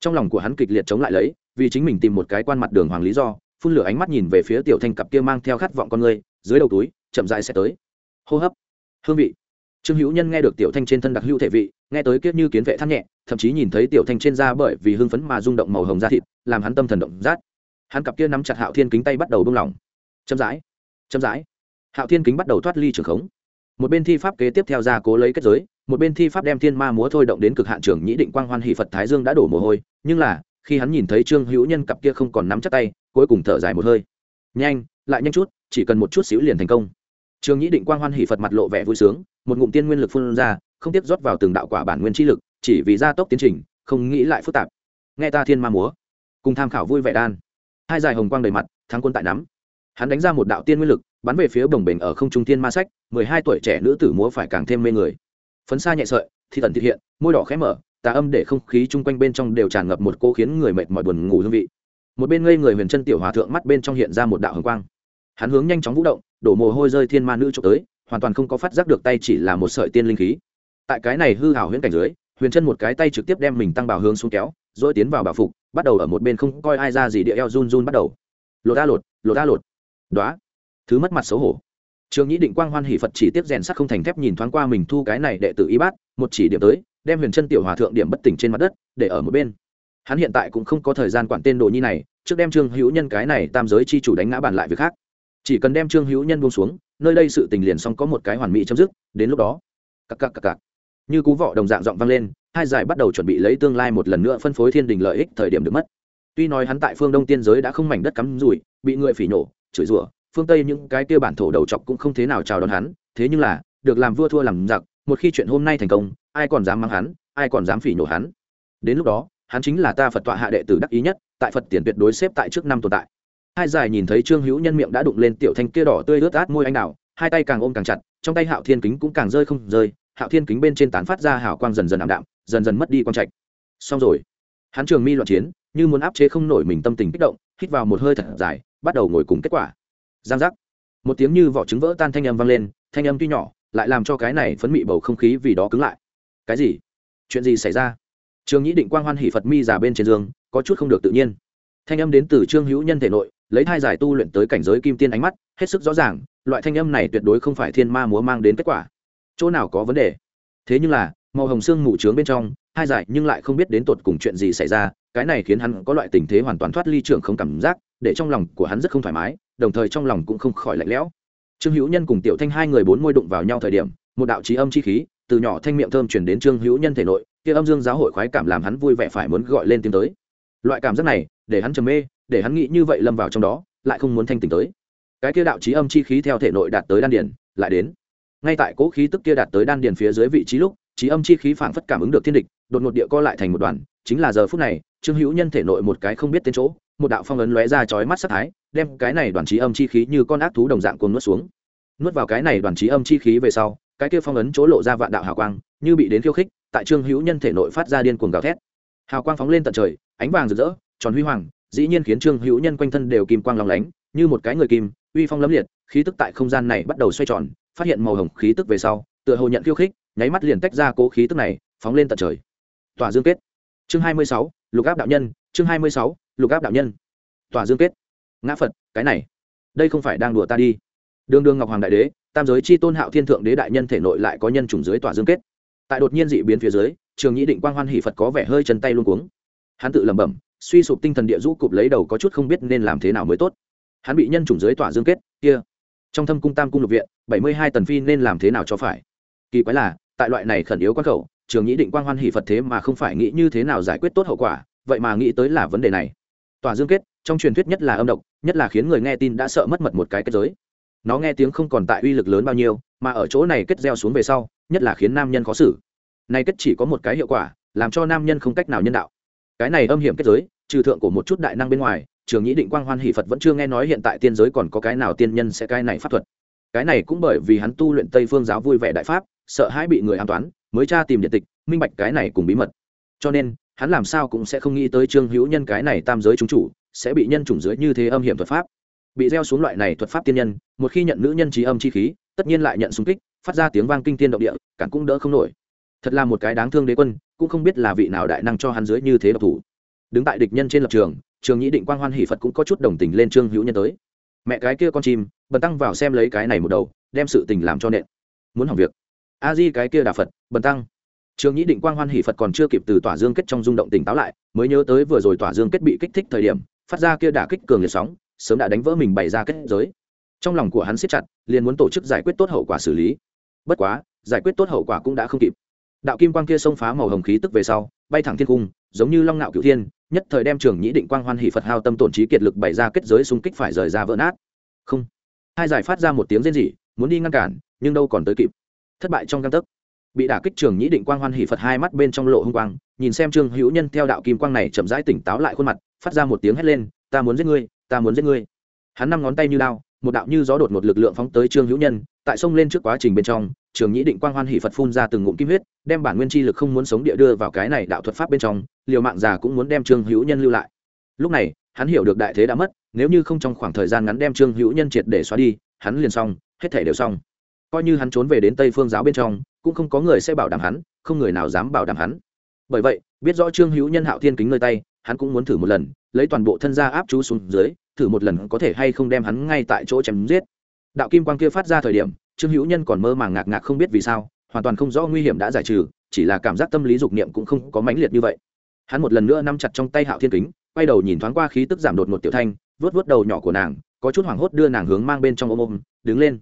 Trong lòng của hắn kịch liệt chống lại lấy, vì chính mình tìm một cái quan mặt đường hoàng lý do, phun lửa ánh mắt nhìn về phía tiểu thanh cặp kia mang theo khát vọng con người, dưới đầu túi, chậm dại sẽ tới. Hô hấp, hương vị. Trương hữu nhân nghe được tiểu thanh trên thân đặc hữu thể vị, nghe tới kiếp như kiến vệ thắt nhẹ, thậm chí nhìn thấy tiểu thanh trên da bởi vì hưng phấn mà rung động màu hồng da thịt, làm hắn tâm thần động rát. Hắn cặp kia nắm chặt hạo thiên kính tay bắt đầu buông lỏng. Chậm rãi chậm rãi. Hạo thiên kính bắt đầu thoát ly trường khống. Một bên thi pháp kế tiếp theo ra cố lấy kết giới một bên thi pháp đem thiên ma múa thôi động đến cực hạn trưởng nhĩ định quang hoan hỷ phật thái dương đã đổ mồ hôi nhưng là khi hắn nhìn thấy trương hữu nhân cặp kia không còn nắm chắc tay cuối cùng thở dài một hơi nhanh lại nhanh chút chỉ cần một chút xíu liền thành công trương nhĩ định quang hoan hỷ phật mặt lộ vẻ vui sướng một ngụm tiên nguyên lực phun ra không tiếp rót vào từng đạo quả bản nguyên chi lực chỉ vì gia tốc tiến trình không nghĩ lại phức tạp nghe ta thiên ma múa cùng tham khảo vui vẻ đan hai dài hồng quang đầy mặt thắng quân tại nắm hắn đánh ra một đạo tiên nguyên lực bắn về phía bồng bềnh ở không trung thiên ma sách mười hai tuổi trẻ nữ tử múa phải càng thêm mê người phấn xa nhẹ sợi, thì tần thực hiện, môi đỏ khẽ mở, tà âm để không khí chung quanh bên trong đều tràn ngập một cô khiến người mệt mỏi buồn ngủ hương vị. Một bên ngây người huyền chân tiểu hòa thượng mắt bên trong hiện ra một đạo hồng quang. Hắn hướng nhanh chóng vũ động, đổ mồ hôi rơi thiên ma nữ trộm tới, hoàn toàn không có phát giác được tay chỉ là một sợi tiên linh khí. Tại cái này hư hảo huyễn cảnh dưới, huyền chân một cái tay trực tiếp đem mình tăng bảo hướng xuống kéo, rồi tiến vào bảo phục, bắt đầu ở một bên không coi ai ra gì địa eo run run bắt đầu. Lột a lột lột a lột. Đó thứ mất mặt xấu hổ trường nhĩ định quang hoan hỷ phật chỉ tiếp rèn sắt không thành thép nhìn thoáng qua mình thu cái này đệ tử y bát, một chỉ điểm tới, đem huyền chân tiểu hòa thượng điểm bất tỉnh trên mặt đất, để ở một bên. Hắn hiện tại cũng không có thời gian quản tên đồ nhi này, trước đem trương hữu nhân cái này tam giới chi chủ đánh ngã bàn lại việc khác. Chỉ cần đem trương hữu nhân buông xuống, nơi đây sự tình liền xong có một cái hoàn mỹ chấm dứt, đến lúc đó, cặc cặc cặc cặc. Như cú vọ đồng dạng giọng vang lên, hai giải bắt đầu chuẩn bị lấy tương lai một lần nữa phân phối thiên đình lợi ích thời điểm được mất. Tuy nói hắn tại phương đông tiên giới đã không mảnh đất cắm rủi, bị người phỉ nổ, chửi rủa phương tây những cái kia bản thổ đầu chọc cũng không thế nào chào đón hắn, thế nhưng là, được làm vua thua làm giặc, một khi chuyện hôm nay thành công, ai còn dám mang hắn, ai còn dám phỉ nhổ hắn? Đến lúc đó, hắn chính là ta phật tọa hạ đệ tử đắc ý nhất, tại phật tiền tuyệt đối xếp tại trước năm tồn tại. Hai dài nhìn thấy trương hữu nhân miệng đã đụng lên tiểu thanh kia đỏ tươi ướt át môi anh đào, hai tay càng ôm càng chặt, trong tay hạo thiên kính cũng càng rơi không rơi, hạo thiên kính bên trên tán phát ra hào quang dần dần ảm đạm, dần dần mất đi quang trạch. Xong rồi, hắn trường mi loạn chiến, như muốn áp chế không nổi mình tâm tình kích động, hít vào một hơi thật dài, bắt đầu ngồi cùng kết quả giang giác. Một tiếng như vỏ trứng vỡ tan thanh âm vang lên, thanh âm tuy nhỏ, lại làm cho cái này phấn mị bầu không khí vì đó cứng lại. Cái gì? Chuyện gì xảy ra? Trương nhĩ định quang hoan hỷ phật mi giả bên trên giường, có chút không được tự nhiên. Thanh âm đến từ trương hữu nhân thể nội, lấy thai giải tu luyện tới cảnh giới kim tiên ánh mắt, hết sức rõ ràng, loại thanh âm này tuyệt đối không phải thiên ma múa mang đến kết quả. Chỗ nào có vấn đề? Thế nhưng là, màu hồng xương mù trướng bên trong, hai giải nhưng lại không biết đến tột cùng chuyện gì xảy ra, cái này khiến hắn có loại tình thế hoàn toàn thoát ly trưởng không cảm giác, để trong lòng của hắn rất không thoải mái đồng thời trong lòng cũng không khỏi lạnh lẽo. Trương hữu nhân cùng tiểu thanh hai người bốn môi đụng vào nhau thời điểm, một đạo trí âm chi khí từ nhỏ thanh miệng thơm chuyển đến trương hữu nhân thể nội, kia âm dương giáo hội khoái cảm làm hắn vui vẻ phải muốn gọi lên tiếng tới. Loại cảm giác này, để hắn trầm mê, để hắn nghĩ như vậy lâm vào trong đó, lại không muốn thanh tỉnh tới. Cái kia đạo trí âm chi khí theo thể nội đạt tới đan điền, lại đến. Ngay tại cỗ khí tức kia đạt tới đan điền phía dưới vị trí lúc, trí âm chi khí phảng phất cảm ứng được thiên địch, đột ngột địa co lại thành một đoàn. Chính là giờ phút này, trương hữu nhân thể nội một cái không biết tên chỗ, một đạo phong ấn lóe ra chói mắt sắc thái đem cái này đoàn trí âm chi khí như con ác thú đồng dạng cuồng nuốt xuống. Nuốt vào cái này đoàn trí âm chi khí về sau, cái kia phong ấn chỗ lộ ra vạn đạo hào quang, như bị đến khiêu khích, tại trương hữu nhân thể nội phát ra điên cuồng gào thét. Hào quang phóng lên tận trời, ánh vàng rực rỡ, tròn huy hoàng, dĩ nhiên khiến trương hữu nhân quanh thân đều kim quang lòng lánh, như một cái người kim, uy phong lấm liệt, khí tức tại không gian này bắt đầu xoay tròn, phát hiện màu hồng khí tức về sau, tựa hồ nhận khiêu khích, nháy mắt liền tách ra cố khí tức này, phóng lên tận trời. Tỏa dương kết. Chương hai mươi sáu, lục áp đạo nhân, chương hai mươi sáu, lục áp đạo nhân. Tỏa dương kết ngã phật, cái này, đây không phải đang đùa ta đi. Đường đường ngọc hoàng đại đế, tam giới chi tôn hạo thiên thượng đế đại nhân thể nội lại có nhân chủng dưới tỏa dương kết. Tại đột nhiên dị biến phía dưới, trường nhĩ định quang hoan hỷ phật có vẻ hơi chân tay luôn cuống. Hắn tự lẩm bẩm, suy sụp tinh thần địa rũ cụp lấy đầu có chút không biết nên làm thế nào mới tốt. Hắn bị nhân chủng dưới tỏa dương kết, kia, trong thâm cung tam cung lục viện, bảy mươi hai tần phi nên làm thế nào cho phải? Kỳ quái là, tại loại này khẩn yếu quá khẩu, trường nhĩ định quang hoan hỷ phật thế mà không phải nghĩ như thế nào giải quyết tốt hậu quả, vậy mà nghĩ tới là vấn đề này. Tòa dương kết, trong truyền thuyết nhất là âm độc, nhất là khiến người nghe tin đã sợ mất mật một cái kết giới. Nó nghe tiếng không còn tại uy lực lớn bao nhiêu, mà ở chỗ này kết gieo xuống về sau, nhất là khiến nam nhân khó xử. Nay kết chỉ có một cái hiệu quả, làm cho nam nhân không cách nào nhân đạo. Cái này âm hiểm kết giới, trừ thượng của một chút đại năng bên ngoài, trường nhĩ định quang hoan hỷ phật vẫn chưa nghe nói hiện tại tiên giới còn có cái nào tiên nhân sẽ cái này pháp thuật. Cái này cũng bởi vì hắn tu luyện tây phương giáo vui vẻ đại pháp, sợ hãi bị người an toán, mới tra tìm điện tịch, minh bạch cái này cùng bí mật. Cho nên hắn làm sao cũng sẽ không nghĩ tới trương hữu nhân cái này tam giới chúng chủ sẽ bị nhân chủng dưới như thế âm hiểm thuật pháp. Bị gieo xuống loại này thuật pháp tiên nhân, một khi nhận nữ nhân trí âm chi khí, tất nhiên lại nhận xung kích, phát ra tiếng vang kinh tiên động địa, cản cũng đỡ không nổi. Thật là một cái đáng thương đế quân, cũng không biết là vị nào đại năng cho hắn dưới như thế độc thủ. Đứng tại địch nhân trên lập trường trường nhĩ định quang hoan hỷ phật cũng có chút đồng tình lên trương hữu nhân tới. Mẹ cái kia con chim, bần tăng vào xem lấy cái này một đầu, đem sự tình làm cho nện. Muốn hỏng việc. A di cái kia đà phật, bần tăng trường nhĩ định quang hoan hỷ phật còn chưa kịp từ tỏa dương kết trong rung động tỉnh táo lại, mới nhớ tới vừa rồi tỏa dương kết bị kích thích thời điểm, phát ra kia đả kích cường liệt sóng, sớm đã đánh vỡ mình bày ra kết giới. Trong lòng của hắn siết chặt, liền muốn tổ chức giải quyết tốt hậu quả xử lý. Bất quá, giải quyết tốt hậu quả cũng đã không kịp. Đạo kim quang kia xông phá màu hồng khí tức về sau, bay thẳng thiên cung, giống như long nạo cửu thiên, nhất thời đem trường nhĩ định quang hoan hỷ phật hao tâm tổn trí kiệt lực bày ra kết giới xung kích phải rời ra vỡ nát. Không. Hai giải phát ra một tiếng rên rỉ, muốn đi ngăn cản, nhưng đâu còn tới kịp. Thất bại trong căn tấc bị đả kích trường nhĩ định quang hoan hỷ phật hai mắt bên trong lộ hung quang, nhìn xem trương hữu nhân theo đạo kim quang này chậm rãi tỉnh táo lại khuôn mặt, phát ra một tiếng hét lên, ta muốn giết ngươi, ta muốn giết ngươi. Hắn năm ngón tay như đao, một đạo như gió đột một lực lượng phóng tới trương hữu nhân, tại sông lên trước quá trình bên trong, trường nhĩ định quang hoan hỷ phật phun ra từng ngụm kim huyết, đem bản nguyên chi lực không muốn sống địa đưa vào cái này đạo thuật pháp bên trong, liều mạng già cũng muốn đem trương hữu nhân lưu lại. Lúc này, hắn hiểu được đại thế đã mất, nếu như không trong khoảng thời gian ngắn đem trương hữu nhân triệt để xóa đi, hắn liền xong, hết thể đều xong. Coi như hắn trốn về đến tây phương giáo bên trong cũng không có người sẽ bảo đảm hắn, không người nào dám bảo đảm hắn. Bởi vậy, biết rõ trương hữu nhân hạo thiên kính nơi tay, hắn cũng muốn thử một lần, lấy toàn bộ thân ra áp chú xuống dưới, thử một lần có thể hay không đem hắn ngay tại chỗ chém giết. Đạo kim quang kia phát ra thời điểm, trương hữu nhân còn mơ màng ngạc ngạc không biết vì sao, hoàn toàn không rõ nguy hiểm đã giải trừ, chỉ là cảm giác tâm lý dục niệm cũng không có mãnh liệt như vậy. Hắn một lần nữa nắm chặt trong tay hạo thiên kính, quay đầu nhìn thoáng qua khí tức giảm đột một tiểu thanh vớt vớt đầu nhỏ của nàng, có chút hoảng hốt đưa nàng hướng mang bên trong ôm ôm, đứng lên.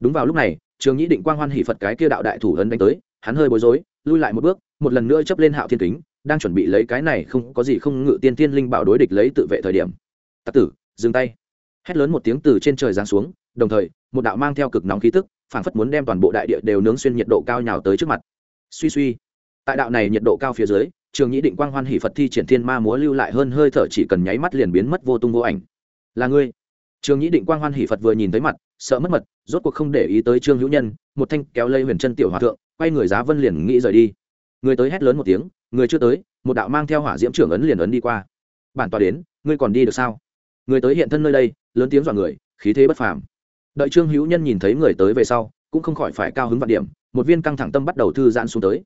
Đúng vào lúc này trường nhĩ định quang hoan hỷ phật cái kia đạo đại thủ ấn đánh tới, hắn hơi bối rối, lui lại một bước, một lần nữa chấp lên hạo thiên kính, đang chuẩn bị lấy cái này không có gì không ngự tiên tiên linh bảo đối địch lấy tự vệ thời điểm. Tặc tử, dừng tay. Hét lớn một tiếng từ trên trời giáng xuống, đồng thời, một đạo mang theo cực nóng khí tức, phảng phất muốn đem toàn bộ đại địa đều nướng xuyên nhiệt độ cao nhào tới trước mặt. Suy suy. Tại đạo này nhiệt độ cao phía dưới, trường nhĩ định quang hoan hỷ phật thi triển thiên ma múa lưu lại hơn hơi thở chỉ cần nháy mắt liền biến mất vô tung vô ảnh. Là ngươi. Trương nhĩ định quang hoan hỷ phật vừa nhìn thấy mặt, sợ mất mật, rốt cuộc không để ý tới trương hữu nhân, một thanh kéo lây huyền chân tiểu hòa thượng, quay người giá vân liền nghĩ rời đi. Người tới hét lớn một tiếng, người chưa tới, một đạo mang theo hỏa diễm trưởng ấn liền ấn đi qua. Bản tòa đến, ngươi còn đi được sao? Người tới hiện thân nơi đây, lớn tiếng dọa người, khí thế bất phàm. Đợi trương hữu nhân nhìn thấy người tới về sau, cũng không khỏi phải cao hứng vạn điểm, một viên căng thẳng tâm bắt đầu thư giãn xuống tới.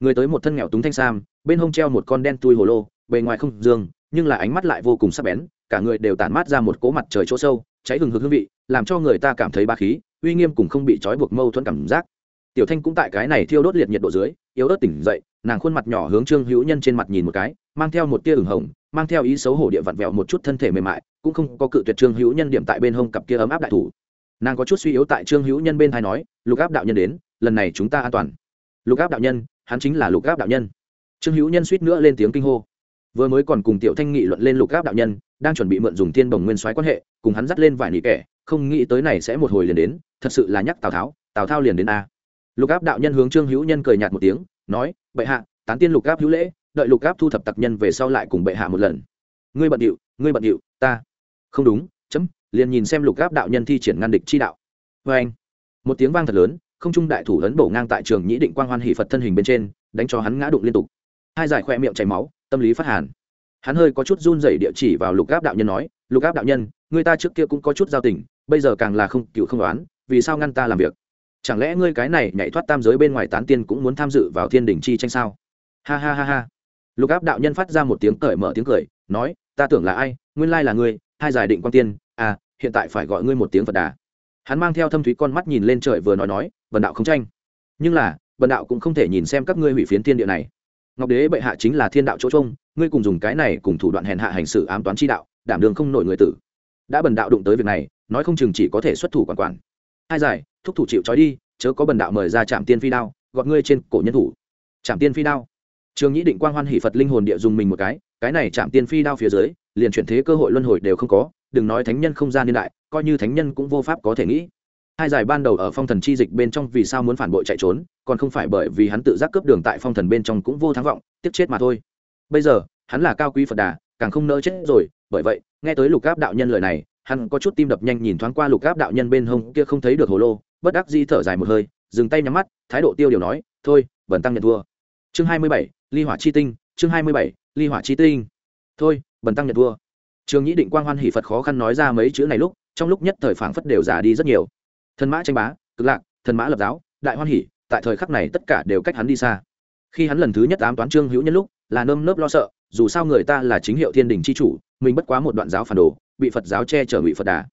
Người tới một thân nghèo túng thanh sam, bên hông treo một con đen tui hồ lô, bề ngoài không dương, nhưng là ánh mắt lại vô cùng sắc bén cả người đều tản mát ra một cỗ mặt trời chỗ sâu, cháy hừng hực hương vị, làm cho người ta cảm thấy ba khí, uy nghiêm cùng không bị trói buộc mâu thuẫn cảm giác. Tiểu thanh cũng tại cái này thiêu đốt liệt nhiệt độ dưới, yếu ớt tỉnh dậy, nàng khuôn mặt nhỏ hướng trương hữu nhân trên mặt nhìn một cái, mang theo một tia ửng hồng, mang theo ý xấu hổ địa vặn vẹo một chút thân thể mềm mại, cũng không có cự tuyệt trương hữu nhân điểm tại bên hông cặp kia ấm áp đại thủ. Nàng có chút suy yếu tại trương hữu nhân bên hai nói, lục áp đạo nhân đến, lần này chúng ta an toàn. Lục áp đạo nhân, hắn chính là lục áp đạo nhân. Trương hữu nhân suýt nữa lên tiếng kinh hô. Vừa mới còn cùng tiểu thanh nghị luận lên lục áp đạo nhân đang chuẩn bị mượn dùng thiên đồng nguyên soái quan hệ, cùng hắn dắt lên vài nỉ kẻ, không nghĩ tới này sẽ một hồi liền đến, thật sự là nhắc tào tháo, tào thao liền đến a. Lục áp đạo nhân hướng trương hữu nhân cười nhạt một tiếng, nói, bệ hạ, tán tiên lục áp hữu lễ, đợi lục áp thu thập tặc nhân về sau lại cùng bệ hạ một lần. Ngươi bận điệu, ngươi bận điệu, ta. Không đúng, chấm, liền nhìn xem lục áp đạo nhân thi triển ngăn địch chi đạo. Vê anh. Một tiếng vang thật lớn, không trung đại thủ lớn bổ ngang tại trường nhĩ định quang hoan hỷ phật thân hình bên trên, đánh cho hắn ngã đụng liên tục. Hai giải khoe miệng chảy máu, tâm lý phát hàn hắn hơi có chút run rẩy địa chỉ vào lục áp đạo nhân nói, lục áp đạo nhân, người ta trước kia cũng có chút giao tình, bây giờ càng là không cựu không đoán, vì sao ngăn ta làm việc? Chẳng lẽ ngươi cái này nhảy thoát tam giới bên ngoài tán tiên cũng muốn tham dự vào thiên đình chi tranh sao? Ha ha ha ha. Lục áp đạo nhân phát ra một tiếng cởi mở tiếng cười, nói, ta tưởng là ai, nguyên lai là ngươi, hai giải định quan tiên à hiện tại phải gọi ngươi một tiếng phật đà. Hắn mang theo thâm thúy con mắt nhìn lên trời vừa nói nói vần đạo không tranh. Nhưng là vần đạo cũng không thể nhìn xem các ngươi hủy phiến thiên địa này ngọc đế bệ hạ chính là thiên đạo chỗ trông, ngươi cùng dùng cái này cùng thủ đoạn hèn hạ hành xử ám toán chi đạo, đảm đường không nổi người tử. Đã bần đạo đụng tới việc này, nói không chừng chỉ có thể xuất thủ quản quản. Hai giải, thúc thủ chịu trói đi, chớ có bần đạo mời ra trạm tiên phi đao gọt ngươi trên cổ nhân thủ. Trạm tiên phi đao. Trường nhĩ định quang hoan hỷ phật linh hồn địa dùng mình một cái cái này trạm tiên phi đao phía dưới, liền chuyển thế cơ hội luân hồi đều không có, đừng nói thánh nhân không gian niên đại, coi như thánh nhân cũng vô pháp có thể nghĩ hai giải ban đầu ở phong thần chi dịch bên trong vì sao muốn phản bội chạy trốn, còn không phải bởi vì hắn tự giác cướp đường tại phong thần bên trong cũng vô thắng vọng, tiếc chết mà thôi. Bây giờ, hắn là cao quý phật đà, càng không nỡ chết rồi, bởi vậy, nghe tới lục gáp đạo nhân lời này, hắn có chút tim đập nhanh nhìn thoáng qua lục gáp đạo nhân bên hông kia không thấy được hồ lô, bất đắc di thở dài một hơi, dừng tay nhắm mắt, thái độ tiêu điều nói, thôi bẩn tăng nhận thua. Chương hai mươi bảy, ly hỏa chi tinh, chương hai mươi bảy, ly hỏa chi tinh. Thôi bẩn tăng nhận thua. Trường nhĩ định quang hoan hỷ phật khó khăn nói ra mấy chữ này lúc, trong lúc nhất thời phảng phất đều già đi rất nhiều thần mã tranh bá, cực lạc, thần mã lập giáo, đại hoan hỉ. tại thời khắc này tất cả đều cách hắn đi xa. Khi hắn lần thứ nhất ám toán trương hữu nhân lúc, là nơm nớp lo sợ, dù sao người ta là chính hiệu thiên đình c h i chủ, mình bất quá một đoạn giáo phản đồ, bị phật giáo che chở bị phật đà.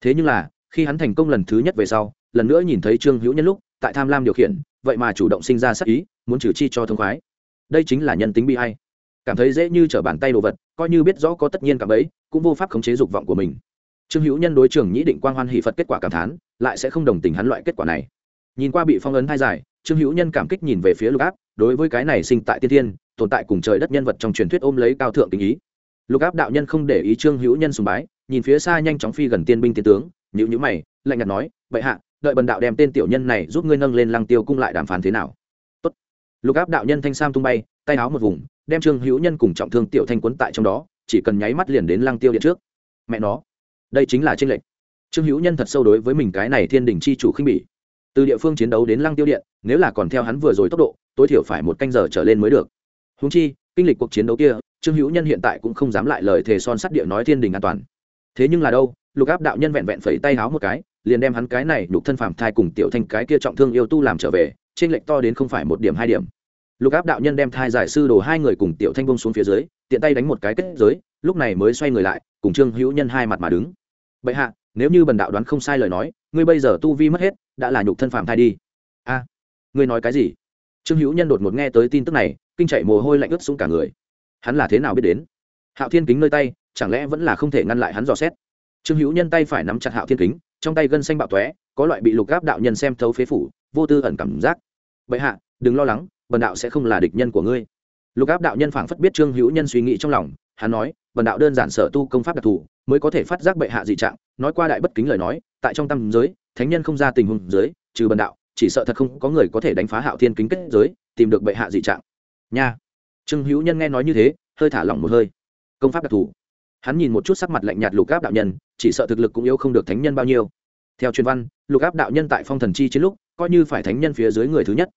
Thế nhưng là, khi hắn thành công lần thứ nhất về sau, lần nữa nhìn thấy trương hữu nhân lúc, tại tham lam điều khiển, vậy mà chủ động sinh ra sắc ý, muốn trừ chi cho thông khoái. Đây chính là nhân tính bi hay cảm thấy dễ như t r ở bàn tay đồ vật, coi như biết rõ có tất nhiên cảm ấy, cũng vô pháp khống chế dục vọng của mình trương hữu nhân đối trường nhĩ định quang hoan hỷ phật kết quả cảm thán, lại sẽ không đồng tình hắn loại kết quả này. Nhìn qua bị phong ấn thai dài, trương hữu nhân cảm kích nhìn về phía lục áp, đối với cái này sinh tại tiên thiên, tồn tại cùng trời đất nhân vật trong truyền thuyết ôm lấy cao thượng tình ý. Lục áp đạo nhân không để ý trương hữu nhân sùng bái, nhìn phía xa nhanh chóng phi gần tiên binh tiên tướng nhữ nhữ mày, lạnh nhạt nói vậy hạ, đợi bần đạo đem tên tiểu nhân này giúp ngươi nâng lên lăng tiêu cung lại đàm phán thế nào? Tốt. lục áp đạo nhân thanh sam tung bay, tay áo một vùng, đem trương hữu nhân cùng trọng thương tiểu thanh quấn tại trong đó, chỉ cần nháy mắt liền đến lăng tiêu điện trước. Mẹ nó đây chính là tranh lệch. Trương hữu nhân thật sâu đối với mình cái này thiên đình chi chủ khinh bỉ. Từ địa phương chiến đấu đến lăng tiêu điện, nếu là còn theo hắn vừa rồi tốc độ, tối thiểu phải một canh giờ trở lên mới được. Húng chi, kinh lịch cuộc chiến đấu kia, trương hữu nhân hiện tại cũng không dám lại lời thề son sắt địa nói thiên đình an toàn. Thế nhưng là đâu, lục áp đạo nhân vẹn vẹn phẩy tay háo một cái, liền đem hắn cái này lục thân phàm thai cùng tiểu thanh cái kia trọng thương yêu tu làm trở về trên lệnh to đến không phải một điểm hai điểm. Lục áp đạo nhân đem thai giải sư đồ hai người cùng tiểu thanh bông xuống phía dưới, tiện tay đánh một cái kết giới lúc này mới xoay người lại, cùng trương hữu nhân hai mặt mà đứng. Bệ hạ, nếu như bần đạo đoán không sai lời nói, ngươi bây giờ tu vi mất hết, đã là nhục thân phạm thai đi. A, ngươi nói cái gì? Trương hữu nhân đột ngột nghe tới tin tức này, kinh chạy mồ hôi lạnh ướt xuống cả người. Hắn là thế nào biết đến? Hạo thiên kính nơi tay, chẳng lẽ vẫn là không thể ngăn lại hắn dò xét? Trương hữu nhân tay phải nắm chặt hạo thiên kính, trong tay gân xanh bạo tóe, có loại bị lục gáp đạo nhân xem thấu phế phủ, vô tư ẩn cảm giác. Bệ hạ, đừng lo lắng, bần đạo sẽ không là địch nhân của ngươi. Lục áp đạo nhân phảng phất biết trương hữu nhân suy nghĩ trong lòng, hắn nói bần đạo đơn giản sở tu công pháp đặc thù, mới có thể phát giác bệ hạ dị trạng, nói qua đại bất kính lời nói, tại trong tâm giới, thánh nhân không ra tình huống giới trừ bần đạo, chỉ sợ thật không có người có thể đánh phá hạo thiên kính kết giới, tìm được bệ hạ dị trạng. Nha. Trương hữu nhân nghe nói như thế, hơi thả lỏng một hơi. Công pháp đặc thù. Hắn nhìn một chút sắc mặt lạnh nhạt lục áp đạo nhân, chỉ sợ thực lực cũng yếu không được thánh nhân bao nhiêu. Theo truyền văn, lục áp đạo nhân tại phong thần chi chiến lúc, coi như phải thánh nhân phía dưới người thứ nhất.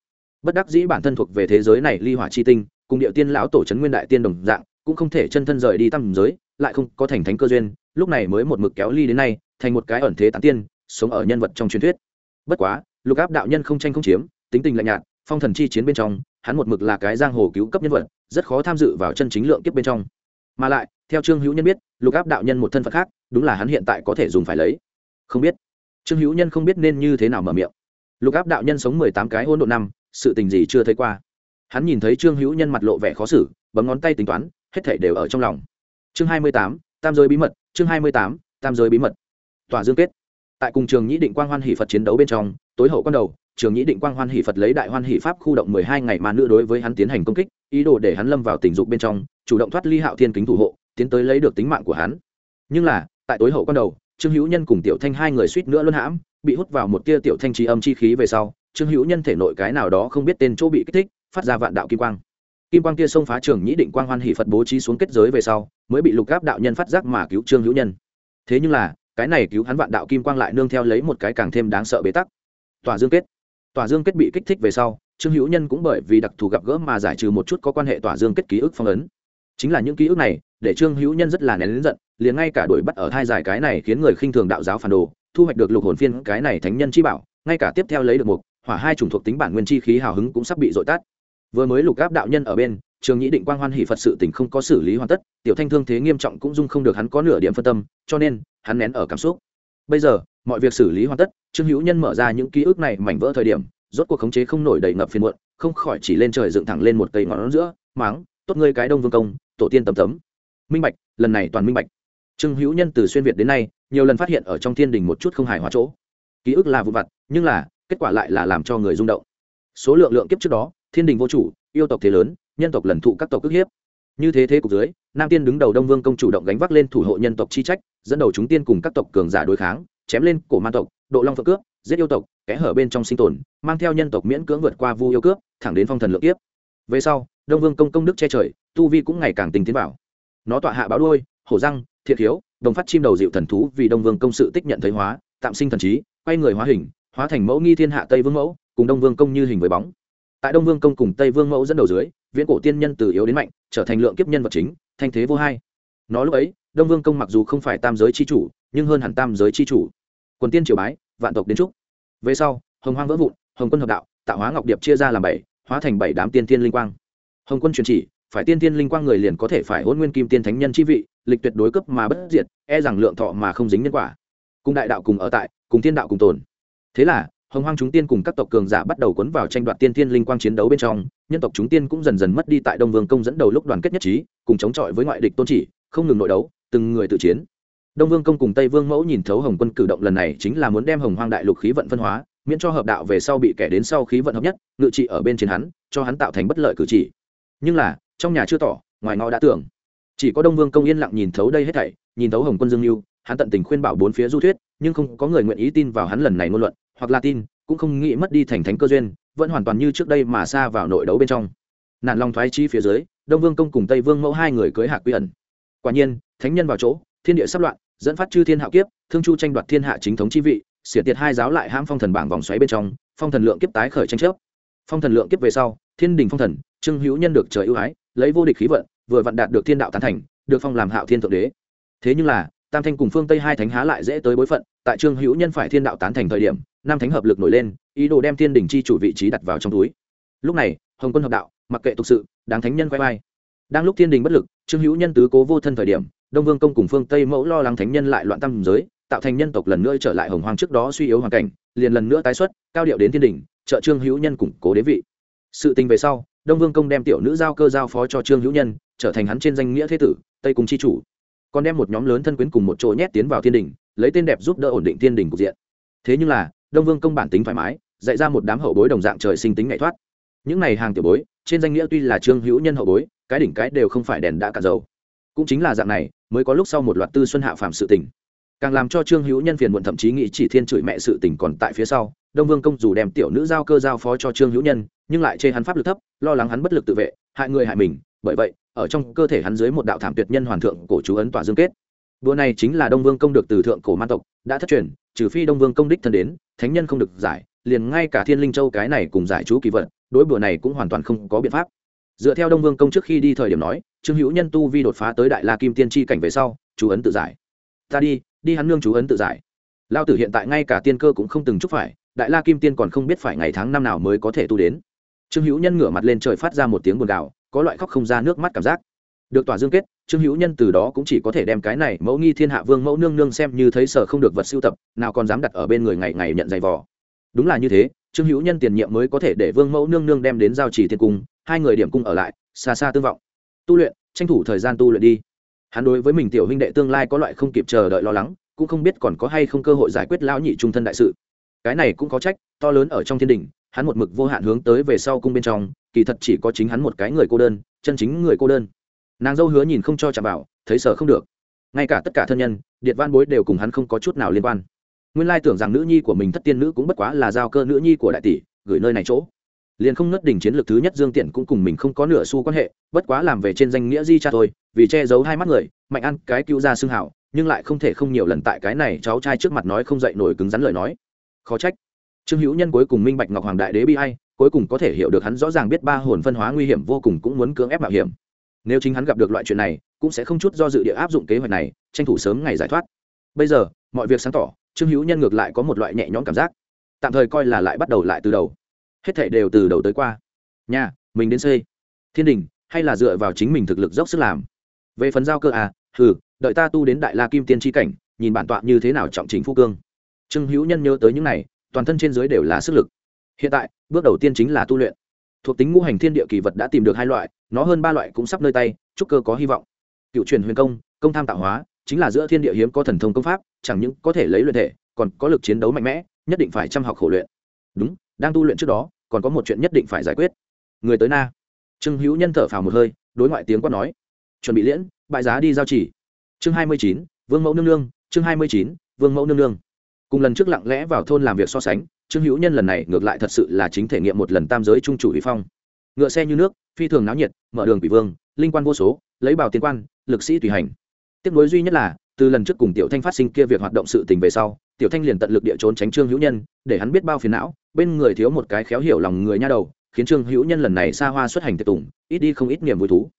Bất đắc dĩ bản thân thuộc về thế giới này ly hỏa chi tinh, cùng địa tiên lão tổ trấn nguyên đại tiên đồng dạng cũng không thể chân thân rời đi tam giới, lại không có thành thánh cơ duyên, lúc này mới một mực kéo ly đến nay, thành một cái ẩn thế tán tiên, sống ở nhân vật trong truyền thuyết. Bất quá, lục áp đạo nhân không tranh không chiếm, tính tình lạnh nhạt, phong thần chi chiến bên trong, hắn một mực là cái giang hồ cứu cấp nhân vật, rất khó tham dự vào chân chính lượng kiếp bên trong. Mà lại, theo trương hữu nhân biết, lục áp đạo nhân một thân phận khác, đúng là hắn hiện tại có thể dùng phải lấy. Không biết. Trương hữu nhân không biết nên như thế nào mở miệng. Lục áp đạo nhân sống mười tám cái hôn độ năm, sự tình gì chưa thấy qua. Hắn nhìn thấy trương hữu nhân mặt lộ vẻ khó xử, bấm ngón tay tính toán hết thảy đều ở trong lòng. Chương hai mươi tám, tam giới bí mật, chương hai mươi tám, tam giới bí mật. Tòa dương kết. Tại cùng trường nhĩ định quang hoan hỷ phật chiến đấu bên trong, tối hậu con đầu, trường nhĩ định quang hoan hỷ phật lấy đại hoan hỷ pháp khu động mười hai ngày mà nữa đối với hắn tiến hành công kích, ý đồ để hắn lâm vào tình dục bên trong, chủ động thoát ly hạo thiên kính thủ hộ, tiến tới lấy được tính mạng của hắn. Nhưng là, tại tối hậu con đầu, trương hữu nhân cùng tiểu thanh hai người suýt nữa luân hãm, bị hút vào một tia tiểu thanh trí âm chi khí về sau, trương hữu nhân thể nội cái nào đó không biết tên chỗ bị kích thích, phát ra vạn đạo kim quang kim quang kia xông phá trường nhĩ định quang hoan hỷ phật bố trí xuống kết giới về sau, mới bị lục gáp đạo nhân phát giác mà cứu trương hữu nhân. Thế nhưng là, cái này cứu hắn vạn đạo kim quang lại nương theo lấy một cái càng thêm đáng sợ bế tắc. Tòa dương kết. Tòa dương kết bị kích thích về sau, trương hữu nhân cũng bởi vì đặc thù gặp gỡ mà giải trừ một chút có quan hệ tòa dương kết ký ức phong ấn. Chính là những ký ức này, để trương hữu nhân rất là nén lớn giận, liền ngay cả đuổi bắt ở thai giải cái này khiến người khinh thường đạo giáo phản đồ, thu hoạch được lục hồn phiên cái này thánh nhân chi bảo, ngay cả tiếp theo lấy được một hỏa hai chủng thuộc tính bản nguyên chi khí hào hứng cũng sắp bị dội tát vừa mới lục gáp đạo nhân ở bên, trường nhĩ định quang hoan hỷ phật sự tình không có xử lý hoàn tất, tiểu thanh thương thế nghiêm trọng cũng dung không được hắn có nửa điểm phân tâm, cho nên, hắn nén ở cảm xúc. Bây giờ, mọi việc xử lý hoàn tất, trương hữu nhân mở ra những ký ức này mảnh vỡ thời điểm, rốt cuộc khống chế không nổi đầy ngập phiền muộn, không khỏi chỉ lên trời dựng thẳng lên một cây ngón giữa, máng, tốt ngươi cái đông vương công, tổ tiên tầm tấm. Minh bạch, lần này toàn minh bạch. Trương hữu nhân từ xuyên việt đến nay, nhiều lần phát hiện ở trong thiên đình một chút không hài hòa chỗ. Ký ức là vụ vặt, nhưng là, kết quả lại là làm cho người rung động. Số lượng lượng kiếp trước đó thiên đình vô chủ, yêu tộc thế lớn, nhân tộc lần thụ các tộc ức hiếp. Như thế thế cục dưới, nam tiên đứng đầu đông vương công chủ động gánh vác lên thủ hộ nhân tộc chi trách, dẫn đầu chúng tiên cùng các tộc cường giả đối kháng, chém lên cổ man tộc, độ long phượng cướp, giết yêu tộc, kẽ hở bên trong sinh tồn, mang theo nhân tộc miễn cưỡng vượt qua vu yêu cướp, thẳng đến phong thần lượng tiếp. về sau, đông vương công công đức che trời, tu vi cũng ngày càng tinh tiến vào. Nó tọa hạ báo đuôi, hổ răng thiệt thiếu đồng phát chim đầu dịu thần thú vì đông vương công sự tích nhận thấy hóa, tạm sinh thần trí, quay người hóa hình, hóa thành mẫu nghi thiên hạ tây vương mẫu, cùng đông vương công như hình với bóng tại đông vương công cùng tây vương mẫu dẫn đầu dưới, viễn cổ tiên nhân từ yếu đến mạnh, trở thành lượng kiếp nhân vật chính, thanh thế vô hai. Nó lúc ấy, đông vương công mặc dù không phải tam giới c h i chủ, nhưng hơn hẳn tam giới c h i chủ. Quần tiên triều bái, vạn tộc đến trúc về sau, hồng hoang vỡ vụn, hồng quân hợp đạo tạo hóa ngọc điệp chia ra làm bảy, hóa thành bảy đám tiên tiên linh quang. Hồng quân truyền chỉ, phải tiên tiên linh quang người liền có thể phải hôn nguyên kim tiên thánh nhân chi vị, lịch tuyệt đối cấp mà bất diệt e rằng lượng thọ mà không dính nhân quả. Cùng đại đạo cùng ở tại, cùng tiên đạo cùng tồn. Thế là hồng hoang chúng tiên cùng các tộc cường giả bắt đầu cuốn vào tranh đoạt tiên tiên linh quang chiến đấu bên trong, nhân tộc chúng tiên cũng dần dần mất đi tại đông vương công dẫn đầu lúc đoàn kết nhất trí, cùng chống chọi với ngoại địch tôn chỉ, không ngừng nội đấu, từng người tự chiến. Đông vương công cùng tây vương mẫu nhìn thấu hồng quân cử động lần này chính là muốn đem hồng hoang đại lục khí vận phân hóa, miễn cho hợp đạo về sau bị kẻ đến sau khí vận hợp nhất, ngự trị ở bên trên hắn, cho hắn tạo thành bất lợi cử chỉ. Nhưng là, trong nhà chưa tỏ, ngoài ngõ đã tưởng. Chỉ có đông vương công yên lặng nhìn thấu đây hết thảy, nhìn thấu hồng quân dương mưu hắn tận tình khuyên bảo bốn phía du thuyết, nhưng không có người nguyện ý tin vào hắn lần này ngôn luận hoặc là tin, cũng không nghĩ mất đi thành thánh cơ duyên, vẫn hoàn toàn như trước đây mà xa vào nội đấu bên trong. Nạn lòng thoái chi phía dưới, đông vương công cùng tây vương mẫu hai người cưới hạ quy ẩn. Quả nhiên, thánh nhân vào chỗ, thiên địa sắp loạn, dẫn phát chư thiên hạo kiếp, thương chu tranh đoạt thiên hạ chính thống chi vị xỉa tiệt hai giáo lại hãm phong thần bảng vòng xoáy bên trong, phong thần lượng kiếp tái khởi tranh chấp. Phong thần lượng kiếp về sau, thiên đình phong thần, trương hữu nhân được trời ưu ái, lấy vô địch khí vận, vừa vặn đạt được thiên đạo tán thành, được phong làm hạo thiên thượng đế. Thế nhưng là tam thanh cùng phương tây hai thánh há lại dễ tới bối phận, tại trương hữu nhân phải thiên đạo tán thành thời điểm nam thánh hợp lực nổi lên, ý đồ đem thiên đình chi chủ vị trí đặt vào trong túi. Lúc này, hồng quân hợp đạo, mặc kệ tục sự đáng thánh nhân quay vai. Đang lúc thiên đình bất lực, trương hữu nhân tứ cố vô thân thời điểm, đông vương công cùng phương tây mẫu lo lắng thánh nhân lại loạn tâm giới, tạo thành nhân tộc lần nữa trở lại hồng hoàng trước đó suy yếu hoàn cảnh, liền lần nữa tái xuất, cao điệu đến thiên đình, trợ trương hữu nhân củng cố đế vị. Sự tình về sau, đông vương công đem tiểu nữ giao cơ giao phó cho trương hữu nhân, trở thành hắn trên danh nghĩa thế tử, tây cùng c h i chủ còn đem một nhóm lớn thân quyến cùng một chỗ nhét tiến vào thiên đình, lấy tên đẹp giúp đỡ ổn định thiên đình cục diện. Thế nhưng là, đông vương công bản tính thoải mái, dạy ra một đám hậu bối đồng dạng trời sinh tính nghệ thoát. Những này hàng tiểu bối, trên danh nghĩa tuy là trương hữu nhân hậu bối, cái đỉnh cái đều không phải đèn đã cả dầu. Cũng chính là dạng này, mới có lúc sau một loạt tư xuân hạ phạm sự tình. Càng làm cho trương hữu nhân phiền muộn thậm chí nghĩ chỉ thiên chửi mẹ sự tình còn tại phía sau, đông vương công dù đem tiểu nữ giao cơ giao phó cho trương hữu nhân, nhưng lại chê hắn pháp lực thấp, lo lắng hắn bất lực tự vệ, hại người hại mình bởi vậy, ở trong cơ thể hắn dưới một đạo thảm tuyệt nhân hoàn thượng cổ chú ấn tỏa dương kết. Đua này chính là đông vương công được từ thượng cổ man tộc, đã thất truyền, trừ phi đông vương công đích thân đến, thánh nhân không được giải, liền ngay cả thiên linh châu cái này cùng giải chú kỳ vật, đối bữa này cũng hoàn toàn không có biện pháp. Dựa theo đông vương công trước khi đi thời điểm nói, trương hữu nhân tu vi đột phá tới đại la kim tiên tri cảnh về sau, chú ấn tự giải. Ta đi đi hắn nương chú ấn tự giải. Lao tử hiện tại ngay cả tiên cơ cũng không từng chúc phải, đại la kim tiên còn không biết phải ngày tháng năm nào mới có thể tu đến. Trương hữu nhân ngửa mặt lên trời phát ra một tiếng buồn gào có loại khóc không ra nước mắt cảm giác. Được tỏa dương kết, trương hữu nhân từ đó cũng chỉ có thể đem cái này mẫu nghi thiên hạ vương mẫu nương nương xem như thấy sở không được vật sưu tập, nào còn dám đặt ở bên người ngày ngày nhận giày vò. Đúng là như thế, trương hữu nhân tiền nhiệm mới có thể để vương mẫu nương nương đem đến giao trì thiên cung, hai người điểm cung ở lại, xa xa tương vọng. Tu luyện, tranh thủ thời gian tu luyện đi. Hắn đối với mình tiểu huynh đệ tương lai có loại không kịp chờ đợi lo lắng, cũng không biết còn có hay không cơ hội giải quyết lão nhị trung thân đại sự. Cái này cũng có trách, to lớn ở trong thiên đình hắn một mực vô hạn hướng tới về sau cung bên trong kỳ thật chỉ có chính hắn một cái người cô đơn chân chính người cô đơn. Nàng dâu hứa nhìn không cho chạm bảo, thấy sợ không được. Ngay cả tất cả thân nhân điện văn bối đều cùng hắn không có chút nào liên quan. Nguyên lai tưởng rằng nữ nhi của mình thất tiên nữ cũng bất quá là giao cơ nữ nhi của đại tỷ gửi nơi này chỗ. Liền không nớt đỉnh chiến lược thứ nhất dương tiện cũng cùng mình không có nửa xu quan hệ bất quá làm về trên danh nghĩa di cha thôi vì che giấu hai mắt người mạnh ăn cái cứu ra xương hảo nhưng lại không thể không nhiều lần tại cái này cháu trai trước mặt nói không dậy nổi cứng rắn lời nói. Khó trách trương hữu nhân cuối cùng minh bạch ngọc hoàng đại đế bi hay cuối cùng có thể hiểu được hắn rõ ràng biết ba hồn phân hóa nguy hiểm vô cùng cũng muốn cưỡng ép mạo hiểm. Nếu chính hắn gặp được loại chuyện này, cũng sẽ không chút do dự địa áp dụng kế hoạch này, tranh thủ sớm ngày giải thoát. Bây giờ, mọi việc sáng tỏ, trương hữu nhân ngược lại có một loại nhẹ nhõm cảm giác. Tạm thời coi là lại bắt đầu lại từ đầu. Hết thảy đều từ đầu tới qua. Nhà, mình đến xây. Thiên đình, hay là dựa vào chính mình thực lực dốc sức làm? Về phần giao cơ à hừ, đợi ta tu đến đại la kim tiên tri cảnh, nhìn bản tọa như thế nào trọng trình phu cương. Trương hữu nhân nhớ tới những này toàn thân trên dưới đều là sức lực. Hiện tại, bước đầu tiên chính là tu luyện. Thuộc tính ngũ hành thiên địa kỳ vật đã tìm được hai loại, nó hơn ba loại cũng sắp nơi tay trúc cơ có hy vọng. Cựu truyền huyền công công tham tạo hóa, chính là giữa thiên địa hiếm có thần thông công pháp, chẳng những có thể lấy luyện thể, còn có lực chiến đấu mạnh mẽ, nhất định phải chăm học khổ luyện. Đúng, đang tu luyện trước đó, còn có một chuyện nhất định phải giải quyết. Người tới na. Trương hữu nhân thở phào một hơi, đối ngoại tiếng quát nói. Chuẩn bị liễn, bại giá đi giao chỉ. Chương hai mươi chín, vương mẫu nương nương, chương hai mươi chín, vương mẫu nương nương cùng lần trước lặng lẽ vào thôn làm việc so sánh, trương hữu nhân lần này ngược lại thật sự là chính thể nghiệm một lần tam giới trung chủ uy phong. Ngựa xe như nước, phi thường náo nhiệt, mở đường quỷ vương, linh quan vô số, lấy bào tiên quan, lực sĩ tùy hành. Tiếp nối duy nhất là, từ lần trước cùng tiểu thanh phát sinh kia việc hoạt động sự tình về sau, tiểu thanh liền tận lực địa trốn tránh trương hữu nhân, để hắn biết bao phiền não, bên người thiếu một cái khéo hiểu lòng người nha đầu, khiến trương hữu nhân lần này xa hoa xuất hành tiệc tùng, ít đi không ít niềm vui thú.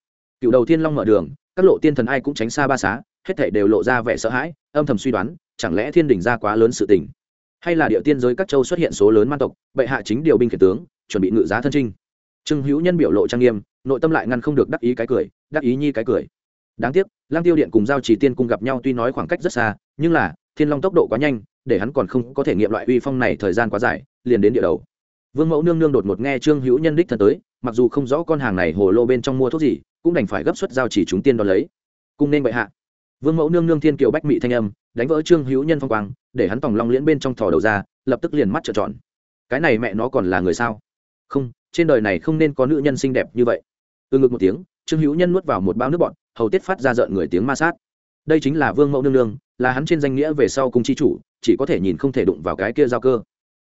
Cựu đầu tiên long mở đường, các lộ tiên thần ai cũng tránh xa ba xá, hết thảy đều lộ ra vẻ sợ hãi, âm thầm suy đoán chẳng lẽ thiên đình ra quá lớn sự tình? Hay là địa tiên giới các châu xuất hiện số lớn man tộc, bệ hạ chính điều binh khiển tướng, chuẩn bị ngự giá thân trinh? Trương hữu nhân biểu lộ trang nghiêm, nội tâm lại ngăn không được đắc ý cái cười, đắc ý nhi cái cười. Đáng tiếc lang tiêu điện cùng giao chỉ tiên cùng gặp nhau tuy nói khoảng cách rất xa, nhưng là, thiên long tốc độ quá nhanh, để hắn còn không có thể nghiệm loại uy phong này thời gian quá dài, liền đến địa đầu. Vương mẫu nương nương đột một nghe trương hữu nhân đích thân tới, mặc dù không rõ con hàng này hồ lô bên trong mua thuốc gì, cũng đành phải gấp suất giao chỉ chúng tiên đón lấy. Cung nên bệ hạ. Vương mẫu nương nương thiên kiều bách mị thanh âm đánh vỡ trương hữu nhân phong quang, để hắn tòng long liễn bên trong thò đầu ra, lập tức liền mắt trợn tròn. Cái này mẹ nó còn là người sao? Không, trên đời này không nên có nữ nhân xinh đẹp như vậy. Từ ngực một tiếng, trương hữu nhân nuốt vào một bao nước bọn hầu tiết phát ra rợn người tiếng ma sát. Đây chính là vương mẫu nương nương, là hắn trên danh nghĩa về sau cùng chi chủ, chỉ có thể nhìn không thể đụng vào cái kia giao cơ.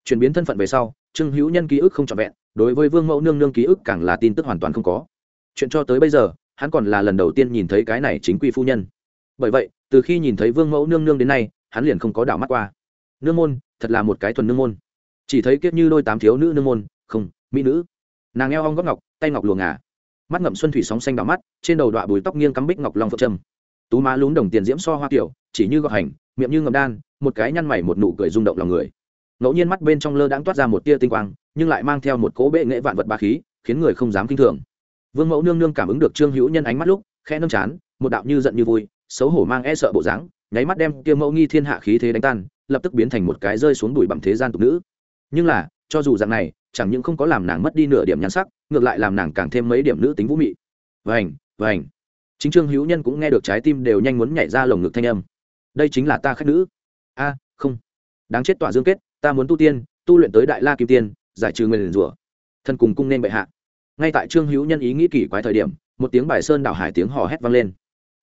Chuyển biến thân phận về sau, trương hữu nhân ký ức không trọn vẹn, đối với vương mẫu nương nương ký ức càng là tin tức hoàn toàn không có. Chuyện cho tới bây giờ, hắn còn là lần đầu tiên nhìn thấy cái này chính quy phu nhân bởi vậy, từ khi nhìn thấy vương mẫu nương nương đến nay, hắn liền không có đảo mắt qua. Nương môn, thật là một cái thuần nương môn. Chỉ thấy kiếp như đôi tám thiếu nữ nương môn, không, mỹ nữ. Nàng eo hong góc ngọc, tay ngọc luồng ngà. Mắt ngậm xuân thủy sóng xanh đỏ mắt, trên đầu đọa bùi tóc nghiêng cắm bích ngọc long phượng trâm tú má lún đồng tiền diễm so hoa kiểu chỉ như gọt hành, miệng như ngậm đan, một cái nhăn mày một nụ cười rung động lòng người. Ngẫu nhiên mắt bên trong lơ đãng toát ra một tia tinh quang, nhưng lại mang theo một cố bệ nghệ vạn vật ba khí, khiến người không dám kinh thường. Vương mẫu nương nương cảm ứng được trương hữu nhân ánh mắt lúc, khẽ nâng chán, một đạo như giận như vui xấu hổ mang e sợ bộ dáng nháy mắt đem kia mẫu nghi thiên hạ khí thế đánh tan lập tức biến thành một cái rơi xuống đùi bằng thế gian tục nữ. Nhưng là cho dù dạng này chẳng những không có làm nàng mất đi nửa điểm nhan sắc ngược lại làm nàng càng thêm mấy điểm nữ tính vũ mị. Vành, Vành. chính trương hữu nhân cũng nghe được trái tim đều nhanh muốn nhảy ra lồng ngực thanh âm. Đây chính là ta khách nữ. A không. Đáng chết tỏa dương kết ta muốn tu tiên tu luyện tới đại la kim tiên giải trừ người liền rủa. Thân cùng cung nên bệ hạ. Ngay tại trương hữu nhân ý nghĩ kỳ quái thời điểm một tiếng bài sơn đảo hải tiếng hò hét vang lên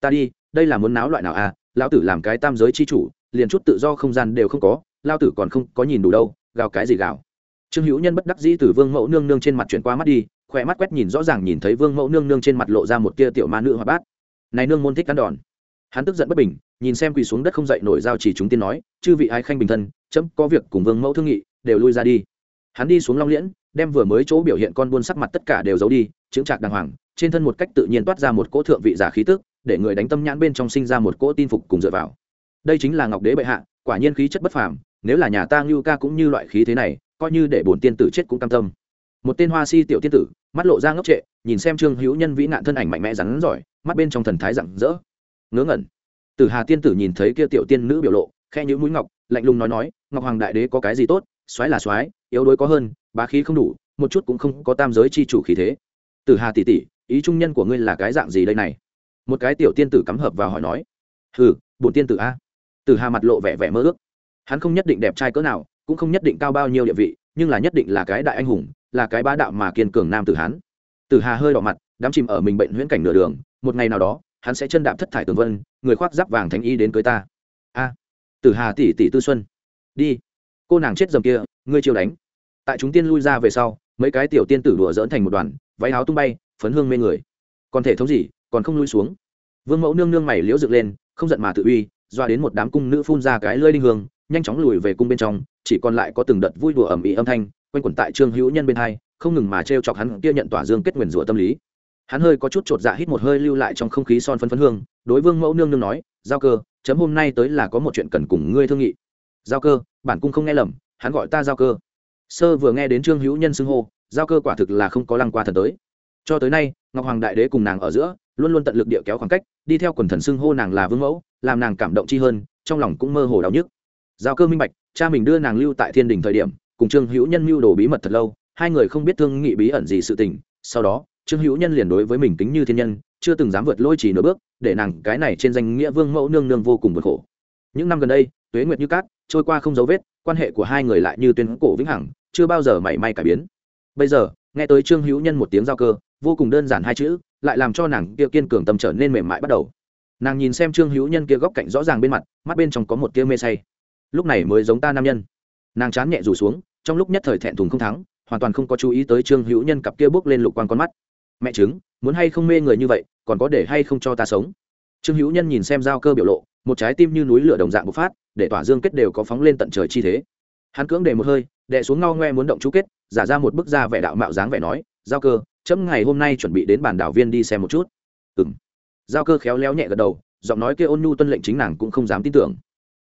ta đi, đây là muốn náo loại nào à lão tử làm cái tam giới chi chủ, liền chút tự do không gian đều không có lao tử còn không có nhìn đủ đâu, gào cái gì gào. Trương hữu nhân bất đắc dĩ từ vương mẫu nương nương trên mặt chuyển qua mắt đi, khỏe mắt quét nhìn rõ ràng nhìn thấy vương mẫu nương nương trên mặt lộ ra một tia tiểu ma nữ hoa bát. Này nương môn thích cắn đòn. Hắn tức giận bất bình, nhìn xem quỳ xuống đất không dậy nổi giao chỉ chúng tiên nói, chư vị ai khanh bình thân, chấm có việc cùng vương mẫu thương nghị, đều lui ra đi. Hắn đi xuống long liễn, đem vừa mới chỗ biểu hiện con buôn sắc mặt tất cả đều giấu đi, chững chạc đàng hoàng, trên thân một cách tự nhiên toát ra một cỗ thượng vị giả khí tức để người đánh tâm nhãn bên trong sinh ra một cỗ tin phục cùng dựa vào. Đây chính là ngọc đế bệ hạ, quả nhiên khí chất bất phàm, nếu là nhà ta ngưu ca cũng như loại khí thế này, coi như để bổn tiên tử chết cũng cam tâm. Một tên hoa si tiểu tiên tử, mắt lộ ra ngốc trệ, nhìn xem trương hữu nhân vĩ nạn thân ảnh mạnh mẽ rắn giỏi mắt bên trong thần thái rạng rỡ. Ngớ ngẩn. Tử hà tiên tử nhìn thấy kia tiểu tiên nữ biểu lộ khe nhữ mũi ngọc, lạnh lùng nói nói, ngọc hoàng đại đế có cái gì tốt? Soái là soái, yếu đuối có hơn, bá khí không đủ, một chút cũng không có tam giới chi chủ khí thế. Tử hà tỷ tỷ, ý trung nhân của ngươi là cái dạng gì đây này? Một cái tiểu tiên tử cắm hợp vào hỏi nói ừ bổn tiên tử a. Tử hà mặt lộ vẻ vẻ mơ ước. Hắn không nhất định đẹp trai cỡ nào, cũng không nhất định cao bao nhiêu địa vị, nhưng là nhất định là cái đại anh hùng, là cái bá đạo mà kiên cường nam tử hán. Tử hà hơi đỏ mặt đám chìm ở mình bệnh huyễn cảnh nửa đường, một ngày nào đó, hắn sẽ chân đạp thất thải tường vân, người khoác giáp vàng thánh y đến cưới ta. A tử hà tỷ tỷ tư xuân, đi. Cô nàng chết dầm kia, ngươi chiêu đánh. Tại chúng tiên lui ra về sau, mấy cái tiểu tiên tử đùa dỡn thành một đoàn, váy áo tung bay, phấn hương mê người. Còn thể thống gì? Còn không lui xuống. Vương mẫu nương nương mày liễu dựng lên, không giận mà tự uy, doa đến một đám cung nữ phun ra cái lơi đinh hương, nhanh chóng lùi về cung bên trong, chỉ còn lại có từng đợt vui đùa ẩm ĩ âm thanh, quanh quẩn tại trương hữu nhân bên hai, không ngừng mà t chọc hắn, kia nhận tỏa dương kết nguyền rủa tâm lý. Hắn hơi có chút chột dạ hít một hơi lưu lại trong không khí son phấn phấn hương, đối vương mẫu nương nương nói, giao cơ, chấm hôm nay tới là có một chuyện cần cùng ngươi thương nghị. Giao cơ, bản cung không nghe lầm, hắn gọi ta giao cơ. Sơ vừa nghe đến trương hữu nhân xưng hô, giao cơ quả thực là không có lăng qua thần tới. Cho tới nay, ngọc hoàng đại đế cùng nàng ở giữa luôn luôn tận lực địa kéo khoảng cách, đi theo quần thần xưng hô nàng là vương mẫu, làm nàng cảm động chi hơn, trong lòng cũng mơ hồ đau nhức. Giao cơ minh bạch, cha mình đưa nàng lưu tại thiên đình thời điểm, cùng trương hữu nhân mưu đồ bí mật thật lâu, hai người không biết thương nghị bí ẩn gì sự tình, sau đó, trương hữu nhân liền đối với mình tính như thiên nhân, chưa từng dám vượt lôi chỉ nửa bước, để nàng cái này trên danh nghĩa vương mẫu nương nương vô cùng vượt khổ. Những năm gần đây, tuế nguyệt như cát, trôi qua không dấu vết, quan hệ của hai người lại như tuyến cổ vĩnh hằng, chưa bao giờ mảy may cải biến. Bây giờ, nghe tới trương hữu nhân một tiếng giao cơ, vô cùng đơn giản hai chữ lại làm cho nàng kia kiên cường tâm trở nên mềm mại bắt đầu. Nàng nhìn xem trương hữu nhân kia góc cạnh rõ ràng bên mặt, mắt bên trong có một tia mê say. Lúc này mới giống ta nam nhân. Nàng chán nhẹ rủ xuống, trong lúc nhất thời thẹn thùng không thắng, hoàn toàn không có chú ý tới trương hữu nhân cặp kia bước lên lục quan con mắt. Mẹ chứng, muốn hay không mê người như vậy, còn có để hay không cho ta sống? Trương hữu nhân nhìn xem giao cơ biểu lộ, một trái tim như núi lửa đồng dạng bộc phát, để tỏa dương kết đều có phóng lên tận trời chi thế. Hắn cưỡng để một hơi đệ xuống ngao ngoe muốn động chú kết, giả ra một bức da vẻ đạo mạo dáng vẻ nói, giao cơ chấm ngày hôm nay chuẩn bị đến bản đảo viên đi xem một chút. Ừng giao cơ khéo léo nhẹ gật đầu, giọng nói kia ôn nhu tuân lệnh chính nàng cũng không dám tin tưởng.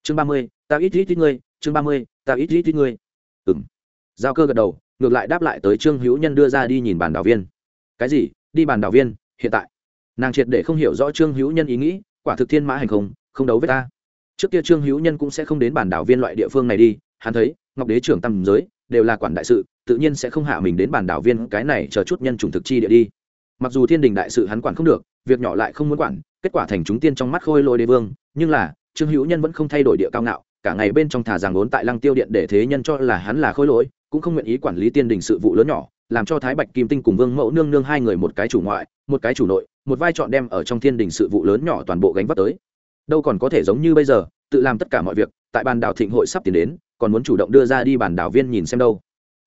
Chương ba mươi ta ít ít ít ngươi, chương ba mươi ta ít ít ít ngươi. Ừng giao cơ gật đầu, ngược lại đáp lại tới trương hữu nhân đưa ra đi nhìn bản đảo viên. Cái gì? Đi bản đảo viên? Hiện tại. Nàng triệt để không hiểu rõ trương hữu nhân ý nghĩ, quả thực thiên mã hành không không đấu với ta. Trước kia trương hữu nhân cũng sẽ không đến bản đảo viên loại địa phương này đi, hắn thấy, ngọc đế trưởng tầm giới đều là quản đại sự, tự nhiên sẽ không hạ mình đến bản đảo viên, cái này chờ chút nhân chủng thực chi địa đi. Mặc dù thiên đình đại sự hắn quản không được, việc nhỏ lại không muốn quản, kết quả thành chúng tiên trong mắt khôi lôi đế vương, nhưng là, trương hữu nhân vẫn không thay đổi địa cao ngạo, cả ngày bên trong thả giảng ốn tại lăng tiêu điện để thế nhân cho là hắn là khôi lỗi, cũng không nguyện ý quản lý tiên đình sự vụ lớn nhỏ, làm cho thái bạch kim tinh cùng vương mẫu nương nương hai người một cái chủ ngoại, một cái chủ nội, một vai trọn đem ở trong thiên đình sự vụ lớn nhỏ toàn bộ gánh vác tới. Đâu còn có thể giống như bây giờ, tự làm tất cả mọi việc, tại bàn đảo thịnh hội sắp tiến đến còn muốn chủ động đưa ra đi bản đảo viên nhìn xem đâu.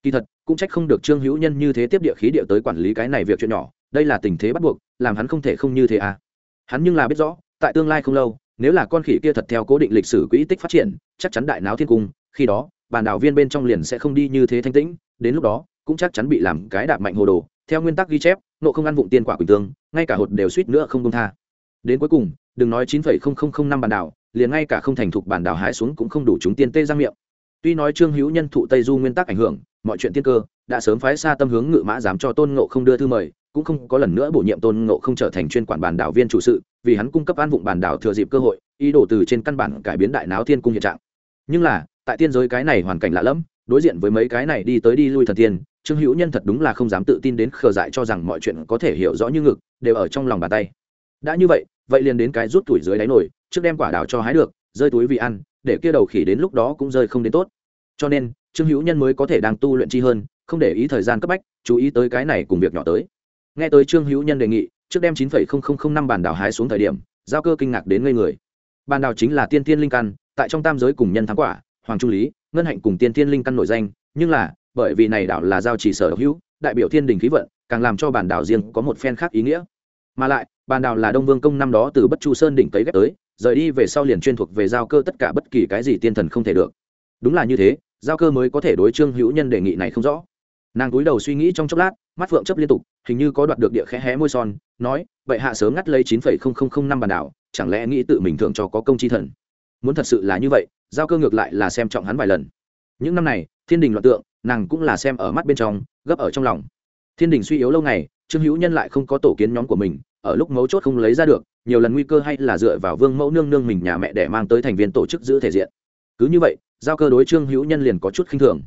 Kỳ thật, cũng trách không được trương hữu nhân như thế tiếp địa khí địa tới quản lý cái này việc chuyện nhỏ, đây là tình thế bắt buộc, làm hắn không thể không như thế à. Hắn nhưng là biết rõ, tại tương lai không lâu, nếu là con khỉ kia thật theo cố định lịch sử quỹ tích phát triển, chắc chắn đại náo thiên cung, khi đó bản đảo viên bên trong liền sẽ không đi như thế thanh tĩnh, đến lúc đó, cũng chắc chắn bị làm cái đạp mạnh hồ đồ, theo nguyên tắc ghi chép, nộ không ăn vụng tiên quả quỳnh tương, ngay cả hột đều suýt nữa không công tha. Đến cuối cùng, đừng nói chín phẩy không không không năm bản đảo, liền ngay cả không thành thục bản đảo hái xuống cũng không đủ chúng tiên tê ra miệng tuy nói trương hữu nhân thụ tây du nguyên tắc ảnh hưởng, mọi chuyện tiên cơ đã sớm phái xa tâm hướng ngự mã dám cho tôn ngộ không đưa thư mời, cũng không có lần nữa bổ nhiệm tôn ngộ không trở thành chuyên quản bản đảo viên chủ sự, vì hắn cung cấp an vụng bản đảo thừa dịp cơ hội, ý đồ từ trên căn bản cải biến đại náo thiên cung hiện trạng. Nhưng là, tại tiên giới cái này hoàn cảnh lạ lẫm, đối diện với mấy cái này đi tới đi lui thần tiên, trương hữu nhân thật đúng là không dám tự tin đến khờ dại cho rằng mọi chuyện có thể hiểu rõ như ngực, đều ở trong lòng bàn tay. Đã như vậy vậy liền đến cái rút tuổi dưới đáy nổi, trước đem quả đào cho hái được, rơi túi vì ăn, để kia đầu khỉ đến lúc đó cũng rơi không đến tốt cho nên, trương hữu nhân mới có thể đang tu luyện chi hơn, không để ý thời gian cấp bách, chú ý tới cái này cùng việc nhỏ tới. Nghe tới trương hữu nhân đề nghị, trước đem chín năm bản đào hái xuống thời điểm, giao cơ kinh ngạc đến ngây người. Bản đào chính là tiên tiên linh căn, tại trong tam giới cùng nhân thắng quả, hoàng trung lý, ngân hạnh cùng tiên tiên linh căn nổi danh, nhưng là, bởi vì này đảo là giao chỉ sở hữu, đại biểu thiên đình khí vận, càng làm cho bản đảo riêng có một phen khác ý nghĩa. Mà lại, bản đảo là đông vương công năm đó từ bất chu sơn đỉnh cấy ghép tới, rời đi về sau liền chuyên thuộc về giao cơ tất cả bất kỳ cái gì tiên thần không thể được. Đúng là như thế giao cơ mới có thể đối trương hữu nhân đề nghị này không rõ. Nàng cúi đầu suy nghĩ trong chốc lát, mắt phượng chấp liên tục, hình như có đoạt được địa khẽ hé môi son, nói, vậy hạ sớm ngắt lấy chín phẩy không không không năm bản đảo, chẳng lẽ nghĩ tự mình thường cho có công chi thần? Muốn thật sự là như vậy, giao cơ ngược lại là xem trọng hắn vài lần. Những năm này, thiên đình loạn tượng, nàng cũng là xem ở mắt bên trong, gấp ở trong lòng. Thiên đình suy yếu lâu ngày, trương hữu nhân lại không có tổ kiến nhóm của mình, ở lúc mấu chốt không lấy ra được, nhiều lần nguy cơ hay là dựa vào vương mẫu nương nương mình nhà mẹ để mang tới thành viên tổ chức giữ thể diện. Cứ như vậy giao cơ đối trương hữu nhân liền có chút khinh thường.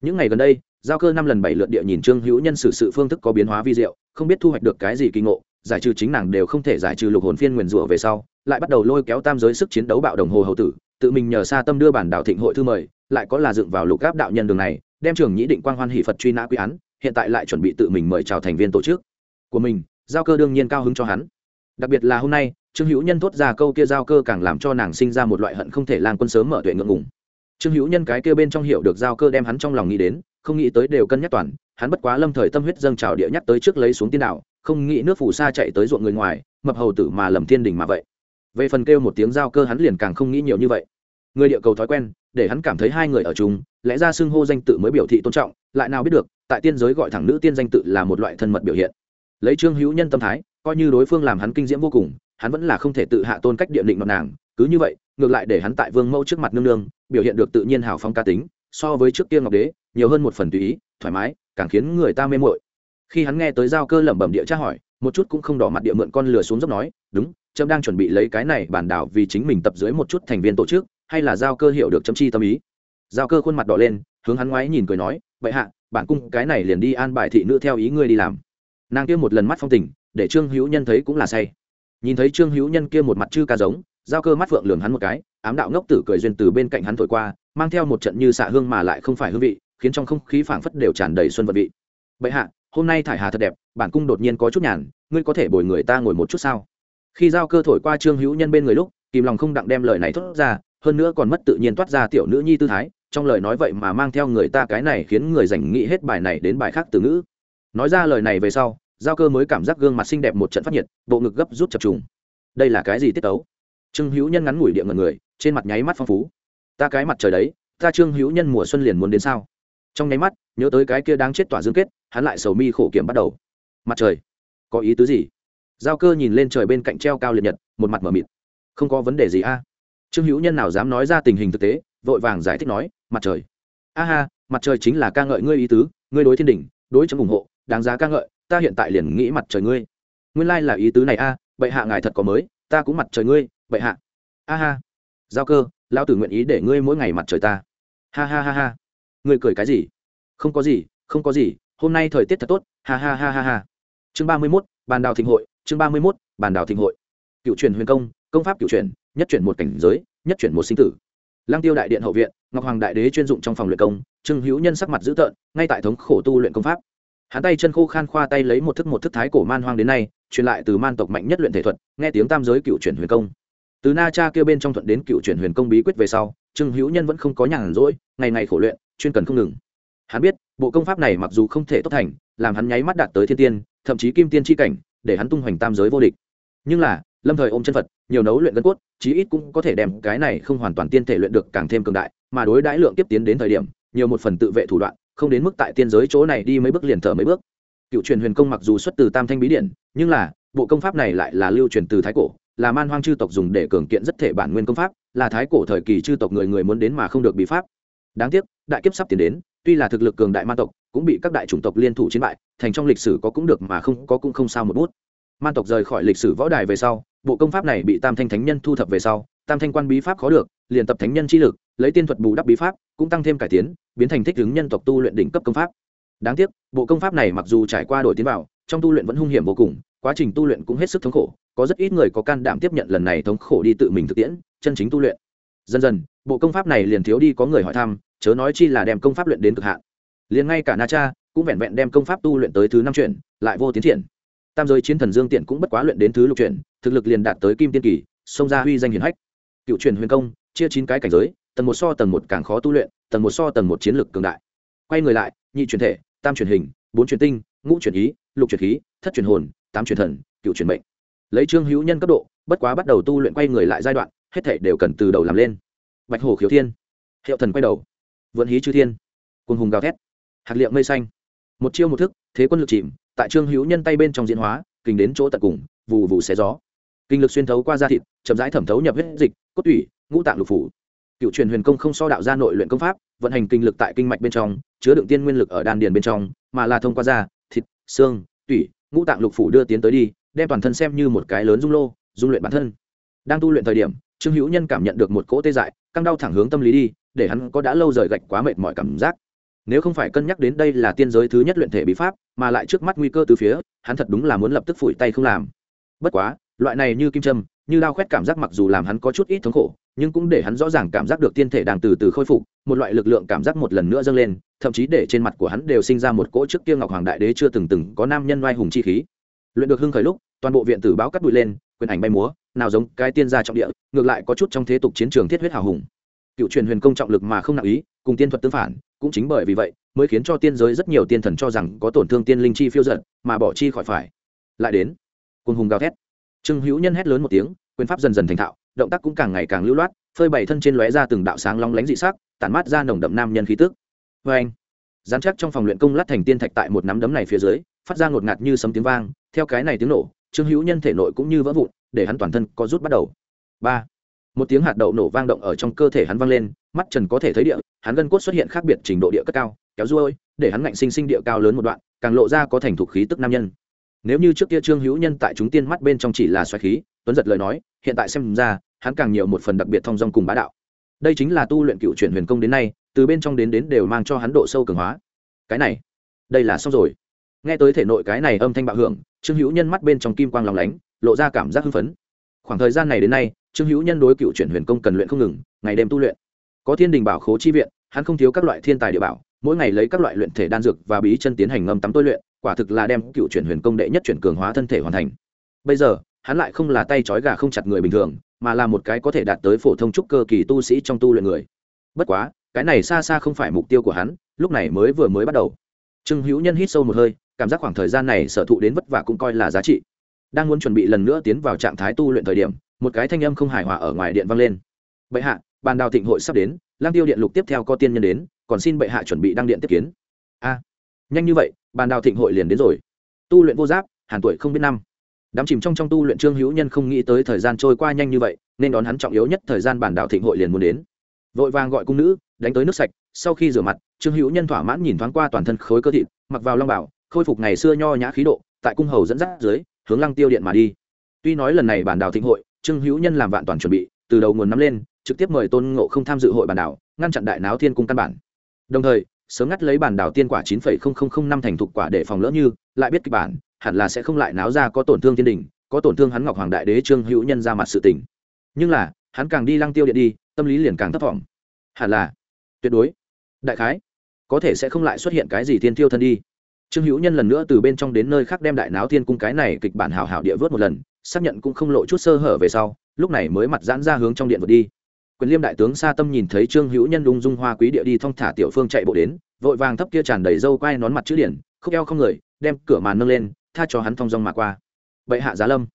Những ngày gần đây, giao cơ năm lần bảy lượt địa nhìn trương hữu nhân xử sự phương thức có biến hóa vi diệu, không biết thu hoạch được cái gì kỳ ngộ, giải trừ chính nàng đều không thể giải trừ lục hồn phiên nguyền rủa về sau, lại bắt đầu lôi kéo tam giới sức chiến đấu bạo đồng hồ hậu tử, tự mình nhờ xa tâm đưa bản đạo thịnh hội thư mời, lại có là dựng vào lục gáp đạo nhân đường này, đem trưởng nhĩ định quang hoan hỷ phật truy nã quy án, hiện tại lại chuẩn bị tự mình mời chào thành viên tổ chức của mình, giao cơ đương nhiên cao hứng cho hắn. Đặc biệt là hôm nay, trương hữu nhân thốt ra câu kia giao cơ càng làm cho nàng sinh ra một loại hận không thể lan quân sớm mở tuệ ngượng ngùng trương hữu nhân cái kia bên trong hiểu được giao cơ đem hắn trong lòng nghĩ đến, không nghĩ tới đều cân nhắc toàn, hắn bất quá lâm thời tâm huyết dâng trào địa nhắc tới trước lấy xuống tiên đạo, không nghĩ nước phù sa chạy tới ruộng người ngoài, mập hầu tử mà lầm thiên đình mà vậy. Về phần kêu một tiếng giao cơ hắn liền càng không nghĩ nhiều như vậy. Người địa cầu thói quen, để hắn cảm thấy hai người ở chung, lẽ ra xưng hô danh tự mới biểu thị tôn trọng, lại nào biết được, tại tiên giới gọi thẳng nữ tiên danh tự là một loại thân mật biểu hiện. Lấy trương hữu nhân tâm thái, coi như đối phương làm hắn kinh diễm vô cùng, hắn vẫn là không thể tự hạ tôn cách địa định mặt nàng, cứ như vậy ngược lại để hắn tại vương mẫu trước mặt nương nương, biểu hiện được tự nhiên hào phóng ca tính, so với trước kia ngọc đế, nhiều hơn một phần tùy ý, thoải mái, càng khiến người ta mê mội khi hắn nghe tới giao cơ lẩm bẩm địa tra hỏi, một chút cũng không đỏ mặt địa mượn con lừa xuống dốc nói, đúng, trâm đang chuẩn bị lấy cái này bản đảo vì chính mình tập dưới một chút thành viên tổ chức, hay là giao cơ hiểu được chấm chi tâm ý? Giao cơ khuôn mặt đỏ lên, hướng hắn ngoái nhìn cười nói, vậy hạ, bản cung cái này liền đi an bài thị nữ theo ý ngươi đi làm. Nàng kia một lần mắt phong tình, để trương hữu nhân thấy cũng là say. Nhìn thấy trương hữu nhân kia một mặt chư ca giống giao cơ mắt phượng lường hắn một cái, ám đạo ngốc tử cười duyên từ bên cạnh hắn thổi qua, mang theo một trận như xạ hương mà lại không phải hương vị, khiến trong không khí phảng phất đều tràn đầy xuân vật vị. Bệ hạ, hôm nay thải hà thật đẹp, bản cung đột nhiên có chút nhàn, ngươi có thể bồi người ta ngồi một chút sao? Khi giao cơ thổi qua trương hữu nhân bên người lúc, kìm lòng không đặng đem lời này thốt ra, hơn nữa còn mất tự nhiên toát ra tiểu nữ nhi tư thái, trong lời nói vậy mà mang theo người ta cái này khiến người dành nghĩ hết bài này đến bài khác từ ngữ. Nói ra lời này về sau, giao cơ mới cảm giác gương mặt xinh đẹp một trận phát nhiệt, bộ ngực gấp rút chập trùng. Đây là cái gì tiết tấu? Trương hữu nhân ngắn ngủi địa ngần người trên mặt nháy mắt phong phú. Ta cái mặt trời đấy ta trương hữu nhân mùa xuân liền muốn đến sao? Trong nháy mắt nhớ tới cái kia đang chết tỏa dương kết hắn lại sầu mi khổ kiểm bắt đầu. Mặt trời có ý tứ gì? Giao cơ nhìn lên trời bên cạnh treo cao liệt nhật một mặt m ở mịt. Không có vấn đề gì a. À? Trương hữu nhân nào dám nói ra tình hình thực tế vội vàng giải thích nói mặt trời. A ha mặt trời chính là ca ngợi ngươi ý tứ ngươi đối thiên đình đối chấm ủng hộ đáng giá ca ngợi ta hiện tại liền nghĩ mặt trời ngươi. Nguyên lai là ý tứ này a à, bệ hạ ngài thật có mới ta cũng mặt trời ngươi vậy hạ. A ha. Giao cơ, lão tử nguyện ý để ngươi mỗi ngày mặt trời ta. Ha ha ha ha. Ngươi cười cái gì? Không có gì, không có gì. Hôm nay thời tiết thật tốt. Ha ha ha ha ha. Chương ba mươi mốt, bàn đào thịnh hội. Chương ba mươi mốt, bàn đào thịnh hội. Cựu truyền huyền công công pháp cựu truyền, nhất chuyển một cảnh giới, nhất chuyển một sinh tử. Lang tiêu đại điện hậu viện, ngọc hoàng đại đế chuyên dụng trong phòng luyện công, trương hữu nhân sắc mặt dữ tợn, ngay tại thống khổ tu luyện công pháp. Hắn tay chân khô khan khoa tay lấy một thức một thức thái cổ man hoang đến nay, truyền lại từ man tộc mạnh nhất luyện thể thuật, nghe tiếng tam giới cựu chuyển huyền công từ na cha kêu bên trong thuận đến cựu chuyển huyền công bí quyết về sau, trương hữu nhân vẫn không có nhàn rỗi, ngày ngày khổ luyện, chuyên cần không ngừng. Hắn biết, bộ công pháp này mặc dù không thể tốt thành, làm hắn nháy mắt đạt tới thiên tiên, thậm chí kim tiên tri cảnh, để hắn tung hoành tam giới vô địch. Nhưng là, lâm thời ôm chân phật, nhiều nấu luyện gân cốt, chí ít cũng có thể đem cái này không hoàn toàn tiên thể luyện được càng thêm cường đại, mà đối đãi lượng tiếp tiến đến thời điểm, nhiều một phần tự vệ thủ đoạn, không đến mức tại tiên giới chỗ này đi mấy bước liền thở mấy bước. Cựu truyền huyền công mặc dù xuất từ tam thanh bí điển, nhưng là, bộ công pháp này lại là lưu truyền từ thái cổ là man hoang chư tộc dùng để cường kiện rất thể bản nguyên công pháp, là thái cổ thời kỳ chư tộc người người muốn đến mà không được bị pháp. Đáng tiếc, đại kiếp sắp tiến đến, tuy là thực lực cường đại man tộc, cũng bị các đại chủng tộc liên thủ chiến bại, thành trong lịch sử có cũng được mà không, có cũng không sao một bút. Man tộc rời khỏi lịch sử võ đài về sau, bộ công pháp này bị tam thanh thánh nhân thu thập về sau, tam thanh quan bí pháp khó được, liền tập thánh nhân chi lực, lấy tiên thuật bù đắp bí pháp, cũng tăng thêm cải tiến, biến thành thích ứng nhân tộc tu luyện đỉnh cấp công pháp. Đáng tiếc, bộ công pháp này mặc dù trải qua đổi tiến vào, trong tu luyện vẫn hung hiểm vô cùng, quá trình tu luyện cũng hết sức thống khổ có rất ít người có can đảm tiếp nhận lần này thống khổ đi tự mình thực tiễn, chân chính tu luyện. Dần dần, bộ công pháp này liền thiếu đi có người hỏi thăm, chớ nói chi là đem công pháp luyện đến cực hạn. Liền ngay cả na cha cũng vẹn vẹn đem công pháp tu luyện tới thứ năm chuyển, lại vô tiến triển. Tam giới chiến thần dương tiện cũng bất quá luyện đến thứ lục chuyển, thực lực liền đạt tới kim tiên kỳ xông ra huy danh hiển hách. Cựu truyền huyền công, chia chín cái cảnh giới, tầng một so tầng một càng khó tu luyện, tầng một so tầng một chiến lược cường đại. Quay người lại, nhị truyền thể, tam truyền hình, bốn truyền tinh, ngũ truyền ý, lục truyền khí, thất truyền hồn, tám truyền thần, cựu truyền mệnh lấy trương hữu nhân cấp độ, bất quá bắt đầu tu luyện quay người lại giai đoạn, hết thể đều cần từ đầu làm lên. Bạch hổ khiếu thiên, hiệu thần quay đầu, vượn hí chư thiên cùng hùng gào thét hạt liệm mây xanh. Một chiêu một thức, thế quân lực chìm, tại trương hữu nhân tay bên trong diễn hóa, kinh đến chỗ tận cùng, vù vù xé gió. Kinh lực xuyên thấu qua da thịt, chậm rãi thẩm thấu nhập huyết dịch, cốt tủy, ngũ tạng lục phủ. Cựu truyền huyền công không so đạo ra nội luyện công pháp, vận hành kinh lực tại kinh mạch bên trong, chứa đựng tiên nguyên lực ở đan điền bên trong, mà là thông qua da, thịt, xương, tủy, ngũ tạng lục phủ đưa tiến tới đi đem toàn thân xem như một cái lớn dung lô, dung luyện bản thân. Đang tu luyện thời điểm, trương hữu nhân cảm nhận được một cỗ tê dại, căng đau thẳng hướng tâm lý đi, để hắn có đã lâu rời gạch quá mệt mỏi cảm giác. Nếu không phải cân nhắc đến đây là tiên giới thứ nhất luyện thể bí pháp, mà lại trước mắt nguy cơ từ phía, hắn thật đúng là muốn lập tức phủi tay không làm. Bất quá, loại này như kim châm, như đau khoét cảm giác mặc dù làm hắn có chút ít thống khổ, nhưng cũng để hắn rõ ràng cảm giác được tiên thể đang từ từ khôi phục, một loại lực lượng cảm giác một lần nữa dâng lên, thậm chí để trên mặt của hắn đều sinh ra một cỗ trước kia ngọc hoàng đại đế chưa từng từng có nam nhân oai hùng chi khí luyện được hưng khởi lúc, toàn bộ viện tử báo cắt bụi lên, quyền ảnh bay múa, nào giống cái tiên gia trọng địa, ngược lại có chút trong thế tục chiến trường thiết huyết hào hùng. Cựu truyền huyền công trọng lực mà không nặng ý, cùng tiên thuật tương phản, cũng chính bởi vì vậy, mới khiến cho tiên giới rất nhiều tiên thần cho rằng có tổn thương tiên linh chi phiêu giận mà bỏ chi khỏi phải. Lại đến quân hùng gào thét. Trương hữu nhân hét lớn một tiếng, quyền pháp dần dần thành thạo, động tác cũng càng ngày càng lưu loát, phơi bày thân trên lóe ra từng đạo sáng long lánh dị sắc, tản mát ra nồng đậm nam nhân khí tức. Vê anh dán chắc trong phòng luyện công lát thành tiên thạch tại một nắm đấm này phía dưới phát ra ngột ngạt như sấm tiếng vang, theo cái này tiếng nổ, trương hữu nhân thể nội cũng như vỡ vụn, để hắn toàn thân có rút bắt đầu. Ba, một tiếng hạt đậu nổ vang động ở trong cơ thể hắn vang lên, mắt trần có thể thấy địa, hắn gân cốt xuất hiện khác biệt trình độ địa cất cao, kéo ruôi, để hắn ngạnh sinh sinh địa cao lớn một đoạn, càng lộ ra có thành thục khí tức nam nhân. Nếu như trước kia trương hữu nhân tại chúng tiên mắt bên trong chỉ là xoáy khí, tuấn giật lời nói, hiện tại xem ra, hắn càng nhiều một phần đặc biệt thông dong cùng bá đạo. Đây chính là tu luyện cựu chuyển huyền công đến nay, từ bên trong đến đến đều mang cho hắn độ sâu cường hóa. Cái này, đây là xong rồi nghe tới thể nội cái này âm thanh bạo hưởng, trương hữu nhân mắt bên trong kim quang lòng lánh, lộ ra cảm giác hưng phấn. Khoảng thời gian này đến nay, trương hữu nhân đối cựu chuyển huyền công cần luyện không ngừng, ngày đêm tu luyện. Có thiên đình bảo khố chi viện, hắn không thiếu các loại thiên tài địa bảo, mỗi ngày lấy các loại luyện thể đan dược và bí chân tiến hành ngâm tắm tôi luyện, quả thực là đem cựu chuyển huyền công đệ nhất chuyển cường hóa thân thể hoàn thành. Bây giờ, hắn lại không là tay trói gà không chặt người bình thường, mà là một cái có thể đạt tới phổ thông trúc cơ kỳ tu sĩ trong tu luyện người. Bất quá, cái này xa xa không phải mục tiêu của hắn, lúc này mới vừa mới bắt đầu. Trương hữu nhân hít sâu một hơi cảm giác khoảng thời gian này sở thụ đến vất vả cũng coi là giá trị. Đang muốn chuẩn bị lần nữa tiến vào trạng thái tu luyện thời điểm, một cái thanh âm không hài hòa ở ngoài điện vang lên. Bệ hạ, bàn đào thịnh hội sắp đến, lang tiêu điện lục tiếp theo có tiên nhân đến, còn xin bệ hạ chuẩn bị đăng điện tiếp kiến. A, nhanh như vậy, bàn đào thịnh hội liền đến rồi. Tu luyện vô giáp, hàn tuổi không biết năm. Đám chìm trong trong tu luyện trương hữu nhân không nghĩ tới thời gian trôi qua nhanh như vậy, nên đón hắn trọng yếu nhất thời gian bản đạo thịnh hội liền muốn đến. Vội vàng gọi cung nữ, đánh tới nước sạch, sau khi rửa mặt, trương hữu nhân thỏa mãn nhìn thoáng qua toàn thân khối cơ thịt, mặc vào long bảo khôi phục ngày xưa nho nhã khí độ, tại cung hầu dẫn dắt dưới, hướng lăng tiêu điện mà đi. Tuy nói lần này bản đảo thịnh hội, trương hữu nhân làm vạn toàn chuẩn bị, từ đầu nguồn nắm lên, trực tiếp mời tôn ngộ không tham dự hội bản đảo, ngăn chặn đại náo thiên cung căn bản. Đồng thời, sớm ngắt lấy bản đảo tiên quả chín năm thành thục quả để phòng lỡ như, lại biết kịch bản, hẳn là sẽ không lại náo ra có tổn thương thiên đình, có tổn thương hắn ngọc hoàng đại đế trương hữu nhân ra mặt sự tình. Nhưng là, hắn càng đi lăng tiêu điện đi, tâm lý liền càng thấp thỏm. Hẳn là, tuyệt đối. Đại khái, có thể sẽ không lại xuất hiện cái gì thiên tiêu thân đi trương hữu nhân lần nữa từ bên trong đến nơi khác đem đại náo thiên cung cái này kịch bản hảo hảo địa vớt một lần, xác nhận cũng không lộ chút sơ hở về sau, lúc này mới mặt giãn ra hướng trong điện vượt đi. Quyền liêm đại tướng sa tâm nhìn thấy trương hữu nhân đung dung hoa quý địa đi thong thả tiểu phương chạy bộ đến, vội vàng thấp kia tràn đầy dâu quai nón mặt chữ điển, khúc eo không người, đem cửa màn nâng lên, tha cho hắn thong dong mà qua. Bệ hạ giá lâm.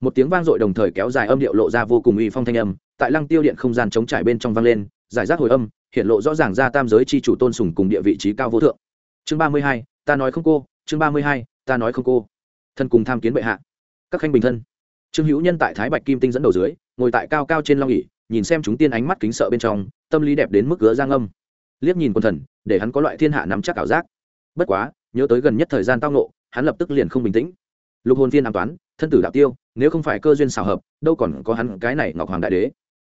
Một tiếng vang dội đồng thời kéo dài âm điệu lộ ra vô cùng uy phong thanh âm, tại lăng tiêu điện không gian chống trải bên trong vang lên, giải rác hồi âm, hiện lộ rõ ràng ra tam giới chi chủ tôn sùng cùng địa vị trí cao vô thượng. Chương ba mươi hai ta nói không cô, chương ba mươi hai, ta nói không cô. Thân cùng tham kiến bệ hạ. Các khanh bình thân. Trương hữu nhân tại thái bạch kim tinh dẫn đầu dưới, ngồi tại cao cao trên long ỉ nhìn xem chúng tiên ánh mắt kính sợ bên trong, tâm lý đẹp đến mức gỡ giang âm. Liếc nhìn quần thần, để hắn có loại thiên hạ nắm chắc ảo giác. Bất quá, nhớ tới gần nhất thời gian tao nộ hắn lập tức liền không bình tĩnh. Lục hồn viên an toán, thân tử đạo tiêu, nếu không phải cơ duyên xào hợp, đâu còn có hắn cái này ngọc hoàng đại đế.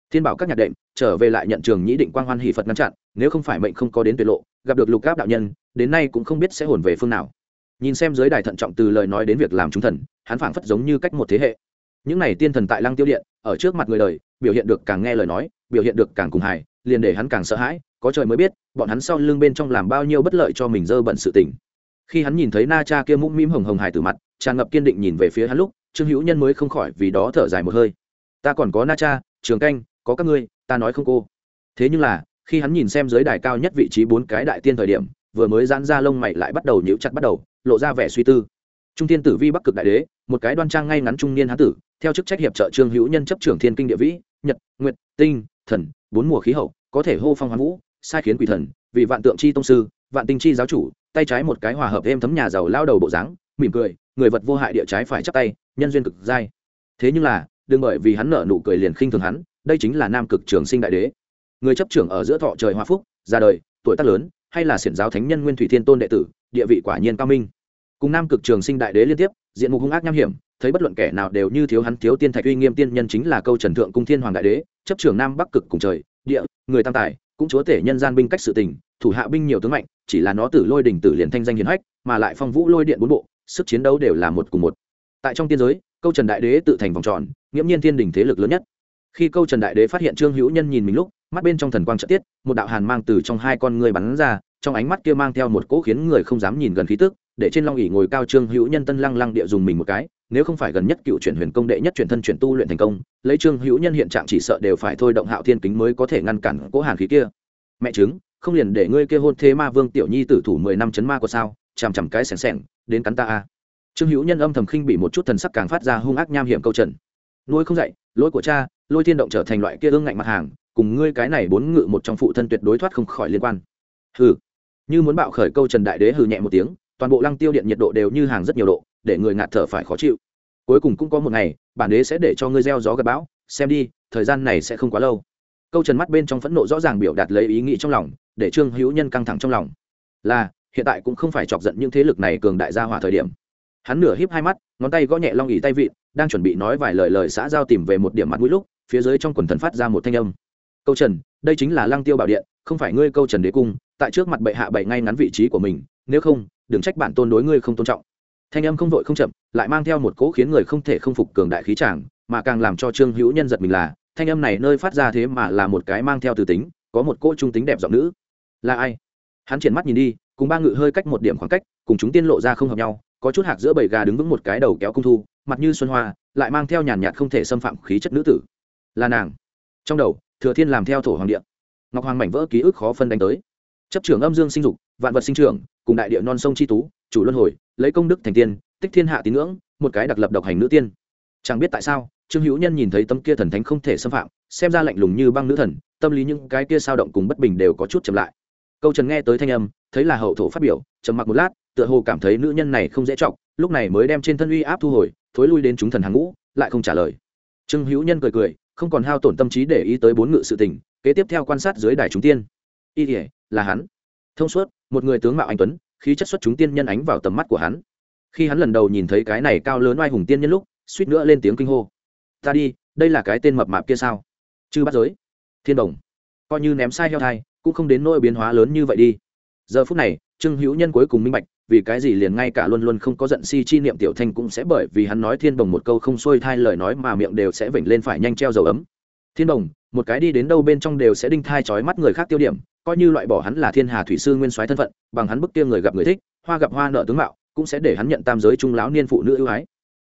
Thiên bảo các nhạc đệm, trở về lại nhận trường nhĩ định quang hoan hỷ phật ngăn chặn nếu không phải mệnh không có đến tuyệt lộ, gặp được lục gáp đạo nhân, đến nay cũng không biết sẽ hồn về phương nào. Nhìn xem giới đài thận trọng từ lời nói đến việc làm chúng thần, hắn phảng phất giống như cách một thế hệ. Những này tiên thần tại lăng tiêu điện, ở trước mặt người đời, biểu hiện được càng nghe lời nói, biểu hiện được càng cùng hài, liền để hắn càng sợ hãi, có trời mới biết, bọn hắn sau lưng bên trong làm bao nhiêu bất lợi cho mình dơ bẩn sự tình. Khi hắn nhìn thấy na cha kia mũm mĩm hồng hồng hài từ mặt, tràn ngập kiên định nhìn về phía hắn lúc, trương hữu nhân mới không khỏi vì đó thở dài một hơi. Ta còn có na cha, trường canh, có các ngươi, ta nói không cô. Thế nhưng là khi hắn nhìn xem dưới đài cao nhất vị trí bốn cái đại tiên thời điểm, vừa mới giãn ra lông mày lại bắt đầu nhíu chặt bắt đầu, lộ ra vẻ suy tư. Trung Thiên tử vi bắc cực đại đế, một cái đoan trang ngay ngắn trung niên hán tử, theo chức trách hiệp trợ trương hữu nhân chấp trưởng thiên kinh địa vĩ, nhật, nguyệt, tinh, thần, bốn mùa khí hậu, có thể hô phong hoán vũ, sai khiến quỷ thần, vì vạn tượng chi tông sư, vạn tinh chi giáo chủ, tay trái một cái hòa hợp thêm thấm nhà giàu lao đầu bộ dáng, mỉm cười, người vật vô hại địa trái phải chắp tay, nhân duyên cực dai. Thế nhưng là, đừng bởi vì hắn nở nụ cười liền khinh thường hắn, đây chính là nam cực trường sinh đại đế người chấp trưởng ở giữa thọ trời hoa phúc, ra đời, tuổi tác lớn, hay là xiển giáo thánh nhân nguyên thủy thiên tôn đệ tử, địa vị quả nhiên cao minh. Cùng nam cực trường sinh đại đế liên tiếp, diện mục hung ác nham hiểm, thấy bất luận kẻ nào đều như thiếu hắn thiếu tiên thạch uy nghiêm tiên nhân chính là câu trần thượng cung thiên hoàng đại đế, chấp trưởng nam bắc cực cùng trời, địa, người tam tài, cũng chúa tể nhân gian binh cách sự tình, thủ hạ binh nhiều tướng mạnh, chỉ là nó tử lôi đỉnh tử liền thanh danh hiền hách, mà lại phong vũ lôi điện bốn bộ, sức chiến đấu đều là một cùng một. Tại trong tiên giới, câu trần đại đế tự thành vòng tròn, nghiễm nhiên thiên đình thế lực lớn nhất. Khi câu trần đại đế phát hiện trương hữu nhân nhìn mình lúc mắt bên trong thần quang trợ tiết, một đạo hàn mang từ trong hai con người bắn ra, trong ánh mắt kia mang theo một cỗ khiến người không dám nhìn gần khí tức, để trên long ỉ ngồi cao trương hữu nhân tân lăng lăng địa dùng mình một cái, nếu không phải gần nhất cựu chuyển huyền công đệ nhất chuyển thân chuyển tu luyện thành công, lấy trương hữu nhân hiện trạng chỉ sợ đều phải thôi động hạo thiên kính mới có thể ngăn cản cỗ hàn khí kia. Mẹ chứng không liền để ngươi kia hôn thế ma vương tiểu nhi tử thủ mười năm chấn ma của sao, chằm chằm cái sẻng sẻng, đến cắn ta a. Trương hữu nhân âm thầm khinh bị một chút thần sắc càng phát ra hung ác nham hiểm câu trần. Nuôi không dạy lỗi của cha lôi thiên động trở thành loại kia ương ngạnh mặt hàng, cùng ngươi cái này bốn ngự một trong phụ thân tuyệt đối thoát không khỏi liên quan. Hừ. Như muốn bạo khởi câu trần đại đế hừ nhẹ một tiếng, toàn bộ lăng tiêu điện nhiệt độ đều như hàng rất nhiều độ, để người ngạt thở phải khó chịu. Cuối cùng cũng có một ngày, bản đế sẽ để cho ngươi gieo gió gặp bão, xem đi, thời gian này sẽ không quá lâu. Câu trần mắt bên trong phẫn nộ rõ ràng biểu đạt lấy ý nghĩ trong lòng, để trương hữu nhân căng thẳng trong lòng. Là, hiện tại cũng không phải chọc giận những thế lực này cường đại gia hỏa thời điểm. Hắn nửa híp hai mắt, ngón tay gõ nhẹ long ỉ tay vịn, đang chuẩn bị nói vài lời lời xã giao tìm về một điểm mặt mũi lúc phía dưới trong quần thần phát ra một thanh âm. Câu trần, đây chính là lăng tiêu bảo điện, không phải ngươi câu trần đế cung, tại trước mặt bệ hạ bậy ngay ngắn vị trí của mình, nếu không, đừng trách bản tôn đối ngươi không tôn trọng. Thanh âm không vội không chậm, lại mang theo một cỗ khiến người không thể không phục cường đại khí tràng mà càng làm cho trương hữu nhân giật mình là, thanh âm này nơi phát ra thế mà là một cái mang theo từ tính, có một cỗ trung tính đẹp giọng nữ. Là ai? Hắn triển mắt nhìn đi, cùng ba ngự hơi cách một điểm khoảng cách, cùng chúng tiên lộ ra không hợp nhau, có chút hạc giữa bầy gà đứng vững một cái đầu kéo cung thu, mặt như xuân hoa, lại mang theo nhàn nhạt không thể xâm phạm khí chất nữ tử là nàng. Trong đầu, thừa thiên làm theo thổ hoàng điện. Ngọc hoàng mảnh vỡ ký ức khó phân đánh tới. Chấp trưởng âm dương sinh dục, vạn vật sinh trưởng, cùng đại địa non sông chi tú, chủ luân hồi, lấy công đức thành tiên, tích thiên hạ tín ngưỡng, một cái đặc lập độc hành nữ tiên. Chẳng biết tại sao, trương hữu nhân nhìn thấy tấm kia thần thánh không thể xâm phạm, xem ra lạnh lùng như băng nữ thần, tâm lý những cái kia sao động cùng bất bình đều có chút chậm lại. Câu trần nghe tới thanh âm, thấy là hậu thổ phát biểu, trầm mặc một lát, tựa hồ cảm thấy nữ nhân này không dễ trọng lúc này mới đem trên thân uy áp thu hồi, thối lui đến chúng thần hàng ngũ, lại không trả lời. Trương hữu nhân cười cười không còn hao tổn tâm trí để ý tới bốn ngự sự tình, kế tiếp theo quan sát dưới đài chúng tiên. Y thể là hắn. Thông suốt, một người tướng mạo anh tuấn, khí chất xuất chúng tiên nhân ánh vào tầm mắt của hắn. Khi hắn lần đầu nhìn thấy cái này cao lớn oai hùng tiên nhân lúc, suýt nữa lên tiếng kinh hô. Ta đi, đây là cái tên mập mạp kia sao? Chư bắt giới. Thiên đồng. Coi như ném sai heo thai, cũng không đến nỗi biến hóa lớn như vậy đi giờ phút này, trương hữu nhân cuối cùng minh bạch, vì cái gì liền ngay cả luôn luôn không có giận si chi niệm tiểu thanh cũng sẽ bởi vì hắn nói thiên đồng một câu không xuôi thai lời nói mà miệng đều sẽ vểnh lên phải nhanh treo dầu ấm. Thiên đồng, một cái đi đến đâu bên trong đều sẽ đinh thai chói mắt người khác tiêu điểm, coi như loại bỏ hắn là thiên hà thủy sư nguyên soái thân phận, bằng hắn bức kia người gặp người thích, hoa gặp hoa nợ tướng mạo, cũng sẽ để hắn nhận tam giới trung lão niên phụ nữ ưu ái.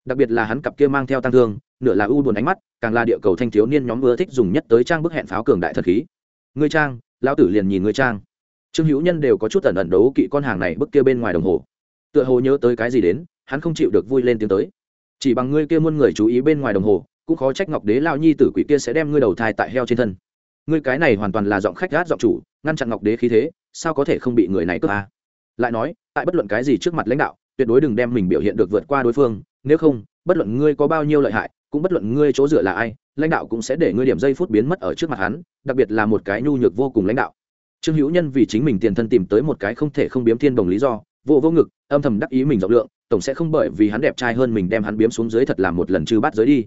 Đặc biệt là hắn cặp kia mang theo tăng thương, nửa là u buồn ánh mắt, càng là địa cầu thanh thiếu niên nhóm vừa thích dùng nhất tới trang bức hẹn pháo cường đại thật khí. Ngươi trang, lão tử liền nhìn ngươi trang trương hữu nhân đều có chút ẩn ẩn đấu kỵ con hàng này bức kia bên ngoài đồng hồ. Tựa hồ nhớ tới cái gì đến, hắn không chịu được vui lên tiến tới. Chỉ bằng ngươi kia muôn người chú ý bên ngoài đồng hồ, cũng khó trách ngọc đế lao nhi tử quỷ kia sẽ đem ngươi đầu thai tại heo trên thân. Ngươi cái này hoàn toàn là giọng khách gát giọng chủ, ngăn chặn ngọc đế khí thế, sao có thể không bị người này cướp à? lại nói, tại bất luận cái gì trước mặt lãnh đạo, tuyệt đối đừng đem mình biểu hiện được vượt qua đối phương, nếu không, bất luận ngươi có bao nhiêu lợi hại, cũng bất luận ngươi chỗ dựa là ai, lãnh đạo cũng sẽ để ngươi điểm giây phút biến mất ở trước mặt hắn, đặc biệt là một cái nhu nhược vô cùng lãnh đạo trương hữu nhân vì chính mình tiền thân tìm tới một cái không thể không biếm thiên đồng lý do, vô vô ngực, âm thầm đắc ý mình rộng lượng, tổng sẽ không bởi vì hắn đẹp trai hơn mình đem hắn biếm xuống dưới thật làm một lần chư bắt giới đi.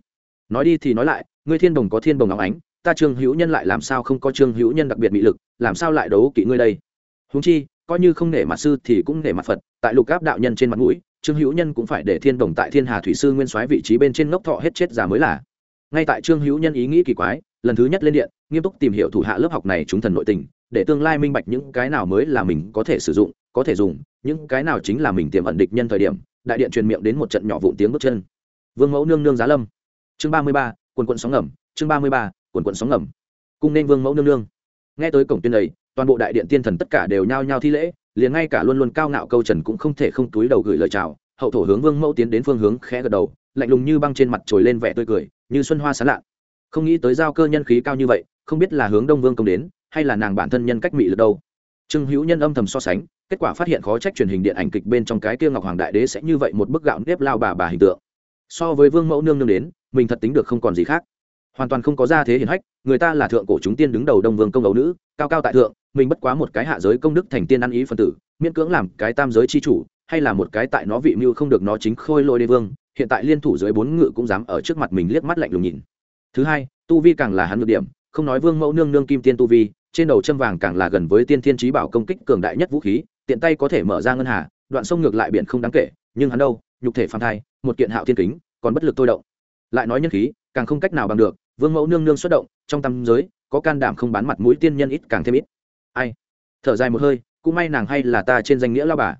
Nói đi thì nói lại, ngươi thiên đồng có thiên đồng óng ánh, ta trương hữu nhân lại làm sao không có trương hữu nhân đặc biệt bị lực, làm sao lại đấu kỵ ngươi đây? Húng chi, coi như không nể mặt sư thì cũng nể mặt phật, tại lục áp đạo nhân trên mặt mũi, trương hữu nhân cũng phải để thiên đồng tại thiên hà thủy sư nguyên soái vị trí bên trên ngốc thọ hết chết già mới là. Ngay tại trương hữu nhân ý nghĩ kỳ quái, lần thứ nhất lên điện, nghiêm túc tìm hiểu thủ hạ lớp học này chúng thần nội tình để tương lai minh bạch những cái nào mới là mình có thể sử dụng, có thể dùng, những cái nào chính là mình tiềm ẩn địch nhân thời điểm, đại điện truyền miệng đến một trận nhỏ vụn tiếng bước chân. Vương mẫu nương nương giá lâm. Chương ba mươi ba, quần quận sóng ngầm, chương ba mươi ba, quần quận sóng ngầm. Cung nên vương mẫu nương nương. Nghe tới cổng tuyên ấy toàn bộ đại điện tiên thần tất cả đều nhao nhao thi lễ, liền ngay cả luôn luôn cao ngạo câu trần cũng không thể không túi đầu gửi lời chào, hậu thổ hướng vương mẫu tiến đến phương hướng khẽ gật đầu, lạnh lùng như băng trên mặt trồi lên vẻ tươi cười, như xuân hoa sán lạ. Không nghĩ tới giao cơ nhân khí cao như vậy, không biết là hướng đông vương công đến hay là nàng bản thân nhân cách mị lực đâu? Trương hữu nhân âm thầm so sánh, kết quả phát hiện khó trách truyền hình điện ảnh kịch bên trong cái kia ngọc hoàng đại đế sẽ như vậy một bức gạo nếp lao bà bà hình tượng. So với vương mẫu nương nương đến, mình thật tính được không còn gì khác. Hoàn toàn không có ra thế hiển hách, người ta là thượng cổ chúng tiên đứng đầu đông vương công đấu nữ, cao cao tại thượng, mình bất quá một cái hạ giới công đức thành tiên ăn ý phân tử, miễn cưỡng làm cái tam giới chi chủ, hay là một cái tại nó vị mưu không được nó chính khôi lôi đế vương, hiện tại liên thủ dưới bốn ngự cũng dám ở trước mặt mình liếc mắt lạnh lùng nhìn. Thứ hai, tu vi càng là hắn ngược điểm, không nói vương mẫu nương nương kim tiên tu vi trên đầu châm vàng càng là gần với tiên thiên trí bảo công kích cường đại nhất vũ khí, tiện tay có thể mở ra ngân hà, đoạn sông ngược lại biển không đáng kể, nhưng hắn đâu, nhục thể phàm thai, một kiện hạo thiên kính, còn bất lực tôi động. Lại nói nhân khí, càng không cách nào bằng được, vương mẫu nương nương xuất động, trong tâm giới, có can đảm không bán mặt mũi tiên nhân ít càng thêm ít. Ai? Thở dài một hơi, cũng may nàng hay là ta trên danh nghĩa lao bà.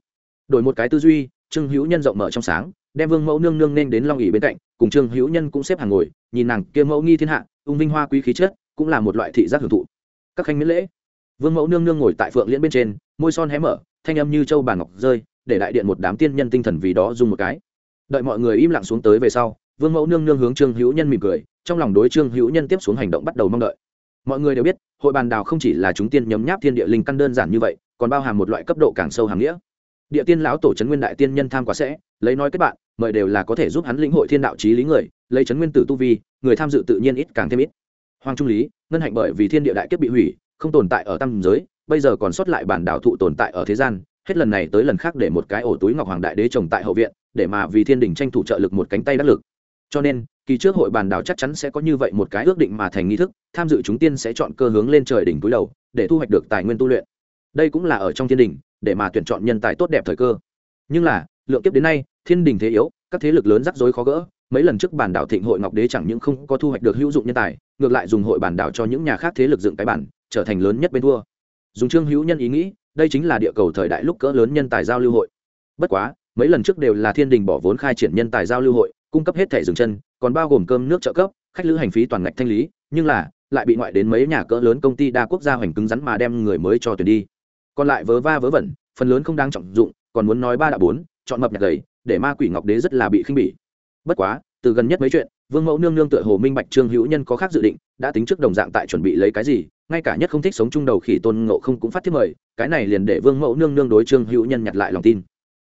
Đổi một cái tư duy, trương hữu nhân rộng mở trong sáng, đem vương mẫu nương nương nên đến long ỉ bên cạnh, cùng trương hữu nhân cũng xếp hàng ngồi, nhìn nàng kia mẫu nghi thiên hạ, ung vinh hoa quý khí chất, cũng là một loại thị giác hưởng thụ các khanh miễn lễ. Vương mẫu nương nương ngồi tại phượng liễn bên trên, môi son hé mở, thanh âm như châu bàn ngọc rơi, để đại điện một đám tiên nhân tinh thần vì đó dùng một cái. Đợi mọi người im lặng xuống tới về sau, vương mẫu nương nương hướng trương hữu nhân mỉm cười, trong lòng đối trương hữu nhân tiếp xuống hành động bắt đầu mong đợi. Mọi người đều biết, hội bàn đào không chỉ là chúng tiên nhấm nháp thiên địa linh căn đơn giản như vậy, còn bao hàm một loại cấp độ càng sâu hàm nghĩa. Địa tiên lão tổ trấn nguyên đại tiên nhân tham quá sẽ, lấy nói kết bạn, mời đều là có thể giúp hắn lĩnh hội thiên đạo trí lý người, lấy trấn nguyên tử tu vi, người tham dự tự nhiên ít càng thêm ít hoàng trung lý, ngân hạnh bởi vì thiên địa đại kiếp bị hủy, không tồn tại ở tam giới, bây giờ còn sót lại bản đảo thụ tồn tại ở thế gian, hết lần này tới lần khác để một cái ổ túi ngọc hoàng đại đế trồng tại hậu viện, để mà vì thiên đình tranh thủ trợ lực một cánh tay đắc lực. Cho nên, kỳ trước hội bàn đảo chắc chắn sẽ có như vậy một cái ước định mà thành nghi thức, tham dự chúng tiên sẽ chọn cơ hướng lên trời đỉnh túi đầu, để thu hoạch được tài nguyên tu luyện. Đây cũng là ở trong thiên đình, để mà tuyển chọn nhân tài tốt đẹp thời cơ. Nhưng là, lượng kiếp đến nay, thiên đình thế yếu, các thế lực lớn rắc rối khó gỡ, mấy lần trước bản đảo thịnh hội ngọc đế chẳng những không có thu hoạch được hữu dụng nhân tài ngược lại dùng hội bản đảo cho những nhà khác thế lực dựng cái bản, trở thành lớn nhất bên thua. Dùng trương hữu nhân ý nghĩ, đây chính là địa cầu thời đại lúc cỡ lớn nhân tài giao lưu hội. Bất quá, mấy lần trước đều là thiên đình bỏ vốn khai triển nhân tài giao lưu hội, cung cấp hết thẻ dừng chân, còn bao gồm cơm nước trợ cấp, khách lữ hành phí toàn ngạch thanh lý, nhưng là, lại bị ngoại đến mấy nhà cỡ lớn công ty đa quốc gia hoành cứng rắn mà đem người mới cho tuyển đi. Còn lại vớ va vớ vẩn, phần lớn không đáng trọng dụng, còn muốn nói ba đã bốn, chọn mập nhạc gầy, để ma quỷ ngọc đế rất là bị khinh bỉ. Bất quá, từ gần nhất mấy chuyện vương mẫu nương nương tựa hồ minh bạch trương hữu nhân có khác dự định, đã tính trước đồng dạng tại chuẩn bị lấy cái gì, ngay cả nhất không thích sống chung đầu khỉ tôn ngộ không cũng phát thiết mời, cái này liền để vương mẫu nương nương đối trương hữu nhân nhặt lại lòng tin.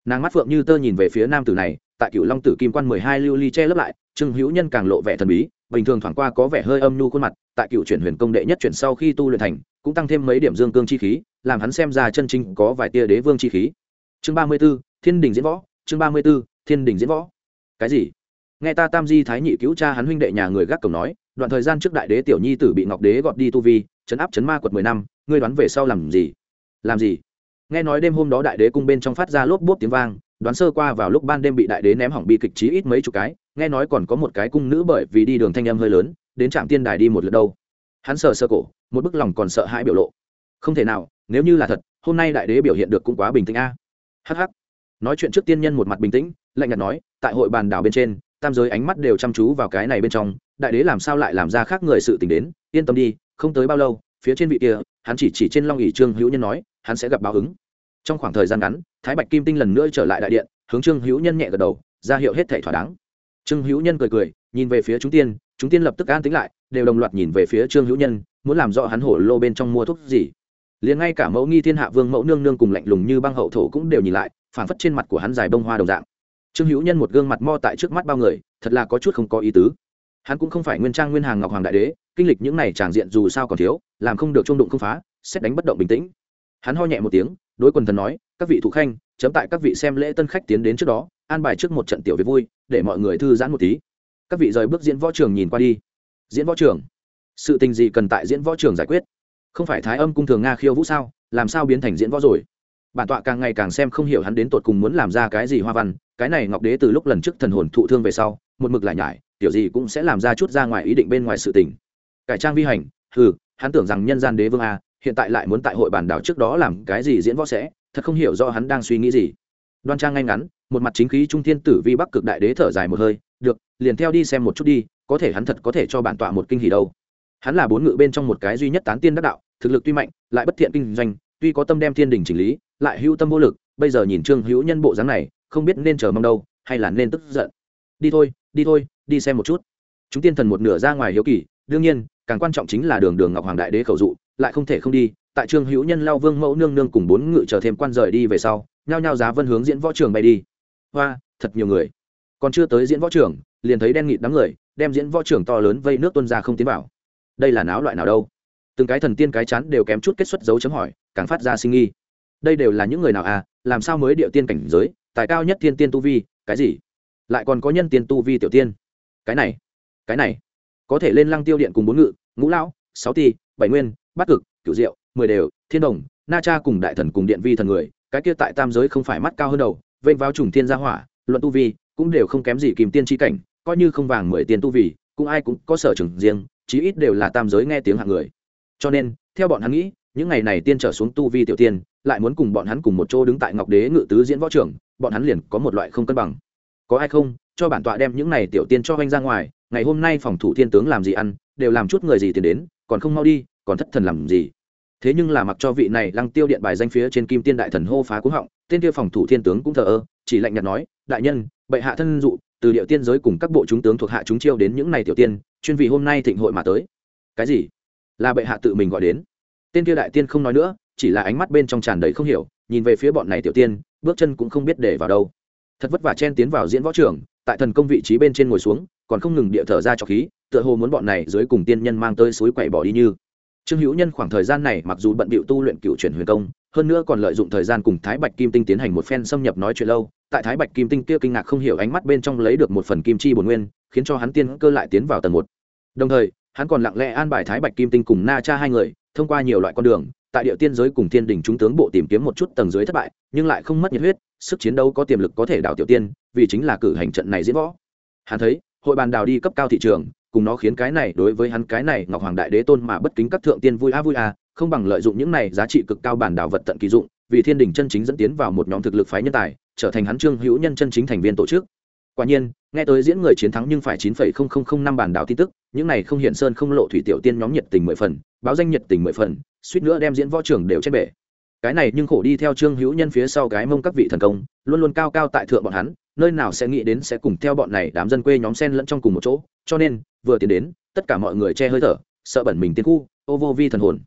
Nàng mắt phượng như tơ nhìn về phía nam tử này, tại cựu long tử kim quan mười hai lưu ly che lấp lại, trương hữu nhân càng lộ vẻ thần bí, bình thường thoảng qua có vẻ hơi âm nhu khuôn mặt, tại cựu chuyển huyền công đệ nhất chuyển sau khi tu luyện thành, cũng tăng thêm mấy điểm dương cương chi khí, làm hắn xem ra chân chính có vài tia đế vương chi khí. Chương ba mươi b ố thiên đình diễn võ, chương ba mươi b ố thiên đình diễn võ. Cái gì? Nghe ta tam di thái nhị cứu cha hắn huynh đệ nhà người gác cổng nói, đoạn thời gian trước đại đế tiểu nhi tử bị ngọc đế gọt đi tu vi, chấn áp chấn ma quật mười năm, ngươi đoán về sau làm gì? Làm gì? Nghe nói đêm hôm đó đại đế cung bên trong phát ra lốp bốp tiếng vang, đoán sơ qua vào lúc ban đêm bị đại đế ném hỏng bi kịch trí ít mấy chục cái, nghe nói còn có một cái cung nữ bởi vì đi đường thanh em hơi lớn, đến trạm tiên đài đi một lượt đâu. Hắn sờ sơ cổ, một bức lòng còn sợ hãi biểu lộ. Không thể nào, nếu như là thật, hôm nay đại đế biểu hiện được cũng quá bình tĩnh a. Hh nói chuyện trước tiên nhân một mặt bình tĩnh, lạnh nhạt nói, tại hội bàn đảo bên trên tam giới ánh mắt đều chăm chú vào cái này bên trong, đại đế làm sao lại làm ra khác người sự t ì n h đến? Yên tâm đi, không tới bao lâu, phía trên vị kia, hắn chỉ chỉ trên long ỉ trương hữu nhân nói, hắn sẽ gặp báo ứng. Trong khoảng thời gian ngắn, thái bạch kim tinh lần nữa trở lại đại điện, hướng trương hữu nhân nhẹ gật đầu, ra hiệu hết thể thỏa đáng. Trương hữu nhân cười cười, nhìn về phía chúng tiên chúng tiên lập tức an tính lại, đều đồng loạt nhìn về phía trương hữu nhân, muốn làm rõ hắn hổ lô bên trong mua thuốc gì. Liền ngay cả mẫu nghi thiên hạ vương mẫu nương nương cùng lạnh lùng như băng hậu thổ cũng đều nhìn lại phản phất trên mặt của hắn dài bông hoa đồng dạng trương hữu nhân một gương mặt mo tại trước mắt bao người, thật là có chút không có ý tứ. Hắn cũng không phải nguyên trang nguyên hàng ngọc hoàng đại đế, kinh lịch những n à y tràng diện dù sao còn thiếu, làm không được trung đụng không phá, xét đánh bất động bình tĩnh. Hắn ho nhẹ một tiếng, đối quần thần nói, các vị thủ khanh, chấm tại các vị xem lễ tân khách tiến đến trước đó, an bài trước một trận tiểu việc vui, để mọi người thư giãn một tí. Các vị rời bước diễn võ trường nhìn qua đi. Diễn võ trường. Sự tình gì cần tại diễn võ trường giải quyết? Không phải thái âm cung thường nga khiêu vũ sao? Làm sao biến thành diễn võ rồi? Bản tọa càng ngày càng xem không hiểu hắn đến tột cùng muốn làm ra cái gì hoa văn cái này ngọc đế từ lúc lần trước thần hồn thụ thương về sau, một mực lại nhải tiểu gì cũng sẽ làm ra chút ra ngoài ý định bên ngoài sự tình. Cải trang vi hành, hừ, hắn tưởng rằng nhân gian đế vương a, hiện tại lại muốn tại hội bản đảo trước đó làm cái gì diễn võ sẽ, thật không hiểu do hắn đang suy nghĩ gì. Đoan trang ngay ngắn, một mặt chính khí trung thiên tử vi bắc cực đại đế thở dài một hơi, được, liền theo đi xem một chút đi, có thể hắn thật có thể cho bản tọa một kinh hỉ đâu. Hắn là bốn ngự bên trong một cái duy nhất tán tiên đắc đạo, thực lực tuy mạnh, lại bất thiện kinh doanh, tuy có tâm đem thiên đình chỉnh lý, lại hữu tâm vô lực, bây giờ nhìn trương hữu nhân bộ dáng này không biết nên chờ mong đâu, hay là nên tức giận. Đi thôi đi thôi, đi xem một chút. Chúng tiên thần một nửa ra ngoài hiếu kỳ, đương nhiên, càng quan trọng chính là đường đường ngọc hoàng đại đế khẩu dụ, lại không thể không đi. Tại trương hữu nhân, lao vương, mẫu nương nương cùng bốn ngự chờ thêm quan rời đi về sau, nhao nhao giá vân hướng diễn võ trường bay đi. Hoa, thật nhiều người. Còn chưa tới diễn võ trường, liền thấy đen nghịt đám người, đem diễn võ trưởng to lớn vây nước tuân ra không tiến vào. Đây là náo loại nào đâu? Từng cái thần tiên cái chắn đều kém chút kết xuất dấu chấm hỏi, càng phát ra sinh nghi. Đây đều là những người nào à? Làm sao mới địa tiên cảnh giới? Tài cao nhất thiên tiên tu vi, cái gì? Lại còn có nhân tiên tu vi tiểu tiên. Cái này cái này, có thể lên lăng tiêu điện cùng bốn ngự, ngũ lão, sáu ti, bảy nguyên, bát cực, cửu diệu, mười đều, thiên đồng, na cha cùng đại thần cùng điện vi thần người, cái kia tại tam giới không phải mắt cao hơn đầu, vênh vào trùng thiên gia hỏa, luận tu vi, cũng đều không kém gì kìm tiên tri cảnh, coi như không vàng mười tiền tu vi, cũng ai cũng có sở trường riêng, chí ít đều là tam giới nghe tiếng hạng người. Cho nên, theo bọn hắn nghĩ, những ngày này tiên trở xuống tu vi tiểu tiên, lại muốn cùng bọn hắn cùng một chỗ đứng tại ngọc đế ngự tứ diễn võ trưởng bọn hắn liền có một loại không cân bằng. Có ai không, cho bản tọa đem những này tiểu tiên cho anh ra ngoài, ngày hôm nay phòng thủ thiên tướng làm gì ăn, đều làm chút người gì tiền đến, còn không mau đi, còn thất thần làm gì. Thế nhưng là mặc cho vị này lăng tiêu điện bài danh phía trên kim tiên đại thần hô phá cúng họng, tên kia phòng thủ thiên tướng cũng thờ ơ, chỉ lạnh nhạt nói, đại nhân, bệ hạ thân dụ, từ điệu tiên giới cùng các bộ chúng tướng thuộc hạ chúng chiêu đến những này tiểu tiên, chuyên vì hôm nay thịnh hội mà tới. Cái gì? Là bệ hạ tự mình gọi đến. Tên kia đại tiên không nói nữa, chỉ là ánh mắt bên trong tràn đầy không hiểu nhìn về phía bọn này tiểu tiên bước chân cũng không biết để vào đâu. Thật vất vả chen tiến vào diễn võ trường, tại thần công vị trí bên trên ngồi xuống còn không ngừng địa thở ra cho khí tựa hồ muốn bọn này dưới cùng tiên nhân mang tới suối quậy bỏ đi như. Trương hữu nhân khoảng thời gian này mặc dù bận bịu tu luyện cựu chuyển huyền công hơn nữa còn lợi dụng thời gian cùng thái bạch kim tinh tiến hành một phen xâm nhập nói chuyện lâu tại thái bạch kim tinh kia kinh ngạc không hiểu ánh mắt bên trong lấy được một phần kim chi bồn nguyên khiến cho hắn tiên cơ lại tiến vào tầng một. Đồng thời hắn còn lặng lẽ an bài thái bạch kim tinh cùng na cha hai người thông qua nhiều loại con đường tại địa tiên giới cùng thiên đình chúng tướng bộ tìm kiếm một chút tầng dưới thất bại, nhưng lại không mất nhiệt huyết, sức chiến đấu có tiềm lực có thể đảo tiểu tiên, vì chính là cử hành trận này diễn võ. Hắn thấy, hội bàn đào đi cấp cao thị trường, cùng nó khiến cái này đối với hắn cái này ngọc hoàng đại đế tôn mà bất kính các thượng tiên vui a vui a, không bằng lợi dụng những này giá trị cực cao bản đảo vật tận kỳ dụng, vì thiên đình chân chính dẫn tiến vào một nhóm thực lực phái nhân tài, trở thành hắn trương hữu nhân chân chính thành viên tổ chức. Quả nhiên, nghe tới diễn người chiến thắng nhưng phải chín phẩy không không không năm bản đảo tin tức, những này không hiện sơn không lộ thủy tiểu tiên nhóm nhiệt tình mười phần, báo danh nhiệt tình mười phần suýt nữa đem diễn võ trưởng đều trên bể. Cái này nhưng khổ đi theo trương hữu nhân phía sau cái mông các vị thần công, luôn luôn cao cao tại thượng bọn hắn, nơi nào sẽ nghĩ đến sẽ cùng theo bọn này đám dân quê nhóm sen lẫn trong cùng một chỗ, cho nên, vừa tiến đến, tất cả mọi người che hơi thở, sợ bẩn mình tiến khu, ô vô vi thần hồn.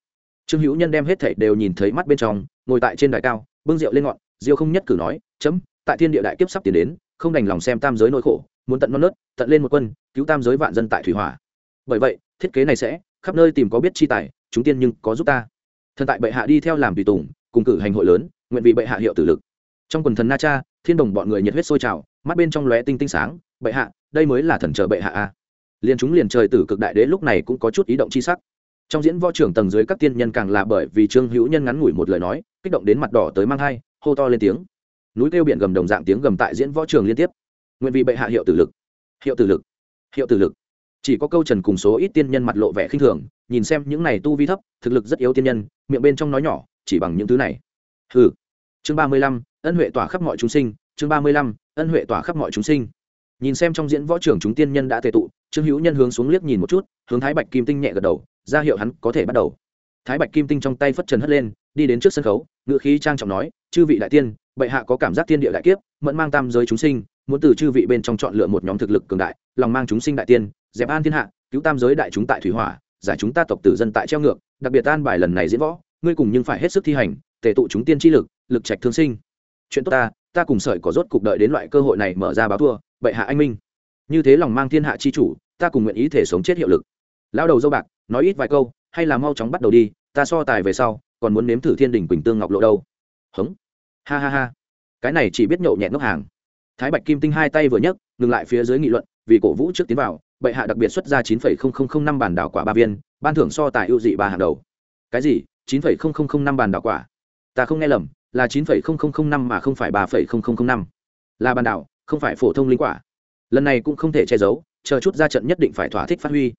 Trương hữu nhân đem hết thảy đều nhìn thấy mắt bên trong, ngồi tại trên đài cao, bưng rượu lên ngọn, diêu không nhất cử nói, chấm, tại thiên địa đại kiếp sắp tiến đến, không đành lòng xem tam giới nỗi khổ, muốn tận non nớt, tận lên một quân, cứu tam giới vạn dân tại thủy hỏa. Bởi vậy, thiết kế này sẽ, khắp nơi tìm có biết chi tài chúng tiên nhưng có giúp ta. Thần tại bệ hạ đi theo làm tùy tùng, cùng cử hành hội lớn, nguyện vì bệ hạ hiệu tử lực. Trong quần thần na cha, thiên đồng bọn người nhiệt huyết sôi trào, mắt bên trong lóe tinh tinh sáng, bệ hạ, đây mới là thần chờ bệ hạ a. Liền chúng liền trời tử cực đại đế lúc này cũng có chút ý động chi sắc. Trong diễn võ trưởng tầng dưới các tiên nhân càng là bởi vì trương hữu nhân ngắn ngủi một lời nói, kích động đến mặt đỏ tới mang hai, hô to lên tiếng. Núi kêu biển gầm đồng dạng tiếng gầm tại diễn võ trường liên tiếp. Nguyện vì bệ hạ hiệu tử lực. Hiệu tử lực. Hiệu tử lực chỉ có câu trần cùng số ít tiên nhân mặt lộ vẻ khinh thường, nhìn xem những này tu vi thấp, thực lực rất yếu tiên nhân, miệng bên trong nói nhỏ, chỉ bằng những thứ này. Hừ. Chương ba mươi lăm, ân huệ tỏa khắp mọi chúng sinh, chương ba mươi lăm, ân huệ tỏa khắp mọi chúng sinh. Nhìn xem trong diễn võ trưởng chúng tiên nhân đã tệ tụ, trương hữu nhân hướng xuống liếc nhìn một chút, hướng thái bạch kim tinh nhẹ gật đầu, ra hiệu hắn có thể bắt đầu. Thái bạch kim tinh trong tay phất trần hất lên, đi đến trước sân khấu ngự khí trang trọng nói, chư vị đại tiên, bệ hạ có cảm giác thiên địa đại kiếp, mẫn mang tam giới chúng sinh muốn từ chư vị bên trong chọn lựa một nhóm thực lực cường đại, lòng mang chúng sinh đại tiên, dẹp an thiên hạ, cứu tam giới đại chúng tại thủy hỏa, giải chúng ta tộc tử dân tại treo ngược, đặc biệt an bài lần này diễn võ, ngươi cùng nhưng phải hết sức thi hành, tề tụ chúng tiên tri lực lực trạch thương sinh. Chuyện tốt ta ta cùng sợi có rốt cục đợi đến loại cơ hội này mở ra báo thua, bệ hạ anh minh. Như thế lòng mang thiên hạ chi chủ, ta cùng nguyện ý thể sống chết hiệu lực. Lão đầu dâu bạc, nói ít vài câu, hay là mau chóng bắt đầu đi, ta so tài về sau, còn muốn nếm thử thiên đình quỳnh tương ngọc lộ đâu. Hống. Ha ha ha. Cái này chỉ biết nhậu nhẹt ngốc hàng thái bạch kim tinh hai tay vừa nhấc, ngừng lại phía dưới nghị luận, vì cổ vũ trước tiến vào, bệ hạ đặc biệt xuất ra chín năm bản đảo quả ba viên, ban thưởng so tài ưu dị ba hàng đầu. Cái gì? chín năm bản đảo quả? Ta không nghe lầm, là chín năm mà không phải ba năm. Là bản đảo, không phải phổ thông linh quả. Lần này cũng không thể che giấu, chờ chút ra trận nhất định phải thỏa thích phát huy.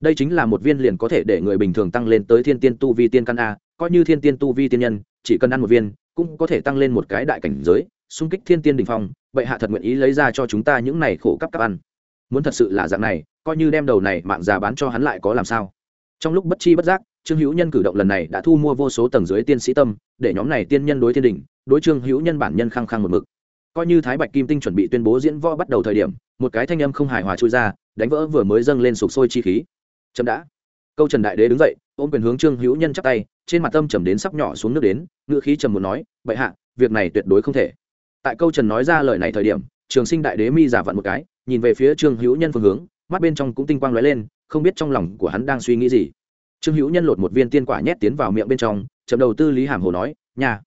Đây chính là một viên liền có thể để người bình thường tăng lên tới thiên tiên tu vi tiên căn a, coi như thiên tiên tu vi tiên nhân, chỉ cần ăn một viên, cũng có thể tăng lên một cái đại cảnh giới xung kích thiên tiên đình phong, bệ hạ thật nguyện ý lấy ra cho chúng ta những này khổ cấp cấp ăn. Muốn thật sự là dạng này, coi như đem đầu này mạng già bán cho hắn lại có làm sao? Trong lúc bất chi bất giác, trương hữu nhân cử động lần này đã thu mua vô số tầng dưới tiên sĩ tâm, để nhóm này tiên nhân đối thiên đình đối trương hữu nhân bản nhân khăng khăng một mực. Coi như thái bạch kim tinh chuẩn bị tuyên bố diễn võ bắt đầu thời điểm, một cái thanh âm không hài hòa trôi ra, đánh vỡ vừa mới dâng lên sục sôi chi khí. Chậm đã. Câu trần đại đế đứng dậy, ôm quyền hướng trương hữu nhân chắp tay, trên mặt tâm trầm đến sắp nhỏ xuống nước đến ngựa khí trầm muốn nói, bệ hạ, việc này tuyệt đối không thể tại câu trần nói ra lời này thời điểm, trường sinh đại đế mi giả vặn một cái, nhìn về phía trương hữu nhân phương hướng, mắt bên trong cũng tinh quang lóe lên, không biết trong lòng của hắn đang suy nghĩ gì. Trương hữu nhân lột một viên tiên quả nhét tiến vào miệng bên trong, chậm đầu tư lý hàm hồ nói nhà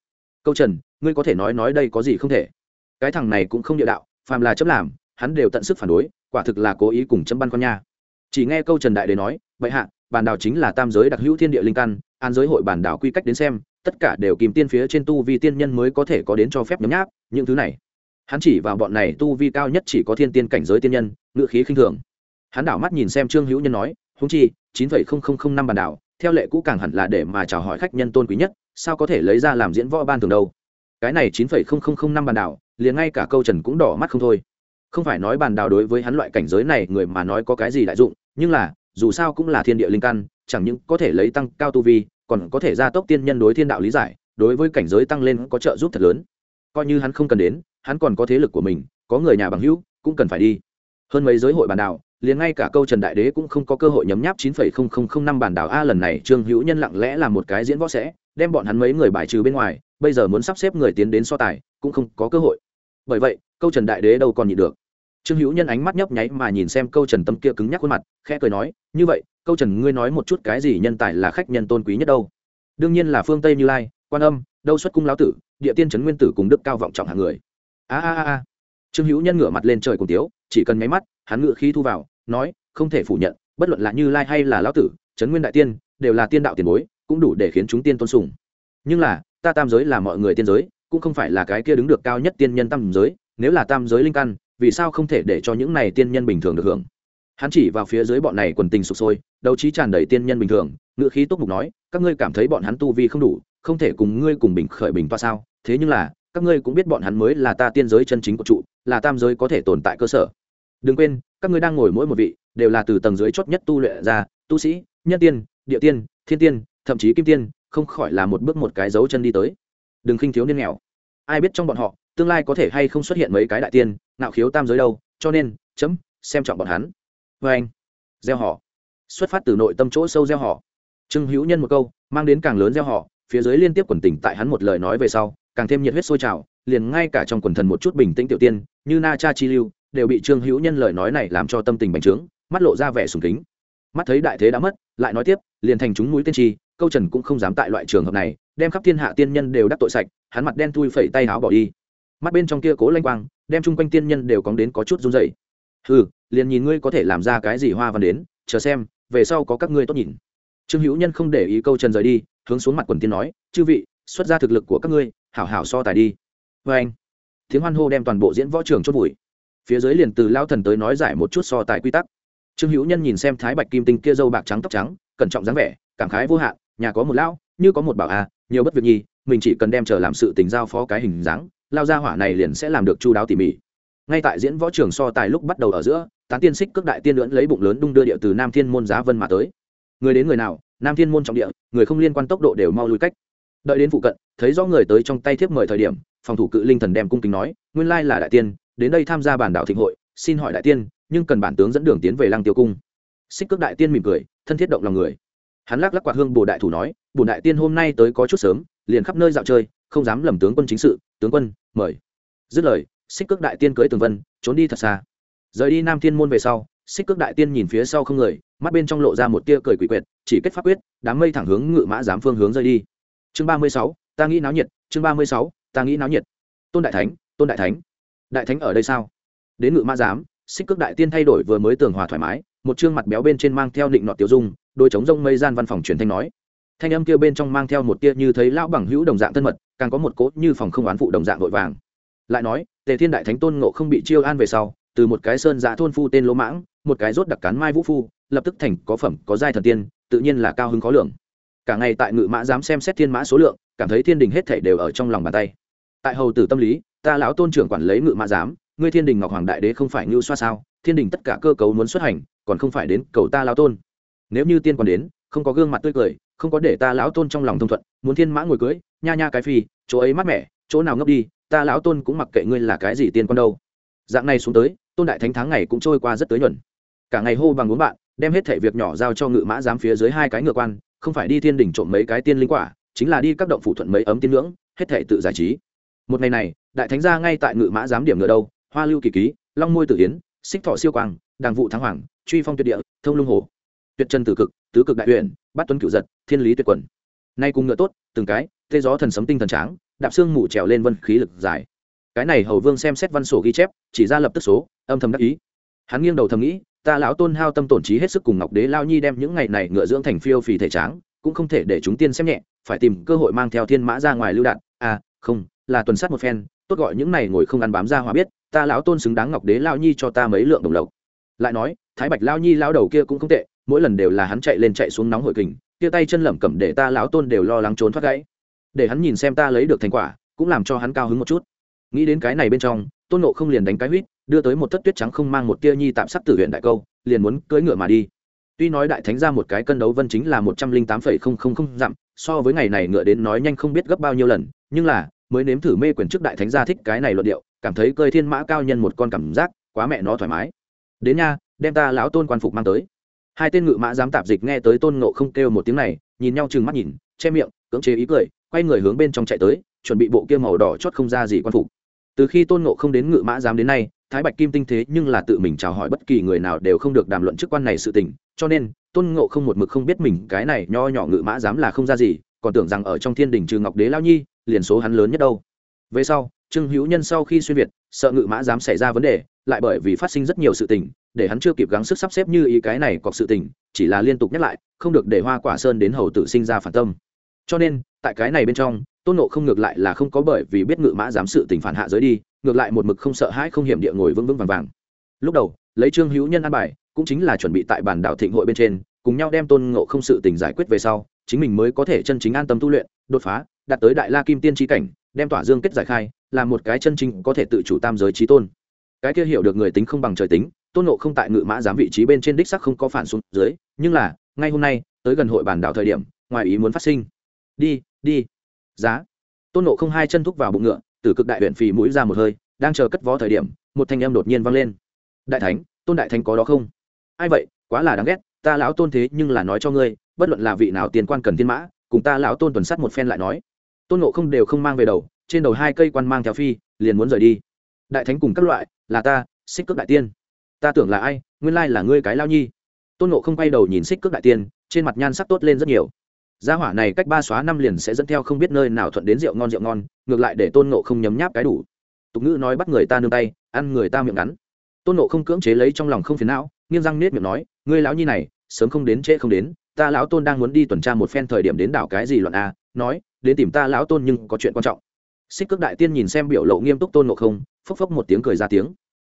câu trần, ngươi có thể nói nói đây có gì không thể? Cái thằng này cũng không địa đạo, phàm là chấm làm, hắn đều tận sức phản đối, quả thực là cố ý cùng chấm băn con nha. Chỉ nghe câu trần đại đế nói vậy hạ, bản đảo chính là tam giới đặc hữu thiên địa linh căn, an giới hội bản đảo quy cách đến xem tất cả đều kìm tiên phía trên tu vi tiên nhân mới có thể có đến cho phép nhấm nháp, những thứ này. Hắn chỉ vào bọn này tu vi cao nhất chỉ có thiên tiên cảnh giới tiên nhân ngự khí khinh thường. Hắn đảo mắt nhìn xem trương hữu nhân nói húng chi, chín phẩy không không không năm bản đảo, theo lệ cũ càng hẳn là để mà chào hỏi khách nhân tôn quý nhất, sao có thể lấy ra làm diễn võ ban thường đâu? Cái này chín phẩy không không không năm bản đảo, liền ngay cả câu trần cũng đỏ mắt không thôi. Không phải nói bàn đảo đối với hắn loại cảnh giới này người mà nói có cái gì đại dụng, nhưng là, dù sao cũng là thiên địa linh căn, chẳng những có thể lấy tăng cao tu vi còn có thể gia tốc tiên nhân đối thiên đạo lý giải, đối với cảnh giới tăng lên có trợ giúp thật lớn. Coi như hắn không cần đến, hắn còn có thế lực của mình, có người nhà bằng hữu, cũng cần phải đi. Hơn mấy giới hội bản đảo liền ngay cả câu trần đại đế cũng không có cơ hội nhấm nháp chín phẩy không không không năm bản đảo a, lần này trương hữu nhân lặng lẽ là một cái diễn võ sẽ, đem bọn hắn mấy người bài trừ bên ngoài, bây giờ muốn sắp xếp người tiến đến so tài, cũng không có cơ hội. Bởi vậy, câu trần đại đế đâu còn nhịn được trương hữu nhân ánh mắt nhấp nháy mà nhìn xem câu trần tâm kia cứng nhắc khuôn mặt, khẽ cười nói, như vậy, câu trần, ngươi nói một chút cái gì nhân tài là khách nhân tôn quý nhất đâu? Đương nhiên là phương tây như lai, quan âm, đâu xuất cung lão tử, địa tiên trấn nguyên tử cùng đức cao vọng trọng hạng người. A a a a. Trương hữu nhân ngửa mặt lên trời cùng tiếu, chỉ cần nháy mắt, hắn ngựa khí thu vào, nói, không thể phủ nhận, bất luận là như lai hay là lão tử, trấn nguyên đại tiên, đều là tiên đạo tiền bối, cũng đủ để khiến chúng tiên tôn sùng. Nhưng là, ta tam giới là mọi người tiên giới, cũng không phải là cái kia đứng được cao nhất tiên nhân tam giới, nếu là tam giới linh căn vì sao không thể để cho những này tiên nhân bình thường được hưởng? Hắn chỉ vào phía dưới bọn này quần tình sụp sôi đầu trí tràn đầy tiên nhân bình thường ngự khí tốt mục nói, các ngươi cảm thấy bọn hắn tu vi không đủ, không thể cùng ngươi cùng bình khởi bình toa sao? Thế nhưng là, các ngươi cũng biết bọn hắn mới là ta tiên giới chân chính của trụ, là tam giới có thể tồn tại cơ sở. Đừng quên, các ngươi đang ngồi mỗi một vị, đều là từ tầng dưới chót nhất tu luyện ra, tu sĩ, nhân tiên, địa tiên, thiên tiên, thậm chí kim tiên, không khỏi là một bước một cái dấu chân đi tới. Đừng khinh thiếu niên nghèo. Ai biết trong bọn họ tương lai có thể hay không xuất hiện mấy cái đại tiên nạo khiếu tam giới đâu, cho nên, chấm, xem trọng bọn hắn. Vê anh. Gieo họ. Xuất phát từ nội tâm chỗ sâu gieo họ. Trương hữu nhân một câu, mang đến càng lớn gieo họ, phía dưới liên tiếp quần tỉnh tại hắn một lời nói về sau, càng thêm nhiệt huyết sôi trào, liền ngay cả trong quần thần một chút bình tĩnh tiểu tiên, như na cha chi lưu, đều bị trương hữu nhân lời nói này làm cho tâm tình bành trướng, mắt lộ ra vẻ sùng kính. Mắt thấy đại thế đã mất, lại nói tiếp, liền thành chúng mũi tiên tri câu trần cũng không dám tại loại trường hợp này, đem khắp thiên hạ tiên nhân đều đắc tội sạch, hắn mặt đen thui phẩy tay áo bỏ đi mắt bên trong kia cố lanh quang, đem chung quanh tiên nhân đều cóng đến có chút run dày ừ liền nhìn ngươi có thể làm ra cái gì hoa văn đến, chờ xem, về sau có các ngươi tốt nhìn. Trương hữu nhân không để ý câu trần rời đi, hướng xuống mặt quần tiên nói, chư vị, xuất ra thực lực của các ngươi, hảo hảo so tài đi. Vê anh, tiếng hoan hô đem toàn bộ diễn võ trường chốt bụi. phía dưới liền từ lao thần tới nói giải một chút so tài quy tắc. Trương hữu nhân nhìn xem thái bạch kim tinh kia dâu bạc trắng tóc trắng, cẩn trọng dáng vẻ, cảm khái vô hạn, nhà có một lão, như có một bảo a nhiều bất việc nhi mình chỉ cần đem chờ làm sự tình giao phó cái hình dáng lao ra hỏa này liền sẽ làm được chu đáo tỉ mỉ. Ngay tại diễn võ trường so tài lúc bắt đầu ở giữa, tán tiên xích cước đại tiên lưỡn lấy bụng lớn đung đưa địa từ nam thiên môn giá vân mà tới. Người đến người nào, nam thiên môn trọng địa, người không liên quan tốc độ đều mau lui cách. Đợi đến phụ cận, thấy rõ người tới trong tay thiếp mời thời điểm, phòng thủ cự linh thần đem cung kính nói, nguyên lai là đại tiên, đến đây tham gia bản đạo thịnh hội, xin hỏi đại tiên, nhưng cần bản tướng dẫn đường tiến về lăng tiêu cung. Xích cước đại tiên mỉm cười, thân thiết động lòng người. Hắn lắc lắc quạt hương bồ đại thủ nói bồ đại tiên hôm nay tới có chút sớm, liền khắp nơi dạo chơi, không dám lầm tướng quân chính sự tướng quân, mời. Dứt lời, xích cước đại tiên cưới tường vân, trốn đi thật xa. Rời đi nam thiên môn về sau, xích cước đại tiên nhìn phía sau không người, mắt bên trong lộ ra một tia cười quỷ quyệt, chỉ kết pháp quyết, đám mây thẳng hướng ngự mã giám phương hướng rơi đi. Chương ba mươi sáu, ta nghĩ náo nhiệt, chương ba mươi sáu, ta nghĩ náo nhiệt. Tôn đại thánh, tôn đại thánh. Đại thánh ở đây sao? Đến ngự mã giám, xích cước đại tiên thay đổi vừa mới tường hòa thoải mái, một chương mặt béo bên trên mang theo định nọ tiểu dung, đôi trống rông mây gian văn phòng truyền thanh nói thanh âm kia bên trong mang theo một tia như thấy lão bằng hữu đồng dạng thân mật, càng có một cốt như phòng không oán phụ đồng dạng vội vàng. Lại nói, tề thiên đại thánh tôn ngộ không bị chiêu an về sau, từ một cái sơn giã thôn phu tên lỗ mãng, một cái rốt đặc cán mai vũ phu, lập tức thành có phẩm, có giai thần tiên, tự nhiên là cao hứng khó lường. Cả ngày tại ngự mã dám xem xét thiên mã số lượng, cảm thấy thiên đình hết thể đều ở trong lòng bàn tay. Tại hầu tử tâm lý, ta lão tôn trưởng quản lấy ngự mã giám, ngươi thiên đình ngọc hoàng đại đế không phải ngưu xoa sao? Thiên đình tất cả cơ cấu muốn xuất hành, còn không phải đến cầu ta lão tôn. Nếu như tiên còn đến, không có gương mặt tươi cười không có để ta lão tôn trong lòng thông thuận, muốn thiên mã ngồi cưới, nha nha cái phi, chỗ ấy mát mẻ, chỗ nào ngấp đi, ta lão tôn cũng mặc kệ ngươi là cái gì tiên con đâu. Dạng này xuống tới, tôn đại thánh tháng ngày cũng trôi qua rất tới nhuần cả ngày hô bằng uống bạn, đem hết thể việc nhỏ giao cho ngự mã giám phía dưới hai cái ngựa quan, không phải đi thiên đỉnh trộm mấy cái tiên linh quả, chính là đi các động phủ thuận mấy ấm tiên ngưỡng hết thể tự giải trí. Một ngày này, đại thánh gia ngay tại ngự mã giám điểm ngựa đâu, hoa lưu kỳ ký, long môi tử hiến xích thọ siêu quang đàng vụ thắng hoàng, truy phong tuyệt địa, thông lung hồ. Tuyệt chân tử cực, tứ cực đại huyền bắt tuấn cửu giật, thiên lý tuyệt quần. Nay cùng ngựa tốt, từng cái, tê gió thần sấm tinh thần tráng, đạp xương mù trèo lên vân khí lực dài. Cái này hầu vương xem xét văn sổ ghi chép, chỉ ra lập tức số, âm thầm đắc ý. Hắn nghiêng đầu thầm nghĩ, ta lão tôn hao tâm tổn trí hết sức cùng ngọc đế lao nhi đem những ngày này ngựa dưỡng thành phiêu phì thể tráng, cũng không thể để chúng tiên xem nhẹ, phải tìm cơ hội mang theo thiên mã ra ngoài lưu đạn. À không, là tuần sát một phen, tốt gọi những này ngồi không ăn bám ra hòa biết, ta lão tôn xứng đáng ngọc đế lao nhi cho ta mấy lượng đồng lộc. Lại nói, thái bạch lao nhi lao đầu kia cũng không tệ mỗi lần đều là hắn chạy lên chạy xuống nóng hội kình, kia tay chân lẩm cẩm để ta lão tôn đều lo lắng trốn thoát gãy. Để hắn nhìn xem ta lấy được thành quả, cũng làm cho hắn cao hứng một chút. Nghĩ đến cái này bên trong, tôn nộ không liền đánh cái huýt, đưa tới một thất tuyết trắng không mang một tia nhi tạm sắc tử huyện đại câu, liền muốn cưỡi ngựa mà đi. Tuy nói đại thánh ra một cái cân đấu vân chính là một trăm linh tám phẩy không không không dặm, so với ngày này ngựa đến nói nhanh không biết gấp bao nhiêu lần, nhưng là, mới nếm thử mê quyền trước đại thánh gia thích cái này luận điệu, cảm thấy cơi thiên mã cao nhân một con cảm giác, quá mẹ nó thoải mái. Đến nha, đem ta lão tôn quan phục mang tới hai tên ngự mã dám tạp dịch nghe tới tôn ngộ không kêu một tiếng này, nhìn nhau chừng mắt nhìn, che miệng, cưỡng chế ý cười, quay người hướng bên trong chạy tới, chuẩn bị bộ kia màu đỏ chót không ra gì quan phục. Từ khi tôn ngộ không đến ngự mã dám đến nay, thái bạch kim tinh thế nhưng là tự mình chào hỏi bất kỳ người nào đều không được đàm luận chức quan này sự tình, cho nên, tôn ngộ không một mực không biết mình cái này nho nhỏ ngự mã dám là không ra gì, còn tưởng rằng ở trong thiên đình trừ ngọc đế lao nhi, liền số hắn lớn nhất đâu. Về sau, trương hữu nhân sau khi xuyên việt, sợ ngự mã dám xảy ra vấn đề, lại bởi vì phát sinh rất nhiều sự tình để hắn chưa kịp gắng sức sắp xếp như ý cái này cọc sự tình, chỉ là liên tục nhắc lại, không được để hoa quả sơn đến hầu tự sinh ra phản tâm. Cho nên, tại cái này bên trong, tôn nộ không ngược lại là không có bởi vì biết ngự mã dám sự tình phản hạ giới đi, ngược lại một mực không sợ hãi không hiểm địa ngồi vững vững vàng vàng. Lúc đầu, lấy trương hữu nhân an bài, cũng chính là chuẩn bị tại bản đảo thịnh hội bên trên, cùng nhau đem tôn ngộ không sự tình giải quyết về sau, chính mình mới có thể chân chính an tâm tu luyện, đột phá, đạt tới đại la kim tiên tri cảnh, đem tỏa dương kết giải khai, là một cái chân chính có thể tự chủ tam giới trí tôn. Cái kia hiểu được người tính không bằng trời tính tôn nộ không tại ngự mã giám vị trí bên trên đích sắc không có phản xuống dưới, nhưng là, ngay hôm nay, tới gần hội bản đảo thời điểm, ngoài ý muốn phát sinh. Đi đi. Giá. Tôn nộ không hai chân thúc vào bụng ngựa, từ cực đại huyện phì mũi ra một hơi, đang chờ cất vó thời điểm, một thanh em đột nhiên vang lên. Đại thánh, tôn đại thánh có đó không? Ai vậy, quá là đáng ghét, ta lão tôn thế nhưng là nói cho ngươi, bất luận là vị nào tiền quan cần thiên mã, cùng ta lão tôn tuần sắt một phen lại nói. Tôn nộ không đều không mang về đầu, trên đầu hai cây quan mang theo phi, liền muốn rời đi. Đại thánh cùng các loại, là ta, xích cước đại tiên ta tưởng là ai, nguyên lai là ngươi cái lao nhi. Tôn nộ không quay đầu nhìn xích cước đại tiên, trên mặt nhan sắc tốt lên rất nhiều. Gia hỏa này cách ba xóa năm liền sẽ dẫn theo không biết nơi nào thuận đến rượu ngon rượu ngon, ngược lại để tôn nộ không nhấm nháp cái đủ. Tục ngữ nói bắt người ta nương tay, ăn người ta miệng ngắn. Tôn nộ không cưỡng chế lấy trong lòng không phiền não, nghiêng răng nết miệng nói, ngươi lão nhi này, sớm không đến trễ không đến, ta lão tôn đang muốn đi tuần tra một phen thời điểm đến đảo cái gì loạn a nói, đến tìm ta lão tôn nhưng có chuyện quan trọng. Xích cước đại tiên nhìn xem biểu lộ nghiêm túc tôn nộ không, phốc phốc một tiếng cười ra tiếng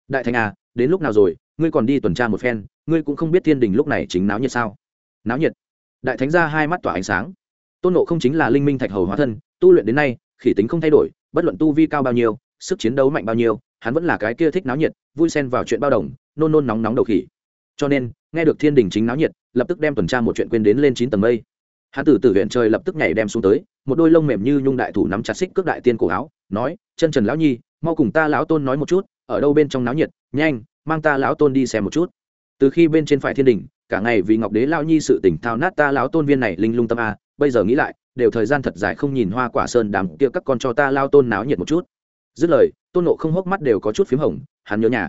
đại thành à đến lúc nào rồi, ngươi còn đi tuần tra một phen, ngươi cũng không biết thiên đình lúc này chính náo nhiệt sao? Náo nhiệt? Đại thánh ra hai mắt tỏa ánh sáng. Tôn nộ không chính là linh minh thạch hầu hóa thân, tu luyện đến nay, khỉ tính không thay đổi, bất luận tu vi cao bao nhiêu, sức chiến đấu mạnh bao nhiêu, hắn vẫn là cái kia thích náo nhiệt, vui xen vào chuyện bao đồng, nôn nôn nóng nóng đầu khỉ. Cho nên, nghe được thiên đình chính náo nhiệt, lập tức đem tuần tra một chuyện quên đến lên chín tầng mây. Hắn tử Tử huyện trời lập tức nhảy đem xuống tới, một đôi lông mềm như nhung đại thủ nắm chặt xích cước đại tiên cổ áo, nói, chân trần lão nhi, mau cùng ta lão tôn nói một chút ở đâu bên trong náo nhiệt, nhanh, mang ta lão tôn đi xem một chút. Từ khi bên trên phải thiên đình cả ngày vì ngọc đế lao nhi sự tỉnh thao nát ta lão tôn viên này linh lung tâm a, bây giờ nghĩ lại, đều thời gian thật dài không nhìn hoa quả sơn đàm kia các con cho ta lao tôn náo nhiệt một chút. Dứt lời, tôn nộ không hốc mắt đều có chút p h í m hồng, hắn nhớ nhà.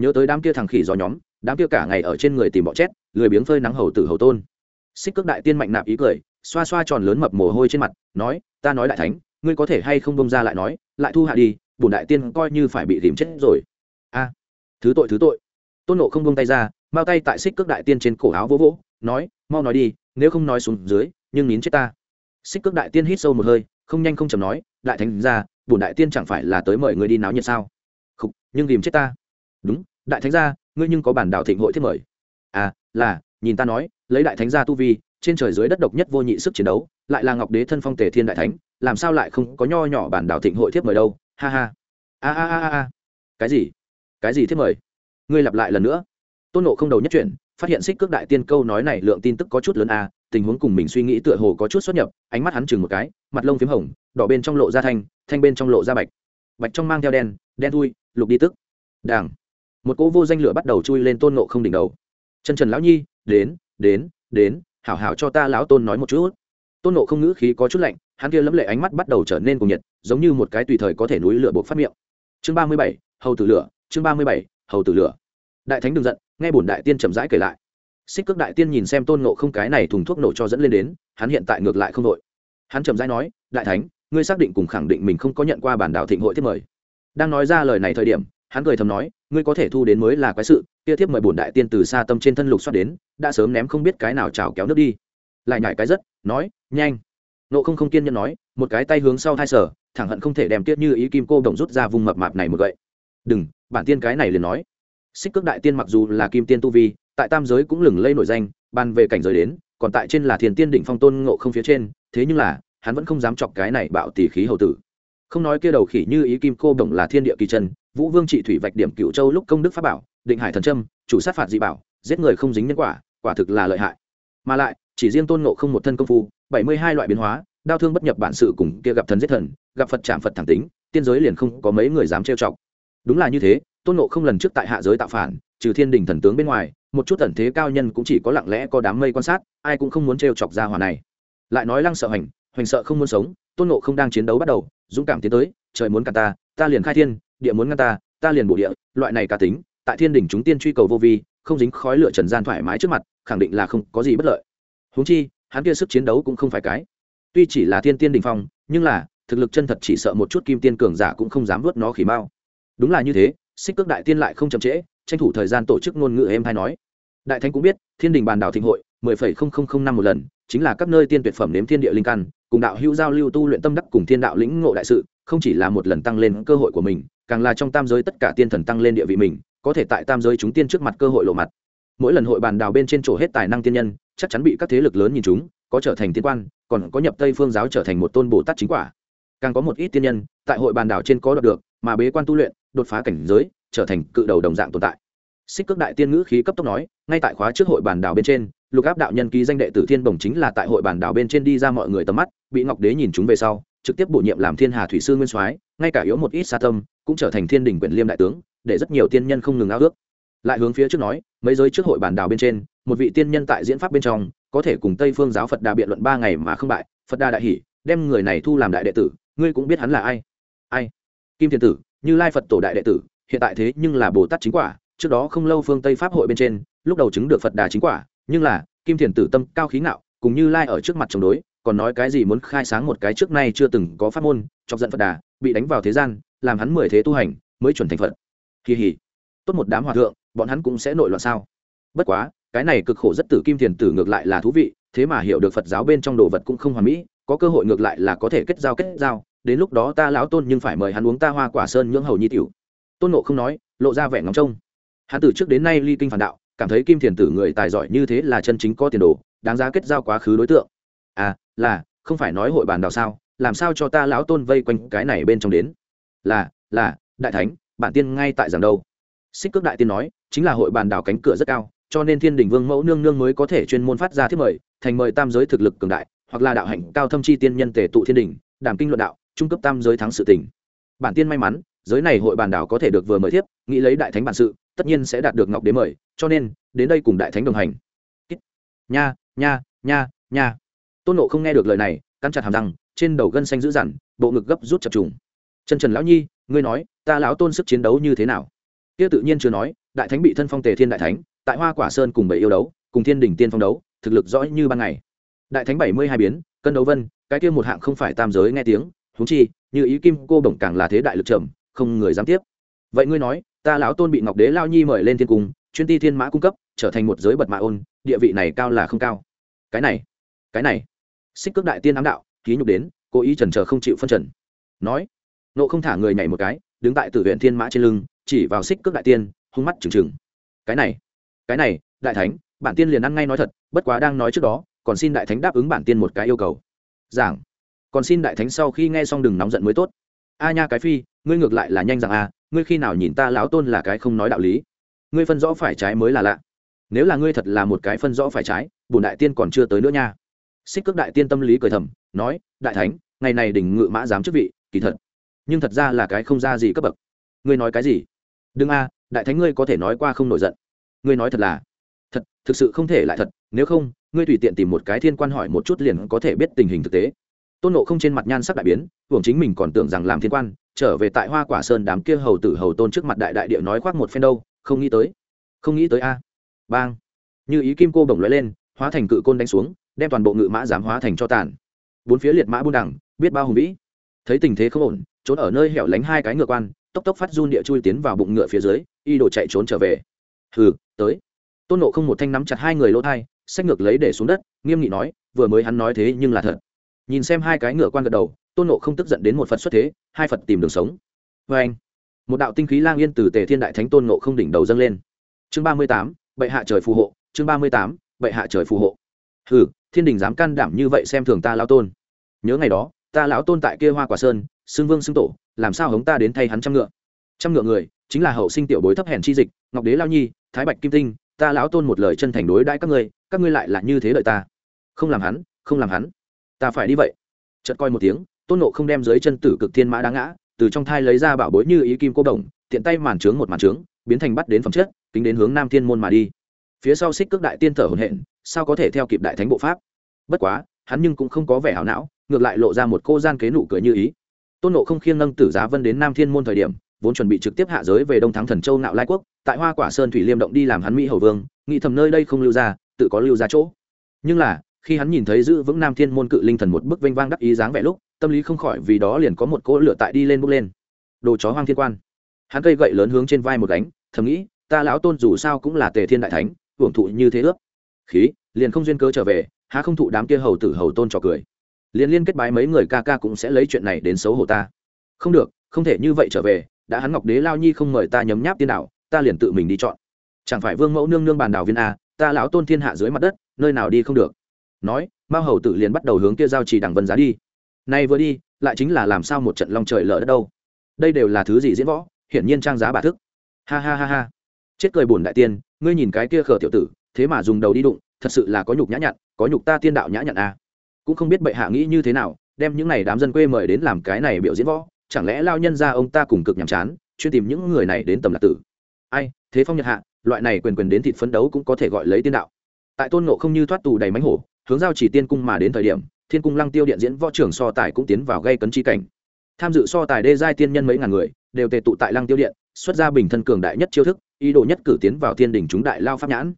Nhớ tới đám kia thằng khỉ gió nhóm, đám kia cả ngày ở trên người tìm bọ chét lười biếng phơi nắng hầu tử hầu tôn. Xích cước đại tiên mạnh nạp ý cười, xoa xoa tròn lớn mập mồ hôi trên mặt, nói, ta nói đại thánh, ngươi có thể hay không bông ra lại nói, lại thu hạ đi bùn đại tiên coi như phải bị tìm chết rồi. A, thứ tội thứ tội. Tôn nộ không bông tay ra, mau tay tại xích cước đại tiên trên cổ áo vỗ vỗ, nói, mau nói đi, nếu không nói xuống dưới, nhưng nín chết ta. Xích cước đại tiên hít sâu một hơi, không nhanh không chầm nói, đại thánh ra bùn đại tiên chẳng phải là tới mời người đi náo nhiệt sao? Không nhưng tìm chết ta. Đúng, đại thánh gia ngươi nhưng có bản đạo thịnh hội thiết mời. À là, nhìn ta nói, lấy đại thánh gia tu vi, trên trời dưới đất độc nhất vô nhị sức chiến đấu, lại là ngọc đế thân phong tề thiên đại thánh, làm sao lại không có nho nhỏ bản đạo thịnh hội thiết mời đâu? Ha ha. A a a a cái gì? Cái gì thiết mời? Ngươi lặp lại lần nữa. Tôn nộ không đầu nhất chuyển, phát hiện xích cước đại tiên câu nói này lượng tin tức có chút lớn a tình huống cùng mình suy nghĩ tựa hồ có chút xuất nhập, ánh mắt hắn chừng một cái, mặt lông p h í m hồng, đỏ bên trong lộ ra thanh thanh bên trong lộ ra bạch. Bạch trong mang theo đen đen thui, lục đi tức. Đảng một cỗ vô danh lửa bắt đầu chui lên tôn nộ không đỉnh đầu. Chân trần lão nhi, đến đến đến, hảo hảo cho ta lão tôn nói một chút tôn nộ không ngữ khí có chút lạnh, hắn kia lấm lệ ánh mắt bắt đầu trở nên cùng nhiệt, giống như một cái tùy thời có thể núi lửa buộc phát miệng. Chương ba mươi bảy, hầu tử lửa, chương ba mươi bảy, hầu tử lửa. Đại thánh đừng giận, nghe bổn đại tiên chậm rãi kể lại. Xích cước đại tiên nhìn xem tôn nộ không cái này thùng thuốc nổ cho dẫn lên đến, hắn hiện tại ngược lại không đội. Hắn chậm rãi nói, đại thánh, ngươi xác định cùng khẳng định mình không có nhận qua bản đạo thịnh hội tiếp mời. Đang nói ra lời này thời điểm, hắn cười thầm nói, ngươi có thể thu đến mới là quái sự, kia tiếp mời bổn đại tiên từ xa tâm trên thân lục xoát đến, đã sớm ném không biết cái nào trào kéo nước đi. Lại nhảy cái rất, nói nhanh. Nộ không không kiên nhẫn nói, một cái tay hướng sau thai sở, thẳng hận không thể đem tiết như ý kim cô đồng rút ra vùng mập mạp này một gậy. Đừng, bản tiên cái này liền nói. Xích cước đại tiên mặc dù là kim tiên tu vi, tại tam giới cũng lừng lây nổi danh, ban về cảnh giới đến, còn tại trên là thiền tiên đỉnh phong tôn ngộ không phía trên, thế nhưng là, hắn vẫn không dám chọc cái này bạo tỷ khí hầu tử. Không nói kia đầu khỉ như ý kim cô đồng là thiên địa kỳ chân, vũ vương trị thủy vạch điểm cựu châu lúc công đức pháp bảo, định hải thần trâm chủ sát phạt dị bảo, giết người không dính nhân quả quả thực là lợi hại. Mà lại, chỉ riêng tôn ngộ không một thân công phu bảy mươi hai loại biến hóa, đau thương bất nhập bản sự cùng kia gặp thần giết thần, gặp phật chạm phật thẳng tính, tiên giới liền không có mấy người dám trêu chọc. Đúng là như thế, tôn ngộ không lần trước tại hạ giới tạo phản, trừ thiên đình thần tướng bên ngoài, một chút thần thế cao nhân cũng chỉ có lặng lẽ có đám mây quan sát, ai cũng không muốn trêu chọc ra hòa này. Lại nói lăng sợ hành, hoành sợ không muốn sống, tôn ngộ không đang chiến đấu bắt đầu, dũng cảm tiến tới, trời muốn cả ta ta liền khai thiên, địa muốn ngăn ta ta liền bổ địa, loại này cá tính, tại thiên đình chúng tiên truy cầu vô vi, không dính khói lửa trần gian thoải mái trước mặt, khẳng định là không có gì bất lợi. Huống chi hắn kia sức chiến đấu cũng không phải cái. Tuy chỉ là thiên tiên đình phong, nhưng là, thực lực chân thật chỉ sợ một chút kim tiên cường giả cũng không dám vớt nó khỉ mau. Đúng là như thế, xích cước đại tiên lại không chậm trễ, tranh thủ thời gian tổ chức ngôn ngữ em hay nói. Đại thánh cũng biết, thiên đình bàn đảo thịnh hội, mười phẩy không không không năm một lần, chính là các nơi tiên tuyệt phẩm nếm thiên địa linh căn, cùng đạo hữu giao lưu tu luyện tâm đắc cùng thiên đạo lĩnh ngộ đại sự, không chỉ là một lần tăng lên cơ hội của mình, càng là trong tam giới tất cả tiên thần tăng lên địa vị mình, có thể tại tam giới chúng tiên trước mặt cơ hội lộ mặt. Mỗi lần hội bàn đào bên trên chỗ hết tài năng tiên nhân chắc chắn bị các thế lực lớn nhìn chúng, có trở thành tiên quan, còn có nhập tây phương giáo trở thành một tôn bồ tát chính quả. Càng có một ít tiên nhân, tại hội bàn đảo trên có đọc được, mà bế quan tu luyện, đột phá cảnh giới, trở thành cự đầu đồng dạng tồn tại. Xích cước đại tiên ngữ khí cấp tốc nói, ngay tại khóa trước hội bàn đảo bên trên, lục áp đạo nhân ký danh đệ tử thiên bồng chính là tại hội bàn đảo bên trên đi ra mọi người tầm mắt, bị ngọc đế nhìn chúng về sau, trực tiếp bổ nhiệm làm thiên hà thủy sư nguyên soái, ngay cả yếu một ít sa tâm, cũng trở thành thiên đình quyển liêm đại tướng, để rất nhiều tiên nhân không ngừng ao ước. Lại hướng phía trước nói, mấy giới trước hội bản đảo bên trên một vị tiên nhân tại diễn pháp bên trong, có thể cùng tây phương giáo phật đà biện luận ba ngày mà không bại, phật đà đại hỷ, đem người này thu làm đại đệ tử, ngươi cũng biết hắn là ai. Ai? Kim thiên tử, như lai phật tổ đại đệ tử, hiện tại thế nhưng là bồ tát chính quả, trước đó không lâu phương tây pháp hội bên trên, lúc đầu chứng được phật đà chính quả, nhưng là, kim thiền tử tâm cao khí ngạo, cùng như lai ở trước mặt chống đối, còn nói cái gì muốn khai sáng một cái trước nay chưa từng có pháp môn, chọc giận phật đà, bị đánh vào thế gian, làm hắn mười thế tu hành, mới chuẩn thành phật. Kỳ hỉ. Tốt một đám hòa thượng, bọn hắn cũng sẽ nội loạn sao? Bất quá cái này cực khổ rất tử kim thiền tử ngược lại là thú vị, thế mà hiểu được phật giáo bên trong đồ vật cũng không hoàn mỹ, có cơ hội ngược lại là có thể kết giao kết giao, đến lúc đó ta lão tôn nhưng phải mời hắn uống ta hoa quả sơn nhưỡng hầu nhi tiểu. Tôn nộ không nói, lộ ra vẻ ngóng trông. Hắn từ trước đến nay ly kinh phản đạo, cảm thấy kim thiền tử người tài giỏi như thế là chân chính có tiền đồ, đáng giá kết giao quá khứ đối tượng. À là, không phải nói hội bàn đào sao, làm sao cho ta lão tôn vây quanh cái này bên trong đến? Là là, đại thánh bản tiên ngay tại giảng đâu? Xích cước đại tiên nói, chính là hội bàn đào cánh cửa rất cao cho nên thiên đình vương mẫu nương nương mới có thể chuyên môn phát ra thiết mời, thành mời tam giới thực lực cường đại, hoặc là đạo hạnh cao thâm chi tiên nhân tề tụ thiên đình đàm kinh luận đạo, trung cấp tam giới thắng sự tỉnh bản tiên may mắn, giới này hội bàn đảo có thể được vừa mời thiếp, nghĩ lấy đại thánh bản sự, tất nhiên sẽ đạt được ngọc đế mời, cho nên, đến đây cùng đại thánh đồng hành. Nha nha nha nha. Tôn nộ không nghe được lời này, cắn chặt hàm răng, trên đầu gân xanh dữ dằn, bộ ngực gấp rút chập trùng. Chân trần lão nhi, ngươi nói, ta lão tôn sức chiến đấu như thế nào? Kia tự nhiên chưa nói, đại thánh bị thân phong tề thiên đại thánh tại hoa quả sơn cùng bảy yêu đấu, cùng thiên đình tiên phong đấu, thực lực rõ như ban ngày. Đại thánh bảy mươi hai biến, cân đấu vân, cái kia một hạng không phải tam giới nghe tiếng húng chi, như ý kim cô bổng càng là thế đại lực trầm, không người dám tiếp. Vậy ngươi nói, ta lão tôn bị ngọc đế lao nhi mời lên thiên cung, chuyên ti thiên mã cung cấp, trở thành một giới bật mã ôn, địa vị này cao là không cao. Cái này cái này. Xích cước đại tiên ám đạo, ký nhục đến, cố ý trần trờ không chịu phân trần. Nói, nộ không thả người nhảy một cái, đứng tại tử viện thiên mã trên lưng, chỉ vào xích cước đại tiên, hung mắt trừng trừng. Cái này cái này, đại thánh, bản tiên liền ăn ngay nói thật, bất quá đang nói trước đó, còn xin đại thánh đáp ứng bản tiên một cái yêu cầu. Giảng. Còn xin đại thánh sau khi nghe xong đừng nóng giận mới tốt. A nha cái phi, ngươi ngược lại là nhanh rằng a, ngươi khi nào nhìn ta lão tôn là cái không nói đạo lý? Ngươi phân rõ phải trái mới là lạ. Nếu là ngươi thật là một cái phân rõ phải trái bùn đại tiên còn chưa tới nữa nha. Xích cước đại tiên tâm lý cười thầm, nói, đại thánh, ngày này đỉnh ngự mã giám chức vị, kỳ thật. Nhưng thật ra là cái không ra gì cấp bậc. Ngươi nói cái gì? Đừng a, đại thánh ngươi có thể nói qua không nổi giận ngươi nói thật là, thật, thực sự không thể lại thật, nếu không, ngươi tùy tiện tìm một cái thiên quan hỏi một chút liền có thể biết tình hình thực tế. Tôn nộ không trên mặt nhan sắc đại biến, hưởng chính mình còn tưởng rằng làm thiên quan, trở về tại hoa quả sơn đám kia hầu tử hầu tôn trước mặt đại đại địa nói khoác một phen đâu, không nghĩ tới, không nghĩ tới a. Bang. Như ý kim cô bổng lóe lên, hóa thành cự côn đánh xuống, đem toàn bộ ngự mã giám hóa thành cho tàn. Bốn phía liệt mã buôn đẳng biết bao hùng vĩ. Thấy tình thế không ổn, trốn ở nơi hẻo lánh hai cái ngựa quan, tốc tốc phát run địa chui tiến vào bụng ngựa phía dưới, y đổ chạy trốn trở về. Hừ tới. Tôn nộ không một thanh nắm chặt hai người lỗ thai xách ngược lấy để xuống đất, nghiêm nghị nói, vừa mới hắn nói thế nhưng là thật. Nhìn xem hai cái ngựa quan gật đầu, tôn nộ không tức giận đến một phật xuất thế, hai phật tìm đường sống. Vê anh, một đạo tinh khí lang yên từ tề thiên đại thánh tôn nộ không đỉnh đầu dâng lên. Chương ba mươi tám, bệ hạ trời phù hộ, chương ba mươi tám, bệ hạ trời phù hộ. Hừ, thiên đình dám can đảm như vậy xem thường ta lão tôn. Nhớ ngày đó, ta lão tôn tại kia hoa quả sơn, xưng vương xưng tổ, làm sao hống ta đến thay hắn trăm ngựa? Trăm ngựa người chính là hậu sinh tiểu bối thấp hèn chi dịch, ngọc đế lao nhi, thái bạch kim tinh, ta lão tôn một lời chân thành đối đãi các ngươi các ngươi lại là như thế đợi ta. Không làm hắn, không làm hắn. Ta phải đi vậy. Chợt coi một tiếng, tôn nộ không đem dưới chân tử cực thiên mã đá ngã, từ trong thai lấy ra bảo bối như ý kim cô đồng, tiện tay màn trướng một màn trướng, biến thành bắt đến phẩm chất tính đến hướng nam thiên môn mà đi. Phía sau xích cước đại tiên thở hồn hện sao có thể theo kịp đại thánh bộ pháp? Bất quá, hắn nhưng cũng không có vẻ hảo não, ngược lại lộ ra một cô gian kế nụ cười như ý. Tôn nộ không khiêng nâng tử giá vân đến nam thiên môn thời điểm vốn chuẩn bị trực tiếp hạ giới về đông thắng thần châu nạo lai quốc, tại hoa quả sơn thủy liêm động đi làm hắn mỹ hầu vương, nghĩ thầm nơi đây không lưu ra, tự có lưu ra chỗ. Nhưng là, khi hắn nhìn thấy giữ vững nam thiên môn cự linh thần một bức vênh vang đắc ý dáng vẻ lúc, tâm lý không khỏi vì đó liền có một cỗ lửa tại đi lên bốc lên. Đồ chó hoang thiên quan. Hắn cây gậy lớn hướng trên vai một đánh thầm nghĩ, ta lão tôn dù sao cũng là tề thiên đại thánh, hưởng thụ như thế ước. Khí, liền không duyên cơ trở về, há không thụ đám kia hầu tử hầu tôn trò cười. Liền liên kết bái mấy người ca ca cũng sẽ lấy chuyện này đến xấu hổ ta. Không được, không thể như vậy trở về đã hắn ngọc đế lao nhi không mời ta nhấm nháp tiên đạo, ta liền tự mình đi chọn. Chẳng phải vương mẫu nương nương bàn đào viên a, ta lão tôn thiên hạ dưới mặt đất, nơi nào đi không được. Nói, mao hầu tự liền bắt đầu hướng kia giao trì đằng vân giá đi. Nay vừa đi, lại chính là làm sao một trận long trời lở đất đâu. Đây đều là thứ gì diễn võ, hiển nhiên trang giá bà thức. Ha ha ha ha. Chết cười bổn đại tiên, ngươi nhìn cái kia khở tiểu tử, thế mà dùng đầu đi đụng, thật sự là có nhục nhã nhặn, có nhục ta tiên đạo nhã nhặn à. cũng không biết bệ hạ nghĩ như thế nào, đem những này đám dân quê mời đến làm cái này biểu diễn võ chẳng lẽ lao nhân ra ông ta cùng cực nhàm chán, chuyên tìm những người này đến tầm lạc tử? Ai, thế phong nhật hạ, loại này quyền quyền đến thịt phấn đấu cũng có thể gọi lấy tiên đạo. Tại tôn nộ không như thoát tù đầy mánh hổ, hướng giao chỉ tiên cung mà đến thời điểm, thiên cung lăng tiêu điện diễn võ trưởng so tài cũng tiến vào gây cấn chi cảnh. Tham dự so tài đê giai tiên nhân mấy ngàn người, đều tề tụ tại lăng tiêu điện, xuất ra bình thân cường đại nhất chiêu thức, ý đồ nhất cử tiến vào thiên đình chúng đại lao pháp nhãn.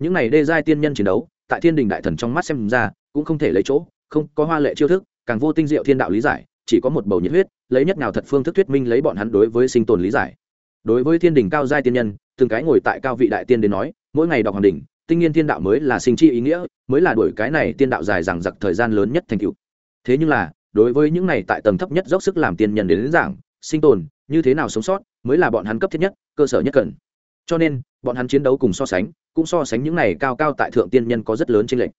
Những này đê giai tiên nhân chiến đấu, tại thiên đình đại thần trong mắt xem ra, cũng không thể lấy chỗ, không có hoa lệ chiêu thức, càng vô tinh diệu thiên đạo lý giải chỉ có một bầu nhiệt huyết lấy nhất nào thật phương thức thuyết minh lấy bọn hắn đối với sinh tồn lý giải. Đối với thiên đình cao giai tiên nhân từng cái ngồi tại cao vị đại tiên đến nói mỗi ngày đọc hoàng đình tinh nhiên thiên đạo mới là sinh chi ý nghĩa mới là đuổi cái này tiên đạo dài rằng giặc thời gian lớn nhất thành cựu thế nhưng là đối với những này tại tầng thấp nhất dốc sức làm tiên nhân đến, đến giảng sinh tồn như thế nào sống sót mới là bọn hắn cấp thiết nhất cơ sở nhất cần. Cho nên bọn hắn chiến đấu cùng so sánh cũng so sánh những này cao cao tại thượng tiên nhân có rất lớn trên lệch.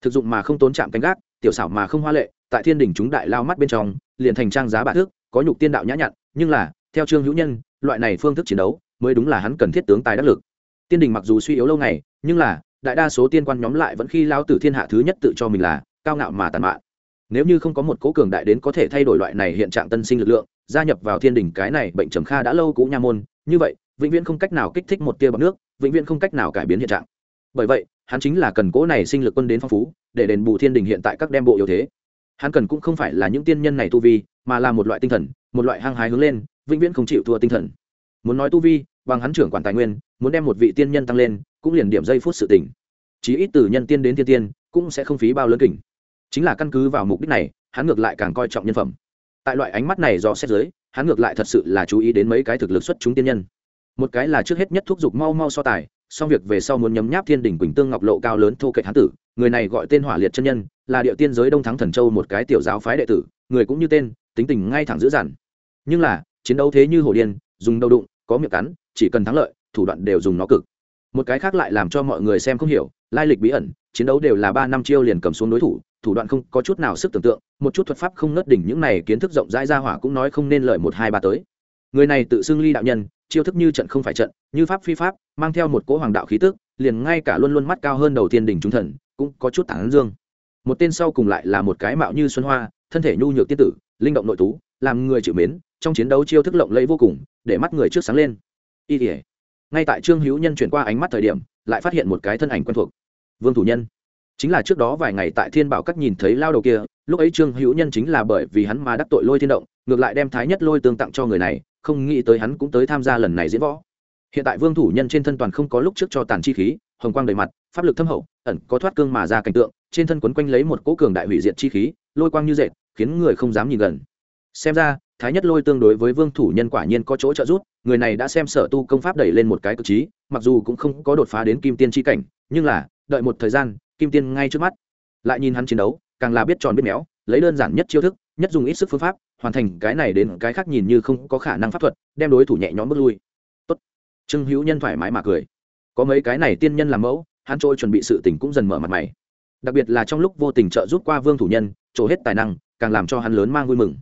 Thực dụng mà không tốn chạm canh gác tiểu xảo mà không hoa lệ, tại thiên đình chúng đại lao mắt bên trong, liền thành trang giá bạ thước, có nhục tiên đạo nhã nhặn, nhưng là, theo trương hữu nhân, loại này phương thức chiến đấu, mới đúng là hắn cần thiết tướng tài đắc lực. Tiên đình mặc dù suy yếu lâu ngày, nhưng là, đại đa số tiên quan nhóm lại vẫn khi lao tử thiên hạ thứ nhất tự cho mình là, cao ngạo mà tàn mạn. Nếu như không có một cố cường đại đến có thể thay đổi loại này hiện trạng tân sinh lực lượng, gia nhập vào thiên đình cái này bệnh trầm kha đã lâu cũ nha môn, như vậy, vĩnh viễn không cách nào kích thích một tia bọc nước, vĩnh viễn không cách nào cải biến hiện trạng bởi vậy, hắn chính là cần cố này sinh lực quân đến phong phú, để đền bù thiên đình hiện tại các đem bộ yếu thế. Hắn cần cũng không phải là những tiên nhân này tu vi, mà là một loại tinh thần, một loại hăng hái hướng lên, vĩnh viễn không chịu thua tinh thần. Muốn nói tu vi, bằng hắn trưởng quản tài nguyên, muốn đem một vị tiên nhân tăng lên, cũng liền điểm giây phút sự tỉnh chí ít từ nhân tiên đến thiên tiên, cũng sẽ không phí bao lớn kỉnh chính là căn cứ vào mục đích này, hắn ngược lại càng coi trọng nhân phẩm. Tại loại ánh mắt này do xét giới hắn ngược lại thật sự là chú ý đến mấy cái thực lực xuất chúng tiên nhân. Một cái là trước hết nhất thúc giục mau mau so tài xong việc về sau muốn nhấm nháp thiên đỉnh quỳnh tương ngọc lộ cao lớn thô kệ hán tử, người này gọi tên hỏa liệt chân nhân, là địa tiên giới đông thắng thần châu một cái tiểu giáo phái đệ tử, người cũng như tên, tính tình ngay thẳng dữ dằn. Nhưng là, chiến đấu thế như hổ điên, dùng đầu đụng, có miệng cắn, chỉ cần thắng lợi, thủ đoạn đều dùng nó cực. Một cái khác lại làm cho mọi người xem không hiểu, lai lịch bí ẩn, chiến đấu đều là ba năm chiêu liền cầm xuống đối thủ thủ đoạn không có chút nào sức tưởng tượng, một chút thuật pháp không nớt đỉnh những này kiến thức rộng rãi ra hỏa cũng nói không nên lợi một hai ba tới. Người này tự xưng ly đạo nhân chiêu thức như trận không phải trận, như pháp phi pháp, mang theo một cỗ hoàng đạo khí tức, liền ngay cả luôn luôn mắt cao hơn đầu tiên đỉnh trung thần, cũng có chút tảng dương. Một tên sau cùng lại là một cái mạo như xuân hoa, thân thể nhu nhược tiên tử, linh động nội tú, làm người chịu mến, trong chiến đấu chiêu thức lộng lẫy vô cùng, để mắt người trước sáng lên. Y tỉa ngay tại trương hữu nhân chuyển qua ánh mắt thời điểm, lại phát hiện một cái thân ảnh quen thuộc. Vương thủ nhân. Chính là trước đó vài ngày tại thiên bảo các nhìn thấy lao đầu kia, lúc ấy trương hữu nhân chính là bởi vì hắn mà đắc tội lôi thiên động, ngược lại đem thái nhất lôi tương tặng cho người này không nghĩ tới hắn cũng tới tham gia lần này diễn võ. Hiện tại vương thủ nhân trên thân toàn không có lúc trước cho tàn chi khí, hồng quang đầy mặt, pháp lực thâm hậu, ẩn có thoát cương mà ra cảnh tượng, trên thân quấn quanh lấy một cỗ cường đại hủy diệt chi khí, lôi quang như dệt khiến người không dám nhìn gần. Xem ra, thái nhất lôi tương đối với vương thủ nhân quả nhiên có chỗ trợ giúp, người này đã xem sở tu công pháp đẩy lên một cái cực trí, mặc dù cũng không có đột phá đến kim tiên tri cảnh, nhưng là, đợi một thời gian, kim tiên ngay trước mắt. Lại nhìn hắn chiến đấu, càng là biết tròn biết méo, lấy đơn giản nhất chiêu thức nhất dùng ít sức phương pháp, hoàn thành cái này đến cái khác nhìn như không có khả năng pháp thuật, đem đối thủ nhẹ nhõm bước lui. Tốt. Trương hữu nhân thoải mái mà cười. Có mấy cái này tiên nhân làm mẫu, hắn trôi chuẩn bị sự tình cũng dần mở mặt mày. Đặc biệt là trong lúc vô tình trợ giúp qua vương thủ nhân, trổ hết tài năng, càng làm cho hắn lớn mang vui mừng.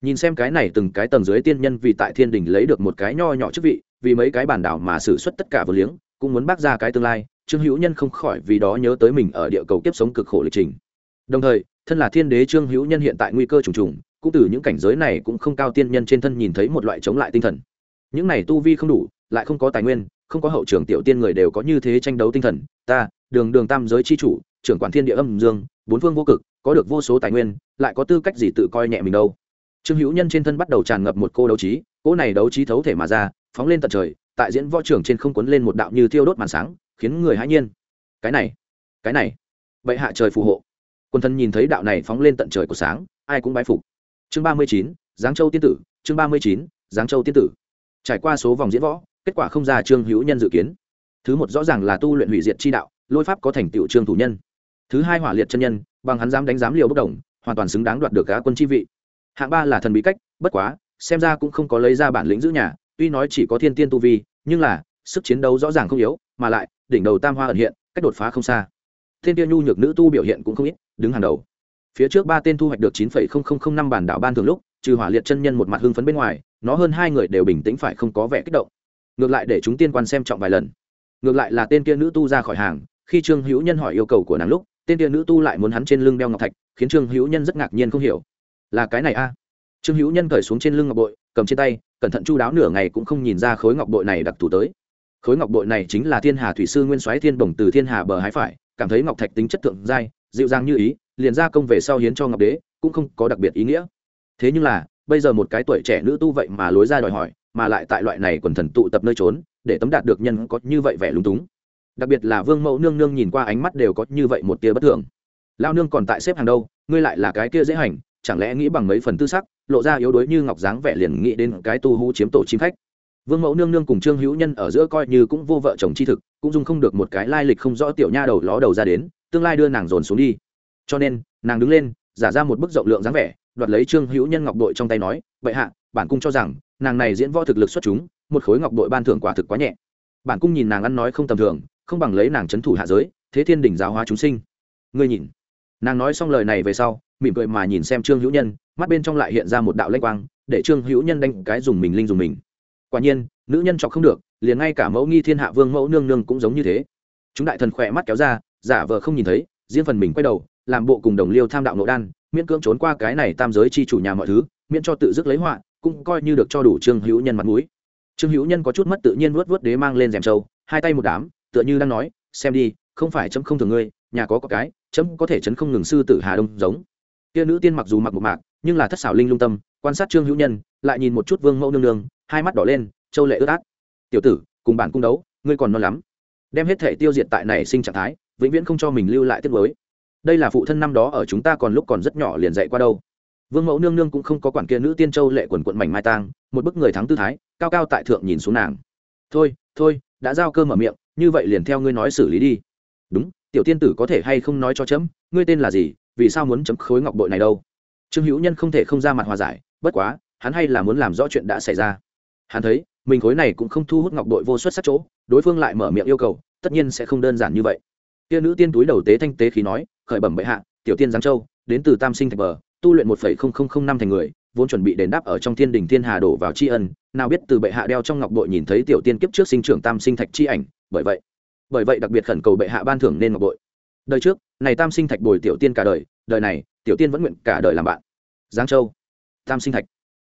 Nhìn xem cái này từng cái tầng dưới tiên nhân vì tại thiên đình lấy được một cái nho nhỏ chức vị, vì mấy cái bản đảo mà xử suất tất cả vừa liếng, cũng muốn bác ra cái tương lai, trương hữu nhân không khỏi vì đó nhớ tới mình ở địa cầu kiếp sống cực khổ lịch trình. Đồng thời thân là thiên đế trương hữu nhân hiện tại nguy cơ trùng trùng, cũng từ những cảnh giới này cũng không cao tiên nhân trên thân nhìn thấy một loại chống lại tinh thần. Những này tu vi không đủ, lại không có tài nguyên, không có hậu trường tiểu tiên người đều có như thế tranh đấu tinh thần. Ta, đường đường tam giới c h i chủ, trưởng quản thiên địa âm dương, bốn phương vô cực, có được vô số tài nguyên, lại có tư cách gì tự coi nhẹ mình đâu? Trương hữu nhân trên thân bắt đầu tràn ngập một cô đấu trí cỗ này đấu trí thấu thể mà ra, phóng lên tận trời, tại diễn võ trưởng trên không quấn lên một đạo như thiêu đốt màn sáng, khiến người hãi nhiên. Cái này cái này, bệ hạ trời phù hộ quần thần nhìn thấy đạo này phóng lên tận trời của sáng, ai cũng bái phục. Chương ba mươi chín, giáng châu tiên tử, chương ba mươi chín, giáng châu tiên tử. Trải qua số vòng diễn võ, kết quả không ra trương hữu nhân dự kiến. Thứ một rõ ràng là tu luyện hủy diệt chi đạo, lôi pháp có thành tựu trương thủ nhân. Thứ hai hỏa liệt chân nhân, bằng hắn dám đánh giám liều bất đồng hoàn toàn xứng đáng đoạt được cá quân chi vị. Hạng ba là thần bí cách, bất quá, xem ra cũng không có lấy ra bản lĩnh giữ nhà, tuy nói chỉ có thiên tiên tu vi, nhưng là, sức chiến đấu rõ ràng không yếu, mà lại, đỉnh đầu tam hoa ẩn hiện, cách đột phá không xa thiên tiên nhu nhược nữ tu biểu hiện cũng không ít, đứng hàng đầu. Phía trước ba tên thu hoạch được chín năm bản đảo ban thường lúc, trừ hỏa liệt chân nhân một mặt hưng phấn bên ngoài, nó hơn hai người đều bình tĩnh phải không có vẻ kích động. Ngược lại để chúng tiên quan xem trọng vài lần. Ngược lại là tên kia nữ tu ra khỏi hàng, khi trương hữu nhân hỏi yêu cầu của nàng lúc, tên kia nữ tu lại muốn hắn trên lưng đeo ngọc thạch, khiến trương hữu nhân rất ngạc nhiên không hiểu. Là cái này a? Trương hữu nhân cởi xuống trên lưng ngọc bội, cầm trên tay, cẩn thận chu đáo nửa ngày cũng không nhìn ra khối ngọc bội này đặc thù tới. Khối ngọc bội này chính là thiên hà thủy sư nguyên soái thiên bổng từ thiên hà bờ hái phải cảm thấy ngọc thạch tính chất thượng giai, dịu dàng như ý, liền ra công về sau hiến cho ngọc đế, cũng không có đặc biệt ý nghĩa. Thế nhưng là, bây giờ một cái tuổi trẻ nữ tu vậy mà lối ra đòi hỏi, mà lại tại loại này quần thần tụ tập nơi trốn, để tấm đạt được nhân có như vậy vẻ lúng túng. Đặc biệt là vương mẫu nương nương nhìn qua ánh mắt đều có như vậy một tia bất thường. Lao nương còn tại xếp hàng đâu, ngươi lại là cái kia dễ hành, chẳng lẽ nghĩ bằng mấy phần tư sắc, lộ ra yếu đuối như ngọc dáng vẻ liền nghĩ đến cái tu hú chiếm tổ chim khách vương mẫu nương nương cùng trương hữu nhân ở giữa coi như cũng vô vợ chồng chi thực, cũng dung không được một cái lai lịch không rõ tiểu nha đầu ló đầu ra đến, tương lai đưa nàng dồn xuống đi. Cho nên, nàng đứng lên, giả ra một bức rộng lượng dáng vẻ, đoạt lấy trương hữu nhân ngọc đội trong tay nói vậy hạ, bản cung cho rằng, nàng này diễn võ thực lực xuất chúng, một khối ngọc đội ban thưởng quả thực quá nhẹ. Bản cung nhìn nàng ăn nói không tầm thường, không bằng lấy nàng c h ấ n thủ hạ giới, thế thiên đỉnh giáo hóa chúng sinh. Ngươi nhìn. Nàng nói xong lời này về sau, mỉm cười mà nhìn xem trương hữu nhân, mắt bên trong lại hiện ra một đạo lanh quang, để trương hữu nhân đánh cái dùng mình linh dùng mình quả nhiên, nữ nhân chọc không được, liền ngay cả mẫu nghi thiên hạ vương mẫu nương nương cũng giống như thế. Chúng đại thần khỏe mắt kéo ra, giả vờ không nhìn thấy, riêng phần mình quay đầu, làm bộ cùng đồng liêu tham đạo nội đan, miễn cưỡng trốn qua cái này tam giới chi chủ nhà mọi thứ, miễn cho tự dứt lấy họa, cũng coi như được cho đủ trương hữu nhân mặt mũi. Trương hữu nhân có chút mất tự nhiên vuốt vuốt đế mang lên rèm trâu, hai tay một đám, tựa như đang nói, xem đi, không phải chấm không thường ngươi, nhà có có cái, chấm có thể chấn không ngừng sư tử hà đông giống. Kia nữ tiên mặc dù mặc một mạc, nhưng là thất xảo linh lung tâm, quan sát trương hữu nhân, lại nhìn một chút vương mẫu nương nương hai mắt đỏ lên, châu lệ ướt át. Tiểu tử, cùng bản cung đấu, ngươi còn non lắm. Đem hết thể tiêu diệt tại này sinh trạng thái, vĩnh viễn không cho mình lưu lại tiết mới. Đây là phụ thân năm đó ở chúng ta còn lúc còn rất nhỏ liền dạy qua đâu. Vương mẫu nương nương cũng không có quản kia nữ tiên châu lệ quần quận mảnh mai tang, một bức người thắng tư thái, cao cao tại thượng nhìn xuống nàng. Thôi thôi, đã giao cơ mở miệng, như vậy liền theo ngươi nói xử lý đi. Đúng, tiểu tiên tử có thể hay không nói cho chấm, ngươi tên là gì, vì sao muốn chấm khối ngọc bội này đâu? Trương hữu nhân không thể không ra mặt hòa giải, bất quá, hắn hay là muốn làm rõ chuyện đã xảy ra hắn thấy, mình khối này cũng không thu hút ngọc đội vô xuất sắc chỗ, đối phương lại mở miệng yêu cầu, tất nhiên sẽ không đơn giản như vậy. Kia nữ tiên túi đầu tế thanh tế khí nói, khởi bẩm bệ hạ, tiểu tiên giáng châu, đến từ tam sinh thạch bờ, tu luyện một phẩy không không không năm thành người, vốn chuẩn bị đền đáp ở trong thiên đình thiên hà đổ vào tri ân, nào biết từ bệ hạ đeo trong ngọc bội nhìn thấy tiểu tiên kiếp trước sinh trưởng tam sinh thạch chi ảnh, bởi vậy bởi vậy đặc biệt khẩn cầu bệ hạ ban thưởng nên ngọc bội đời trước, này tam sinh thạch bồi tiểu tiên cả đời đời này, tiểu tiên vẫn nguyện cả đời làm bạn. Giáng châu, tam sinh thạch.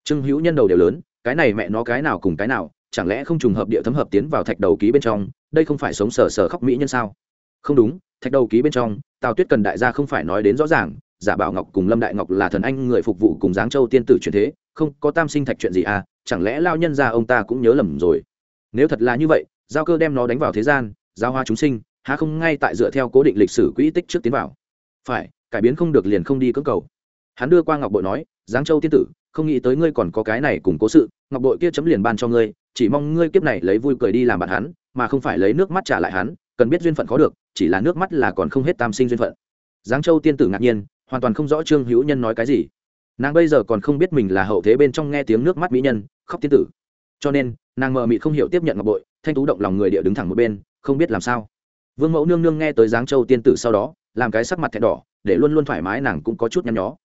Trương hữu nhân đầu đều lớn cái này mẹ nó cái nào cùng cái nào, chẳng lẽ không trùng hợp địa thấm hợp tiến vào thạch đầu ký bên trong, đây không phải sống sờ sờ khóc mỹ nhân sao? Không đúng, thạch đầu ký bên trong, tào tuyết cần đại gia không phải nói đến rõ ràng, giả bảo ngọc cùng lâm đại ngọc là thần anh người phục vụ cùng giáng châu tiên tử truyền thế, không, có tam sinh thạch chuyện gì à chẳng lẽ lao nhân ra ông ta cũng nhớ lầm rồi? Nếu thật là như vậy, giao cơ đem nó đánh vào thế gian, giao hoa chúng sinh, há không ngay tại dựa theo cố định lịch sử quỹ tích trước tiến vào? Phải, cải biến không được liền không đi cưỡng cầu. Hắn đưa qua ngọc bội nói, giáng châu tiên tử không nghĩ tới ngươi còn có cái này cùng cố sự, ngọc bội kia chấm liền ban cho ngươi, chỉ mong ngươi kiếp này lấy vui cười đi làm bạn hắn, mà không phải lấy nước mắt trả lại hắn, cần biết duyên phận khó được, chỉ là nước mắt là còn không hết tam sinh duyên phận. Giáng châu tiên tử ngạc nhiên, hoàn toàn không rõ trương hữu nhân nói cái gì. Nàng bây giờ còn không biết mình là hậu thế bên trong nghe tiếng nước mắt mỹ nhân, khóc tiên tử. Cho nên, nàng mờ mị không hiểu tiếp nhận ngọc bội, thanh tú động lòng người địa đứng thẳng một bên, không biết làm sao. Vương mẫu nương nương nghe tới giáng châu tiên tử sau đó, làm cái sắc mặt thẹn đỏ, để luôn luôn thoải mái nàng cũng có chút nhăn nhó.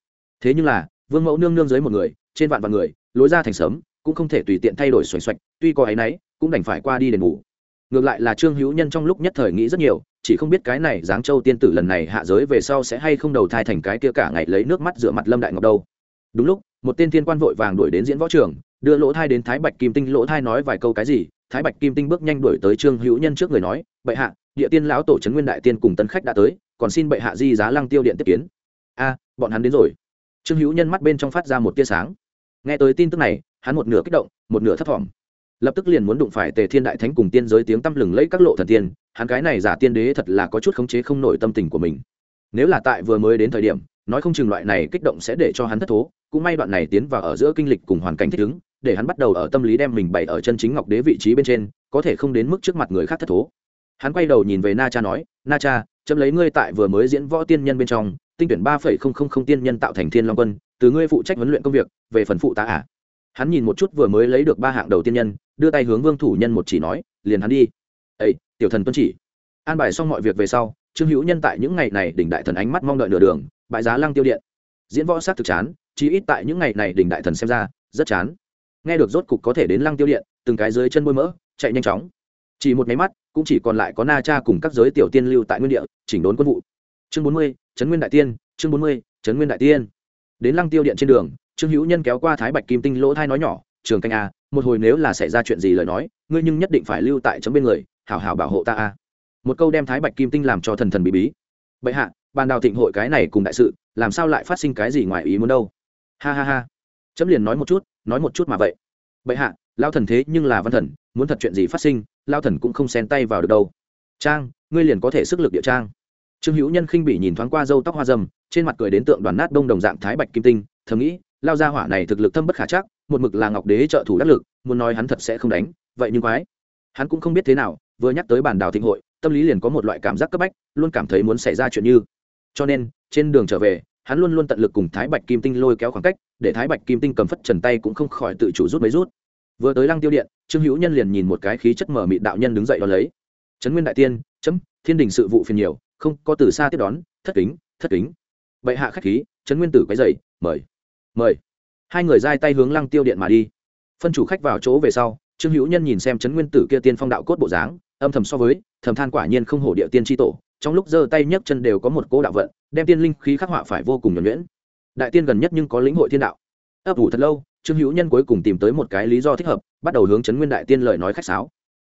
Thế nhưng là vương mẫu nương nương dưới một người, trên vạn vạn người, lối ra thành sớm, cũng không thể tùy tiện thay đổi xoành xoạch, tuy có áy náy cũng đành phải qua đi đền ngủ ngược lại là trương hữu nhân trong lúc nhất thời nghĩ rất nhiều, chỉ không biết cái này giáng châu tiên tử lần này hạ giới về sau sẽ hay không đầu thai thành cái kia cả ngày lấy nước mắt rửa mặt lâm đại ngọc đâu. Đúng lúc, một tên thiên quan vội vàng đuổi đến diễn võ trường, đưa lỗ thai đến thái bạch kim tinh. Lỗ thai nói vài câu cái gì, thái bạch kim tinh bước nhanh đuổi tới trương hữu nhân trước người nói, bệ hạ, địa tiên lão tổ trấn nguyên đại tiên cùng tân khách đã tới, còn xin bệ hạ di giá lăng tiêu điện tiếp kiến. A, bọn hắn đến rồi trương hữu nhân mắt bên trong phát ra một tia sáng. Nghe tới tin tức này, hắn một nửa kích động, một nửa thấp thỏm. Lập tức liền muốn đụng phải tề thiên đại thánh cùng tiên giới tiếng tăm lừng lẫy các lộ thần tiên, hắn cái này giả tiên đế thật là có chút khống chế không nổi tâm tình của mình. Nếu là tại vừa mới đến thời điểm, nói không chừng loại này kích động sẽ để cho hắn thất thố, cũng may đoạn này tiến vào ở giữa kinh lịch cùng hoàn cảnh thích ứng, để hắn bắt đầu ở tâm lý đem mình bày ở chân chính ngọc đế vị trí bên trên, có thể không đến mức trước mặt người khác thất thố. Hắn quay đầu nhìn về na cha nói, na cha, chấm lấy ngươi tại vừa mới diễn võ tiên nhân bên trong tinh tuyển ba phẩy không không không tiên nhân tạo thành thiên long quân, từ ngươi phụ trách huấn luyện công việc, về phần phụ tá à? Hắn nhìn một chút vừa mới lấy được ba hạng đầu tiên nhân, đưa tay hướng vương thủ nhân một chỉ nói, liền hắn đi. Ây tiểu thần tuân chỉ. An bài xong mọi việc về sau, trương hữu nhân tại những ngày này đỉnh đại thần ánh mắt mong đợi nửa đường bại giá lăng tiêu điện. Diễn võ sát thực chán chỉ ít tại những ngày này đỉnh đại thần xem ra, rất chán. Nghe được rốt cục có thể đến lăng tiêu điện, từng cái dưới chân bôi mỡ, chạy nhanh chóng. Chỉ một máy mắt, cũng chỉ còn lại có na cha cùng các giới tiểu tiên lưu tại nguyên địa, chỉnh đốn quân vụ chương bốn mươi, trấn nguyên đại tiên, chương bốn mươi, trấn nguyên đại tiên. Đến lăng tiêu điện trên đường, trương hữu nhân kéo qua thái bạch kim tinh lỗ thai nói nhỏ, trường canh a một hồi nếu là xảy ra chuyện gì lời nói, ngươi nhưng nhất định phải lưu tại chấm bên người, hảo hảo bảo hộ ta a một câu đem thái bạch kim tinh làm cho thần thần bí bí. Bệ hạ, bàn đào thịnh hội cái này cùng đại sự, làm sao lại phát sinh cái gì ngoài ý muốn đâu? Ha ha ha. Chấm liền nói một chút, nói một chút mà vậy. Bệ hạ lao thần thế nhưng là văn thần, muốn thật chuyện gì phát sinh lao thần cũng không xen tay vào được đâu. Trang, ngươi liền có thể sức lực địa trang trương hữu nhân khinh bị nhìn thoáng qua râu tóc hoa dâm, trên mặt cười đến tượng đoàn nát đông đồng dạng thái bạch kim tinh, thầm nghĩ, lao gia hỏa này thực lực thâm bất khả chắc, một mực là ngọc đế trợ thủ đắc lực, muốn nói hắn thật sẽ không đánh, vậy nhưng quái. Hắn cũng không biết thế nào, vừa nhắc tới bản đào thịnh hội, tâm lý liền có một loại cảm giác cấp bách, luôn cảm thấy muốn xảy ra chuyện như. Cho nên, trên đường trở về, hắn luôn luôn tận lực cùng thái bạch kim tinh lôi kéo khoảng cách, để thái bạch kim tinh cầm phất trần tay cũng không khỏi tự chủ rút mấy rút. Vừa tới lăng tiêu điện, trương hữu nhân liền nhìn một cái khí chất mở mị đạo nhân đứng dậy đ ó lấy. Trấn nguyên đại tiên, chấm, thiên đình sự vụ phiền nhiều không có từ xa tiếp đón, thất kính thất kính. Bệ hạ khách khí, trấn nguyên tử quấy dậy mời mời. Hai người giai tay hướng lăng tiêu điện mà đi. Phân chủ khách vào chỗ về sau, trương hữu nhân nhìn xem trấn nguyên tử kia tiên phong đạo cốt bộ dáng, âm thầm so với, thầm than quả nhiên không hổ địa tiên tri tổ, trong lúc giơ tay nhấc chân đều có một cố đạo vận, đem tiên linh khí khắc họa phải vô cùng nhuẩn nhuyễn. Đại tiên gần nhất nhưng có lĩnh hội thiên đạo. Ấp ủ thật lâu, trương hữu nhân cuối cùng tìm tới một cái lý do thích hợp, bắt đầu hướng trấn nguyên đại tiên lời nói khách sáo.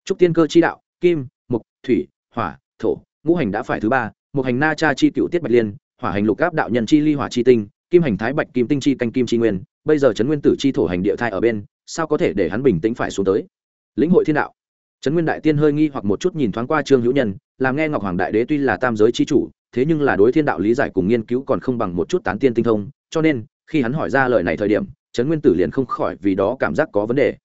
Chúc tiên cơ chi đạo, kim, mục, thủy, hỏa, thổ ngũ hành đã phải thứ ba, một hành na cha chi cựu tiết bạch liên, hỏa hành lục áp đạo nhân chi ly hỏa chi tinh, kim hành thái bạch kim tinh chi canh kim chi nguyên, bây giờ trấn nguyên tử chi thổ hành địa thai ở bên, sao có thể để hắn bình tĩnh phải xuống tới? Lĩnh hội thiên đạo. Trấn nguyên đại tiên hơi nghi hoặc một chút nhìn thoáng qua trương hữu nhân, làm nghe ngọc hoàng đại đế tuy là tam giới chi chủ, thế nhưng là đối thiên đạo lý giải cùng nghiên cứu còn không bằng một chút tán tiên tinh thông, cho nên, khi hắn hỏi ra lời này thời điểm trấn nguyên tử liền không khỏi vì đó cảm giác có vấn đề.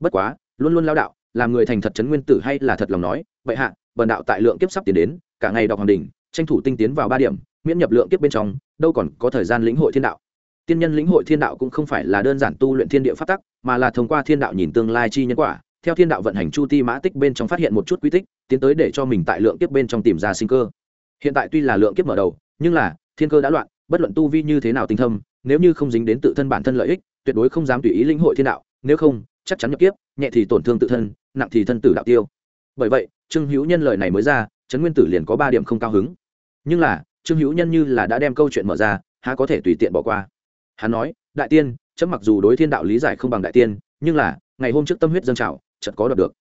Bất quá, luôn luôn lao đạo, làm người thành thật trấn nguyên tử hay là thật lòng nói vậy hạ bần đạo tại lượng kiếp sắp tiến đến, cả ngày đọc hoàng đình tranh thủ tinh tiến vào ba điểm, miễn nhập lượng kiếp bên trong, đâu còn có thời gian lĩnh hội thiên đạo. Tiên nhân lĩnh hội thiên đạo cũng không phải là đơn giản tu luyện thiên địa phát tắc, mà là thông qua thiên đạo nhìn tương lai chi nhân quả, theo thiên đạo vận hành chu ti mã tích bên trong phát hiện một chút quy tích, tiến tới để cho mình tại lượng kiếp bên trong tìm ra sinh cơ. Hiện tại tuy là lượng kiếp mở đầu, nhưng là, thiên cơ đã loạn, bất luận tu vi như thế nào tinh thâm, nếu như không dính đến tự thân bản thân lợi ích, tuyệt đối không dám tùy ý lĩnh hội thiên đạo, nếu không, chắc chắn nhập kiếp, nhẹ thì tổn thương tự thân, nặng thì thân tử đạo tiêu bởi vậy, trương hữu nhân lời này mới ra, trấn nguyên tử liền có ba điểm không cao hứng. Nhưng là, trương hữu nhân như là đã đem câu chuyện mở ra, há có thể tùy tiện bỏ qua. Hắn nói, đại tiên, chấm mặc dù đối thiên đạo lý giải không bằng đại tiên, nhưng là, ngày hôm trước tâm huyết dâng trào chật có đọc được.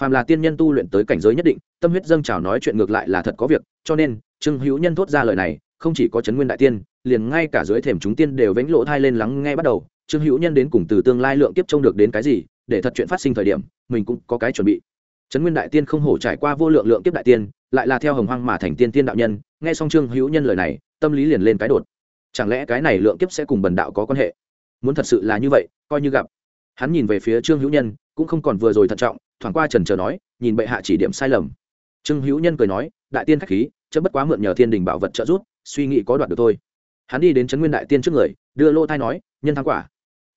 Phàm là tiên nhân tu luyện tới cảnh giới nhất định, tâm huyết dâng trào nói chuyện ngược lại là thật có việc, cho nên, trương hữu nhân thốt ra lời này, không chỉ có chấn nguyên đại tiên, liền ngay cả dưới thềm chúng tiên đều vánh lỗ thai lên lắng nghe bắt đầu. Trương hữu nhân đến cùng từ tương lai lượng kiếp trông được đến cái gì, để thật chuyện phát sinh thời điểm, mình cũng có cái chuẩn bị trấn nguyên đại tiên không hổ trải qua vô lượng lượng kiếp đại tiên, lại là theo hồng hoang mà thành tiên tiên đạo nhân, nghe xong trương hữu nhân lời này, tâm lý liền lên cái đột. Chẳng lẽ cái này lượng kiếp sẽ cùng bần đạo có quan hệ? Muốn thật sự là như vậy, coi như gặp. Hắn nhìn về phía trương hữu nhân, cũng không còn vừa rồi thận trọng, thoảng qua trần trờ nói, nhìn bệ hạ chỉ điểm sai lầm. Trương hữu nhân cười nói, đại tiên khách khí, chớ bất quá mượn nhờ thiên đình bảo vật trợ giúp, suy nghĩ có đoạt được thôi. Hắn đi đến trấn nguyên đại tiên trước người, đưa lô thai nói, nhân thắng quả.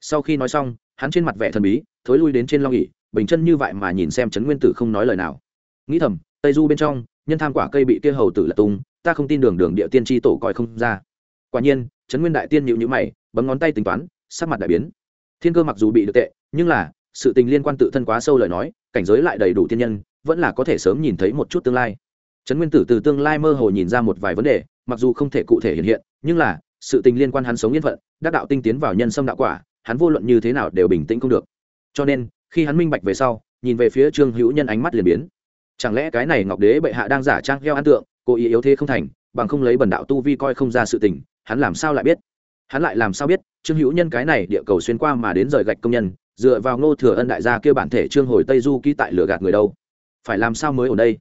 Sau khi nói xong, hắn trên mặt vẻ thần bí, thối lui đến trên long nghỉ bình chân như vậy mà nhìn xem trấn nguyên tử không nói lời nào. Nghĩ thầm, tây du bên trong, nhân tham quả cây bị kia hầu tử lật tung, ta không tin đường đường địa tiên tri tổ coi không ra. Quả nhiên, trấn nguyên đại tiên nhịu nhữ mày, bấm ngón tay tính toán, sắc mặt đại biến. Thiên cơ mặc dù bị được tệ, nhưng là, sự tình liên quan tự thân quá sâu lời nói, cảnh giới lại đầy đủ tiên nhân, vẫn là có thể sớm nhìn thấy một chút tương lai. Trấn nguyên tử từ tương lai mơ hồ nhìn ra một vài vấn đề, mặc dù không thể cụ thể hiện hiện, nhưng là, sự tình liên quan hắn sống yên phận, đắc đạo tinh tiến vào nhân sâm đạo quả, hắn vô luận như thế nào đều bình tĩnh không được. Cho nên khi hắn minh bạch về sau, nhìn về phía trương hữu nhân ánh mắt liền biến. Chẳng lẽ cái này ngọc đế bệ hạ đang giả trang heo ăn tượng cố ý yếu thế không thành, bằng không lấy bần đạo tu vi coi không ra sự tình, hắn làm sao lại biết? Hắn lại làm sao biết, trương hữu nhân cái này địa cầu xuyên qua mà đến rời gạch công nhân, dựa vào ngô thừa ân đại gia kia bản thể trương hồi tây du ký tại lửa gạt người đâu? Phải làm sao mới ở đây?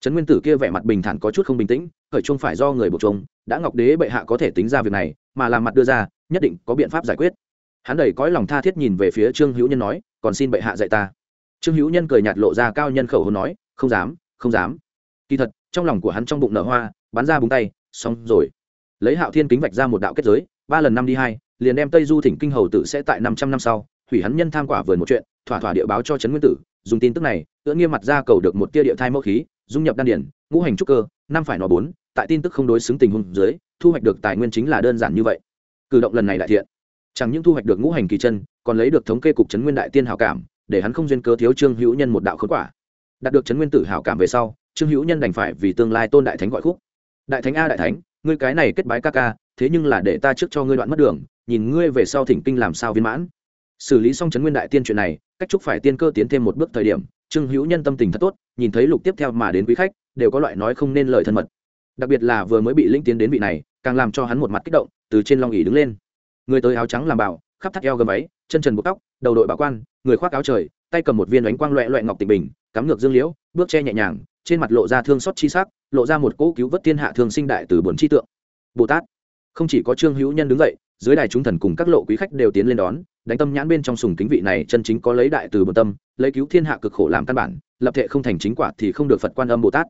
Trấn nguyên tử kia vẻ mặt bình thản có chút không bình tĩnh, khởi chung phải do người buộc chung, đã ngọc đế bệ hạ có thể tính ra việc này, mà làm mặt đưa ra, nhất định có biện pháp giải quyết. Hắn đầy cõi lòng tha thiết nhìn về phía trương hữu nhân nói còn xin bệ hạ dạy ta. Trương hữu nhân cười nhạt lộ ra cao nhân khẩu hồn nói, không dám không dám. Kỳ thật, trong lòng của hắn trong bụng nở hoa, bắn ra búng tay, xong rồi. Lấy hạo thiên kính vạch ra một đạo kết giới, ba lần năm đi hai, liền đem tây du thỉnh kinh hầu tử sẽ tại năm trăm năm sau, hủy hắn nhân tham quả vườn một chuyện, thỏa thỏa địa báo cho trấn nguyên tử, dùng tin tức này, ưỡn nghiêm mặt ra cầu được một tia địa thai mẫu khí, dung nhập đan điển, ngũ hành trúc cơ, năm phải nó bốn, tại tin tức không đối xứng tình huống dưới, thu hoạch được tài nguyên chính là đơn giản như vậy. Cử động lần này đại thiện chẳng những thu hoạch được ngũ hành kỳ chân, còn lấy được thống kê cục trấn nguyên đại tiên hảo cảm, để hắn không duyên cớ thiếu trương hữu nhân một đạo khốn quả. Đạt được trấn nguyên tử hảo cảm về sau, trương hữu nhân đành phải vì tương lai tôn đại thánh gọi khúc. Đại thánh a đại thánh, ngươi cái này kết bái ca ca, thế nhưng là để ta trước cho ngươi đoạn mất đường, nhìn ngươi về sau thỉnh kinh làm sao viên mãn. Xử lý xong trấn nguyên đại tiên chuyện này, cách chúc phải tiên cơ tiến thêm một bước thời điểm, trương hữu nhân tâm tình thật tốt, nhìn thấy lục tiếp theo mà đến quý khách, đều có loại nói không nên lời thân mật. Đặc biệt là vừa mới bị linh tiến đến vị này, càng làm cho hắn một mặt kích động, từ trên long ỉ đứng lên người tới áo trắng làm bảo, khắp thắt eo gầm váy, chân trần buộc tóc, đầu đội bảo quan, người khoác áo trời, tay cầm một viên đánh quang loẹ loẹ ngọc tịnh bình, cắm ngược dương liễu, bước che nhẹ nhàng, trên mặt lộ ra thương xót chi sắc, lộ ra một cỗ cứu vớt thiên hạ thường sinh đại từ buồn chi tượng. Bồ tát, không chỉ có trương hữu nhân đứng dậy, dưới đài chúng thần cùng các lộ quý khách đều tiến lên đón, đánh tâm nhãn bên trong sùng kính vị này chân chính có lấy đại từ bồn tâm, lấy cứu thiên hạ cực khổ làm căn bản, lập thể không thành chính quả thì không được phật quan âm bồ tát.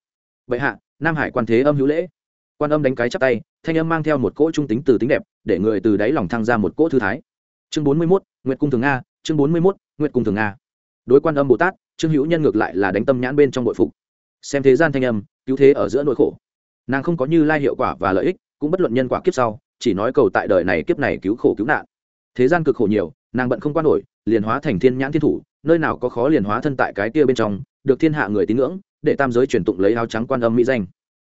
Vậy hạ, nam hải quan thế âm hữu lễ. Quan âm đánh cái chắp tay, thanh âm mang theo một cỗ trung tính từ tính đẹp để người từ đáy lòng thăng ra một cỗ thư thái. Chương bốn mươi mốt, nguyệt cung thường nga, chương bốn mươi mốt, nguyệt cung thường nga. Đối quan âm bồ tát, trương hữu nhân ngược lại là đánh tâm nhãn bên trong bội phục. Xem thế gian thanh âm, cứu thế ở giữa nỗi khổ. Nàng không có như lai hiệu quả và lợi ích, cũng bất luận nhân quả kiếp sau, chỉ nói cầu tại đời này kiếp này cứu khổ cứu nạn. Thế gian cực khổ nhiều, nàng bận không quan nổi, liền hóa thành thiên nhãn thiên thủ, nơi nào có khó liền hóa thân tại cái kia bên trong, được thiên hạ người tín ngưỡng, để tam giới truyền tụng lấy áo trắng quan âm mỹ danh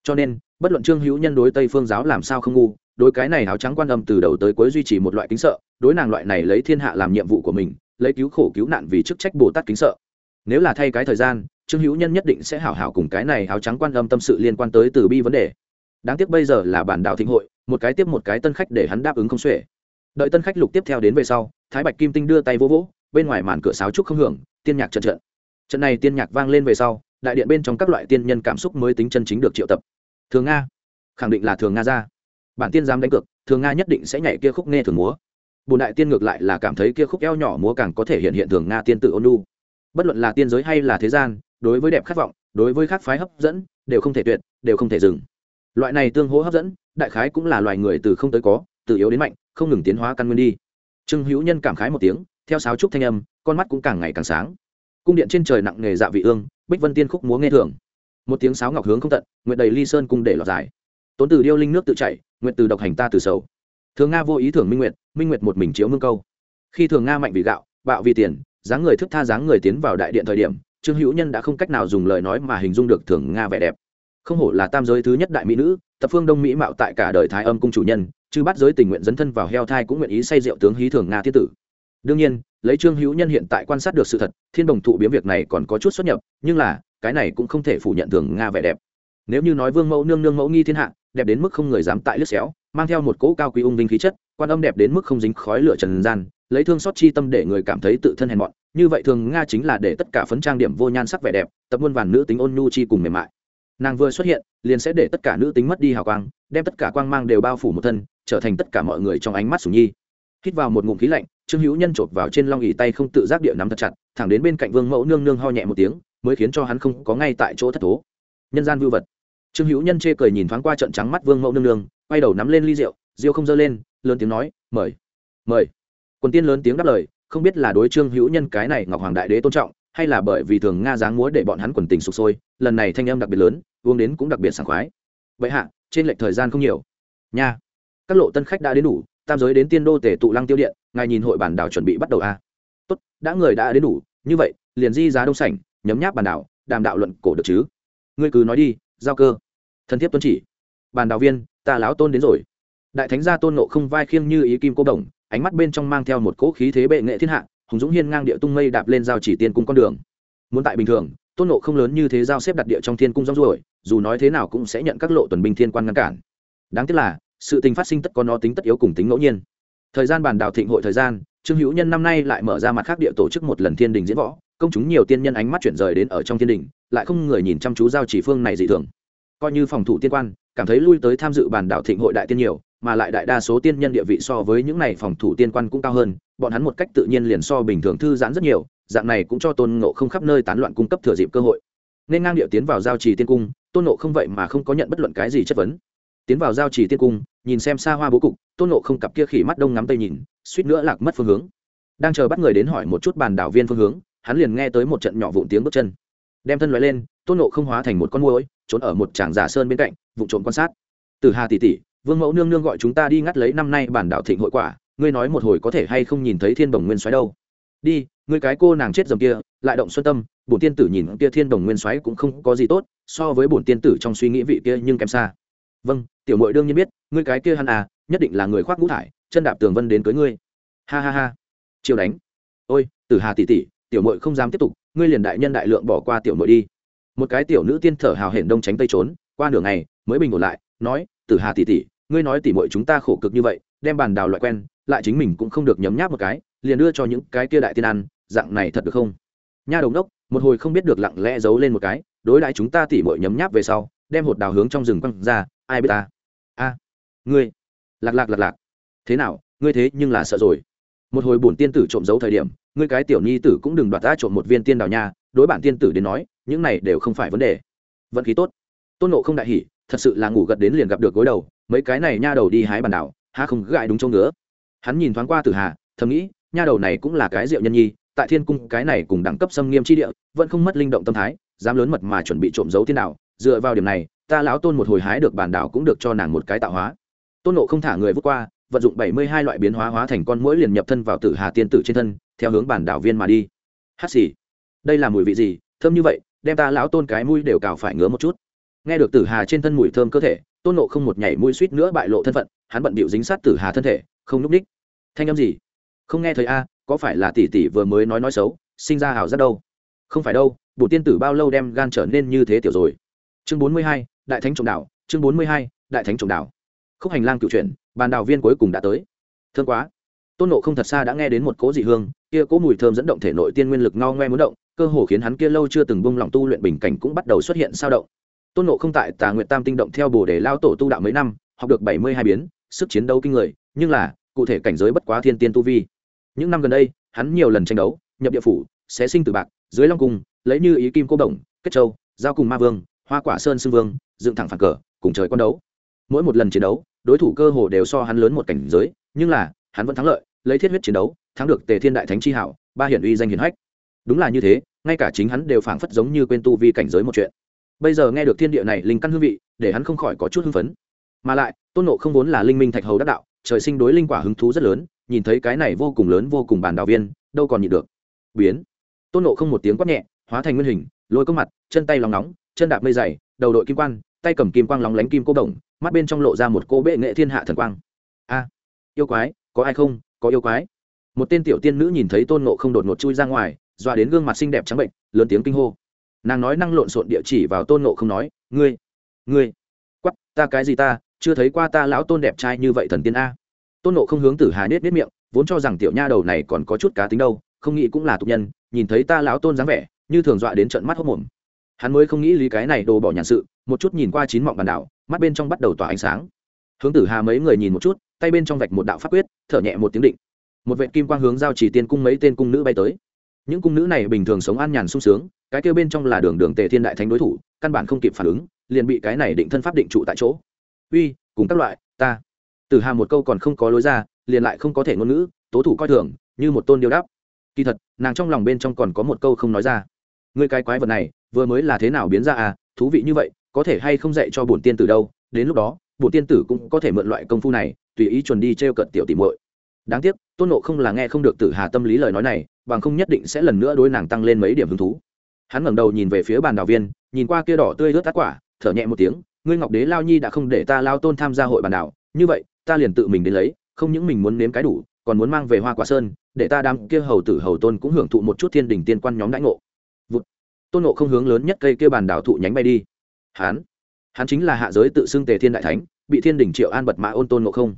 cho nên, bất luận trương hữu nhân đối tây phương giáo làm sao không ngu, đối cái này áo trắng quan âm từ đầu tới cuối duy trì một loại kính sợ, đối nàng loại này lấy thiên hạ làm nhiệm vụ của mình, lấy cứu khổ cứu nạn vì chức trách bồ tát kính sợ. Nếu là thay cái thời gian, trương hữu nhân nhất định sẽ hảo hảo cùng cái này áo trắng quan âm tâm sự liên quan tới từ bi vấn đề. Đáng tiếc bây giờ là bản đạo thịnh hội, một cái tiếp một cái tân khách để hắn đáp ứng không xuể. Đợi tân khách lục tiếp theo đến về sau, thái bạch kim tinh đưa tay vỗ vỗ, bên ngoài màn cửa sáo trúc không hưởng, tiên nhạc trận trận. Trận này tiên nhạc vang lên về sau, đại điện bên trong các loại tiên nhân cảm xúc mới tính chân chính được triệu tập thường nga. Khẳng định là thường nga ra. Bản tiên dám đánh cược, thường nga nhất định sẽ nhảy kia khúc nghe thường múa. Bùn đại tiên ngược lại là cảm thấy kia khúc eo nhỏ múa càng có thể hiện hiện thường nga tiên tự ôn lu bất luận là tiên giới hay là thế gian, đối với đẹp khát vọng, đối với khác phái hấp dẫn, đều không thể tuyệt, đều không thể dừng. Loại này tương hỗ hấp dẫn, đại khái cũng là loài người từ không tới có, từ yếu đến mạnh, không ngừng tiến hóa căn nguyên đi. Trương hữu nhân cảm khái một tiếng, theo sáo trúc thanh âm, con mắt cũng càng ngày càng sáng. Cung điện trên trời nặng nghề dạ vị ương, bích vân tiên khúc múa nghe thường một tiếng sáo ngọc hướng không tận nguyện đầy ly sơn cung để lọt dài. Tốn từ điêu linh nước tự chảy nguyện từ độc hành ta từ sầu. Thường nga vô ý thưởng minh nguyệt minh nguyệt một mình chiếu mương câu. Khi thường nga mạnh vì gạo, bạo vì tiền, dáng người thức tha dáng người tiến vào đại điện thời điểm, trương hữu nhân đã không cách nào dùng lời nói mà hình dung được thường nga vẻ đẹp. Không hổ là tam giới thứ nhất đại mỹ nữ, tập phương đông mỹ mạo tại cả đời thái âm cung chủ nhân chứ bắt giới tình nguyện dấn thân vào heo thai cũng nguyện ý say rượu tướng hí thường nga thiết tử. Đương nhiên, lấy trương hữu nhân hiện tại quan sát được sự thật, thiên đồng thụ biếm việc này còn có chút xuất nhập, nhưng là cái này cũng không thể phủ nhận thường nga vẻ đẹp. Nếu như nói vương mẫu nương nương mẫu nghi thiên hạ, đẹp đến mức không người dám tại lướt xéo, mang theo một cỗ cao quý ung vinh khí chất, quan âm đẹp đến mức không dính khói lửa trần gian, lấy thương xót chi tâm để người cảm thấy tự thân hèn mọn, như vậy thường nga chính là để tất cả phấn trang điểm vô nhan sắc vẻ đẹp, tập muôn vàn nữ tính ôn nhu chi cùng mềm mại. Nàng vừa xuất hiện, liền sẽ để tất cả nữ tính mất đi hào quang, đem tất cả quang mang đều bao phủ một thân, trở thành tất cả mọi người trong ánh mắt sùng nhi. Hít vào một ngụm khí lạnh, trương hữu nhân chộp vào trên long ỉ tay không tự giác địa nắm thật chặt, thẳng đến bên cạnh vương mẫu nương nương ho nhẹ một tiếng mới khiến cho hắn không có ngay tại chỗ thất thố. Nhân gian vưu vật. Trương hữu nhân chê cười nhìn thoáng qua trận trắng mắt vương mẫu nương nương, quay đầu nắm lên ly rượu rượu không dơ lên, lớn tiếng nói, mời mời. Quần tiên lớn tiếng đáp lời, không biết là đối trương hữu nhân cái này ngọc hoàng đại đế tôn trọng, hay là bởi vì thường nga dáng múa để bọn hắn quần tình sụp sôi, lần này thanh âm đặc biệt lớn, uống đến cũng đặc biệt sảng khoái. Vậy hạ, trên lệch thời gian không nhiều. Nha, các lộ tân khách đã đến đủ, tam giới đến tiên đô tể tụ lăng tiêu điện, ngài nhìn hội bản đảo chuẩn bị bắt đầu a à. tốt, đã người đã đến đủ, như vậy, liền di giá đông sảnh nhấm nháp bàn đạo, đàm đạo luận cổ được chứ? Ngươi cứ nói đi giao cơ. Thân thiết tuân chỉ. Bàn đạo viên ta láo tôn đến rồi. Đại thánh gia tôn nộ không vai khiêng như ý kim cô đồng ánh mắt bên trong mang theo một cỗ khí thế bệ nghệ thiên hạ hùng dũng hiên ngang địa tung mây đạp lên giao chỉ tiên cung con đường. Muốn tại bình thường tôn nộ không lớn như thế giao xếp đặt địa trong thiên cung rong ruổi dù nói thế nào cũng sẽ nhận các lộ tuần binh thiên quan ngăn cản. Đáng tiếc là sự tình phát sinh tất có nó tính tất yếu cùng tính ngẫu nhiên. Thời gian bàn đảo thịnh hội thời gian trương hữu nhân năm nay lại mở ra mặt khác địa tổ chức một lần thiên đình diễn võ công chúng nhiều tiên nhân ánh mắt chuyển rời đến ở trong thiên đình, lại không người nhìn chăm chú giao chỉ phương này dị thường. Coi như phòng thủ tiên quan, cảm thấy lui tới tham dự bàn đảo thịnh hội đại tiên nhiều, mà lại đại đa số tiên nhân địa vị so với những này phòng thủ tiên quan cũng cao hơn, bọn hắn một cách tự nhiên liền so bình thường thư giãn rất nhiều, dạng này cũng cho tôn ngộ không khắp nơi tán loạn cung cấp thừa dịp cơ hội. Nên ngang điệu tiến vào giao trì tiên cung, tôn ngộ không vậy mà không có nhận bất luận cái gì chất vấn. Tiến vào giao trì tiên cung, nhìn xem xa hoa bố cục, tôn ngộ không cặp kia khỉ mắt đông ngắm tây nhìn, suýt nữa lạc mất phương hướng. Đang chờ bắt người đến hỏi một chút bàn đảo viên phương hướng hắn liền nghe tới một trận nhỏ vụn tiếng bước chân. Đem thân loại lên, tôn nộ không hóa thành một con môi trốn ở một tràng giả sơn bên cạnh, vụ trộm quan sát. Từ hà tỷ tỷ, vương mẫu nương nương gọi chúng ta đi ngắt lấy năm nay bản đảo thịnh hội quả, ngươi nói một hồi có thể hay không nhìn thấy thiên đồng nguyên xoáy đâu? Đi, ngươi cái cô nàng chết dầm kia, lại động xuân tâm, bổn tiên tử nhìn kia thiên đồng nguyên xoáy cũng không có gì tốt, so với bổn tiên tử trong suy nghĩ vị kia nhưng kém xa. Vâng tiểu mội đương nhiên biết, ngươi cái kia hắn à nhất định là người khoác ngũ thải, chân đạp tường vân đến cưới ngươi. Ha ha ha. Chiều đánh. Ôi tử hà tỷ tỷ tiểu mội không dám tiếp tục, ngươi liền đại nhân đại lượng bỏ qua tiểu mội đi. Một cái tiểu nữ tiên thở hào hển đông tránh tây trốn, qua nửa ngày, mới bình ổn lại, nói, tử hà tỷ tỷ, ngươi nói tỷ mội chúng ta khổ cực như vậy, đem bàn đào loại quen, lại chính mình cũng không được nhấm nháp một cái, liền đưa cho những cái kia đại tiên ăn, dạng này thật được không? Nha đồng đốc, một hồi không biết được lặng lẽ giấu lên một cái, đối đãi chúng ta tỉ mội nhấm nháp về sau, đem hột đào hướng trong rừng quăng ra, ai biết ta? A, ngươi, lạc lạc lạc lạc. Thế nào, ngươi thế nhưng là sợ rồi một hồi bổn tiên tử trộm giấu thời điểm, ngươi cái tiểu nhi tử cũng đừng đoạt ta trộm một viên tiên đào nha, đối bản tiên tử đến nói, những này đều không phải vấn đề. Vận khí tốt. Tôn nộ không đại hỉ, thật sự là ngủ gật đến liền gặp được gối đầu, mấy cái này nha đầu đi hái bàn đảo, há không gãi đúng chỗ nữa hắn nhìn thoáng qua tử hà, thầm nghĩ, nha đầu này cũng là cái rượu nhân nhi, tại thiên cung cái này cùng đẳng cấp xâm nghiêm chi địa, vẫn không mất linh động tâm thái, dám lớn mật mà chuẩn bị trộm giấu thiên đạo dựa vào điểm này, ta lão tôn một hồi hái được bản đảo cũng được cho nàng một cái tạo hóa. Tôn nộ không thả người vút qua vận dụng bảy mươi hai loại biến hóa hóa thành con mũi liền nhập thân vào tử hà tiên tử trên thân, theo hướng bản đảo viên mà đi. Hát xì. Đây là mùi vị gì? Thơm như vậy, đem ta lão tôn cái mũi đều cào phải ngứa một chút. Nghe được tử hà trên thân mùi thơm cơ thể, tôn nộ không một nhảy mũi suýt nữa bại lộ thân phận, hắn bận bịu dính sát tử hà thân thể, không núp ních. Thanh âm gì? Không nghe thấy a, có phải là tỷ tỷ vừa mới nói nói xấu, sinh ra hảo rất đâu? Không phải đâu bổ tiên tử bao lâu đem gan trở nên như thế tiểu rồi? Chương bốn mươi hai, đại thánh trọng đạo chương bốn mươi hai, đại thánh trọng đạo khúc hành lang cựu chuyển bàn đào viên cuối cùng đã tới. Thương quá. Tôn nộ không thật xa đã nghe đến một cỗ dị hương, kia cỗ mùi thơm dẫn động thể nội tiên nguyên lực ngao ngoe muốn động, cơ hồ khiến hắn kia lâu chưa từng bung lòng tu luyện bình cảnh cũng bắt đầu xuất hiện sao động. Tôn nộ không tại tà nguyện tam tinh động theo bồ để lao tổ tu đạo mấy năm, học được bảy mươi hai biến, sức chiến đấu kinh người, nhưng là, cụ thể cảnh giới bất quá thiên tiên tu vi. Những năm gần đây, hắn nhiều lần tranh đấu, nhập địa phủ, xé sinh từ bạc, dưới long cung, lấy như ý kim cô đồng kết châu, giao cùng ma vương, hoa quả sơn xưng vương, dựng thẳng phản cờ, cùng trời con đấu. Mỗi một lần chiến đấu đối thủ cơ hồ đều so hắn lớn một cảnh giới, nhưng là, hắn vẫn thắng lợi, lấy thiết huyết chiến đấu, thắng được tề thiên đại thánh chi hảo, ba hiển uy danh hiển hách. Đúng là như thế, ngay cả chính hắn đều phảng phất giống như quên tu vi cảnh giới một chuyện. Bây giờ nghe được thiên địa này linh căn hương vị, để hắn không khỏi có chút hưng phấn. Mà lại, tôn nộ không vốn là linh minh thạch hầu đắc đạo, trời sinh đối linh quả hứng thú rất lớn, nhìn thấy cái này vô cùng lớn, vô cùng bàn đạo viên, đâu còn nhịn được. Biến. Tôn nộ không một tiếng quát nhẹ, hóa thành nguyên hình, lôi công mặt, chân tay lòng nóng, chân đạp mây dày, đầu đội kim quan tay cầm kim quang lóng lánh kim cô đồng, mắt bên trong lộ ra một cô bệ nghệ thiên hạ thần quang. A, yêu quái, có ai không? Có yêu quái. Một tên tiểu tiên nữ nhìn thấy tôn nộ không đột ngột chui ra ngoài, dọa đến gương mặt xinh đẹp trắng bệnh, lớn tiếng kinh hô. Nàng nói năng lộn xộn địa chỉ vào tôn nộ không nói, ngươi ngươi quắp ta cái gì ta? Chưa thấy qua ta lão tôn đẹp trai như vậy thần tiên a. Tôn nộ không hướng tử hà nết nết miệng, vốn cho rằng tiểu nha đầu này còn có chút cá tính đâu, không nghĩ cũng là tục nhân, nhìn thấy ta lão tôn dáng vẻ, như thường dọa đến trận mắt hốc mồm hắn mới không nghĩ lý cái này đồ bỏ nhàn sự, một chút nhìn qua chín mọng bàn đảo, mắt bên trong bắt đầu tỏa ánh sáng. Hướng tử hà mấy người nhìn một chút, tay bên trong vạch một đạo pháp quyết, thở nhẹ một tiếng định. Một vệ kim quang hướng giao chỉ tiên cung mấy tên cung nữ bay tới. Những cung nữ này bình thường sống an nhàn sung sướng, cái kêu bên trong là đường đường tề thiên đại thánh đối thủ, căn bản không kịp phản ứng, liền bị cái này định thân pháp định trụ tại chỗ. Uy, cùng các loại, ta. Tử hà một câu còn không có lối ra, liền lại không có thể ngôn ngữ, tố thủ coi thường, như một tôn điêu đáp. Kỳ thật, nàng trong lòng bên trong còn có một câu không nói ra. Người cái quái vật này vừa mới là thế nào biến ra à thú vị như vậy, có thể hay không dạy cho bổn tiên tử đâu, đến lúc đó, bổn tiên tử cũng có thể mượn loại công phu này, tùy ý chuẩn đi t r e o cận tiểu tìm muội. Đáng tiếc, tôn nộ không là nghe không được tử hà tâm lý lời nói này, bằng không nhất định sẽ lần nữa đối nàng tăng lên mấy điểm hứng thú. Hắn ngẩng đầu nhìn về phía bàn đào viên, nhìn qua kia đỏ tươi ướt tắt quả, thở nhẹ một tiếng, ngươi ngọc đế lao nhi đã không để ta lao tôn tham gia hội bàn đảo, như vậy, ta liền tự mình đến lấy, không những mình muốn nếm cái đủ, còn muốn mang về hoa quả sơn, để ta đam kia hầu tử hầu tôn cũng hưởng thụ một chút thiên đình tiên quan nhóm đãi ngộ tôn ngộ không hướng lớn nhất cây kia bàn đảo thụ nhánh bay đi. Hán. Hắn chính là hạ giới tự xưng tề thiên đại thánh, bị thiên đình triệu an bật mã ôn tôn ngộ không.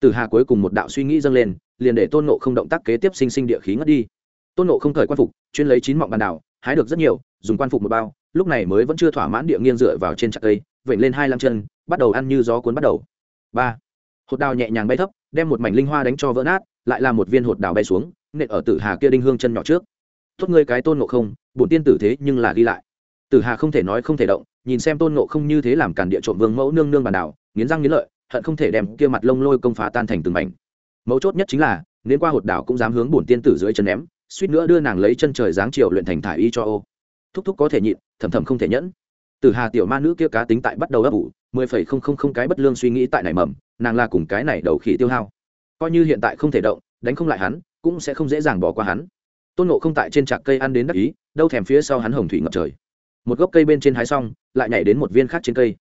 Từ hà cuối cùng một đạo suy nghĩ dâng lên, liền để tôn ngộ không động tác kế tiếp sinh sinh địa khí ngất đi. Tôn ngộ không thời quan phục, chuyên lấy chín mọng bàn đảo, hái được rất nhiều, dùng quan phục một bao, lúc này mới vẫn chưa thỏa mãn địa nghiêng dựa vào trên chặt cây, vểnh lên hai lăm chân, bắt đầu ăn như gió cuốn bắt đầu. Ba. Hột đào nhẹ nhàng bay thấp, đem một mảnh linh hoa đánh cho vỡ nát, lại là một viên hột đào bay xuống, nện ở tử hà kia đinh hương chân nhỏ trước tốt ngươi cái tôn ngộ không, bổn tiên tử thế nhưng là ghi lại. Tử hà không thể nói không thể động, nhìn xem tôn ngộ không như thế làm cản địa trộm vương mẫu nương nương bàn đảo, nghiến răng nghiến lợi, hận không thể đem kia mặt lông lôi công phá tan thành từng mảnh. Mấu chốt nhất chính là, nên qua hột đảo cũng dám hướng bổn tiên tử dưới chân ném, suýt nữa đưa nàng lấy chân trời dáng chiều luyện thành thải y cho ô. Thúc thúc có thể nhịn, thầm thầm không thể nhẫn. Tử hà tiểu ma nữ kia cá tính tại bắt đầu ấp ủ, mười phẩy không không không cái bất lương suy nghĩ tại nảy mầm, nàng là cùng cái này đầu khỉ tiêu hao. Coi như hiện tại không thể động, đánh không lại hắn, cũng sẽ không dễ dàng bỏ qua hắn tôn nộ không tại trên trạc cây ăn đến đắc ý đâu thèm phía sau hắn hồng thủy ngập trời một gốc cây bên trên hái xong lại nhảy đến một viên khác trên cây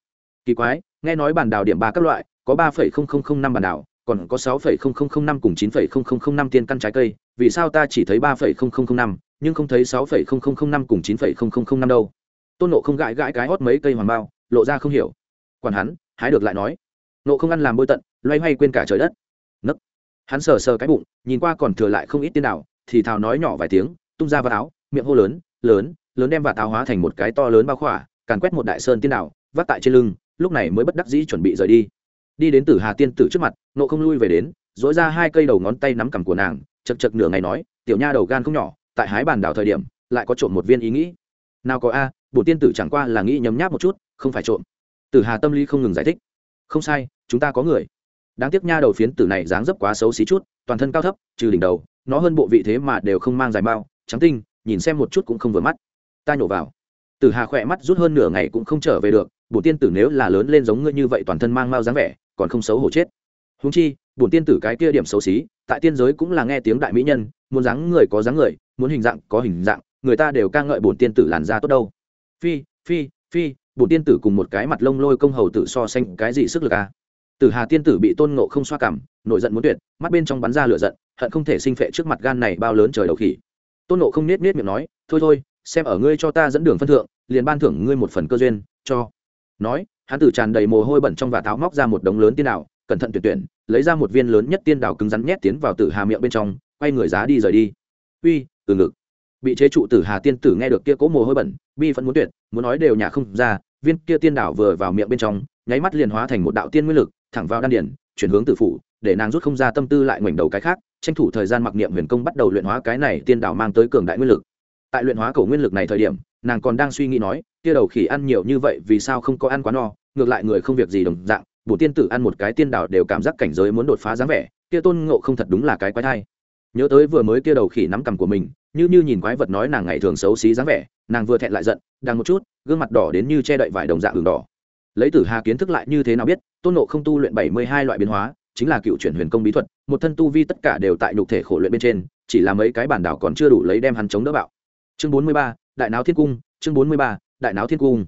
kỳ quái nghe nói bản đào điểm ba các loại có ba phẩy không không không năm bản đào còn có sáu phẩy không không không năm cùng chín phẩy không không không năm tiên căn trái cây vì sao ta chỉ thấy ba phẩy không không không năm nhưng không thấy sáu phẩy không không không năm cùng chín phẩy không không không năm đâu tôn nộ không gãi gãi cái hót mấy cây hoàng bao lộ ra không hiểu còn hắn hái được lại nói nộ không ăn làm bôi tận loay hoay quên cả trời đất nấc hắn sờ sờ cái bụng nhìn qua còn thừa lại không ít tiên đạo thì thào nói nhỏ vài tiếng tung ra vào áo miệng hô lớn lớn lớn đem và táo hóa thành một cái to lớn bao khỏa càn quét một đại sơn tiên đảo, vác tại trên lưng lúc này mới bất đắc dĩ chuẩn bị rời đi. Đi đến tử hà tiên tử trước mặt nộ không lui về đến dỗi ra hai cây đầu ngón tay nắm cằm của nàng chật chật nửa ngày nói tiểu nha đầu gan không nhỏ tại hái bàn đảo thời điểm lại có trộm một viên ý nghĩ. Nào có a bổ tiên tử chẳng qua là nghĩ nhấm nháp một chút không phải trộm. Tử hà tâm lý không ngừng giải thích. Không sai chúng ta có người. Đáng tiếc nha đầu phiến tử này dáng dấp quá xấu xí chút toàn thân cao thấp trừ đỉnh đầu nó hơn bộ vị thế mà đều không mang dài bao, trắng tinh, nhìn xem một chút cũng không vừa mắt. Ta nhổ vào. Tử hà khỏe mắt rút hơn nửa ngày cũng không trở về được, bổn tiên tử nếu là lớn lên giống ngươi như vậy toàn thân mang mau dáng vẻ, còn không xấu hổ chết. Húng chi, bổn tiên tử cái kia điểm xấu xí, tại tiên giới cũng là nghe tiếng đại mỹ nhân, muốn dáng người có dáng người, muốn hình dạng có hình dạng, người ta đều ca ngợi bổn tiên tử làn da tốt đâu. Phi phi phi, bổn tiên tử cùng một cái mặt lông lôi công hầu tử so sánh cái gì sức lực à? Tử hà tiên tử bị tôn ngộ không xoa cảm, nổi giận muốn tuyệt, mắt bên trong bắn ra lửa giận hận không thể sinh phệ trước mặt gan này bao lớn trời đầu khỉ. Tôn nộ không nết nết miệng nói, thôi thôi, xem ở ngươi cho ta dẫn đường phân thượng, liền ban thưởng ngươi một phần cơ duyên, cho. Nói, hắn tử tràn đầy mồ hôi bẩn trong và tháo móc ra một đống lớn tiên đảo, cẩn thận tuyển tuyển, lấy ra một viên lớn nhất tiên đảo cứng rắn nhét tiến vào tử hà miệng bên trong, quay người giá đi rời đi. Uy, từ ngực. Bị chế trụ tử hà tiên tử nghe được kia cố mồ hôi bẩn, bi vẫn muốn tuyệt, muốn nói đều nhà không ra, viên kia tiên đảo vừa vào miệng bên trong, nháy mắt liền hóa thành một đạo tiên nguyên lực, thẳng vào đan điển chuyển hướng tử phủ, để nàng rút không ra tâm tư lại ngoảnh đầu cái khác tranh thủ thời gian mặc niệm huyền công bắt đầu luyện hóa cái này tiên đảo mang tới cường đại nguyên lực. Tại luyện hóa cầu nguyên lực này thời điểm, nàng còn đang suy nghĩ nói, kia đầu khỉ ăn nhiều như vậy vì sao không có ăn quá no, ngược lại người không việc gì đồng dạng, bổ tiên tử ăn một cái tiên đảo đều cảm giác cảnh giới muốn đột phá dáng vẻ, kia tôn ngộ không thật đúng là cái quái thai. Nhớ tới vừa mới kia đầu khỉ nắm cằm của mình, như như nhìn quái vật nói nàng ngày thường xấu xí dáng vẻ, nàng vừa thẹn lại giận, đang một chút, gương mặt đỏ đến như che đậy vải đồng dạng đường đỏ. Lấy tử hà kiến thức lại như thế nào biết, tôn nộ không tu luyện bảy mươi hai loại biến hóa chính là cựu chuyển huyền công bí thuật, một thân tu vi tất cả đều tại nhục thể khổ luyện bên trên, chỉ là mấy cái bản đảo còn chưa đủ lấy đem hắn chống đỡ bạo. Chương bốn mươi ba, đại náo thiên cung, chương bốn mươi ba, đại náo thiên cung.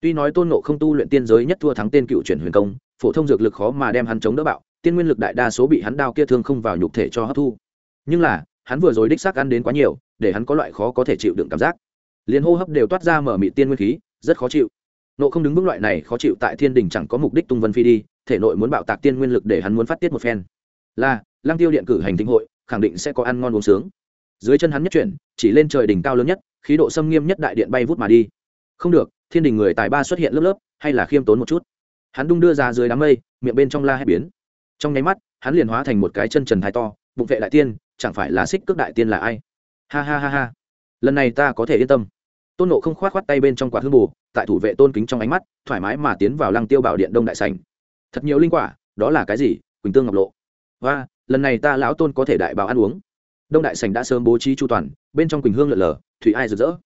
Tuy nói tôn nộ không tu luyện tiên giới nhất thua thắng tên cựu chuyển huyền công, phổ thông dược lực khó mà đem hắn chống đỡ bạo, tiên nguyên lực đại đa số bị hắn đao kia thương không vào nhục thể cho hấp thu. Nhưng là, hắn vừa rồi đích xác ăn đến quá nhiều, để hắn có loại khó có thể chịu đựng cảm giác. Liền hô hấp đều toát ra mở mị tiên nguyên khí, rất khó chịu. Nộ không đứng vững loại này khó chịu tại thiên đình chẳng có mục đích tung vân phi đi thể nội muốn bạo tạc tiên nguyên lực để hắn muốn phát tiết một phen. Là, lăng tiêu điện cử hành thính hội, khẳng định sẽ có ăn ngon uống sướng. Dưới chân hắn nhất chuyển, chỉ lên trời đỉnh cao lớn nhất, khí độ xâm nghiêm nhất đại điện bay vút mà đi. Không được, thiên đình người tài ba xuất hiện lớp lớp, hay là khiêm tốn một chút. Hắn đung đưa ra dưới đám mây, miệng bên trong la hét biến. Trong nháy mắt, hắn liền hóa thành một cái chân trần thái to, bụng vệ đại tiên, chẳng phải là xích cước đại tiên là ai? Ha ha ha ha. Lần này ta có thể yên tâm. Tôn nộ không khoát khoát tay bên trong quả hương bù, tại thủ vệ tôn kính trong ánh mắt, thoải mái mà tiến vào lăng tiêu bảo điện đông đại sành thật nhiều linh quả, đó là cái gì? Quỳnh tương ngọc lộ. Và lần này ta lão tôn có thể đại bảo ăn uống. Đông đại sành đã sớm bố trí chu toàn, bên trong quỳnh hương lợn lờ, thủy ai rực rỡ.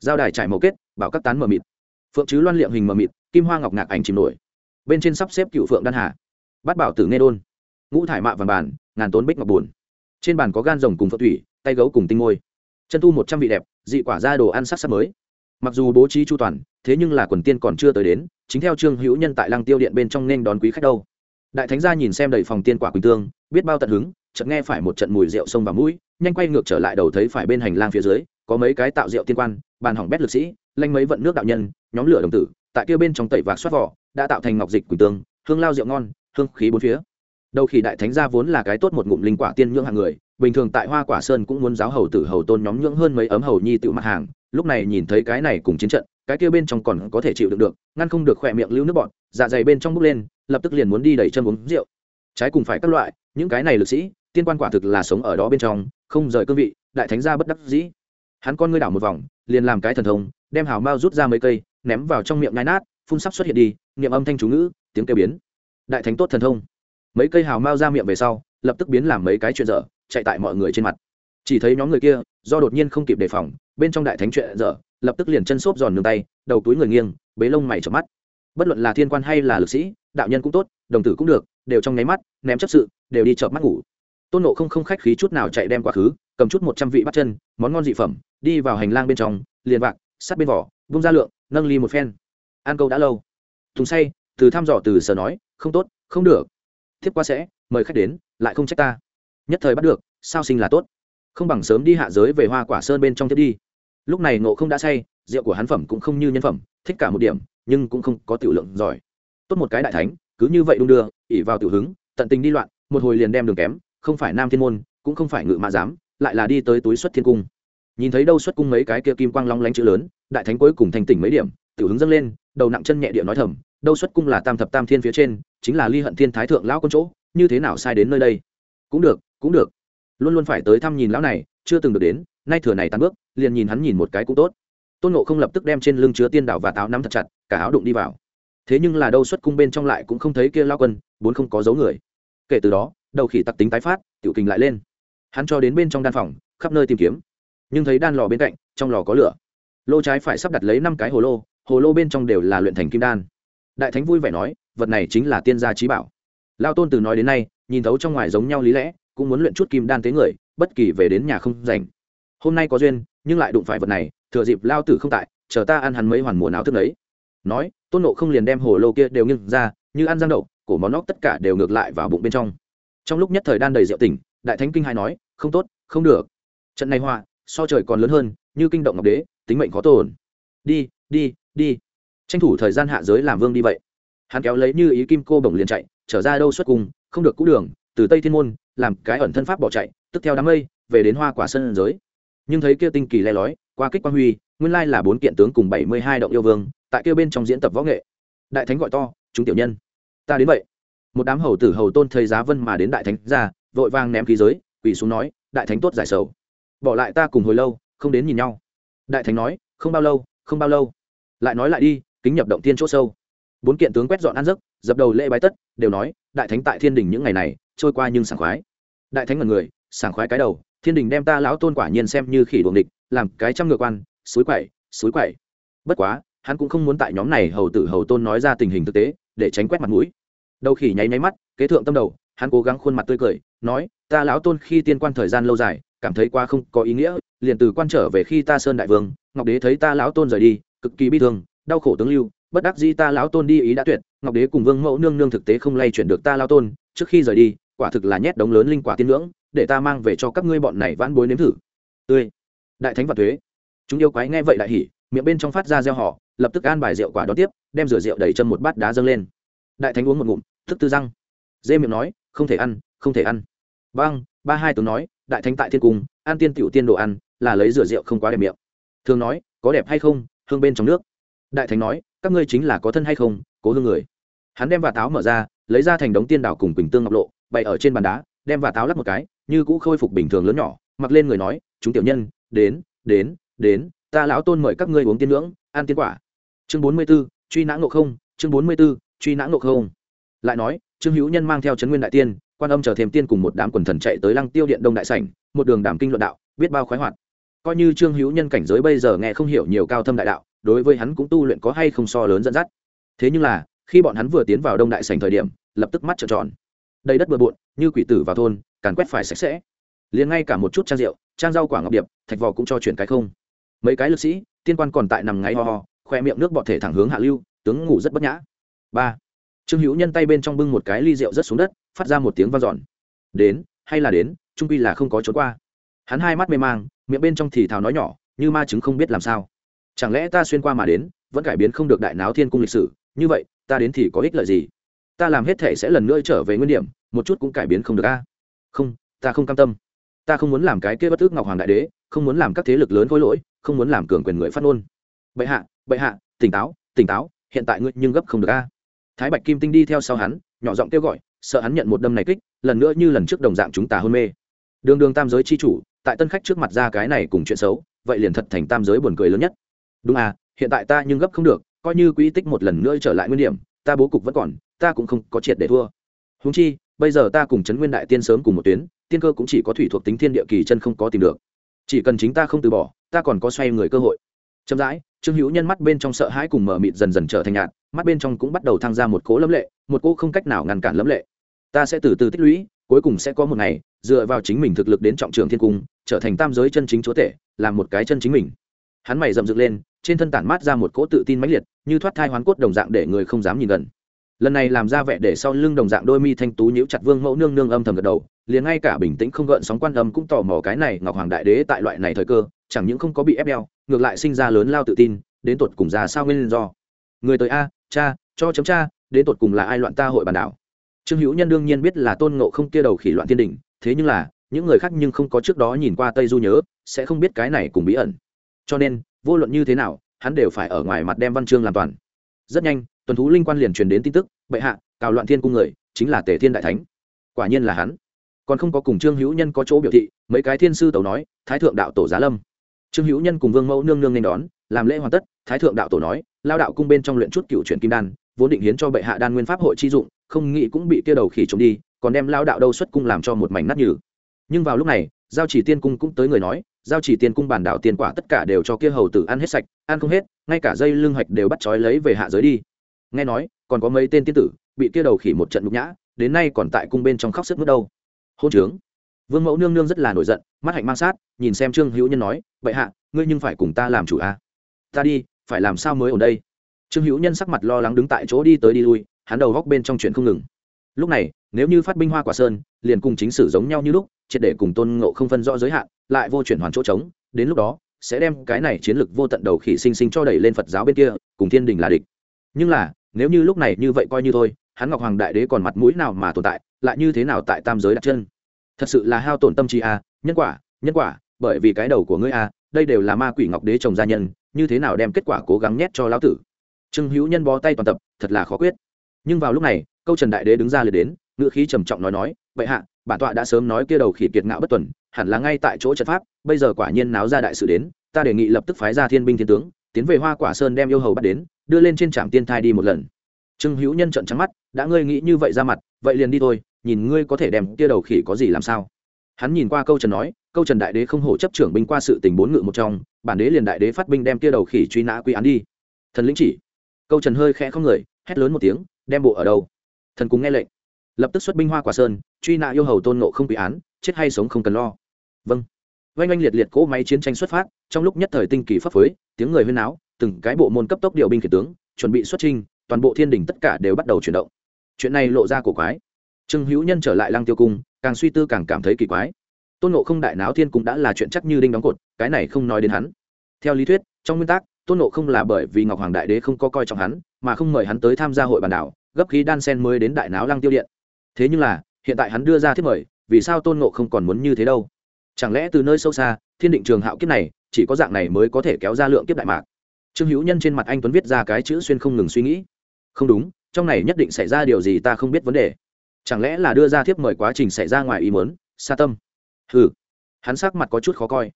Giao đài trải màu kết, bảo các tán mờ mịt. Phượng chứ loan liệm hình mờ mịt, kim hoa ngọc ngạc ảnh chìm nổi. Bên trên sắp xếp cựu phượng đan hà. Bát bảo tử nghe đôn. Ngũ thải mạ vàng bàn, ngàn tốn bích ngọc bùn trên bàn có gan rồng cùng phượng thủy, tay gấu cùng tinh ngôi. Chân tu một trăm vị đẹp, dị quả ra đồ ăn sắc sắc mới. Mặc dù bố trí chu toàn, thế nhưng là quần tiên còn chưa tới đến chính theo trương hữu nhân tại lăng tiêu điện bên trong nên đón quý khách đâu. Đại thánh gia nhìn xem đầy phòng tiên quả quỳnh tương, biết bao tận hứng, chợt nghe phải một trận mùi rượu sông vào mũi, nhanh quay ngược trở lại đầu thấy phải bên hành lang phía dưới, có mấy cái tạo rượu tiên quan, bàn hỏng bét lực sĩ, lanh mấy vận nước đạo nhân, nhóm lửa đồng tử, tại kia bên trong tẩy vạc xoát vỏ, đã tạo thành ngọc dịch quỳnh tương, hương lao rượu ngon, hương khí bốn phía. Đầu khi đại thánh gia vốn là cái tốt một ngụm linh quả tiên nhưỡng hàng người, bình thường tại hoa quả sơn cũng muốn giáo hầu tử hầu tôn nhóm nhưỡng hơn mấy ấm hầu nhi tự mặt hàng, lúc này nhìn thấy cái này cùng chiến trận cái kia bên trong còn có thể chịu đựng được, ngăn không được khỏe miệng lưu nước bọn dạ dày bên trong bốc lên, lập tức liền muốn đi đẩy chân uống rượu. Trái cùng phải các loại, những cái này lực sĩ, tiên quan quả thực là sống ở đó bên trong, không rời cương vị, đại thánh gia bất đắc dĩ. Hắn con ngươi đảo một vòng, liền làm cái thần thông, đem hào mao rút ra mấy cây, ném vào trong miệng ngai nát, phun sắp xuất hiện đi, niệm âm thanh chú ngữ, tiếng kêu biến. Đại thánh tốt thần thông. Mấy cây hào mao ra miệng về sau, lập tức biến làm mấy cái chuyện dở, chạy tại mọi người trên mặt. Chỉ thấy nhóm người kia, do đột nhiên không kịp đề phòng bên trong đại thánh chuyện dở, lập tức liền chân xốp giòn nương tay, đầu túi người nghiêng, bế lông mày chợp mắt. Bất luận là thiên quan hay là lực sĩ, đạo nhân cũng tốt, đồng tử cũng được, đều trong nháy mắt, ném chấp sự, đều đi chợp mắt ngủ. Tôn nộ không không khách khí chút nào chạy đem quá khứ, cầm chút một trăm vị bắt chân, món ngon dị phẩm, đi vào hành lang bên trong, liền vạc sát bên vỏ, vung ra lượng, nâng ly một phen. Ăn câu đã lâu. Thùng say, từ thăm dò từ sở nói, không tốt, không được. Tiếp qua sẽ, mời khách đến, lại không trách ta. Nhất thời bắt được, sao sinh là tốt? Không bằng sớm đi hạ giới về hoa quả sơn bên trong thiết đi lúc này ngộ không đã say, rượu của hắn phẩm cũng không như nhân phẩm, thích cả một điểm, nhưng cũng không có tiểu lượng giỏi. Tốt một cái đại thánh, cứ như vậy đung đưa ỉ vào tiểu hứng, tận tình đi loạn, một hồi liền đem đường kém, không phải nam thiên môn, cũng không phải ngự mã giám, lại là đi tới túi xuất thiên cung. Nhìn thấy đâu xuất cung mấy cái kia kim quang long lánh chữ lớn, đại thánh cuối cùng thành tỉnh mấy điểm, tiểu hứng dâng lên, đầu nặng chân nhẹ địa nói thầm, đâu xuất cung là tam thập tam thiên phía trên, chính là ly hận thiên thái thượng lão con chỗ, như thế nào sai đến nơi đây? Cũng được cũng được luôn luôn phải tới thăm nhìn lão này, chưa từng được đến, nay thừa này tan bước, liền nhìn hắn nhìn một cái cũng tốt. Tôn nộ không lập tức đem trên lưng chứa tiên đảo và táo nắm thật chặt, cả áo đụng đi vào. Thế nhưng là đâu xuất cung bên trong lại cũng không thấy kia lao quân, bốn không có dấu người. Kể từ đó, đầu khỉ tặc tính tái phát, tiểu kình lại lên. Hắn cho đến bên trong đan phòng, khắp nơi tìm kiếm. Nhưng thấy đan lò bên cạnh, trong lò có lửa. Lô trái phải sắp đặt lấy năm cái hồ lô hồ lô bên trong đều là luyện thành kim đan. Đại thánh vui vẻ nói, vật này chính là tiên gia trí bảo. Lao tôn từ nói đến nay, nhìn thấu trong ngoài giống nhau lý lẽ cũng muốn luyện chút kim đan tế người, bất kỳ về đến nhà không rảnh. Hôm nay có duyên, nhưng lại đụng phải vật này, thừa dịp lao tử không tại, chờ ta ăn hắn mấy hoàn mùa nào thức đấy nói, tôn nộ không liền đem hồ lô kia đều nghiêng ra, như ăn răng đậu, cổ món nóc tất cả đều ngược lại vào bụng bên trong. Trong lúc nhất thời đan đầy rượu tỉnh, đại thánh kinh hai nói, không tốt, không được. Trận này hoa so trời còn lớn hơn, như kinh động ngọc đế, tính mệnh khó tồn. Đi đi đi. Tranh thủ thời gian hạ giới làm vương đi vậy. Hắn kéo lấy như ý kim cô bổng liền chạy, trở ra đâu xuất cùng không được cũ đường, từ tây thiên môn làm cái ẩn thân pháp bỏ chạy, tức theo đám mây, về đến hoa quả sân giới. Nhưng thấy kia tinh kỳ le lói, qua kích quang huy, nguyên lai là bốn kiện tướng cùng bảy mươi hai động yêu vương, tại kia bên trong diễn tập võ nghệ. Đại thánh gọi to, chúng tiểu nhân, ta đến vậy. Một đám hầu tử hầu tôn thầy giá vân mà đến đại thánh ra, vội vang ném khí giới, quỳ xuống nói, đại thánh tốt giải sầu. Bỏ lại ta cùng hồi lâu, không đến nhìn nhau. Đại thánh nói, không bao lâu, không bao lâu. Lại nói lại đi, kính nhập động tiên chỗ sâu. Bốn kiện tướng quét dọn ăn giấc, dập đầu lễ bái tất, đều nói, đại thánh tại thiên đình những ngày này, trôi qua nhưng sảng khoái đại thánh là người, sảng khoái cái đầu, thiên đình đem ta lão tôn quả nhiên xem như khỉ đuồng địch, làm cái trăm ngược quan suối quậy suối quậy. Bất quá, hắn cũng không muốn tại nhóm này hầu tử hầu tôn nói ra tình hình thực tế, để tránh quét mặt mũi. Đầu khỉ nháy nháy mắt, kế thượng tâm đầu, hắn cố gắng khuôn mặt tươi cười, nói, ta lão tôn khi tiên quan thời gian lâu dài, cảm thấy qua không có ý nghĩa, liền từ quan trở về khi ta sơn đại vương, ngọc đế thấy ta lão tôn rời đi, cực kỳ bi thương, đau khổ tướng lưu, bất đắc dĩ ta lão tôn đi ý đã tuyệt, ngọc đế cùng vương mẫu nương nương thực tế không lay chuyển được ta lão tôn, trước khi rời đi quả thực là nhét đống lớn linh quả tiên ngưỡng để ta mang về cho các ngươi bọn này vãn bối nếm thử. Tươi. Đại thánh và thuế. Chúng yêu quái nghe vậy đại hỉ, miệng bên trong phát ra gieo họ lập tức an bài rượu quả đó tiếp, đem rửa rượu đầy chân một bát đá dâng lên. Đại thánh uống một ngụm, thức tư răng. Dê miệng nói, không thể ăn, không thể ăn. Vâng ba hai tướng nói, đại thánh tại thiên cung, an tiên tiểu tiên đồ ăn, là lấy rửa rượu không quá đẹp miệng. Thường nói, có đẹp hay không, hương bên trong nước. Đại thánh nói, các ngươi chính là có thân hay không, cố hương người. Hắn đem và táo mở ra, lấy ra thành đống tiên đảo cùng quỳnh tương ngọc lộ bày ở trên bàn đá, đem và táo lắp một cái, như cũ khôi phục bình thường lớn nhỏ, mặc lên người nói, chúng tiểu nhân, đến đến đến, ta lão tôn mời các ngươi uống tiên ngưỡng ăn tiên quả. Chương bốn mươi b ố truy nã ngộ không, chương bốn mươi b ố truy nã ngộ không. Lại nói, trương hữu nhân mang theo trấn nguyên đại tiên, quan âm chờ thêm tiên cùng một đám quần thần chạy tới lăng tiêu điện đông đại sảnh, một đường đảm kinh luận đạo, biết bao khoái hoạt. Coi như trương hữu nhân cảnh giới bây giờ nghe không hiểu nhiều cao thâm đại đạo, đối với hắn cũng tu luyện có hay không so lớn dẫn dắt. Thế nhưng là, khi bọn hắn vừa tiến vào đông đại sảnh thời điểm, lập tức mắt trợn tròn đầy đất bừa bộn, như quỷ tử vào thôn, càn quét phải sạch sẽ. Liền ngay cả một chút trang rượu, trang rau quả ngọc điệp, thạch vò cũng cho chuyển cái không. Mấy cái lực sĩ, tiên quan còn tại nằm ngáy ho ho, khoe miệng nước bọt thể thẳng hướng hạ lưu, tướng ngủ rất bất nhã. Ba. Trương hữu nhân tay bên trong bưng một cái ly rượu rất xuống đất, phát ra một tiếng vang dọn. Đến, hay là đến, trung quy là không có trốn qua. Hắn hai mắt mê mang, miệng bên trong thì thào nói nhỏ, như ma chứng không biết làm sao. Chẳng lẽ ta xuyên qua mà đến, vẫn cải biến không được đại náo thiên cung lịch sử, như vậy, ta đến thì có ích lợi gì? Ta làm hết thể sẽ lần nữa trở về nguyên điểm, một chút cũng cải biến không được a. Không, ta không cam tâm. Ta không muốn làm cái kia bất ước ngọc hoàng đại đế, không muốn làm các thế lực lớn khối lỗi, không muốn làm cường quyền người phát ngôn. Bệ hạ bệ hạ, tỉnh táo tỉnh táo, hiện tại ngươi nhưng gấp không được a. Thái bạch kim tinh đi theo sau hắn, nhỏ giọng kêu gọi, sợ hắn nhận một đâm này kích, lần nữa như lần trước đồng dạng chúng ta hôn mê. Đường đường tam giới chi chủ, tại tân khách trước mặt ra cái này cùng chuyện xấu, vậy liền thật thành tam giới buồn cười lớn nhất. Đúng à hiện tại ta nhưng gấp không được, coi như quỹ tích một lần nữa trở lại nguyên điểm, ta bố cục vẫn còn ta cũng không có triệt để thua. Húng chi, bây giờ ta cùng trấn nguyên đại tiên sớm cùng một tuyến, tiên cơ cũng chỉ có thủy thuộc tính thiên địa kỳ chân không có tìm được. Chỉ cần chính ta không từ bỏ, ta còn có xoay người cơ hội. Chậm rãi, trương hữu nhân mắt bên trong sợ hãi cùng mở mịt dần dần trở thành nhạt, mắt bên trong cũng bắt đầu thăng ra một cỗ lâm lệ, một cỗ không cách nào ngăn cản lâm lệ. Ta sẽ từ từ tích lũy, cuối cùng sẽ có một ngày, dựa vào chính mình thực lực đến trọng trường thiên cung, trở thành tam giới chân chính chúa tể, làm một cái chân chính mình. Hắn mày rậm dựng lên, trên thân tản mát ra một cỗ tự tin mãnh liệt, như thoát thai hoán cốt đồng dạng để người không dám nhìn gần lần này làm ra vẻ để sau lưng đồng dạng đôi mi thanh tú nhíu chặt vương mẫu nương nương âm thầm gật đầu, liền ngay cả bình tĩnh không gợn sóng quan âm cũng tò mò cái này ngọc hoàng đại đế tại loại này thời cơ, chẳng những không có bị ép đeo, ngược lại sinh ra lớn lao tự tin, đến tột cùng ra sao nguyên do. Người tới a, cha, cho chấm cha, đến tột cùng là ai loạn ta hội bàn đảo? Trương hữu nhân đương nhiên biết là tôn ngộ không kia đầu khỉ loạn thiên đình, thế nhưng là, những người khác nhưng không có trước đó nhìn qua tây du nhớ, sẽ không biết cái này cùng bí ẩn. Cho nên, vô luận như thế nào, hắn đều phải ở ngoài mặt đem văn chương làm toàn. Rất nhanh tuần thú linh quan liền truyền đến tin tức, bệ hạ, cào loạn thiên cung người chính là tề thiên đại thánh. Quả nhiên là hắn. Còn không có cùng trương hữu nhân có chỗ biểu thị, mấy cái thiên sư tẩu nói, thái thượng đạo tổ giá lâm. Trương hữu nhân cùng vương mẫu nương nương nên đón, làm lễ hoàn tất, thái thượng đạo tổ nói, lao đạo cung bên trong luyện chút cựu chuyển kim đan, vốn định hiến cho bệ hạ đan nguyên pháp hội chi dụng, không nghĩ cũng bị kia đầu khỉ trộm đi, còn đem lao đạo đâu xuất cung làm cho một mảnh nát nhừ. Nhưng vào lúc này, giao chỉ tiên cung cũng tới người nói, giao chỉ tiên cung bản đảo tiền quả tất cả đều cho kia hầu tử ăn hết sạch, ăn không hết, ngay cả dây lưng hạch đều bắt trói lấy về hạ giới đi nghe nói, còn có mấy tên tiên tử bị kia đầu khỉ một trận nhục nhã, đến nay còn tại cung bên trong khóc sức mất đâu. Hôn trướng. Vương mẫu nương nương rất là nổi giận, mắt hạnh mang sát, nhìn xem trương hữu nhân nói vậy hạ, ngươi nhưng phải cùng ta làm chủ a à? ta đi, phải làm sao mới ở đây? Trương hữu nhân sắc mặt lo lắng đứng tại chỗ đi tới đi lui, hắn đầu góc bên trong chuyện không ngừng. Lúc này, nếu như phát binh hoa quả sơn, liền cùng chính sử giống nhau như lúc, triệt để cùng tôn ngộ không phân rõ giới hạn, lại vô chuyển hoàn chỗ trống, đến lúc đó, sẽ đem cái này chiến lược vô tận đầu khỉ sinh sinh cho đẩy lên phật giáo bên kia, cùng thiên đình là địch. Nhưng là nếu như lúc này như vậy coi như thôi hắn ngọc hoàng đại đế còn mặt mũi nào mà tồn tại lại như thế nào tại tam giới đặt chân? Thật sự là hao tổn tâm trí a à, nhân quả nhân quả bởi vì cái đầu của ngươi a à, đây đều là ma quỷ ngọc đế chồng gia nhân như thế nào đem kết quả cố gắng nhét cho lão tử? Trương hữu nhân bó tay toàn tập thật là khó quyết. Nhưng vào lúc này câu trần đại đế đứng ra liệt đến ngữ khí trầm trọng nói nói vậy hạ bản tọa đã sớm nói kia đầu khỉ kiệt ngạo bất tuần hẳn là ngay tại chỗ trận pháp bây giờ quả nhiên náo ra đại sự đến ta đề nghị lập tức phái ra thiên binh thiên tướng tiến về hoa quả sơn đem yêu hầu bắt đến đưa lên trên trạm tiên thai đi một lần. Trương hữu nhân trận trắng mắt, đã ngươi nghĩ như vậy ra mặt, vậy liền đi thôi, nhìn ngươi có thể đem tia đầu khỉ có gì làm sao. Hắn nhìn qua câu trần nói, câu trần đại đế không hổ chấp trưởng binh qua sự tình bốn ngự một trong, bản đế liền đại đế phát binh đem tia đầu khỉ truy nã quy án đi. Thần lĩnh chỉ. Câu trần hơi khẽ không người, hét lớn một tiếng, đem bộ ở đâu? Thần cũng nghe lệnh. Lập tức xuất binh hoa quả sơn, truy nã yêu hầu tôn nộ không quy án, chết hay sống không cần lo. Vâng. Oanh oanh liệt liệt cỗ máy chiến tranh xuất phát, trong lúc nhất thời tinh kỳ pháp phối tiếng người huyên náo từng cái bộ môn cấp tốc điều binh khiển tướng, chuẩn bị xuất trinh toàn bộ thiên đình tất cả đều bắt đầu chuyển động. Chuyện này lộ ra cổ quái. Trương hữu nhân trở lại lăng tiêu cung, càng suy tư càng cảm thấy kỳ quái. Tôn nộ không đại náo thiên cũng đã là chuyện chắc như đinh đóng cột, cái này không nói đến hắn. Theo lý thuyết, trong nguyên tắc, tôn nộ không là bởi vì ngọc hoàng đại đế không có coi trọng hắn, mà không mời hắn tới tham gia hội bàn đảo, gấp khí đan sen mới đến đại náo lăng tiêu điện. Thế nhưng là, hiện tại hắn đưa ra thiết mời, vì sao tôn ngộ không còn muốn như thế đâu? Chẳng lẽ từ nơi sâu xa, thiên định trường hạo kiếp này, chỉ có dạng này mới có thể kéo ra lượng kiếp đại mạc? Trương hữu nhân trên mặt anh tuấn viết ra cái chữ xuyên không ngừng suy nghĩ. Không đúng, trong này nhất định xảy ra điều gì ta không biết vấn đề. Chẳng lẽ là đưa ra thiếp mời quá trình xảy ra ngoài ý muốn xa tâm? Hừ. Hắn sắc mặt có chút khó coi.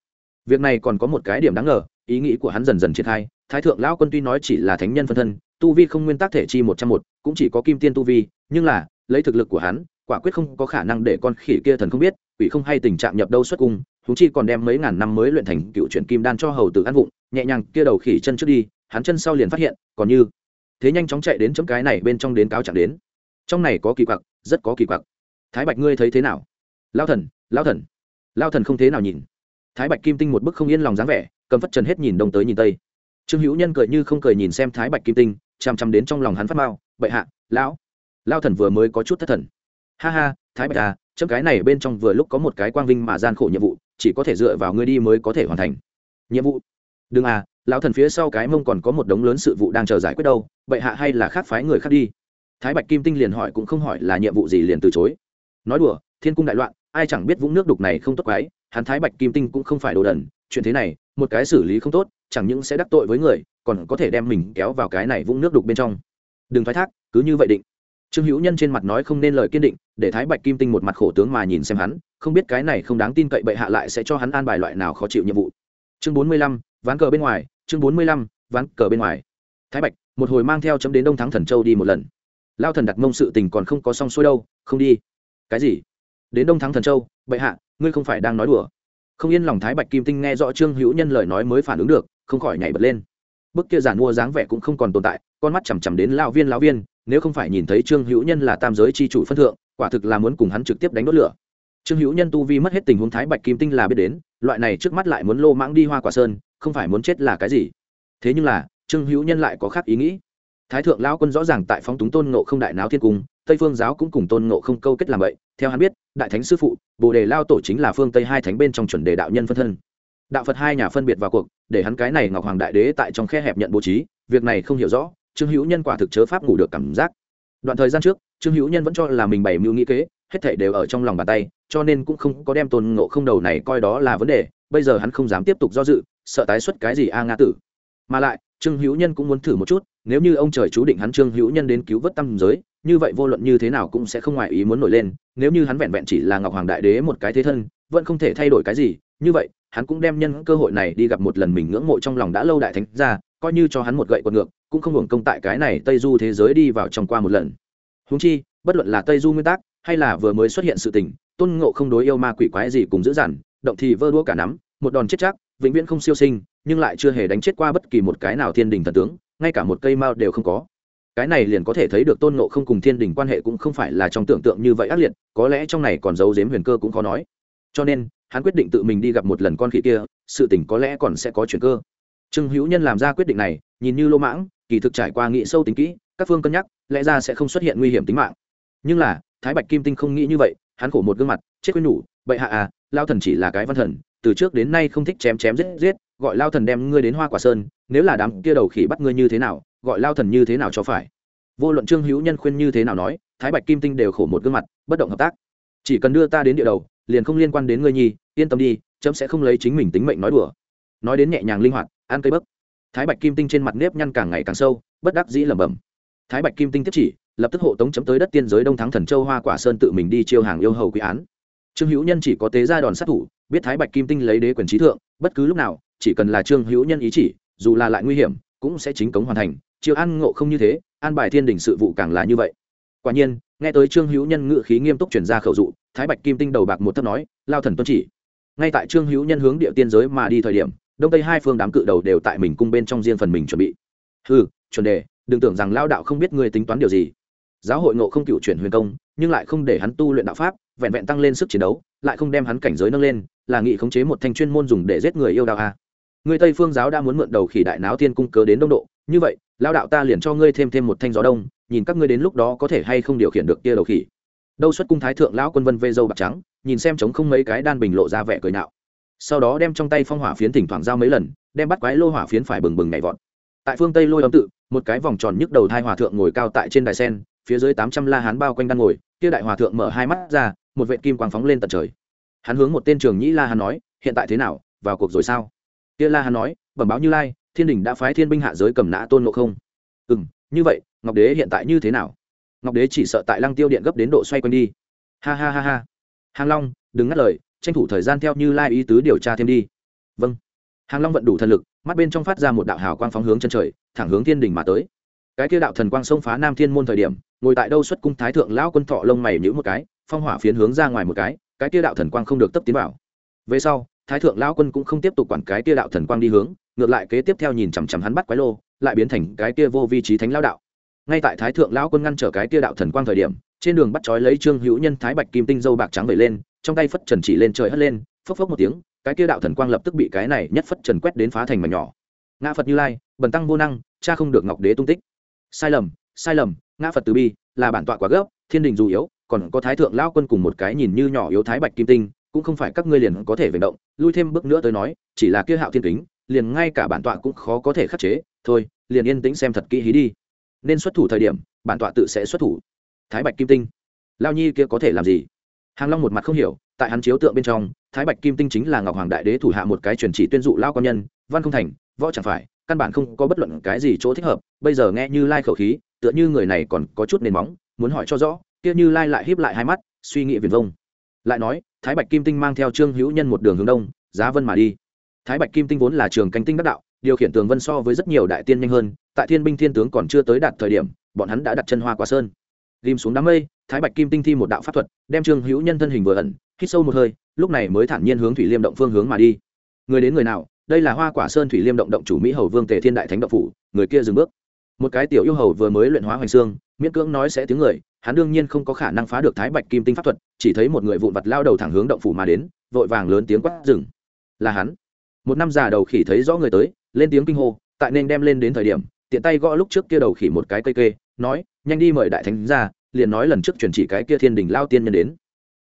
Việc này còn có một cái điểm đáng ngờ, ý nghĩ của hắn dần dần triển khai. Thái thượng lão quân tuy nói chỉ là thánh nhân phân thân, tu vi không nguyên tắc thể chi một trăm một, cũng chỉ có kim tiên tu vi, nhưng là, lấy thực lực của hắn, quả quyết không có khả năng để con khỉ kia thần không biết, quỷ không hay tình trạng nhập đâu xuất cung thú chi còn đem mấy ngàn năm mới luyện thành cựu chuyển kim đan cho hầu tử ăn vụng nhẹ nhàng kia đầu khỉ chân trước đi, hắn chân sau liền phát hiện, còn như thế nhanh chóng chạy đến chấm cái này bên trong đến cáo chẳng đến. Trong này có kỳ quặc, rất có kỳ quặc. Thái bạch ngươi thấy thế nào? Lao thần lao thần. Lao thần không thế nào nhìn. Thái bạch kim tinh một bức không yên lòng dáng vẻ, cầm phất trần hết nhìn đông tới nhìn tây. Trương hữu nhân cười như không cười nhìn xem thái bạch kim tinh, chằm chằm đến trong lòng hắn phát mao, bệ hạ, lão. Lao thần vừa mới có chút thất thần. Ha ha, thái bạch à chấm cái này bên trong vừa lúc có một cái quang vinh mà gian khổ nhiệm vụ, chỉ có thể dựa vào ngươi đi mới có thể hoàn thành. Nhiệm vụ? Đừng à lão thần phía sau cái mông còn có một đống lớn sự vụ đang chờ giải quyết đâu, bệ hạ hay là khác phái người khác đi. Thái bạch kim tinh liền hỏi cũng không hỏi là nhiệm vụ gì liền từ chối. Nói đùa, thiên cung đại loạn, ai chẳng biết vũng nước đục này không tốt quái, hắn thái bạch kim tinh cũng không phải đồ đần, chuyện thế này, một cái xử lý không tốt, chẳng những sẽ đắc tội với người, còn có thể đem mình kéo vào cái này vũng nước đục bên trong. Đừng thoái thác, cứ như vậy định. Trương hữu nhân trên mặt nói không nên lời kiên định, để thái bạch kim tinh một mặt khổ tướng mà nhìn xem hắn, không biết cái này không đáng tin cậy bệ hạ lại sẽ cho hắn an bài loại nào khó chịu nhiệm vụ chương bốn mươi lăm, ván cờ bên ngoài, chương bốn mươi lăm, ván cờ bên ngoài. Thái bạch, một hồi mang theo chấm đến đông thắng thần châu đi một lần. Lao thần đặt mông sự tình còn không có xong xuôi đâu, không đi. Cái gì? Đến đông thắng thần châu, bệ hạ, ngươi không phải đang nói đùa. Không yên lòng thái bạch kim tinh nghe rõ trương hữu nhân lời nói mới phản ứng được, không khỏi nhảy bật lên. Bức kia giản mua dáng vẻ cũng không còn tồn tại, con mắt chằm chằm đến lao viên lao viên, nếu không phải nhìn thấy trương hữu nhân là tam giới c h i chủ phân thượng, quả thực là muốn cùng hắn trực tiếp đánh đốt lửa trương hữu nhân tu vi mất hết tình huống thái bạch kim tinh là biết đến, loại này trước mắt lại muốn lô mãng đi hoa quả sơn, không phải muốn chết là cái gì? Thế nhưng là, trương hữu nhân lại có khác ý nghĩ. Thái thượng lao quân rõ ràng tại phóng túng tôn ngộ không đại náo thiên cung, tây phương giáo cũng cùng tôn ngộ không câu kết làm vậy. Theo hắn biết, đại thánh sư phụ, bồ đề lao tổ chính là phương tây hai thánh bên trong chuẩn đề đạo nhân phân thân. Đạo phật hai nhà phân biệt vào cuộc, để hắn cái này ngọc hoàng đại đế tại trong khe hẹp nhận bố trí, việc này không hiểu rõ, trương hữu nhân quả thực chớ pháp ngủ được cảm giác. Đoạn thời gian trước, trương hữu nhân vẫn cho là mình bày mưu nghĩ kế hết thảy đều ở trong lòng bàn tay, cho nên cũng không có đem tôn ngộ không đầu này coi đó là vấn đề, bây giờ hắn không dám tiếp tục do dự, sợ tái xuất cái gì a nga tử. Mà lại, trương hữu nhân cũng muốn thử một chút, nếu như ông trời chú định hắn trương hữu nhân đến cứu vớt tâm giới, như vậy vô luận như thế nào cũng sẽ không ngoài ý muốn nổi lên, nếu như hắn vẹn vẹn chỉ là ngọc hoàng đại đế một cái thế thân, vẫn không thể thay đổi cái gì, như vậy, hắn cũng đem nhân cơ hội này đi gặp một lần mình ngưỡng mộ trong lòng đã lâu đại thánh ra coi như cho hắn một gậy quật ngược, cũng không hưởng công tại cái này tây du thế giới đi vào trong qua một lần. Húng chi, bất luận là tây du nguyên tắc hay là vừa mới xuất hiện sự tình, tôn ngộ không đối yêu ma quỷ quái gì cùng dữ dằn, động thì vơ đua cả nắm, một đòn chết chắc, vĩnh viễn không siêu sinh, nhưng lại chưa hề đánh chết qua bất kỳ một cái nào thiên đình thần tướng, ngay cả một cây mao đều không có. Cái này liền có thể thấy được tôn ngộ không cùng thiên đình quan hệ cũng không phải là trong tưởng tượng như vậy ác liệt, có lẽ trong này còn giấu giếm huyền cơ cũng khó nói. Cho nên, hắn quyết định tự mình đi gặp một lần con khỉ kia, sự tình có lẽ còn sẽ có chuyện cơ. Trương hữu nhân làm ra quyết định này, nhìn như lô mãng, kỳ thực trải qua nghị sâu tính kỹ, các phương cân nhắc, lẽ ra sẽ không xuất hiện nguy hiểm tính mạng. Nhưng là thái bạch kim tinh không nghĩ như vậy, hắn khổ một gương mặt, chết quên nhủ bậy hạ à lao thần chỉ là cái văn thần, từ trước đến nay không thích chém chém giết giết, gọi lao thần đem ngươi đến hoa quả sơn, nếu là đám kia đầu khỉ bắt ngươi như thế nào, gọi lao thần như thế nào cho phải. Vô luận trương hữu nhân khuyên như thế nào nói, thái bạch kim tinh đều khổ một gương mặt, bất động hợp tác. Chỉ cần đưa ta đến địa đầu, liền không liên quan đến ngươi nhi, yên tâm đi, chấm sẽ không lấy chính mình tính mệnh nói đùa. Nói đến nhẹ nhàng linh hoạt, ăn cây bấc. Thái bạch kim tinh trên mặt nếp nhăn càng ngày càng sâu, bất đắc dĩ lẩm bẩm. Thái bạch kim tinh tiếp chỉ lập tức hộ tống chấm tới đất tiên giới đông thắng thần châu hoa quả sơn tự mình đi chiêu hàng yêu hầu quý án. Trương hữu nhân chỉ có tế ra đòn sát thủ, biết thái bạch kim tinh lấy đế quyền trí thượng, bất cứ lúc nào, chỉ cần là trương hữu nhân ý chỉ, dù là lại nguy hiểm, cũng sẽ chính cống hoàn thành, chiêu an ngộ không như thế, an bài thiên đình sự vụ càng là như vậy. Quả nhiên, nghe tới trương hữu nhân ngự khí nghiêm túc chuyển ra khẩu dụ, thái bạch kim tinh đầu bạc một thấp nói, lao thần tuân chỉ. Ngay tại trương hữu nhân hướng địa tiên giới mà đi thời điểm, đông tây hai phương đám cự đầu đều tại mình cung bên trong riêng phần mình chuẩn bị. Ừ chuẩn đề, đừng tưởng rằng lao đạo không biết người tính toán điều gì giáo hội ngộ không cựu chuyển huyền công, nhưng lại không để hắn tu luyện đạo pháp, vẹn vẹn tăng lên sức chiến đấu, lại không đem hắn cảnh giới nâng lên, là nghị khống chế một thanh chuyên môn dùng để giết người yêu đạo a. Người tây phương giáo đã muốn mượn đầu khỉ đại náo thiên cung cớ đến đông độ, như vậy lao đạo ta liền cho ngươi thêm thêm một thanh gió đông, nhìn các ngươi đến lúc đó có thể hay không điều khiển được kia đầu khỉ. Đâu xuất cung thái thượng lão quân vân vê dâu bạc trắng, nhìn xem chống không mấy cái đan bình lộ ra vẻ cười nạo. Sau đó đem trong tay phong hỏa phiến thỉnh thoảng giao mấy lần, đem bắt quái lô hỏa phiến phải bừng bừng nhảy vọt. Tại phương tây lôi âm tự, một cái vòng tròn nhức đầu thai hòa thượng ngồi cao tại trên đài sen phía dưới tám trăm la hán bao quanh đang ngồi, kia đại hòa thượng mở hai mắt ra, một vệ kim quang phóng lên tận trời. Hắn hướng một tên trường nhĩ la hắn nói, hiện tại thế nào? Vào cuộc rồi sao? Kia la hắn nói, bẩm báo như lai, thiên đình đã phái thiên binh hạ giới cầm nã tôn ngộ không? Ừ m như vậy, ngọc đế hiện tại như thế nào? Ngọc đế chỉ sợ tại lăng tiêu điện gấp đến độ xoay quanh đi. Ha ha ha ha. Hàng long, đừng ngắt lời, tranh thủ thời gian theo như lai ý tứ điều tra thêm đi. Vâng. Hàng long vận đủ thần lực, mắt bên trong phát ra một đạo hào quang phóng hướng chân trời, thẳng hướng thiên đình mà tới cái kia đạo thần quang xông phá nam thiên môn thời điểm, ngồi tại đâu xuất cung thái thượng lão quân thọ lông mày nhữ một cái, phong hỏa phiến hướng ra ngoài một cái cái kia đạo thần quang không được tấp tiến vào. Về sau, thái thượng lão quân cũng không tiếp tục quản cái kia đạo thần quang đi hướng, ngược lại kế tiếp theo nhìn chằm chằm hắn bắt quái lô, lại biến thành cái kia vô vi trí thánh lão đạo. Ngay tại thái thượng lão quân ngăn trở cái kia đạo thần quang thời điểm, trên đường bắt chói lấy trương hữu nhân thái bạch kim tinh dâu bạc trắng vẩy lên, trong tay phất trần chỉ lên trời hất lên, phốc phốc một tiếng, cái kia đạo thần quang lập tức bị cái này nhất phất trần quét đến phá thành mà nhỏ. Ngã phật như lai, bần tăng vô năng, cha không được ngọc đế tung tích sai lầm sai lầm, ngã phật từ bi, là bản tọa quá gấp thiên đình dù yếu, còn có thái thượng lao quân cùng một cái nhìn như nhỏ yếu thái bạch kim tinh, cũng không phải các ngươi liền có thể vận động, lui thêm bước nữa tới nói, chỉ là kia hạo thiên kính, liền ngay cả bản tọa cũng khó có thể khắc chế, thôi, liền yên tĩnh xem thật kỹ hí đi. Nên xuất thủ thời điểm, bản tọa tự sẽ xuất thủ. Thái bạch kim tinh, lao nhi kia có thể làm gì? Hàng long một mặt không hiểu, tại hắn chiếu tượng bên trong, thái bạch kim tinh chính là ngọc hoàng đại đế thủ hạ một cái truyền chỉ tuyên dụ lao quan nhân, văn không thành, võ chẳng phải căn bản không có bất luận cái gì chỗ thích hợp. Bây giờ nghe như lai khẩu khí, tựa như người này còn có chút nền móng, muốn hỏi cho rõ, kia như lai lại híp lại hai mắt, suy nghĩ viền vông. Lại nói, thái bạch kim tinh mang theo trương hữu nhân một đường hướng đông, giá vân mà đi. Thái bạch kim tinh vốn là trường canh tinh đắc đạo, điều khiển tường vân so với rất nhiều đại tiên nhanh hơn, tại thiên binh thiên tướng còn chưa tới đạt thời điểm, bọn hắn đã đặt chân hoa quả sơn. Ghim xuống đám mây, thái bạch kim tinh thi một đạo pháp thuật, đem trương hữu nhân thân hình vừa ẩn, hít sâu một hơi, lúc này mới thản nhiên hướng thủy liêm động phương hướng mà đi. Người đến người nào đây là hoa quả sơn thủy liêm động động chủ mỹ hầu vương tề thiên đại thánh động phủ, người kia dừng bước. Một cái tiểu yêu hầu vừa mới luyện hóa hoành xương, miễn cưỡng nói sẽ tiếng người, hắn đương nhiên không có khả năng phá được thái bạch kim tinh pháp thuật, chỉ thấy một người vụn vặt lao đầu thẳng hướng động phủ mà đến, vội vàng lớn tiếng quát dừng. Là hắn. Một năm già đầu khỉ thấy rõ người tới, lên tiếng kinh hô, tại nên đem lên đến thời điểm, tiện tay gõ lúc trước kia đầu khỉ một cái cây kê, nói, nhanh đi mời đại thánh ra. Liền nói lần trước truyền chỉ cái kia thiên đình lao tiên nhân đến.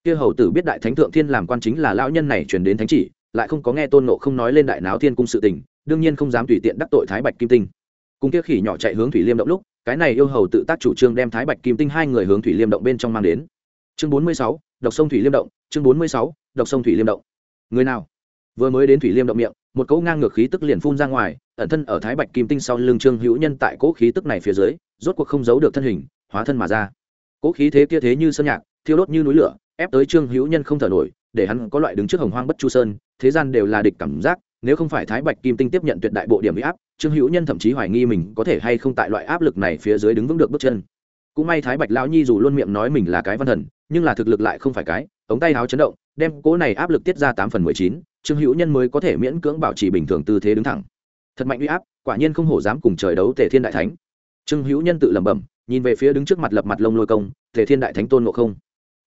Kia hầu tử biết đại thánh thượng thiên làm quan chính là lão nhân này truyền đến thánh chỉ lại không có nghe tôn nộ không nói lên đại náo thiên cung sự tình, đương nhiên không dám tùy tiện đắc tội thái bạch kim tinh. Cùng kia khỉ nhỏ chạy hướng thủy liêm động lúc, cái này yêu hầu tự tác chủ trương đem thái bạch kim tinh hai người hướng thủy liêm động bên trong mang đến. Chương bốn mươi sáu, độc sông thủy liêm động, chương bốn mươi sáu, độc sông thủy liêm động. Người nào? Vừa mới đến thủy liêm động miệng, một cỗ ngang ngược khí tức liền phun ra ngoài, ẩn thân ở thái bạch kim tinh sau lưng trương hữu nhân tại cỗ khí tức này phía dưới, rốt cuộc không giấu được thân hình, hóa thân mà ra. Cỗ khí thế kia thế như sơn nhạc, thiêu đốt như núi lửa, ép tới trương hữu nhân không thở nổi, để hắn có loại đứng trước hồng hoang bất chu sơn thế gian đều là địch cảm giác, nếu không phải thái bạch kim tinh tiếp nhận tuyệt đại bộ điểm bị áp, trương hữu nhân thậm chí hoài nghi mình có thể hay không tại loại áp lực này phía dưới đứng vững được bước chân. Cũng may thái bạch lão nhi dù luôn miệng nói mình là cái văn thần, nhưng là thực lực lại không phải cái, ống tay áo chấn động, đem cỗ này áp lực tiết ra tám phần mười chín, trương hữu nhân mới có thể miễn cưỡng bảo trì bình thường tư thế đứng thẳng. Thật mạnh uy áp, quả nhiên không hổ dám cùng trời đấu tề thiên đại thánh. Trương hữu nhân tự lẩm bẩm, nhìn về phía đứng trước mặt lập mặt lông lôi công, tề thiên đại thánh tôn ngộ không.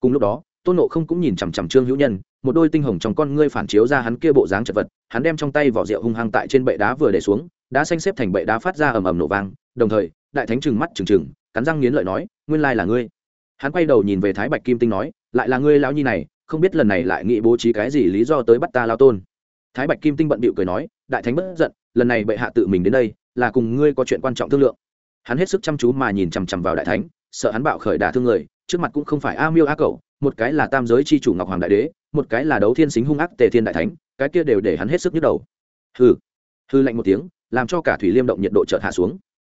Cùng lúc đó tôn nộ không cũng nhìn chằm chằm trương hữu nhân, một đôi tinh hồng trong con ngươi phản chiếu ra hắn kia bộ dáng chật vật, hắn đem trong tay vỏ rượu hung hăng tại trên bệ đá vừa để xuống, đá xanh xếp thành bệ đá phát ra ầm ầm nổ vang, đồng thời, đại thánh trừng mắt trừng trừng, cắn răng nghiến lợi nói, nguyên lai là ngươi. Hắn quay đầu nhìn về thái bạch kim tinh nói, lại là ngươi lão nhi này, không biết lần này lại nghĩ bố trí cái gì lý do tới bắt ta lao tôn. Thái bạch kim tinh bận bịu cười nói, đại thánh bất giận, lần này bệ hạ tự mình đến đây, là cùng ngươi có chuyện quan trọng thương lượng. Hắn hết sức chăm chú mà nhìn chằm chằm vào đại thánh, sợ hắn bạo khởi đả thương người trước mặt cũng không phải a miêu a cậu một cái là tam giới c h i chủ ngọc hoàng đại đế, một cái là đấu thiên xính hung ác tề thiên đại thánh, cái kia đều để hắn hết sức nhức đầu. Hư hư lạnh một tiếng, làm cho cả thủy liêm động nhiệt độ chợt hạ xuống.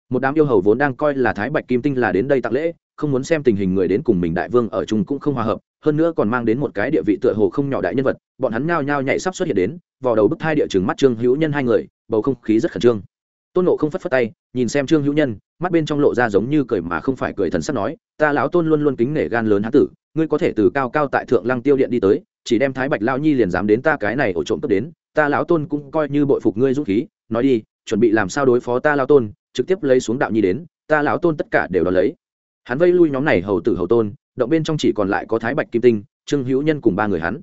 Một đám yêu hầu vốn đang coi là thái bạch kim tinh là đến đây tặng lễ, không muốn xem tình hình người đến cùng mình đại vương ở chung cũng không hòa hợp, hơn nữa còn mang đến một cái địa vị tựa hồ không nhỏ đại nhân vật, bọn hắn nhao nhao nhảy sắp xuất hiện đến vào đầu bức thai địa chừng mắt trương hữu nhân hai người, bầu không khí rất khẩn trương tôn nộ không phất phất tay, nhìn xem trương hữu nhân, mắt bên trong lộ ra giống như cười mà không phải cười thần sắc nói, ta lão tôn luôn luôn kính nể gan lớn hán tử, ngươi có thể từ cao cao tại thượng lăng tiêu điện đi tới, chỉ đem thái bạch lao nhi liền dám đến ta cái này ổ trộm cướp đến, ta lão tôn cũng coi như bội phục ngươi dũng khí, nói đi, chuẩn bị làm sao đối phó ta lão tôn, trực tiếp lấy xuống đạo nhi đến, ta lão tôn tất cả đều đón lấy. Hắn vây lui nhóm này hầu tử hầu tôn, động bên trong chỉ còn lại có thái bạch kim tinh, trương hữu nhân cùng ba người hắn.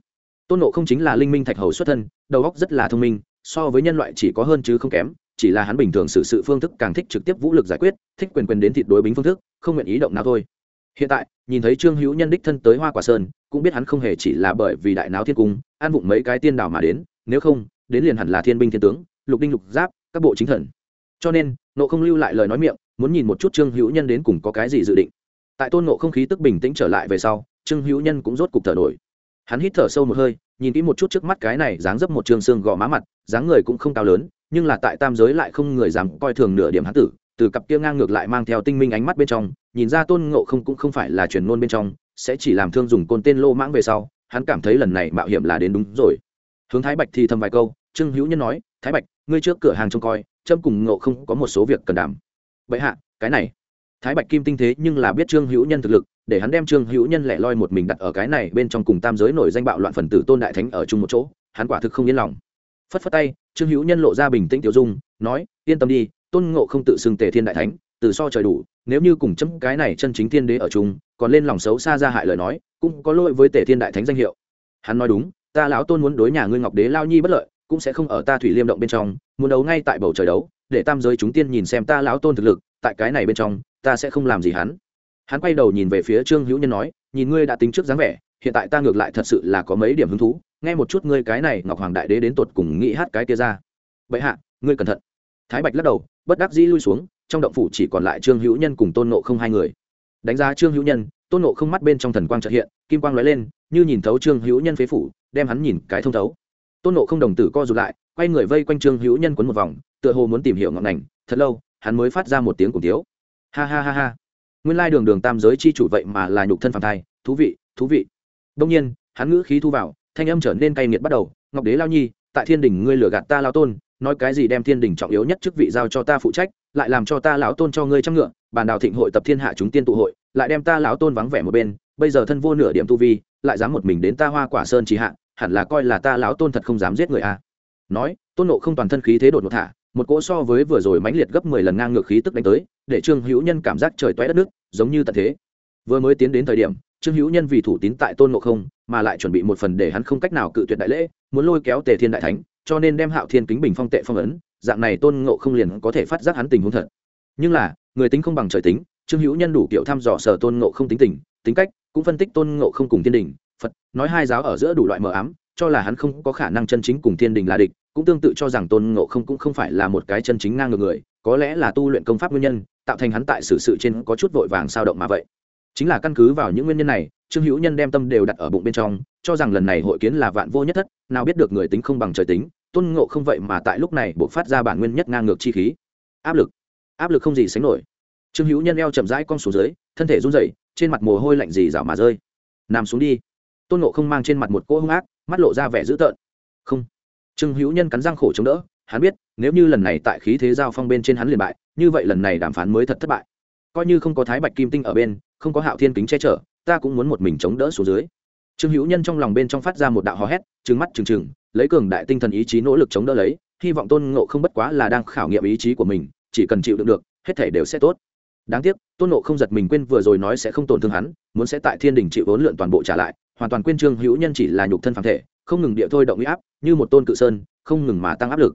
Tôn nộ không chính là linh minh thạch hầu xuất thân, đầu óc rất là thông minh, so với nhân loại chỉ có hơn chứ không kém chỉ là hắn bình thường xử sự phương thức càng thích trực tiếp vũ lực giải quyết, thích quyền quyền đến thịt đối bính phương thức, không nguyện ý động nào thôi. Hiện tại, nhìn thấy trương hữu nhân đích thân tới hoa quả sơn, cũng biết hắn không hề chỉ là bởi vì đại náo thiên cung, an vụng mấy cái tiên đảo mà đến, nếu không, đến liền hẳn là thiên binh thiên tướng, lục đinh lục giáp, các bộ chính thần. Cho nên nộ không lưu lại lời nói miệng, muốn nhìn một chút trương hữu nhân đến cùng có cái gì dự định. Tại tôn nộ không khí tức bình tĩnh trở lại về sau, trương hữu nhân cũng rốt cục thở nổi. Hắn hít thở sâu một hơi, nhìn kỹ một chút trước mắt cái này dáng dấp một trường xương gò má mặt, dáng người cũng không cao lớn nhưng là tại tam giới lại không người dám coi thường nửa điểm hắn tử, từ cặp kia ngang ngược lại mang theo tinh minh ánh mắt bên trong, nhìn ra tôn ngộ không cũng không phải là truyền ngôn bên trong, sẽ chỉ làm thương dùng côn tên lô mãng về sau, hắn cảm thấy lần này mạo hiểm là đến đúng rồi. Hướng thái bạch thì thầm vài câu, trương hữu nhân nói, thái bạch, ngươi trước cửa hàng trông coi trâm cùng ngộ không có một số việc cần đảm. Vậy hạ, cái này. Thái bạch kim tinh thế nhưng là biết trương hữu nhân thực lực, để hắn đem trương hữu nhân lẻ loi một mình đặt ở cái này bên trong cùng tam giới nổi danh bạo loạn phần tử tôn đại thánh ở chung một chỗ, hắn quả thực không yên lòng phất phất tay, trương hữu nhân lộ ra bình tĩnh tiểu dung, nói, yên tâm đi, tôn ngộ không tự xưng tề thiên đại thánh, từ so trời đủ, nếu như cùng chấm cái này chân chính thiên đế ở chung, còn lên lòng xấu xa ra hại lời nói, cũng có lỗi với tề thiên đại thánh danh hiệu. Hắn nói đúng, ta lão tôn muốn đối nhà ngươi ngọc đế lao nhi bất lợi, cũng sẽ không ở ta thủy liêm động bên trong, muốn đấu ngay tại bầu trời đấu, để tam giới chúng tiên nhìn xem ta lão tôn thực lực, tại cái này bên trong, ta sẽ không làm gì hắn. Hắn quay đầu nhìn về phía trương hữu nhân nói, nhìn ngươi đã tính trước dáng vẻ hiện tại ta ngược lại thật sự là có mấy điểm hứng thú, nghe một chút ngươi cái này ngọc hoàng đại đế đến tột cùng nghĩ hát cái kia ra. Vậy hạ, ngươi cẩn thận. Thái bạch lắc đầu, bất đắc dĩ lui xuống, trong động phủ chỉ còn lại trương hữu nhân cùng tôn nộ không hai người. Đánh giá trương hữu nhân, tôn nộ không mắt bên trong thần quang trợ hiện, kim quang lóe lên, như nhìn thấu trương hữu nhân phế phủ, đem hắn nhìn cái thông thấu. Tôn nộ không đồng tử co rụt lại, quay người vây quanh trương hữu nhân quấn một vòng, tựa hồ muốn tìm hiểu ngọn ngành, thật lâu, hắn mới phát ra một tiếng cùng tiếu. Ha ha ha ha. Nguyên lai đường đường tam giới chi chủ vậy mà là nhục thân phản thai, thú vị thú vị đông nhiên, hắn ngữ khí thu vào, thanh âm trở nên cay nghiệt bắt đầu, ngọc đế lao nhi, tại thiên đình ngươi lừa gạt ta lao tôn, nói cái gì đem thiên đình trọng yếu nhất chức vị giao cho ta phụ trách, lại làm cho ta lão tôn cho ngươi trăm ngựa, bàn đào thịnh hội tập thiên hạ chúng tiên tụ hội, lại đem ta lão tôn vắng vẻ một bên, bây giờ thân vô nửa điểm tu vi, lại dám một mình đến ta hoa quả sơn trì hạ, hẳn là coi là ta lão tôn thật không dám giết người a à. nói, tôn nộ không toàn thân khí thế đột ngột thả, một cỗ so với vừa rồi mãnh liệt gấp mười lần ngang ngược khí tức đánh tới, để trương hữu nhân cảm giác trời toé đất nước, giống như tận thế vừa mới tiến đến thời điểm trương hữu nhân vì thủ tín tại tôn ngộ không mà lại chuẩn bị một phần để hắn không cách nào cự tuyệt đại lễ, muốn lôi kéo tề thiên đại thánh, cho nên đem hạo thiên kính bình phong tệ phong ấn, dạng này tôn ngộ không liền có thể phát giác hắn tình huống thật. Nhưng là, người tính không bằng trời tính, trương hữu nhân đủ kiểu thăm dò sở tôn ngộ không tính tình, tính cách, cũng phân tích tôn ngộ không cùng thiên đình, phật, nói hai giáo ở giữa đủ loại mờ ám, cho là hắn không có khả năng chân chính cùng thiên đình là địch, cũng tương tự cho rằng tôn ngộ không cũng không phải là một cái chân chính ngang ngược người, có lẽ là tu luyện công pháp nguyên nhân, tạo thành hắn tại xử sự trên có chút vội vàng sao động mà vậy chính là căn cứ vào những nguyên nhân này, trương hữu nhân đem tâm đều đặt ở bụng bên trong, cho rằng lần này hội kiến là vạn vô nhất thất, nào biết được người tính không bằng trời tính, tôn ngộ không vậy mà tại lúc này buộc phát ra bản nguyên nhất ngang ngược chi khí. Áp lực áp lực không gì sánh nổi. Trương hữu nhân eo chậm rãi cong xuống dưới, thân thể run rẩy, trên mặt mồ hôi lạnh gì rảo mà rơi. Nằm xuống đi. Tôn ngộ không mang trên mặt một cỗ hung ác, mắt lộ ra vẻ dữ tợn. Không. Trương hữu nhân cắn răng khổ chống đỡ, hắn biết, nếu như lần này tại khí thế giao phong bên trên hắn liền bại, như vậy lần này đàm phán mới thật thất bại coi như không có thái bạch kim tinh ở bên, không có hạo thiên kính che chở, ta cũng muốn một mình chống đỡ xuống dưới. Trương hữu nhân trong lòng bên trong phát ra một đạo hò hét, trừng mắt trừng trừng, lấy cường đại tinh thần ý chí nỗ lực chống đỡ lấy, hy vọng tôn ngộ không bất quá là đang khảo nghiệm ý chí của mình, chỉ cần chịu đựng được, hết thể đều sẽ tốt. Đáng tiếc, tôn ngộ không giật mình quên vừa rồi nói sẽ không tổn thương hắn, muốn sẽ tại thiên đình chịu vốn lượn toàn bộ trả lại, hoàn toàn quên trương hữu nhân chỉ là nhục thân phản thể, không ngừng địa thôi động huy áp, như một tôn cự sơn, không ngừng mà tăng áp lực.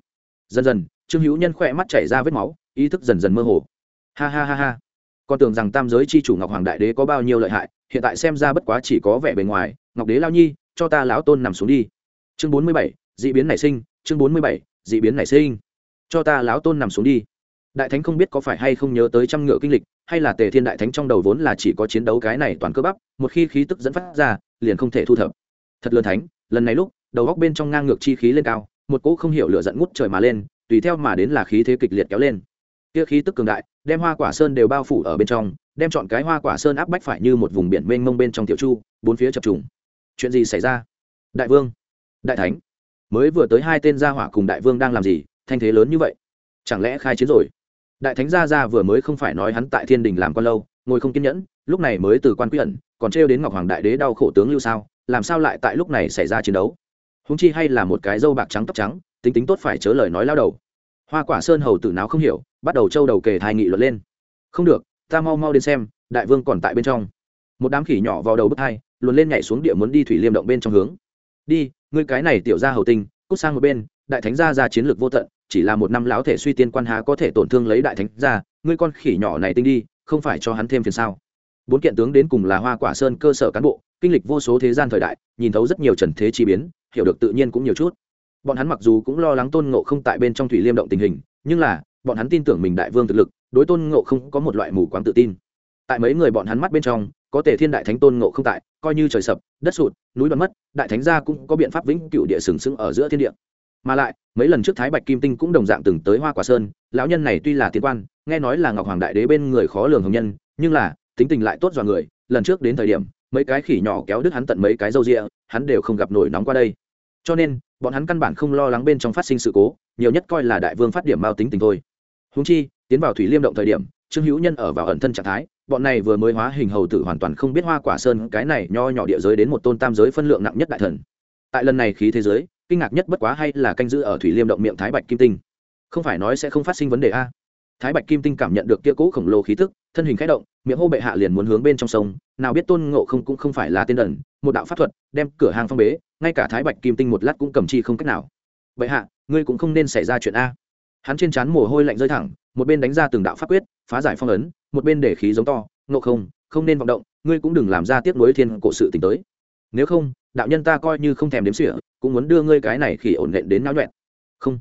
Dần dần, trương hữu nhân khỏe mắt chảy ra vết máu, ý thức dần dần mơ hồ. Ha ha ha ha con tưởng rằng tam giới c h i chủ ngọc hoàng đại đế có bao nhiêu lợi hại, hiện tại xem ra bất quá chỉ có vẻ bề ngoài. Ngọc đế lao nhi, cho ta lão tôn nằm xuống đi. Chương bốn mươi bảy d ị biến nảy sinh, chương bốn mươi bảy d ị biến nảy sinh. Cho ta lão tôn nằm xuống đi. Đại thánh không biết có phải hay không nhớ tới trăm ngựa kinh lịch, hay là tề thiên đại thánh trong đầu vốn là chỉ có chiến đấu cái này toàn cơ bắp, một khi khí tức dẫn phát ra, liền không thể thu thập. Thật lớn thánh, lần này lúc, đầu góc bên trong ngang ngược chi khí lên cao, một cỗ không hiểu lửa dẫn ngút trời mà lên, tùy theo mà đến là khí thế kịch liệt kéo lên. Kia khí tức cường đại đem hoa quả sơn đều bao phủ ở bên trong, đem chọn cái hoa quả sơn áp bách phải như một vùng biển mênh mông bên trong tiểu chu, bốn phía chập trùng. Chuyện gì xảy ra? Đại vương, đại thánh, mới vừa tới hai tên gia hỏa cùng đại vương đang làm gì, thanh thế lớn như vậy? Chẳng lẽ khai chiến rồi? Đại thánh gia gia vừa mới không phải nói hắn tại thiên đình làm con lâu, ngồi không kiên nhẫn, lúc này mới từ quan quy ẩn, còn trêu đến ngọc hoàng đại đế đau khổ tướng lưu sao, làm sao lại tại lúc này xảy ra chiến đấu? Húng chi hay là một cái dâu bạc trắng tóc trắng, tính tính tốt phải chớ lời nói lao đầu hoa quả sơn hầu tử nào không hiểu, bắt đầu trâu đầu kề thai nghị luận lên. Không được, ta mau mau đến xem, đại vương còn tại bên trong. Một đám khỉ nhỏ vào đầu bức hai, luồn lên nhảy xuống địa muốn đi thủy liêm động bên trong hướng. Đi, ngươi cái này tiểu ra hầu tinh, cút sang một bên, đại thánh gia ra chiến lược vô tận, chỉ là một năm lão thể suy tiên quan há có thể tổn thương lấy đại thánh gia, ngươi con khỉ nhỏ này tinh đi, không phải cho hắn thêm phiền sao? Bốn kiện tướng đến cùng là hoa quả sơn cơ sở cán bộ, kinh lịch vô số thế gian thời đại, nhìn thấu rất nhiều trần thế chi biến, hiểu được tự nhiên cũng nhiều chút bọn hắn mặc dù cũng lo lắng tôn ngộ không tại bên trong thủy liêm động tình hình, nhưng là, bọn hắn tin tưởng mình đại vương thực lực, đối tôn ngộ không có một loại mù quáng tự tin. Tại mấy người bọn hắn mắt bên trong, có thể thiên đại thánh tôn ngộ không tại, coi như trời sập, đất sụt, núi bắn mất, đại thánh gia cũng có biện pháp vĩnh cựu địa sừng sững ở giữa thiên địa. Mà lại, mấy lần trước thái bạch kim tinh cũng đồng dạng từng tới hoa quả sơn, lão nhân này tuy là tiên quan, nghe nói là ngọc hoàng đại đế bên người khó lường hồng nhân, nhưng là, tính tình lại tốt dọa người, lần trước đến thời điểm, mấy cái khỉ nhỏ kéo đứt hắn tận mấy cái râu rịa, hắn đều không gặp nổi nóng qua đây. Cho nên bọn hắn căn bản không lo lắng bên trong phát sinh sự cố, nhiều nhất coi là đại vương phát điểm mao tính tình thôi. Húng chi, tiến vào thủy liêm động thời điểm, trương hữu nhân ở vào ẩn thân trạng thái, bọn này vừa mới hóa hình hầu tử hoàn toàn không biết hoa quả sơn cái này nho nhỏ địa giới đến một tôn tam giới phân lượng nặng nhất đại thần. Tại lần này khí thế giới, kinh ngạc nhất bất quá hay là canh giữ ở thủy liêm động miệng thái bạch kim tinh. Không phải nói sẽ không phát sinh vấn đề a. Thái bạch kim tinh cảm nhận được kia cũ khổng lồ khí tức, thân hình k h ẽ động, miệng hô bệ hạ liền muốn hướng bên trong sông, nào biết tôn ngộ không cũng không phải là tên đần một đạo pháp thuật, đem cửa hàng phong bế ngay cả thái bạch kim tinh một lát cũng cầm chi không cách nào. Bệ hạ, ngươi cũng không nên xảy ra chuyện a. Hắn trên trán mồ hôi lạnh rơi thẳng, một bên đánh ra từng đạo pháp quyết, phá giải phong ấn, một bên để khí giống to nộ không không nên vọng động, ngươi cũng đừng làm ra tiếp nối thiên cổ sự t tới. Nếu không, đạo nhân ta coi như không thèm đếm sỉa cũng muốn đưa ngươi cái này khỉ ổn định đến náo nhuẹn. Không.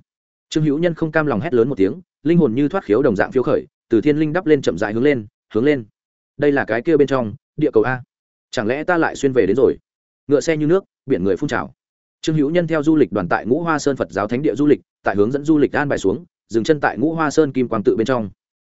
Trương hữu nhân không cam lòng hét lớn một tiếng, linh hồn như thoát khiếu đồng dạng phiếu khởi, từ thiên linh đắp lên chậm dại hướng lên hướng lên. Đây là cái kia bên trong, địa cầu a. Chẳng lẽ ta lại xuyên về đến rồi? Ngựa xe như nước, biển người phun trào. Trương hữu nhân theo du lịch đoàn tại ngũ hoa sơn phật giáo thánh địa du lịch, tại hướng dẫn du lịch an bài xuống, dừng chân tại ngũ hoa sơn kim quang tự bên trong.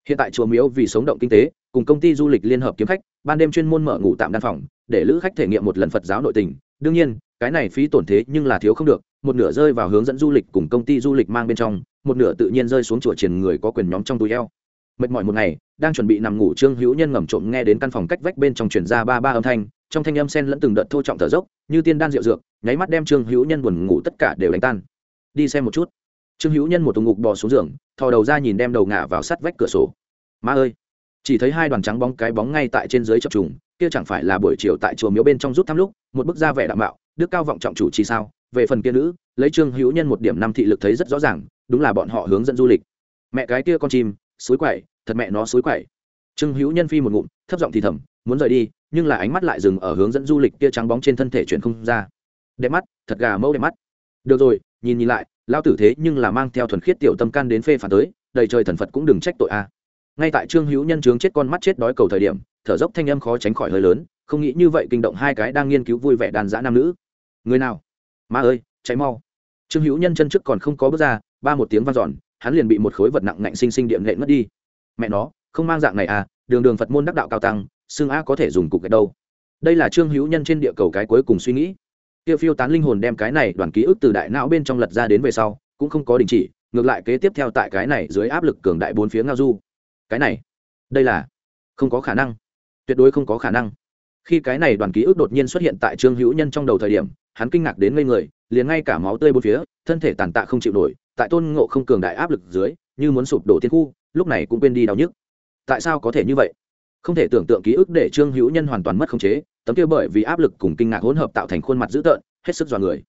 Hiện tại chùa miếu vì sống động kinh tế, cùng công ty du lịch liên hợp kiếm khách, ban đêm chuyên môn mở ngủ tạm đan phòng, để lữ khách thể nghiệm một lần phật giáo nội tình. Đương nhiên, cái này phí tổn thế nhưng là thiếu không được, một nửa rơi vào hướng dẫn du lịch cùng công ty du lịch mang bên trong, một nửa tự nhiên rơi xuống chùa triển người có quyền nhóm trong túi eo. Mệt mỏi một ngày, đang chuẩn bị nằm ngủ, trương hữu nhân ngầm trộm nghe đến căn phòng cách vách bên trong truyền ra ba ba âm thanh trong thanh âm sen lẫn từng đợt thô trọng thở dốc, như tiên đan rượu dược, nháy mắt đem trương hữu nhân buồn ngủ tất cả đều đánh tan. Đi xem một chút. Trương hữu nhân một thùng ngục bò xuống giường, thò đầu ra nhìn đem đầu ngả vào sát vách cửa sổ. Ma ơi! Chỉ thấy hai đoàn trắng bóng cái bóng ngay tại trên dưới chập trùng, kia chẳng phải là buổi chiều tại chùa miếu bên trong rút thăm lúc, một bức ra vẻ đạm mạo, đức cao vọng trọng chủ chi sao? Về phần kia nữ, lấy trương hữu nhân một điểm năm thị lực thấy rất rõ ràng, đúng là bọn họ hướng dẫn du lịch. Mẹ cái kia con chim, suối quậy, thật mẹ nó suối quậy. Trương hữu nhân phi một ngụm, thấp giọng thì thầm muốn rời đi, nhưng là ánh mắt lại dừng ở hướng dẫn du lịch kia trắng bóng trên thân thể chuyển không ra. Đẹp mắt, thật gà mẫu đẹp mắt. Được rồi, nhìn nhìn lại lao tử thế nhưng là mang theo thuần khiết tiểu tâm can đến phê phản tới, đầy trời thần phật cũng đừng trách tội a. Ngay tại trương hữu nhân chướng chết con mắt chết đói cầu thời điểm, thở dốc thanh âm khó tránh khỏi hơi lớn, không nghĩ như vậy kinh động hai cái đang nghiên cứu vui vẻ đàn dã nam nữ. Người nào? Ma ơi cháy mau. Trương hữu nhân chân trước còn không có bước ra, ba một tiếng vang dọn, hắn liền bị một khối vật nặng ngạnh sinh sinh điện lệ mất đi. Mẹ nó, không mang dạng này à đường đường phật môn đắc đạo cao tăng xương a có thể dùng cục gạch đâu. Đây là trương hữu nhân trên địa cầu cái cuối cùng suy nghĩ. Tiêu phiêu tán linh hồn đem cái này đoàn ký ức từ đại não bên trong lật ra đến về sau, cũng không có đình chỉ, ngược lại kế tiếp theo tại cái này dưới áp lực cường đại bốn phía ngao du. Cái này, đây là không có khả năng. Tuyệt đối không có khả năng. Khi cái này đoàn ký ức đột nhiên xuất hiện tại trương hữu nhân trong đầu thời điểm, hắn kinh ngạc đến ngây người, liền ngay cả máu tươi bốn phía, thân thể tàn tạ không chịu nổi, tại tôn ngộ không cường đại áp lực dưới, như muốn sụp đổ thiên khu, lúc này cũng quên đi đau nhức. Tại sao có thể như vậy? Không thể tưởng tượng ký ức để trương hữu nhân hoàn toàn mất khống chế, tấm kia bởi vì áp lực cùng kinh ngạc hỗn hợp tạo thành khuôn mặt dữ tợn, hết sức dọa người.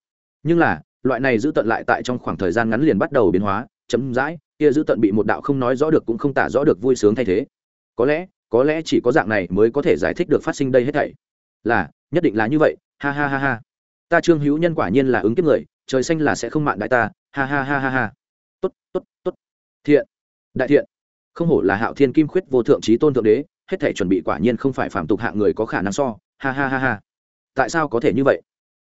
Nhưng là, loại này dữ tợn lại tại trong khoảng thời gian ngắn liền bắt đầu biến hóa chấm dãi kia dữ tợn bị một đạo không nói rõ được cũng không tả rõ được vui sướng thay thế. Có lẽ có lẽ chỉ có dạng này mới có thể giải thích được phát sinh đây hết thảy. Là, nhất định là như vậy, ha ha ha ha. Ta trương hữu nhân quả nhiên là ứng kiếp người, trời xanh là sẽ không mạn đại ta, ha ha ha ha ha. Tốt tốt tốt. Thiện, đại thiện. Không hổ là hạo thiên kim khuyết vô thượng trí tôn thượng đế hết thể chuẩn bị quả nhiên không phải phạm tục hạng người có khả năng so. Ha ha ha ha. Tại sao có thể như vậy?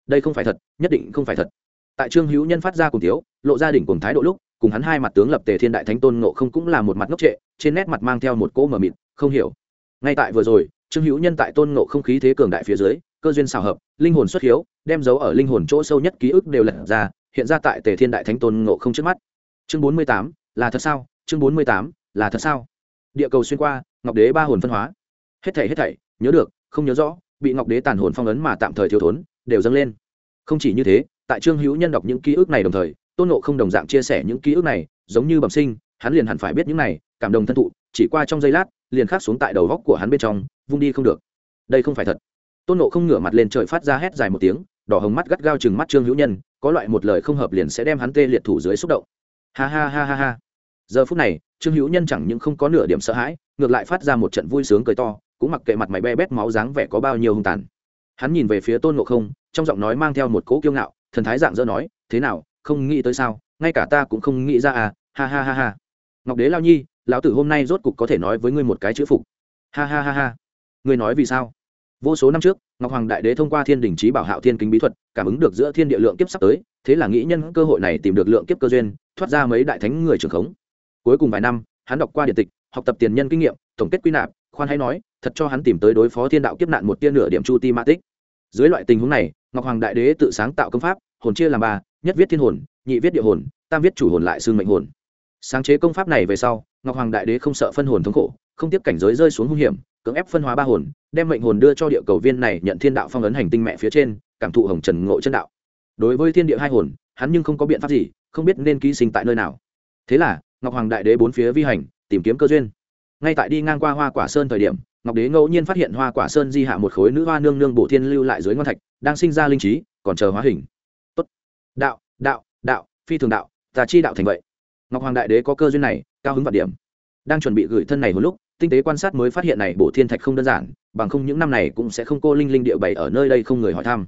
Đây không phải thật, nhất định không phải thật. Tại trương hữu nhân phát ra cùng thiếu, lộ gia đình cùng thái độ lúc, cùng hắn hai mặt tướng lập tề thiên đại thánh tôn ngộ không cũng là một mặt ngốc trệ, trên nét mặt mang theo một cỗ mờ mịt, không hiểu. Ngay tại vừa rồi, trương hữu nhân tại tôn ngộ không khí thế cường đại phía dưới, cơ duyên xào hợp, linh hồn xuất hiếu, đem dấu ở linh hồn chỗ sâu nhất ký ức đều lật ra, hiện ra tại tề thiên đại thánh tôn ngộ không trước mắt. Chương bốn mươi tám, là thật sao? Chương bốn mươi tám, là thật sao? Địa cầu xuyên qua ngọc đế ba hồn phân hóa. Hết thảy hết thảy, nhớ được, không nhớ rõ, bị ngọc đế tàn hồn phong ấn mà tạm thời thiếu thốn, đều dâng lên. Không chỉ như thế, tại trương hữu nhân đọc những ký ức này đồng thời, tôn nộ không đồng dạng chia sẻ những ký ức này, giống như bẩm sinh, hắn liền hẳn phải biết những này, cảm động thân thụ, chỉ qua trong giây lát, liền khắc xuống tại đầu góc của hắn bên trong, vung đi không được. Đây không phải thật. Tôn nộ không ngửa mặt lên trời phát ra hét dài một tiếng, đỏ hồng mắt gắt gao chừng mắt trương hữu nhân, có loại một lời không hợp liền sẽ đem hắn tê liệt thủ dưới xúc động. Ha ha ha ha ha. Giờ phút này trương hữu nhân chẳng những không có nửa điểm sợ hãi, ngược lại phát ra một trận vui sướng cười to, cũng mặc kệ mặt mày be bét máu dáng vẻ có bao nhiêu hung tàn. Hắn nhìn về phía tôn ngộ không, trong giọng nói mang theo một cỗ kiêu ngạo, thần thái dạng dỡ nói, thế nào, không nghĩ tới sao, ngay cả ta cũng không nghĩ ra à ha ha ha ha. Ngọc đế lao nhi, lão tử hôm nay rốt cục có thể nói với ngươi một cái chữ phục. Ha ha ha ha. Ngươi nói vì sao? Vô số năm trước, ngọc hoàng đại đế thông qua thiên đình trí bảo hạo thiên kính bí thuật, cảm ứng được giữa thiên địa lượng kiếp sắp tới, thế là nghĩ nhân cơ hội này tìm được lượng kiếp cơ duyên, thoát ra mấy đại thánh người trường khống cuối cùng vài năm, hắn đọc qua điện tịch, học tập tiền nhân kinh nghiệm, tổng kết quy nạp, khoan hay nói, thật cho hắn tìm tới đối phó thiên đạo kiếp nạn một tia nửa điểm chu ti ma tích. Dưới loại tình huống này, ngọc hoàng đại đế tự sáng tạo công pháp, hồn chia làm ba, nhất viết thiên hồn, nhị viết địa hồn, tam viết chủ hồn lại xương mệnh hồn. Sáng chế công pháp này về sau, ngọc hoàng đại đế không sợ phân hồn thống khổ, không tiếp cảnh giới rơi xuống hung hiểm, cưỡng ép phân hóa ba hồn, đem mệnh hồn đưa cho địa cầu viên này nhận thiên đạo phong ấn hành tinh mẹ phía trên, cảm thụ hồng trần ngộ chân đạo. Đối với thiên địa hai hồn, hắn nhưng không có biện pháp gì, không biết nên ký sinh tại nơi nào. Thế là ngọc hoàng đại đế bốn phía vi hành tìm kiếm cơ duyên. Ngay tại đi ngang qua hoa quả sơn thời điểm ngọc đế ngẫu nhiên phát hiện hoa quả sơn di hạ một khối nữ hoa nương nương bổ thiên lưu lại dưới ngon thạch đang sinh ra linh trí còn chờ hóa hình. Tốt. đạo đạo đạo phi thường đạo tà chi đạo thành vậy. Ngọc hoàng đại đế có cơ duyên này cao hứng vạn điểm. Đang chuẩn bị gửi thân này một lúc tinh tế quan sát mới phát hiện này bổ thiên thạch không đơn giản bằng không những năm này cũng sẽ không cô linh linh địa bày ở nơi đây không người hỏi thăm.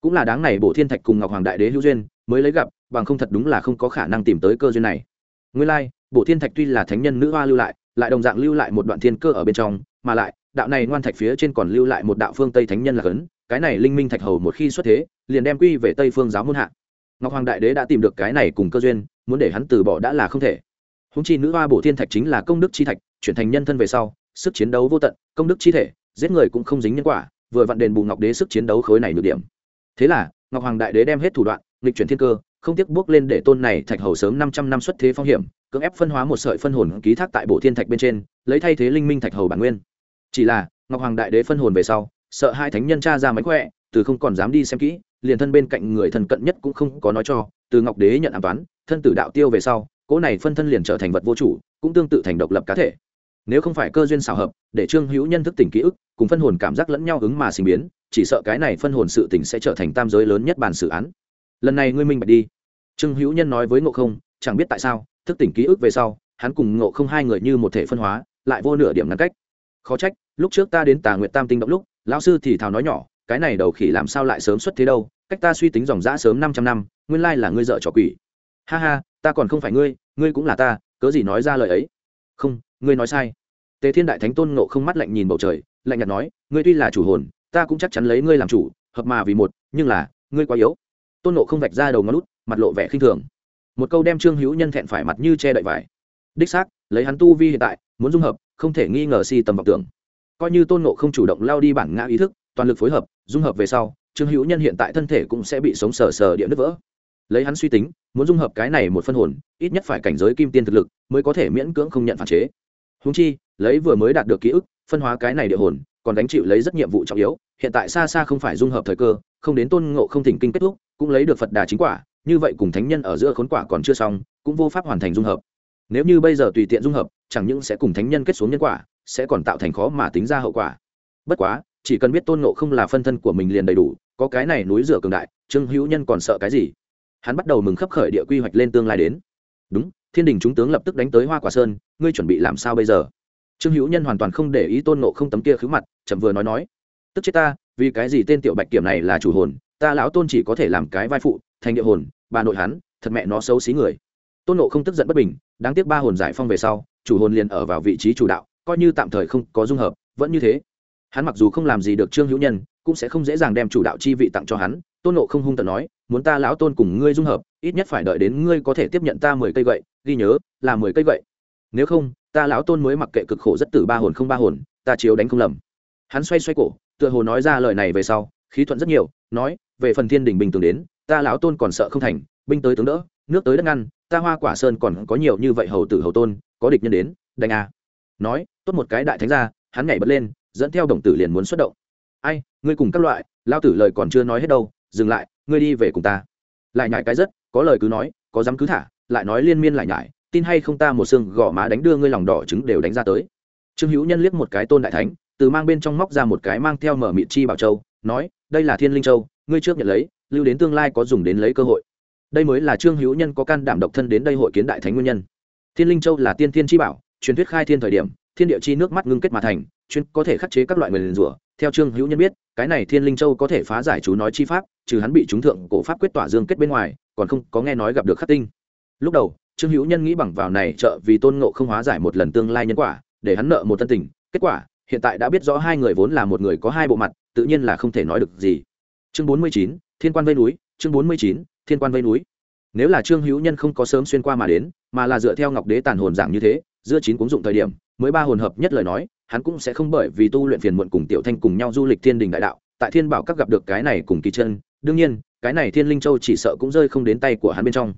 Cũng là đáng này bổ thiên thạch cùng ngọc hoàng đại đế hữu duyên mới lấy gặp bằng không thật đúng là không có khả năng tìm tới cơ duyên này. Nguyên lai like, bổ thiên thạch tuy là thánh nhân nữ hoa lưu lại lại đồng dạng lưu lại một đoạn thiên cơ ở bên trong, mà lại, đạo này ngoan thạch phía trên còn lưu lại một đạo phương tây thánh nhân là cấn cái này linh minh thạch hầu một khi xuất thế, liền đem quy về tây phương giáo môn hạ. Ngọc hoàng đại đế đã tìm được cái này cùng cơ duyên, muốn để hắn từ bỏ đã là không thể. Húng chi nữ hoa bổ thiên thạch chính là công đức chi thạch, chuyển thành nhân thân về sau, sức chiến đấu vô tận, công đức chi thể, giết người cũng không dính nhân quả, vừa vặn đền bù ngọc đế sức chiến đấu khối này được điểm. Thế là, ngọc hoàng đại đế đem hết thủ đoạn, nghịch chuyển thiên cơ, không tiếc bước lên để tôn này thạch hầu sớm năm trăm năm xuất thế phong hiểm cưỡng ép phân hóa một sợi phân hồn ký thác tại bộ thiên thạch bên trên, lấy thay thế linh minh thạch hầu bản nguyên. Chỉ là, ngọc hoàng đại đế phân hồn về sau, sợ hai thánh nhân cha ra mánh khỏe, từ không còn dám đi xem kỹ, liền thân bên cạnh người thân cận nhất cũng không có nói cho, từ ngọc đế nhận ám toán, thân tử đạo tiêu về sau, cỗ này phân thân liền trở thành vật vô chủ, cũng tương tự thành độc lập cá thể. Nếu không phải cơ duyên xảo hợp, để trương hữu nhân thức tỉnh ký ức, cùng phân hồn cảm giác lẫn nhau ứng mà sinh biến, chỉ sợ cái này phân hồn sự tỉnh sẽ trở thành tam giới lớn nhất bàn xử án. Lần này ngươi minh bạch đi. Trương hữu nhân nói với ngộ không, chẳng biết tại sao thức tỉnh ký ức về sau, hắn cùng ngộ không hai người như một thể phân hóa, lại vô nửa điểm ngăn cách. Khó trách, lúc trước ta đến tà nguyệt tam tinh động lúc, lão sư thì thào nói nhỏ, cái này đầu khỉ làm sao lại sớm xuất thế đâu, cách ta suy tính dòng dã sớm năm trăm năm, nguyên lai là ngươi dợ trò quỷ. Ha ha, ta còn không phải ngươi ngươi cũng là ta, cớ gì nói ra lời ấy? Không, ngươi nói sai. Tề thiên đại thánh tôn nộ không mắt lạnh nhìn bầu trời, lạnh nhạt nói, ngươi tuy là chủ hồn, ta cũng chắc chắn lấy ngươi làm chủ, hợp mà vì một, nhưng là, ngươi quá yếu. Tôn nộ không vạch ra đầu ngón lút mặt lộ vẻ khinh thường một câu đem trương hữu nhân thẹn phải mặt như che đậy vải. Đích xác, lấy hắn tu vi hiện tại, muốn dung hợp, không thể nghi ngờ si tầm vọng tưởng. Coi như tôn nộ không chủ động lao đi bản ngã ý thức, toàn lực phối hợp, dung hợp về sau, trương hữu nhân hiện tại thân thể cũng sẽ bị sống sờ sờ địa nứt vỡ. Lấy hắn suy tính, muốn dung hợp cái này một phân hồn, ít nhất phải cảnh giới kim tiên thực lực, mới có thể miễn cưỡng không nhận phản chế. Húng chi, lấy vừa mới đạt được ký ức, phân hóa cái này địa hồn, còn đánh chịu lấy rất nhiệm vụ trọng yếu, hiện tại xa xa không phải dung hợp thời cơ, không đến tôn ngộ không thỉnh kinh kết thúc, cũng lấy được phật đà chính quả như vậy cùng thánh nhân ở giữa khốn quả còn chưa xong, cũng vô pháp hoàn thành dung hợp. Nếu như bây giờ tùy tiện dung hợp, chẳng những sẽ cùng thánh nhân kết xuống nhân quả, sẽ còn tạo thành khó mà tính ra hậu quả. Bất quá, chỉ cần biết tôn ngộ không là phân thân của mình liền đầy đủ, có cái này núi rửa cường đại, trương hữu nhân còn sợ cái gì? Hắn bắt đầu mừng khấp khởi địa quy hoạch lên tương lai đến. Đúng, thiên đình chúng tướng lập tức đánh tới hoa quả sơn, ngươi chuẩn bị làm sao bây giờ? Trương hữu nhân hoàn toàn không để ý tôn nộ không tấm kia khứ mặt, chậm vừa nói nói. Tức chết ta, vì cái gì tên tiểu bạch kiểm này là chủ hồn, ta lão tôn chỉ có thể làm cái vai phụ, thành địa hồn bà nội hắn, thật mẹ nó xấu xí người. Tôn nộ không tức giận bất bình, đáng tiếc ba hồn giải phong về sau, chủ hồn liền ở vào vị trí chủ đạo, coi như tạm thời không có dung hợp, vẫn như thế. Hắn mặc dù không làm gì được trương hữu nhân, cũng sẽ không dễ dàng đem chủ đạo chi vị tặng cho hắn. Tôn nộ không hung tận nói, muốn ta lão tôn cùng ngươi dung hợp, ít nhất phải đợi đến ngươi có thể tiếp nhận ta mười cây gậy, ghi nhớ, là mười cây gậy. Nếu không, ta lão tôn mới mặc kệ cực khổ rất từ ba hồn không ba hồn, ta chiếu đánh không lầm. Hắn xoay xoay cổ, tựa hồ nói ra lời này về sau, khí thuận rất nhiều, nói, về phần thiên đình bình tường đến ta lão tôn còn sợ không thành, binh tới tướng đỡ, nước tới đất ngăn, ta hoa quả sơn còn có nhiều như vậy hầu tử hầu tôn, có địch nhân đến, đánh à? nói, tốt một cái đại thánh ra, hắn nhảy bật lên, dẫn theo đồng tử liền muốn xuất động. Ai, ngươi cùng các loại lao tử lời còn chưa nói hết đâu, dừng lại, ngươi đi về cùng ta. Lại nhải cái rất, có lời cứ nói, có dám cứ thả, lại nói liên miên lại nhải tin hay không ta một xương gò má đánh đưa ngươi lòng đỏ trứng đều đánh ra tới. Trương hữu nhân liếc một cái tôn đại thánh, từ mang bên trong móc ra một cái mang theo mở mịt chi bảo châu, nói, đây là thiên linh châu, ngươi trước nhận lấy lưu đến tương lai có dùng đến lấy cơ hội. Đây mới là trương hữu nhân có can đảm độc thân đến đây hội kiến đại thánh nguyên nhân. Thiên linh châu là tiên thiên chi bảo, truyền thuyết khai thiên thời điểm, thiên địa chi nước mắt ngưng kết mà thành, chuyên có thể khắc chế các loại người liền rủa. Theo trương hữu nhân biết, cái này thiên linh châu có thể phá giải chú nói chi pháp, trừ hắn bị chúng thượng cổ pháp quyết tỏa dương kết bên ngoài, còn không có nghe nói gặp được khắc tinh. Lúc đầu, trương hữu nhân nghĩ bằng vào này trợ vì tôn ngộ không hóa giải một lần tương lai nhân quả, để hắn nợ một thân tình. Kết quả, hiện tại đã biết rõ hai người vốn là một người có hai bộ mặt, tự nhiên là không thể nói được gì. Chương bốn mươi chín thiên quan vây núi, chương bốn mươi chín, thiên quan vây núi. Nếu là trương hữu nhân không có sớm xuyên qua mà đến, mà là dựa theo ngọc đế tàn hồn dạng như thế, giữa chín cuốn dụng thời điểm, mới ba hồn hợp nhất lời nói, hắn cũng sẽ không bởi vì tu luyện phiền muộn cùng tiểu thanh cùng nhau du lịch thiên đình đại đạo, tại thiên bảo các gặp được cái này cùng kỳ chân, đương nhiên, cái này thiên linh châu chỉ sợ cũng rơi không đến tay của hắn bên trong.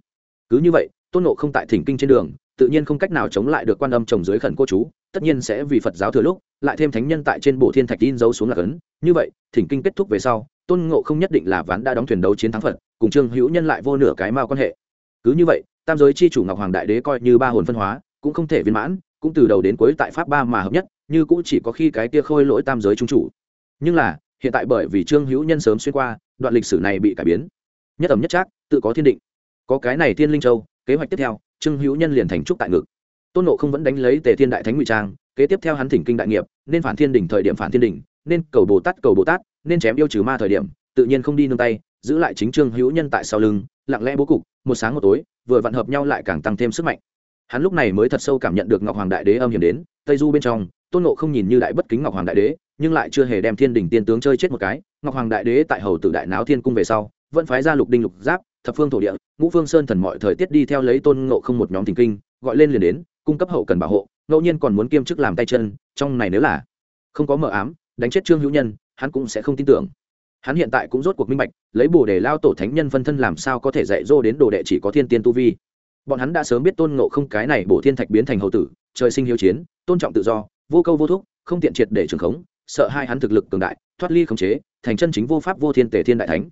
Cứ như vậy, tôn nộ không tại thỉnh kinh trên đường, tự nhiên không cách nào chống lại được quan âm trồng dưới khẩn cô chú, tất nhiên sẽ vì phật giáo thừa lúc, lại thêm thánh nhân tại trên bộ thiên thạch tin dấu xuống là cấn. Như vậy, thỉnh kinh kết thúc về sau tôn ngộ không nhất định là ván đã đóng thuyền đấu chiến thắng phật, cùng trương hữu nhân lại vô nửa cái mao quan hệ. Cứ như vậy, tam giới chi chủ ngọc hoàng đại đế coi như ba hồn phân hóa, cũng không thể viên mãn, cũng từ đầu đến cuối tại pháp ba mà hợp nhất, như cũng chỉ có khi cái kia khôi lỗi tam giới trung chủ. Nhưng là, hiện tại bởi vì trương hữu nhân sớm xuyên qua, đoạn lịch sử này bị cải biến. Nhất ẩm nhất trác, tự có thiên định. Có cái này thiên linh châu, kế hoạch tiếp theo, trương hữu nhân liền thành trúc tại ngực. Tôn nộ không vẫn đánh lấy tề thiên đại thánh ngụy trang, kế tiếp theo hắn thỉnh kinh đại nghiệp, nên phản thiên đỉnh thời điểm phản thiên đỉnh, nên cầu bồ tát cầu bồ tát nên chém yêu trừ ma thời điểm, tự nhiên không đi nương tay, giữ lại chính trương hữu nhân tại sau lưng, lặng lẽ bố cục, một sáng một tối, vừa vặn hợp nhau lại càng tăng thêm sức mạnh. Hắn lúc này mới thật sâu cảm nhận được ngọc hoàng đại đế âm hiểm đến, tây du bên trong, tôn nộ không nhìn như đại bất kính ngọc hoàng đại đế, nhưng lại chưa hề đem thiên đình tiên tướng chơi chết một cái. Ngọc hoàng đại đế tại hầu tử đại náo thiên cung về sau, vẫn phái ra lục đinh lục giáp, thập phương thổ địa, ngũ phương sơn thần mọi thời tiết đi theo lấy tôn ngộ không một nhóm thình kinh, gọi lên liền đến, cung cấp hậu cần bảo hộ, ngẫu nhiên còn muốn kiêm chức làm tay chân, trong này nếu là không có mờ ám, đánh chết trương hữu nhân hắn cũng sẽ không tin tưởng. Hắn hiện tại cũng rốt cuộc minh bạch, lấy bồ để lao tổ thánh nhân phân thân làm sao có thể dạy dỗ đến đồ đệ chỉ có thiên tiên tu vi. Bọn hắn đã sớm biết tôn ngộ không cái này bổ thiên thạch biến thành hậu tử, trời sinh hiếu chiến, tôn trọng tự do, vô câu vô thúc, không tiện triệt để trường khống, sợ hai hắn thực lực cường đại, thoát ly khống chế, thành chân chính vô pháp vô thiên tể thiên đại thánh.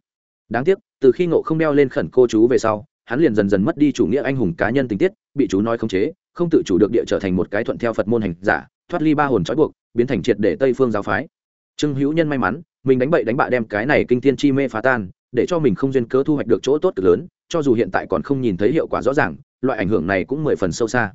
Đáng tiếc, từ khi ngộ không đeo lên khẩn cô chú về sau, hắn liền dần dần mất đi chủ nghĩa anh hùng cá nhân tình tiết, bị chú nói khống chế, không tự chủ được địa trở thành một cái thuận theo phật môn hành giả, thoát ly ba hồn trói buộc, biến thành triệt để tây phương giáo phái trương hữu nhân may mắn, mình đánh bậy đánh bạ đem cái này kinh thiên chi mê phá tan, để cho mình không duyên cớ thu hoạch được chỗ tốt cực lớn, cho dù hiện tại còn không nhìn thấy hiệu quả rõ ràng, loại ảnh hưởng này cũng mười phần sâu xa.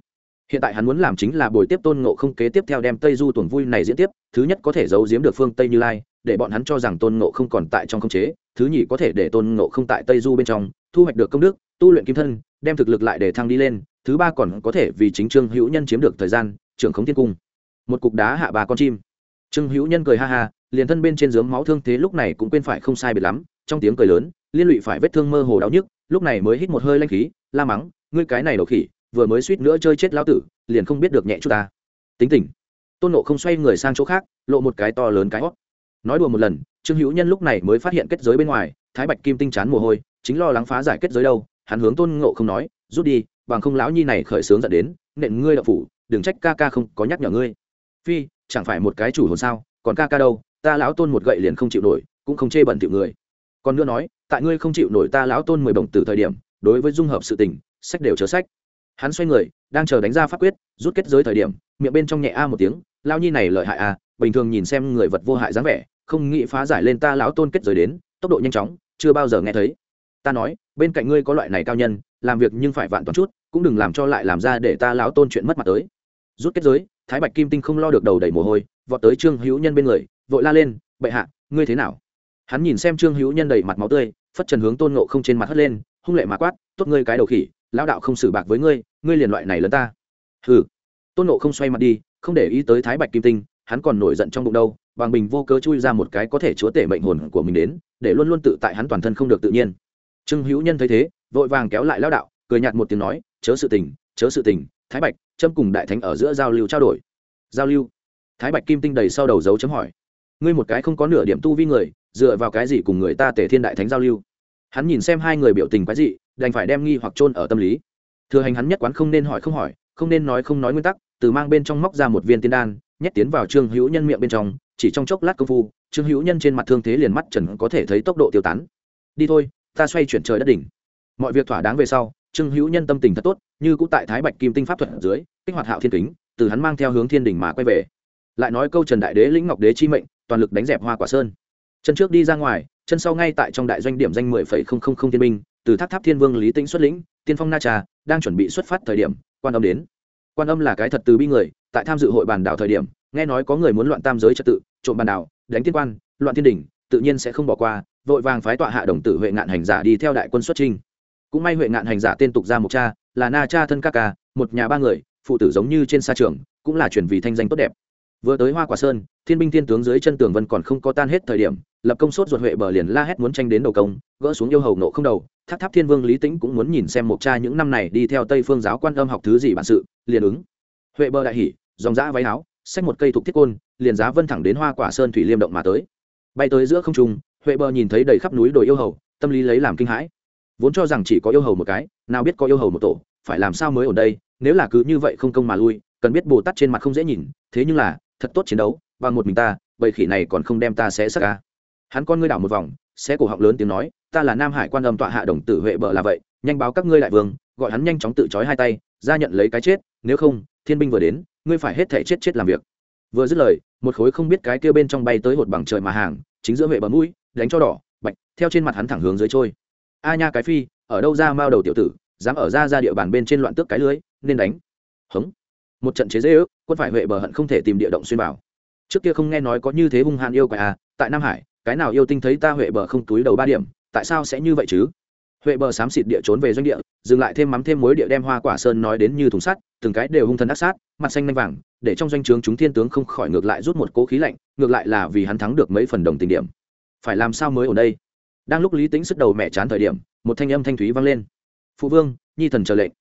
Hiện tại hắn muốn làm chính là buổi tiếp tôn ngộ không kế tiếp theo đem tây du tuần vui này diễn tiếp, thứ nhất có thể giấu giếm được phương tây như lai, để bọn hắn cho rằng tôn ngộ không còn tại trong không chế, thứ nhì có thể để tôn ngộ không tại tây du bên trong, thu hoạch được công đức, tu luyện kim thân, đem thực lực lại để thăng đi lên, thứ ba còn có thể vì chính trương hữu nhân chiếm được thời gian, trưởng khống thiên cung. Một cục đá hạ ba con chim trương hữu nhân cười ha ha, liền thân bên trên dướng máu thương thế lúc này cũng quên phải không sai biệt lắm, trong tiếng cười lớn, liên lụy phải vết thương mơ hồ đau nhức, lúc này mới hít một hơi lanh khí, la mắng, ngươi cái này đầu khỉ, vừa mới suýt nữa chơi chết lão tử, liền không biết được nhẹ chút ta. Tính tình. Tôn nộ không xoay người sang chỗ khác, lộ một cái to lớn cái hót. Nói đùa một lần, trương hữu nhân lúc này mới phát hiện kết giới bên ngoài, thái bạch kim tinh chán mồ hôi, chính lo lắng phá giải kết giới đâu, hắn hướng tôn ngộ không nói, rút đi, bằng không lão nhi này khởi sướng dẫn đến, nện ngươi đậu phủ, đừng trách ca ca không có nhắc nhở ngươi. Phi chẳng phải một cái chủ hồn sao, còn ca ca đâu, ta lão tôn một gậy liền không chịu nổi, cũng không chê bẩn tiểu người. Còn nữa nói, tại ngươi không chịu nổi ta lão tôn mười bổng từ thời điểm, đối với dung hợp sự tình, sách đều chớ sách. Hắn xoay người, đang chờ đánh ra pháp quyết, rút kết giới thời điểm, miệng bên trong nhẹ a một tiếng lao nhi này lợi hại a bình thường nhìn xem người vật vô hại dáng vẻ, không nghĩ phá giải lên ta lão tôn kết giới đến, tốc độ nhanh chóng, chưa bao giờ nghe thấy. Ta nói, bên cạnh ngươi có loại này cao nhân, làm việc nhưng phải vạn toàn chút, cũng đừng làm cho lại làm ra để ta lão tôn chuyện mất mặt tới rút kết giới, thái bạch kim tinh không lo được đầu đầy mồ hôi, vọt tới trương hữu nhân bên người, vội la lên, bệ hạ, ngươi thế nào? Hắn nhìn xem trương hữu nhân đầy mặt máu tươi, phất trần hướng tôn ngộ không trên mặt hất lên, hung lệ mà quát, tốt ngươi cái đầu khỉ, lão đạo không xử bạc với ngươi ngươi liền loại này lớn ta. Hừ. Tôn nộ không xoay mặt đi, không để ý tới thái bạch kim tinh, hắn còn nổi giận trong bụng đâu, bằng bình vô cớ chui ra một cái có thể chúa tể mệnh hồn của mình đến, để luôn luôn tự tại hắn toàn thân không được tự nhiên. Trương hữu nhân thấy thế, vội vàng kéo lại lão đạo, cười nhạt một tiếng nói, chớ sự tình, chớ sự tình thái bạch trâm cùng đại thánh ở giữa giao lưu trao đổi. Giao lưu? Thái bạch kim tinh đầy sau đầu dấu chấm hỏi. Ngươi một cái không có nửa điểm tu vi người, dựa vào cái gì cùng người ta tể thiên đại thánh giao lưu? Hắn nhìn xem hai người biểu tình quái dị, đành phải đem nghi hoặc chôn ở tâm lý. Thừa hành hắn nhất quán không nên hỏi không hỏi, không nên nói không nói nguyên tắc, từ mang bên trong móc ra một viên tiên đan, nhét tiến vào trương hữu nhân miệng bên trong, chỉ trong chốc lát công phu, trương hữu nhân trên mặt thương thế liền mắt trần có thể thấy tốc độ tiêu tán. Đi thôi, ta xoay chuyển trời đất đỉnh. Mọi việc thỏa đáng về sau trương hữu nhân tâm tình thật tốt, như cũng tại thái bạch kim tinh pháp thuật ở dưới, kích hoạt hạo thiên kính, từ hắn mang theo hướng thiên Đình mà quay về. Lại nói câu trần đại đế lĩnh ngọc đế chi mệnh, toàn lực đánh dẹp hoa quả sơn. Chân trước đi ra ngoài, chân sau ngay tại trong đại doanh điểm danh mười phẩy không không không thiên binh từ tháp tháp thiên vương lý tĩnh xuất lĩnh, tiên phong na trà, đang chuẩn bị xuất phát thời điểm, quan âm đến. Quan âm là cái thật từ bi người, tại tham dự hội bàn đảo thời điểm, nghe nói có người muốn loạn tam giới trật tự, trộm bàn đảo, đánh tiên quan, loạn thiên đình, tự nhiên sẽ không bỏ qua, vội vàng phái tọa hạ đồng tử huệ ngạn hành giả đi theo đại quân xuất trinh cũng may huệ ngạn hành giả tên tục ra mục cha, là na cha thân ca ca, một nhà ba người, phụ tử giống như trên sa trường, cũng là chuyển vì thanh danh tốt đẹp. Vừa tới hoa quả sơn, thiên binh thiên tướng dưới chân tường vân còn không có tan hết thời điểm, lập công sốt ruột huệ bờ liền la hét muốn tranh đến đầu công, gỡ xuống yêu hầu nộ không đầu. Tháp tháp thiên vương lý tĩnh cũng muốn nhìn xem một cha những năm này đi theo tây phương giáo quan âm học thứ gì bản sự, liền ứng. Huệ bờ đại hỉ, dòng dã váy áo, xách một cây thục thiết côn, liền giá vân thẳng đến hoa quả sơn thủy liêm động mà tới. Bay tới giữa không trung, huệ bờ nhìn thấy đầy khắp núi đồi yêu hầu, tâm lý lấy làm kinh hãi vốn cho rằng chỉ có yêu hầu một cái, nào biết có yêu hầu một tổ, phải làm sao mới ở đây, nếu là cứ như vậy không công mà lui, cần biết bồ tát trên mặt không dễ nhìn, thế nhưng là, thật tốt chiến đấu bằng một mình ta, bầy khỉ này còn không đem ta xé xác ca hắn con ngươi đảo một vòng, xé cổ họng lớn tiếng nói, ta là nam hải quan âm tọa hạ đồng tử huệ bờ là vậy, nhanh báo các ngươi đại vương, gọi hắn nhanh chóng tự trói hai tay, ra nhận lấy cái chết, nếu không, thiên binh vừa đến, ngươi phải hết thể chết chết làm việc. Vừa dứt lời, một khối không biết cái kia bên trong bay tới hột bằng trời mà hàng, chính giữa huệ bờ mũi, đánh cho đỏ, bạch, theo trên mặt hắn thẳng hướng dưới trôi a nha cái phi, ở đâu ra mao đầu tiểu tử, dám ở ra ra địa bàn bên trên loạn tước cái lưới, nên đánh. Hống. Một trận chế dễ ước quân phải huệ bờ hận không thể tìm địa động xuyên bảo trước kia không nghe nói có như thế hung hãn yêu quái à tại nam hải, cái nào yêu tinh thấy ta huệ bờ không túi đầu ba điểm, tại sao sẽ như vậy chứ? Huệ bờ xám xịt địa trốn về doanh địa, dừng lại thêm mắm thêm muối địa đem hoa quả sơn nói đến như thùng sắt, từng cái đều hung thần ác sát, mặt xanh nanh vàng, để trong doanh trướng chúng thiên tướng không khỏi ngược lại rút một cố khí lạnh, ngược lại là vì hắn thắng được mấy phần đồng tình điểm. Phải làm sao mới ở đây? Đang lúc lý tính sức đầu mẹ chán thời điểm, một thanh âm thanh thúy vang lên. Phụ vương, nhi thần chờ lệnh.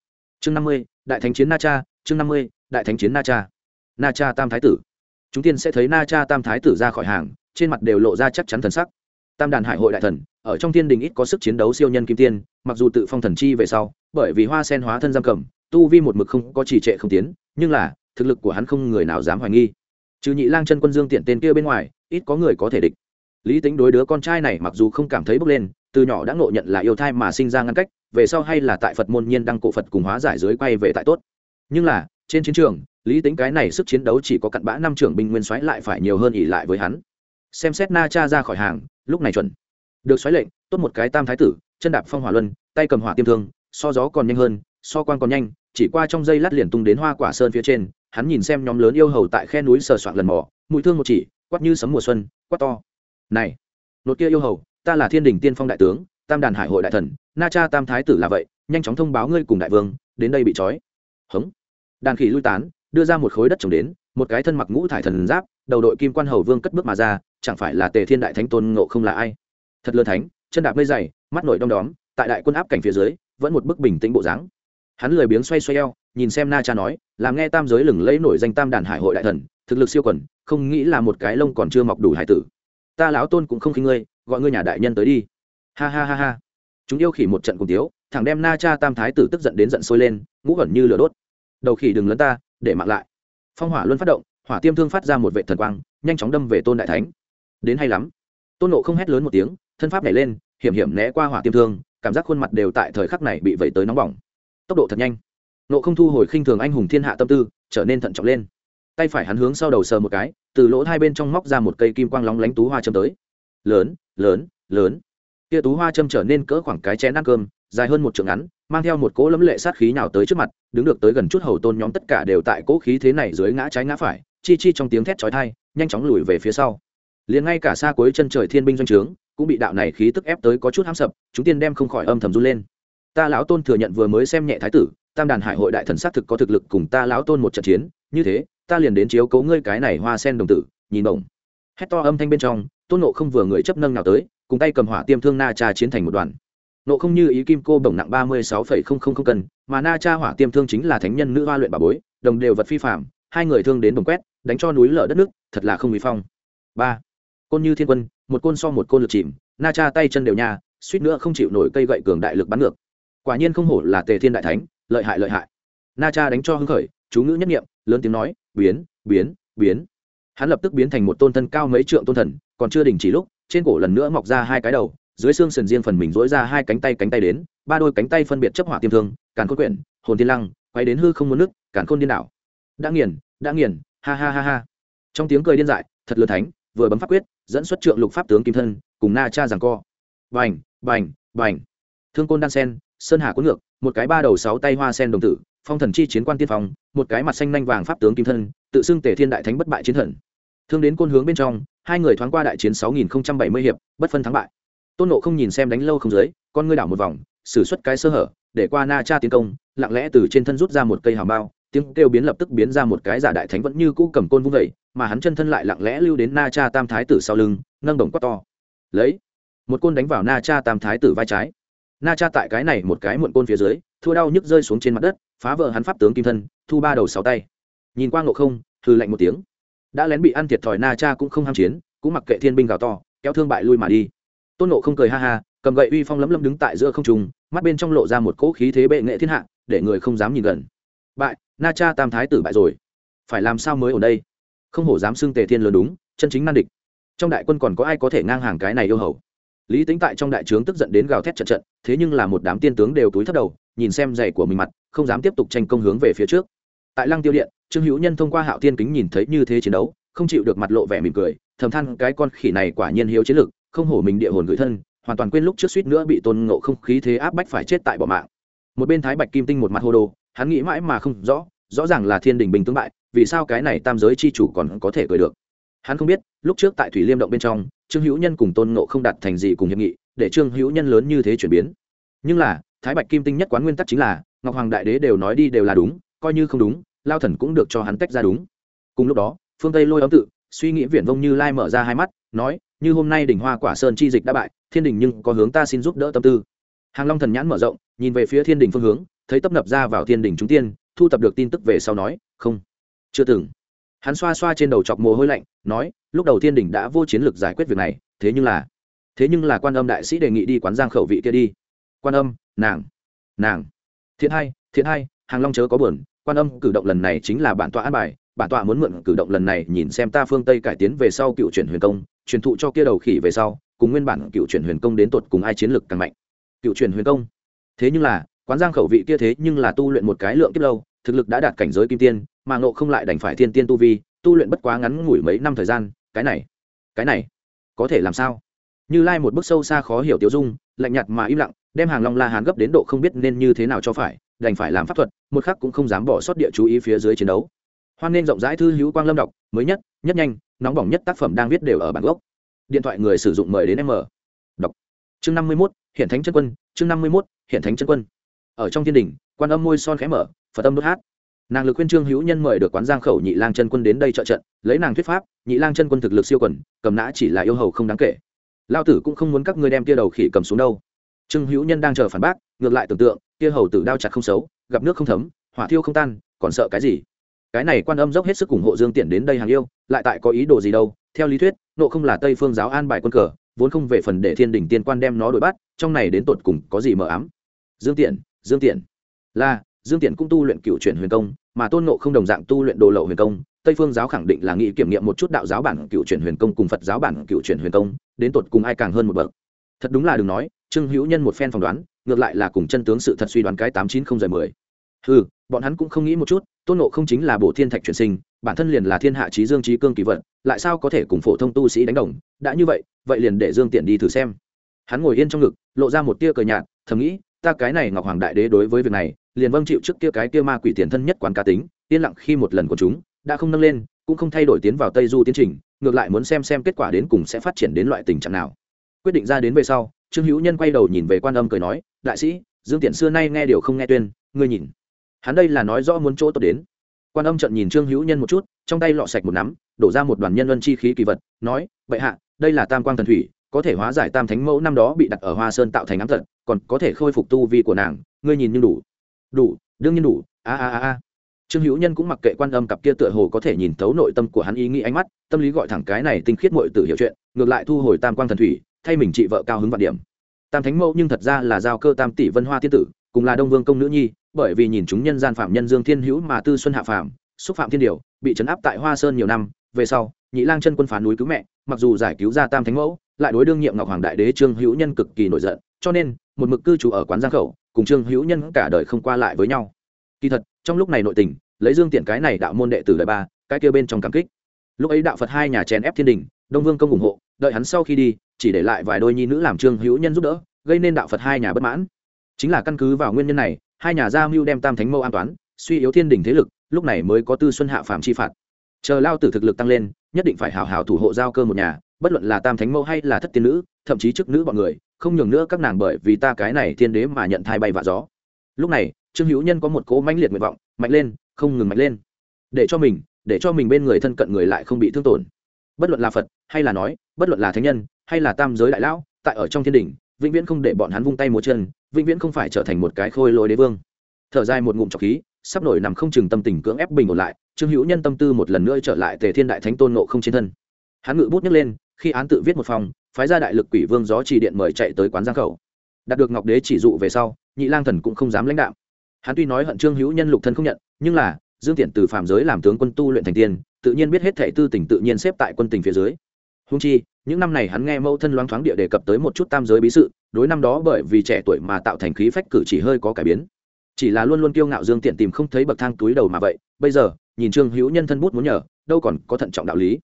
Chương năm mươi, đại thánh chiến na cha, chương năm mươi, đại thánh chiến na cha. Na cha tam thái tử. Chúng tiên sẽ thấy na cha tam thái tử ra khỏi hàng, trên mặt đều lộ ra chắc chắn thần sắc. Tam đàn hải hội đại thần, ở trong thiên đình ít có sức chiến đấu siêu nhân kim tiên, mặc dù tự phong thần chi về sau, bởi vì hoa sen hóa thân giam cầm, tu vi một mực không có trì trệ không tiến, nhưng là, thực lực của hắn không người nào dám hoài nghi. Trừ nhị lang chân quân dương tiện tên kia bên ngoài, ít có người có thể địch lý tính đối đứa con trai này mặc dù không cảm thấy bốc lên, từ nhỏ đã ngộ nhận là yêu thai mà sinh ra ngăn cách, về sau hay là tại phật môn nhiên đăng cổ phật cùng hóa giải dưới quay về tại tốt. Nhưng là, trên chiến trường, lý tính cái này sức chiến đấu chỉ có cặn bã năm trưởng binh nguyên soái lại phải nhiều hơn ỉ lại với hắn. Xem xét na cha ra khỏi hàng, lúc này chuẩn. Được xoáy lệnh, tốt một cái tam thái tử, chân đạp phong hỏa luân, tay cầm hỏa tiêm thương, so gió còn nhanh hơn, so quan còn nhanh, chỉ qua trong dây lát liền tung đến hoa quả sơn phía trên, hắn nhìn xem nhóm lớn yêu hầu tại khe núi sờ soạn lần mò, mũi thương một chỉ, quát như sấm mùa xuân, quát to này, nột kia yêu hầu, ta là thiên đình tiên phong đại tướng, tam đàn hải hội đại thần, na cha tam thái tử là vậy, nhanh chóng thông báo ngươi cùng đại vương, đến đây bị trói. Hống. Đàn khỉ lui tán, đưa ra một khối đất trồng đến, một cái thân mặc ngũ thải thần giáp, đầu đội kim quan hầu vương cất bước mà ra, chẳng phải là tề thiên đại thánh tôn ngộ không là ai? Thật lớn thánh, chân đạp mây dày, mắt nổi đom đóm, tại đại quân áp cảnh phía dưới, vẫn một bức bình tĩnh bộ dáng. Hắn lười biếng xoay xoay eo, nhìn xem na cha nói, làm nghe tam giới lừng lẫy nổi danh tam đàn hải hội đại thần, thực lực siêu quần, không nghĩ là một cái lông còn chưa mọc đủ hải tử ta lão tôn cũng không khinh ngươi, gọi ngươi nhà đại nhân tới đi. Ha ha ha ha. Chúng yêu khỉ một trận cùng tiếu thằng đem na cha tam thái tử tức giận đến giận sôi lên, ngũ gần như lửa đốt. Đầu khỉ đừng lấn ta, để mặc lại. Phong hỏa luôn phát động, hỏa tiêm thương phát ra một vệ thần quang, nhanh chóng đâm về tôn đại thánh. Đến hay lắm. Tôn nộ không hét lớn một tiếng, thân pháp nhảy lên, hiểm hiểm né qua hỏa tiêm thương, cảm giác khuôn mặt đều tại thời khắc này bị vẩy tới nóng bỏng. Tốc độ thật nhanh. Nộ không thu hồi khinh thường anh hùng thiên hạ tâm tư, trở nên thận trọng lên tay phải hắn hướng sau đầu sờ một cái, từ lỗ hai bên trong móc ra một cây kim quang lóng lánh tú hoa châm tới. Lớn lớn lớn. Kia tú hoa châm trở nên cỡ khoảng cái chén ăn cơm, dài hơn một trượng ngắn, mang theo một cỗ lấm lệ sát khí nào tới trước mặt, đứng được tới gần chút hầu tôn nhóm tất cả đều tại cỗ khí thế này dưới ngã trái ngã phải, chi chi trong tiếng thét chói tai, nhanh chóng lùi về phía sau. Liền ngay cả xa cuối chân trời thiên binh doanh trướng, cũng bị đạo này khí tức ép tới có chút hám sập, chúng tiên đem không khỏi âm thầm run lên. Ta lão tôn thừa nhận vừa mới xem nhẹ thái tử, tam đàn hải hội đại thần sát thực có thực lực cùng ta lão tôn một trận chiến, như thế ta liền đến chiếu cố ngươi cái này hoa sen đồng tử, nhìn bổng hét to âm thanh bên trong, tôn nộ không vừa người chấp nâng nào tới, cùng tay cầm hỏa tiêm thương na cha chiến thành một đoàn. Nộ không như ý kim cô bổng nặng ba mươi sáu phẩy không không không cân, mà na cha hỏa tiêm thương chính là thánh nhân nữ hoa luyện bà bối, đồng đều vật phi phạm hai người thương đến đồng quét, đánh cho núi lở đất nước, thật là không bị phong. Ba. Côn như thiên quân, một côn so một côn lực chìm, na cha tay chân đều nha, suýt nữa không chịu nổi cây gậy cường đại lực bắn ngược. Quả nhiên không hổ là tề thiên đại thánh, lợi hại lợi hại. Na cha đánh cho hưng khởi, chú ngữ nhất nghiệm lớn tiếng nói biến biến biến. Hắn lập tức biến thành một tôn thân cao mấy trượng tôn thần, còn chưa đình chỉ lúc, trên cổ lần nữa mọc ra hai cái đầu, dưới xương sườn riêng phần mình dỗi ra hai cánh tay cánh tay đến, ba đôi cánh tay phân biệt chấp hỏa tiêm thương, càn khôn quyển, hồn thiên lăng, quay đến hư không muốn nước, càn khôn điên đảo. Đã nghiền đã nghiền, ha ha ha ha. Trong tiếng cười điên dại, thật lớn thánh, vừa bấm pháp quyết, dẫn xuất trượng lục pháp tướng kim thân, cùng na cha giằng co. Bành bành bành. Thương côn đan sen, sơn hà cuốn ngược một cái ba đầu sáu tay hoa sen đồng tử, phong thần chi chiến quan tiên phong, một cái mặt xanh nanh vàng pháp tướng kim thân, tự xưng tề thiên đại thánh bất bại chiến thần. Thương đến côn hướng bên trong, hai người thoáng qua đại chiến sáu nghìn bảy mươi hiệp, bất phân thắng bại. Tôn nộ không nhìn xem đánh lâu không dưới, con ngươi đảo một vòng, sử suất cái sơ hở, để qua na cha tiến công, lặng lẽ từ trên thân rút ra một cây hào bao, tiếng kêu biến lập tức biến ra một cái giả đại thánh vẫn như cũ cầm côn vung vẩy mà hắn chân thân lại lặng lẽ lưu đến na cha tam thái tử sau lưng, nâng đồng quát to. Lấy, một côn đánh vào na cha tam thái tử vai trái na cha tại cái này một cái muộn côn phía dưới, thua đau nhức rơi xuống trên mặt đất, phá vỡ hắn pháp tướng kim thân, thu ba đầu sáu tay. Nhìn qua ngộ không, hừ lạnh một tiếng. Đã lén bị ăn thiệt thòi, na cha cũng không ham chiến, cũng mặc kệ thiên binh gào to, kéo thương bại lui mà đi. Tôn nộ không cười ha ha, cầm gậy uy phong lấm lấm đứng tại giữa không trung, mắt bên trong lộ ra một cỗ khí thế bệ nghệ thiên hạ, để người không dám nhìn gần. Bại, na cha tam thái tử bại rồi. Phải làm sao mới ở đây? Không hổ dám xưng tề thiên lớn đúng, chân chính nan địch. Trong đại quân còn có ai có thể ngang hàng cái này yêu hầu? Lý tính tại trong đại trướng tức giận đến gào thét trận trận, thế nhưng là một đám tiên tướng đều túi thất đầu, nhìn xem giày của mình mặt, không dám tiếp tục tranh công hướng về phía trước. Tại lăng tiêu điện, trương hữu nhân thông qua hạo tiên kính nhìn thấy như thế chiến đấu, không chịu được mặt lộ vẻ mỉm cười, thầm than cái con khỉ này quả nhiên hiếu chiến lực, không hổ mình địa hồn gửi thân, hoàn toàn quên lúc trước suýt nữa bị tôn ngộ không khí thế áp bách phải chết tại bỏ mạng. Một bên thái bạch kim tinh một mặt hô đồ, hắn nghĩ mãi mà không rõ rõ ràng là thiên đình bình tướng bại, vì sao cái này tam giới chi chủ còn có thể cười được. Hắn không biết, lúc trước tại thủy liêm động bên trong trương hữu nhân cùng tôn ngộ không đạt thành gì cùng hiệp nghị, để trương hữu nhân lớn như thế chuyển biến. Nhưng là, thái bạch kim tinh nhất quán nguyên tắc chính là, ngọc hoàng đại đế đều nói đi đều là đúng, coi như không đúng, lao thần cũng được cho hắn tách ra đúng. Cùng lúc đó, phương tây lôi ấm tự, suy nghĩ viển vông như lai mở ra hai mắt, nói, như hôm nay đỉnh hoa quả sơn chi dịch đã bại, thiên đình nhưng có hướng ta xin giúp đỡ tâm tư. Hàng long thần nhãn mở rộng, nhìn về phía thiên đình phương hướng, thấy tấp nập ra vào thiên đình chúng tiên, thu tập được tin tức về sau nói, không, chưa từng. Hắn xoa xoa trên đầu chọc mồ hôi lạnh nói, lúc đầu thiên đình đã vô chiến lược giải quyết việc này, thế nhưng là, thế nhưng là quan âm đại sĩ đề nghị đi quán giang khẩu vị kia đi. Quan âm, nàng nàng. Thiện hai thiện hai hàng long chớ có buồn, quan âm cử động lần này chính là bản tọa an bài, bản tọa muốn mượn cử động lần này nhìn xem ta phương tây cải tiến về sau cựu chuyển huyền công, truyền thụ cho kia đầu khỉ về sau, cùng nguyên bản cựu chuyển huyền công đến tột cùng ai chiến lược càng mạnh. Cựu chuyển huyền công. Thế nhưng là, quán giang khẩu vị kia thế nhưng là tu luyện một cái lượng kiếp lâu, thực lực đã đạt cảnh giới kim tiên, mà ngộ không lại đành phải thiên tiên tu vi tu luyện bất quá ngắn ngủi mấy năm thời gian, cái này cái này, có thể làm sao? Như lai một bước sâu xa khó hiểu tiêu dung, lạnh nhạt mà im lặng, đem hàng long la hán gấp đến độ không biết nên như thế nào cho phải, đành phải làm pháp thuật, một khắc cũng không dám bỏ sót địa chú ý phía dưới chiến đấu. Hoan nên rộng rãi thư hữu quang lâm đọc, mới nhất nhất nhanh, nóng bỏng nhất tác phẩm đang viết đều ở bản gốc. Điện thoại người sử dụng mời đến m đọc. Chương năm mươi mốt, hiện thánh chân quân, chương năm mươi mốt, hiện thánh chân quân. Ở trong thiên đình, quan âm môi son khẽ mở, phật âm đốt hát nàng lực khuyên trương hữu nhân mời được quán giang khẩu nhị lang chân quân đến đây trợ trận, lấy nàng thuyết pháp, nhị lang chân quân thực lực siêu quần, cầm nã chỉ là yêu hầu không đáng kể. Lao tử cũng không muốn các ngươi đem tia đầu khỉ cầm xuống đâu. Trương hữu nhân đang chờ phản bác, ngược lại tưởng tượng, tia hầu tử đao chặt không xấu, gặp nước không thấm, hỏa thiêu không tan, còn sợ cái gì? Cái này quan âm dốc hết sức ủng hộ dương tiện đến đây hàng yêu, lại tại có ý đồ gì đâu? Theo lý thuyết, nộ không là tây phương giáo an bài quân cờ, vốn không về phần để thiên đình tiên quan đem nó đuổi bắt, trong này đến tột cùng có gì mờ ám? Dương tiện dương tiện là, dương tiện cũng tu luyện cựu chuyển huyền công mà tôn nộ không đồng dạng tu luyện đồ lậu huyền công, tây phương giáo khẳng định là nghĩ kiểm nghiệm một chút đạo giáo bản cựu chuyển huyền công cùng phật giáo bản cựu chuyển huyền công, đến tột cùng ai càng hơn một bậc. Thật đúng là đừng nói, trương hữu nhân một phen phỏng đoán, ngược lại là cùng chân tướng sự thật suy đoán cái tám chín không giờ mười. Ừ bọn hắn cũng không nghĩ một chút, tôn nộ không chính là bộ thiên thạch chuyển sinh, bản thân liền là thiên hạ trí dương trí cương kỳ vật, lại sao có thể cùng phổ thông tu sĩ đánh đồng, đã như vậy vậy liền để dương tiện đi thử xem. Hắn ngồi yên trong ngực, lộ ra một tia cờ nhạt, thầm nghĩ, ta cái này ngọc hoàng đại đế đối với việc này liền vâng chịu trước kia cái kia ma quỷ tiền thân nhất quán cá tính, yên lặng khi một lần của chúng đã không nâng lên, cũng không thay đổi tiến vào tây du tiến trình, ngược lại muốn xem xem kết quả đến cùng sẽ phát triển đến loại tình trạng nào. Quyết định ra đến về sau, trương hữu nhân quay đầu nhìn về quan âm cười nói, đại sĩ, dương tiện xưa nay nghe điều không nghe tuyên, ngươi nhìn. Hắn đây là nói rõ muốn chỗ tốt đến. Quan âm trận nhìn trương hữu nhân một chút, trong tay lọ sạch một nắm, đổ ra một đoàn nhân luân chi khí kỳ vật, nói vậy hạ, đây là tam quang thần thủy, có thể hóa giải tam thánh mẫu năm đó bị đặt ở hoa sơn tạo thành ám tận còn có thể khôi phục tu vi của nàng, ngươi nhìn như đủ đủ, đương nhiên đủ. A a a a. Trương hữu nhân cũng mặc kệ quan âm cặp kia tựa hồ có thể nhìn thấu nội tâm của hắn ý nghĩ ánh mắt, tâm lý gọi thẳng cái này tinh khiết mội tử hiểu chuyện, ngược lại thu hồi tam quang thần thủy, thay mình trị vợ cao hứng vạn điểm. Tam thánh mẫu nhưng thật ra là giao cơ tam tỷ vân hoa tiên tử, cùng là đông vương công nữ nhi, bởi vì nhìn chúng nhân gian phạm nhân dương thiên hữu mà tư xuân hạ phạm xúc phạm thiên điều, bị trấn áp tại hoa sơn nhiều năm, về sau, nhị lang chân quân phá núi cứu mẹ, mặc dù giải cứu ra tam thánh mẫu, lại đối đương nhiệm ngọc hoàng đại đế trương hữu nhân cực kỳ nổi giận, cho nên, một mực cư trú ở quán giang khẩu cùng trương hữu nhân cả đời không qua lại với nhau. Kỳ thật, trong lúc này nội tình, lấy dương tiện cái này đạo môn đệ tử đời ba, cái kia bên trong cảm kích. Lúc ấy đạo phật hai nhà chèn ép thiên đình, đông vương công ủng hộ, đợi hắn sau khi đi, chỉ để lại vài đôi nhi nữ làm trương hữu nhân giúp đỡ, gây nên đạo phật hai nhà bất mãn. Chính là căn cứ vào nguyên nhân này, hai nhà gia mưu đem tam thánh mâu an toán, suy yếu thiên đình thế lực, lúc này mới có tư xuân hạ phạm chi phạt. Chờ lao tử thực lực tăng lên, nhất định phải hào hào thủ hộ giao cơ một nhà, bất luận là tam thánh mâu hay là thất tiên nữ, thậm chí chức nữ bọn người không nhường nữa các nàng bởi vì ta cái này thiên đế mà nhận thai bay vạ gió. Lúc này, trương hữu nhân có một cố mãnh liệt nguyện vọng, mạnh lên, không ngừng mạnh lên. Để cho mình, để cho mình bên người thân cận người lại không bị thương tổn. Bất luận là phật, hay là nói, bất luận là thánh nhân, hay là tam giới đại lão, tại ở trong thiên đình vĩnh viễn không để bọn hắn vung tay múa chân, vĩnh viễn không phải trở thành một cái khôi lối đế vương. Thở dài một ngụm trọc khí, sắp nổi nằm không chừng tâm tình cưỡng ép bình ổn lại, trương hữu nhân tâm tư một lần nữa trở lại tề thiên đại thánh tôn nộ không trên thân. Hắn ngự bút nhấc lên, khi án tự viết một phòng phái ra đại lực quỷ vương gió trì điện mời chạy tới quán giang khẩu. Đạt được ngọc đế chỉ dụ về sau, nhị lang thần cũng không dám lãnh đạo hắn tuy nói hận trương hữu nhân lục thân không nhận, nhưng là, dương tiện từ phạm giới làm tướng quân tu luyện thành tiên, tự nhiên biết hết thệ tư tỉnh tự nhiên xếp tại quân tỉnh phía dưới. Húng chi, những năm này hắn nghe mẫu thân loáng thoáng địa đề cập tới một chút tam giới bí sự, đối năm đó bởi vì trẻ tuổi mà tạo thành khí phách cử chỉ hơi có cải biến. Chỉ là luôn luôn kiêu ngạo dương tiện tìm không thấy bậc thang túi đầu mà vậy, bây giờ, nhìn trương hữu nhân thân bút muốn nhờ, đâu còn có thận trọng đạo lý.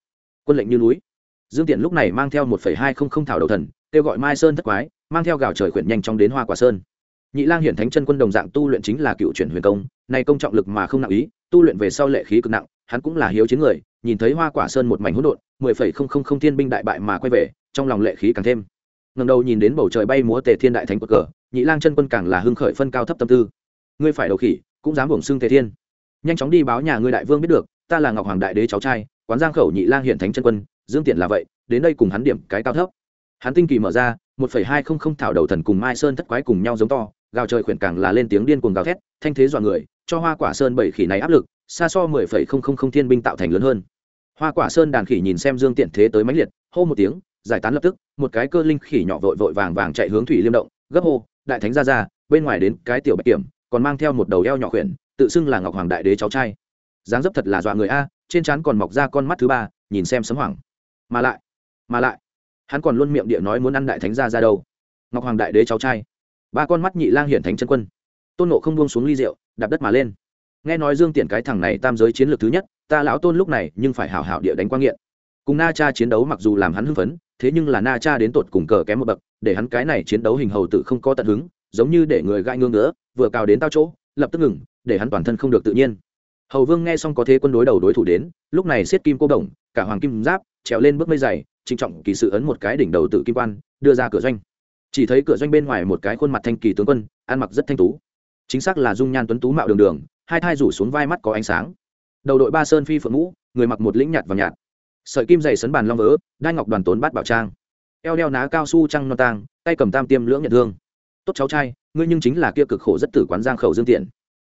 Quân lệnh như núi dương tiện lúc này mang theo một hai không không thảo đầu thần, kêu gọi mai sơn thất quái, mang theo gạo trời khuyển nhanh chóng đến hoa quả sơn. Nhị lang hiển thánh chân quân đồng dạng tu luyện chính là cựu chuyển huyền công, này công trọng lực mà không nặng ý, tu luyện về sau lệ khí cực nặng, hắn cũng là hiếu chiến người, nhìn thấy hoa quả sơn một mảnh hỗn độn, mười phẩy không không không thiên binh đại bại mà quay về, trong lòng lệ khí càng thêm. Ngầm đầu nhìn đến bầu trời bay múa tề thiên đại thánh cột cờ, nhị lang chân quân càng là hưng khởi phân cao thấp tâm tư. Ngươi phải đầu khỉ, cũng dám bổng xưng tề thiên. Nhanh chóng đi báo nhà ngươi đại vương biết được, ta là ngọc hoàng đại đế cháu trai, quán giang khẩu nhị lang Hiển thánh chân quân dương tiện là vậy, đến đây cùng hắn điểm cái cao thấp. Hắn tinh kỳ mở ra, một phẩy hai không không thảo đầu thần cùng mai sơn thất quái cùng nhau giống to, gào trời khuyển càng là lên tiếng điên cuồng gào thét, thanh thế dọa người, cho hoa quả sơn bảy khỉ này áp lực, xa so mười phẩy không không không thiên binh tạo thành lớn hơn. Hoa quả sơn đàn khỉ nhìn xem dương tiện thế tới mãnh liệt, hô một tiếng, giải tán lập tức, một cái cơ linh khỉ nhỏ vội vội vàng vàng chạy hướng thủy liêm động, gấp hô, đại thánh ra ra, bên ngoài đến cái tiểu bạch kiểm, còn mang theo một đầu eo nhỏ khuyển, tự xưng là ngọc hoàng đại đế cháu trai. Dáng dấp thật là dọa người a, trên trán còn mọc ra con mắt thứ ba, nhìn xem sấm hoảng mà lại mà lại, hắn còn luôn miệng địa nói muốn ăn đại thánh gia ra đâu. Ngọc hoàng đại đế cháu trai. Ba con mắt nhị lang hiển thánh chân quân. Tôn nộ không buông xuống ly rượu, đạp đất mà lên. Nghe nói dương tiện cái thằng này tam giới chiến lược thứ nhất, ta lão tôn lúc này nhưng phải hảo hảo địa đánh quang nghiện. Cùng na cha chiến đấu mặc dù làm hắn hưng phấn, thế nhưng là na cha đến tột cùng cờ kém một bậc, để hắn cái này chiến đấu hình hầu tự không có tận hứng, giống như để người gai ngương nữa vừa cào đến tao chỗ, lập tức ngừng, để hắn toàn thân không được tự nhiên. Hầu vương nghe xong có thế quân đối đầu đối thủ đến, lúc này xiết kim cô đồng cả hoàng kim giáp trèo lên bước mây dày trinh trọng kỳ sự ấn một cái đỉnh đầu tự kim quan, đưa ra cửa doanh. Chỉ thấy cửa doanh bên ngoài một cái khuôn mặt thanh kỳ tướng quân, ăn mặc rất thanh tú. Chính xác là dung nhan tuấn tú mạo đường đường, hai thai rủ xuống vai mắt có ánh sáng. Đầu đội ba sơn phi phượng ngũ người mặc một lĩnh nhạt và nhạt. Sợi kim dày sấn bàn long vỡ đai ngọc đoàn tốn bát bảo trang. Eo đeo ná cao su trăng non tang, tay cầm tam tiêm lưỡng nhận thương. Tốt cháu trai, ngươi nhưng chính là kia cực khổ rất tử quán giang khẩu dương tiện.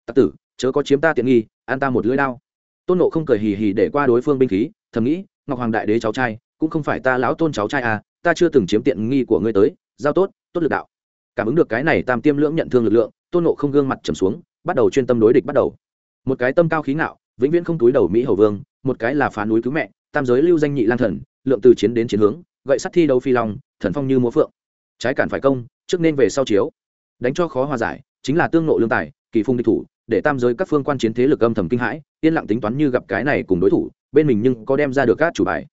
Tặc tử, chớ có chiếm ta tiện nghi an ta một lưỡi đao. Tôn nộ không cười hì hì để qua đối phương binh khí, thầm nghĩ ngọc hoàng đại đế cháu trai, cũng không phải ta lão tôn cháu trai à ta chưa từng chiếm tiện nghi của ngươi tới, giao tốt tốt lực đạo. Cảm ứng được cái này tam tiêm lưỡng nhận thương lực lượng, tôn nộ không gương mặt trầm xuống, bắt đầu chuyên tâm đối địch bắt đầu. Một cái tâm cao khí ngạo, vĩnh viễn không túi đầu mỹ hầu vương, một cái là phá núi cứu mẹ, tam giới lưu danh nhị lang thần, lượng từ chiến đến chiến hướng, gậy sắt thi đấu phi long, thần phong như múa phượng. Trái cản phải công, trước nên về sau chiếu. Đánh cho khó hòa giải, chính là tương nộ lương tài, kỳ phung địch thủ để tam giới các phương quan chiến thế lực âm thầm kinh hãi, yên lặng tính toán như gặp cái này cùng đối thủ, bên mình nhưng có đem ra được các chủ bài.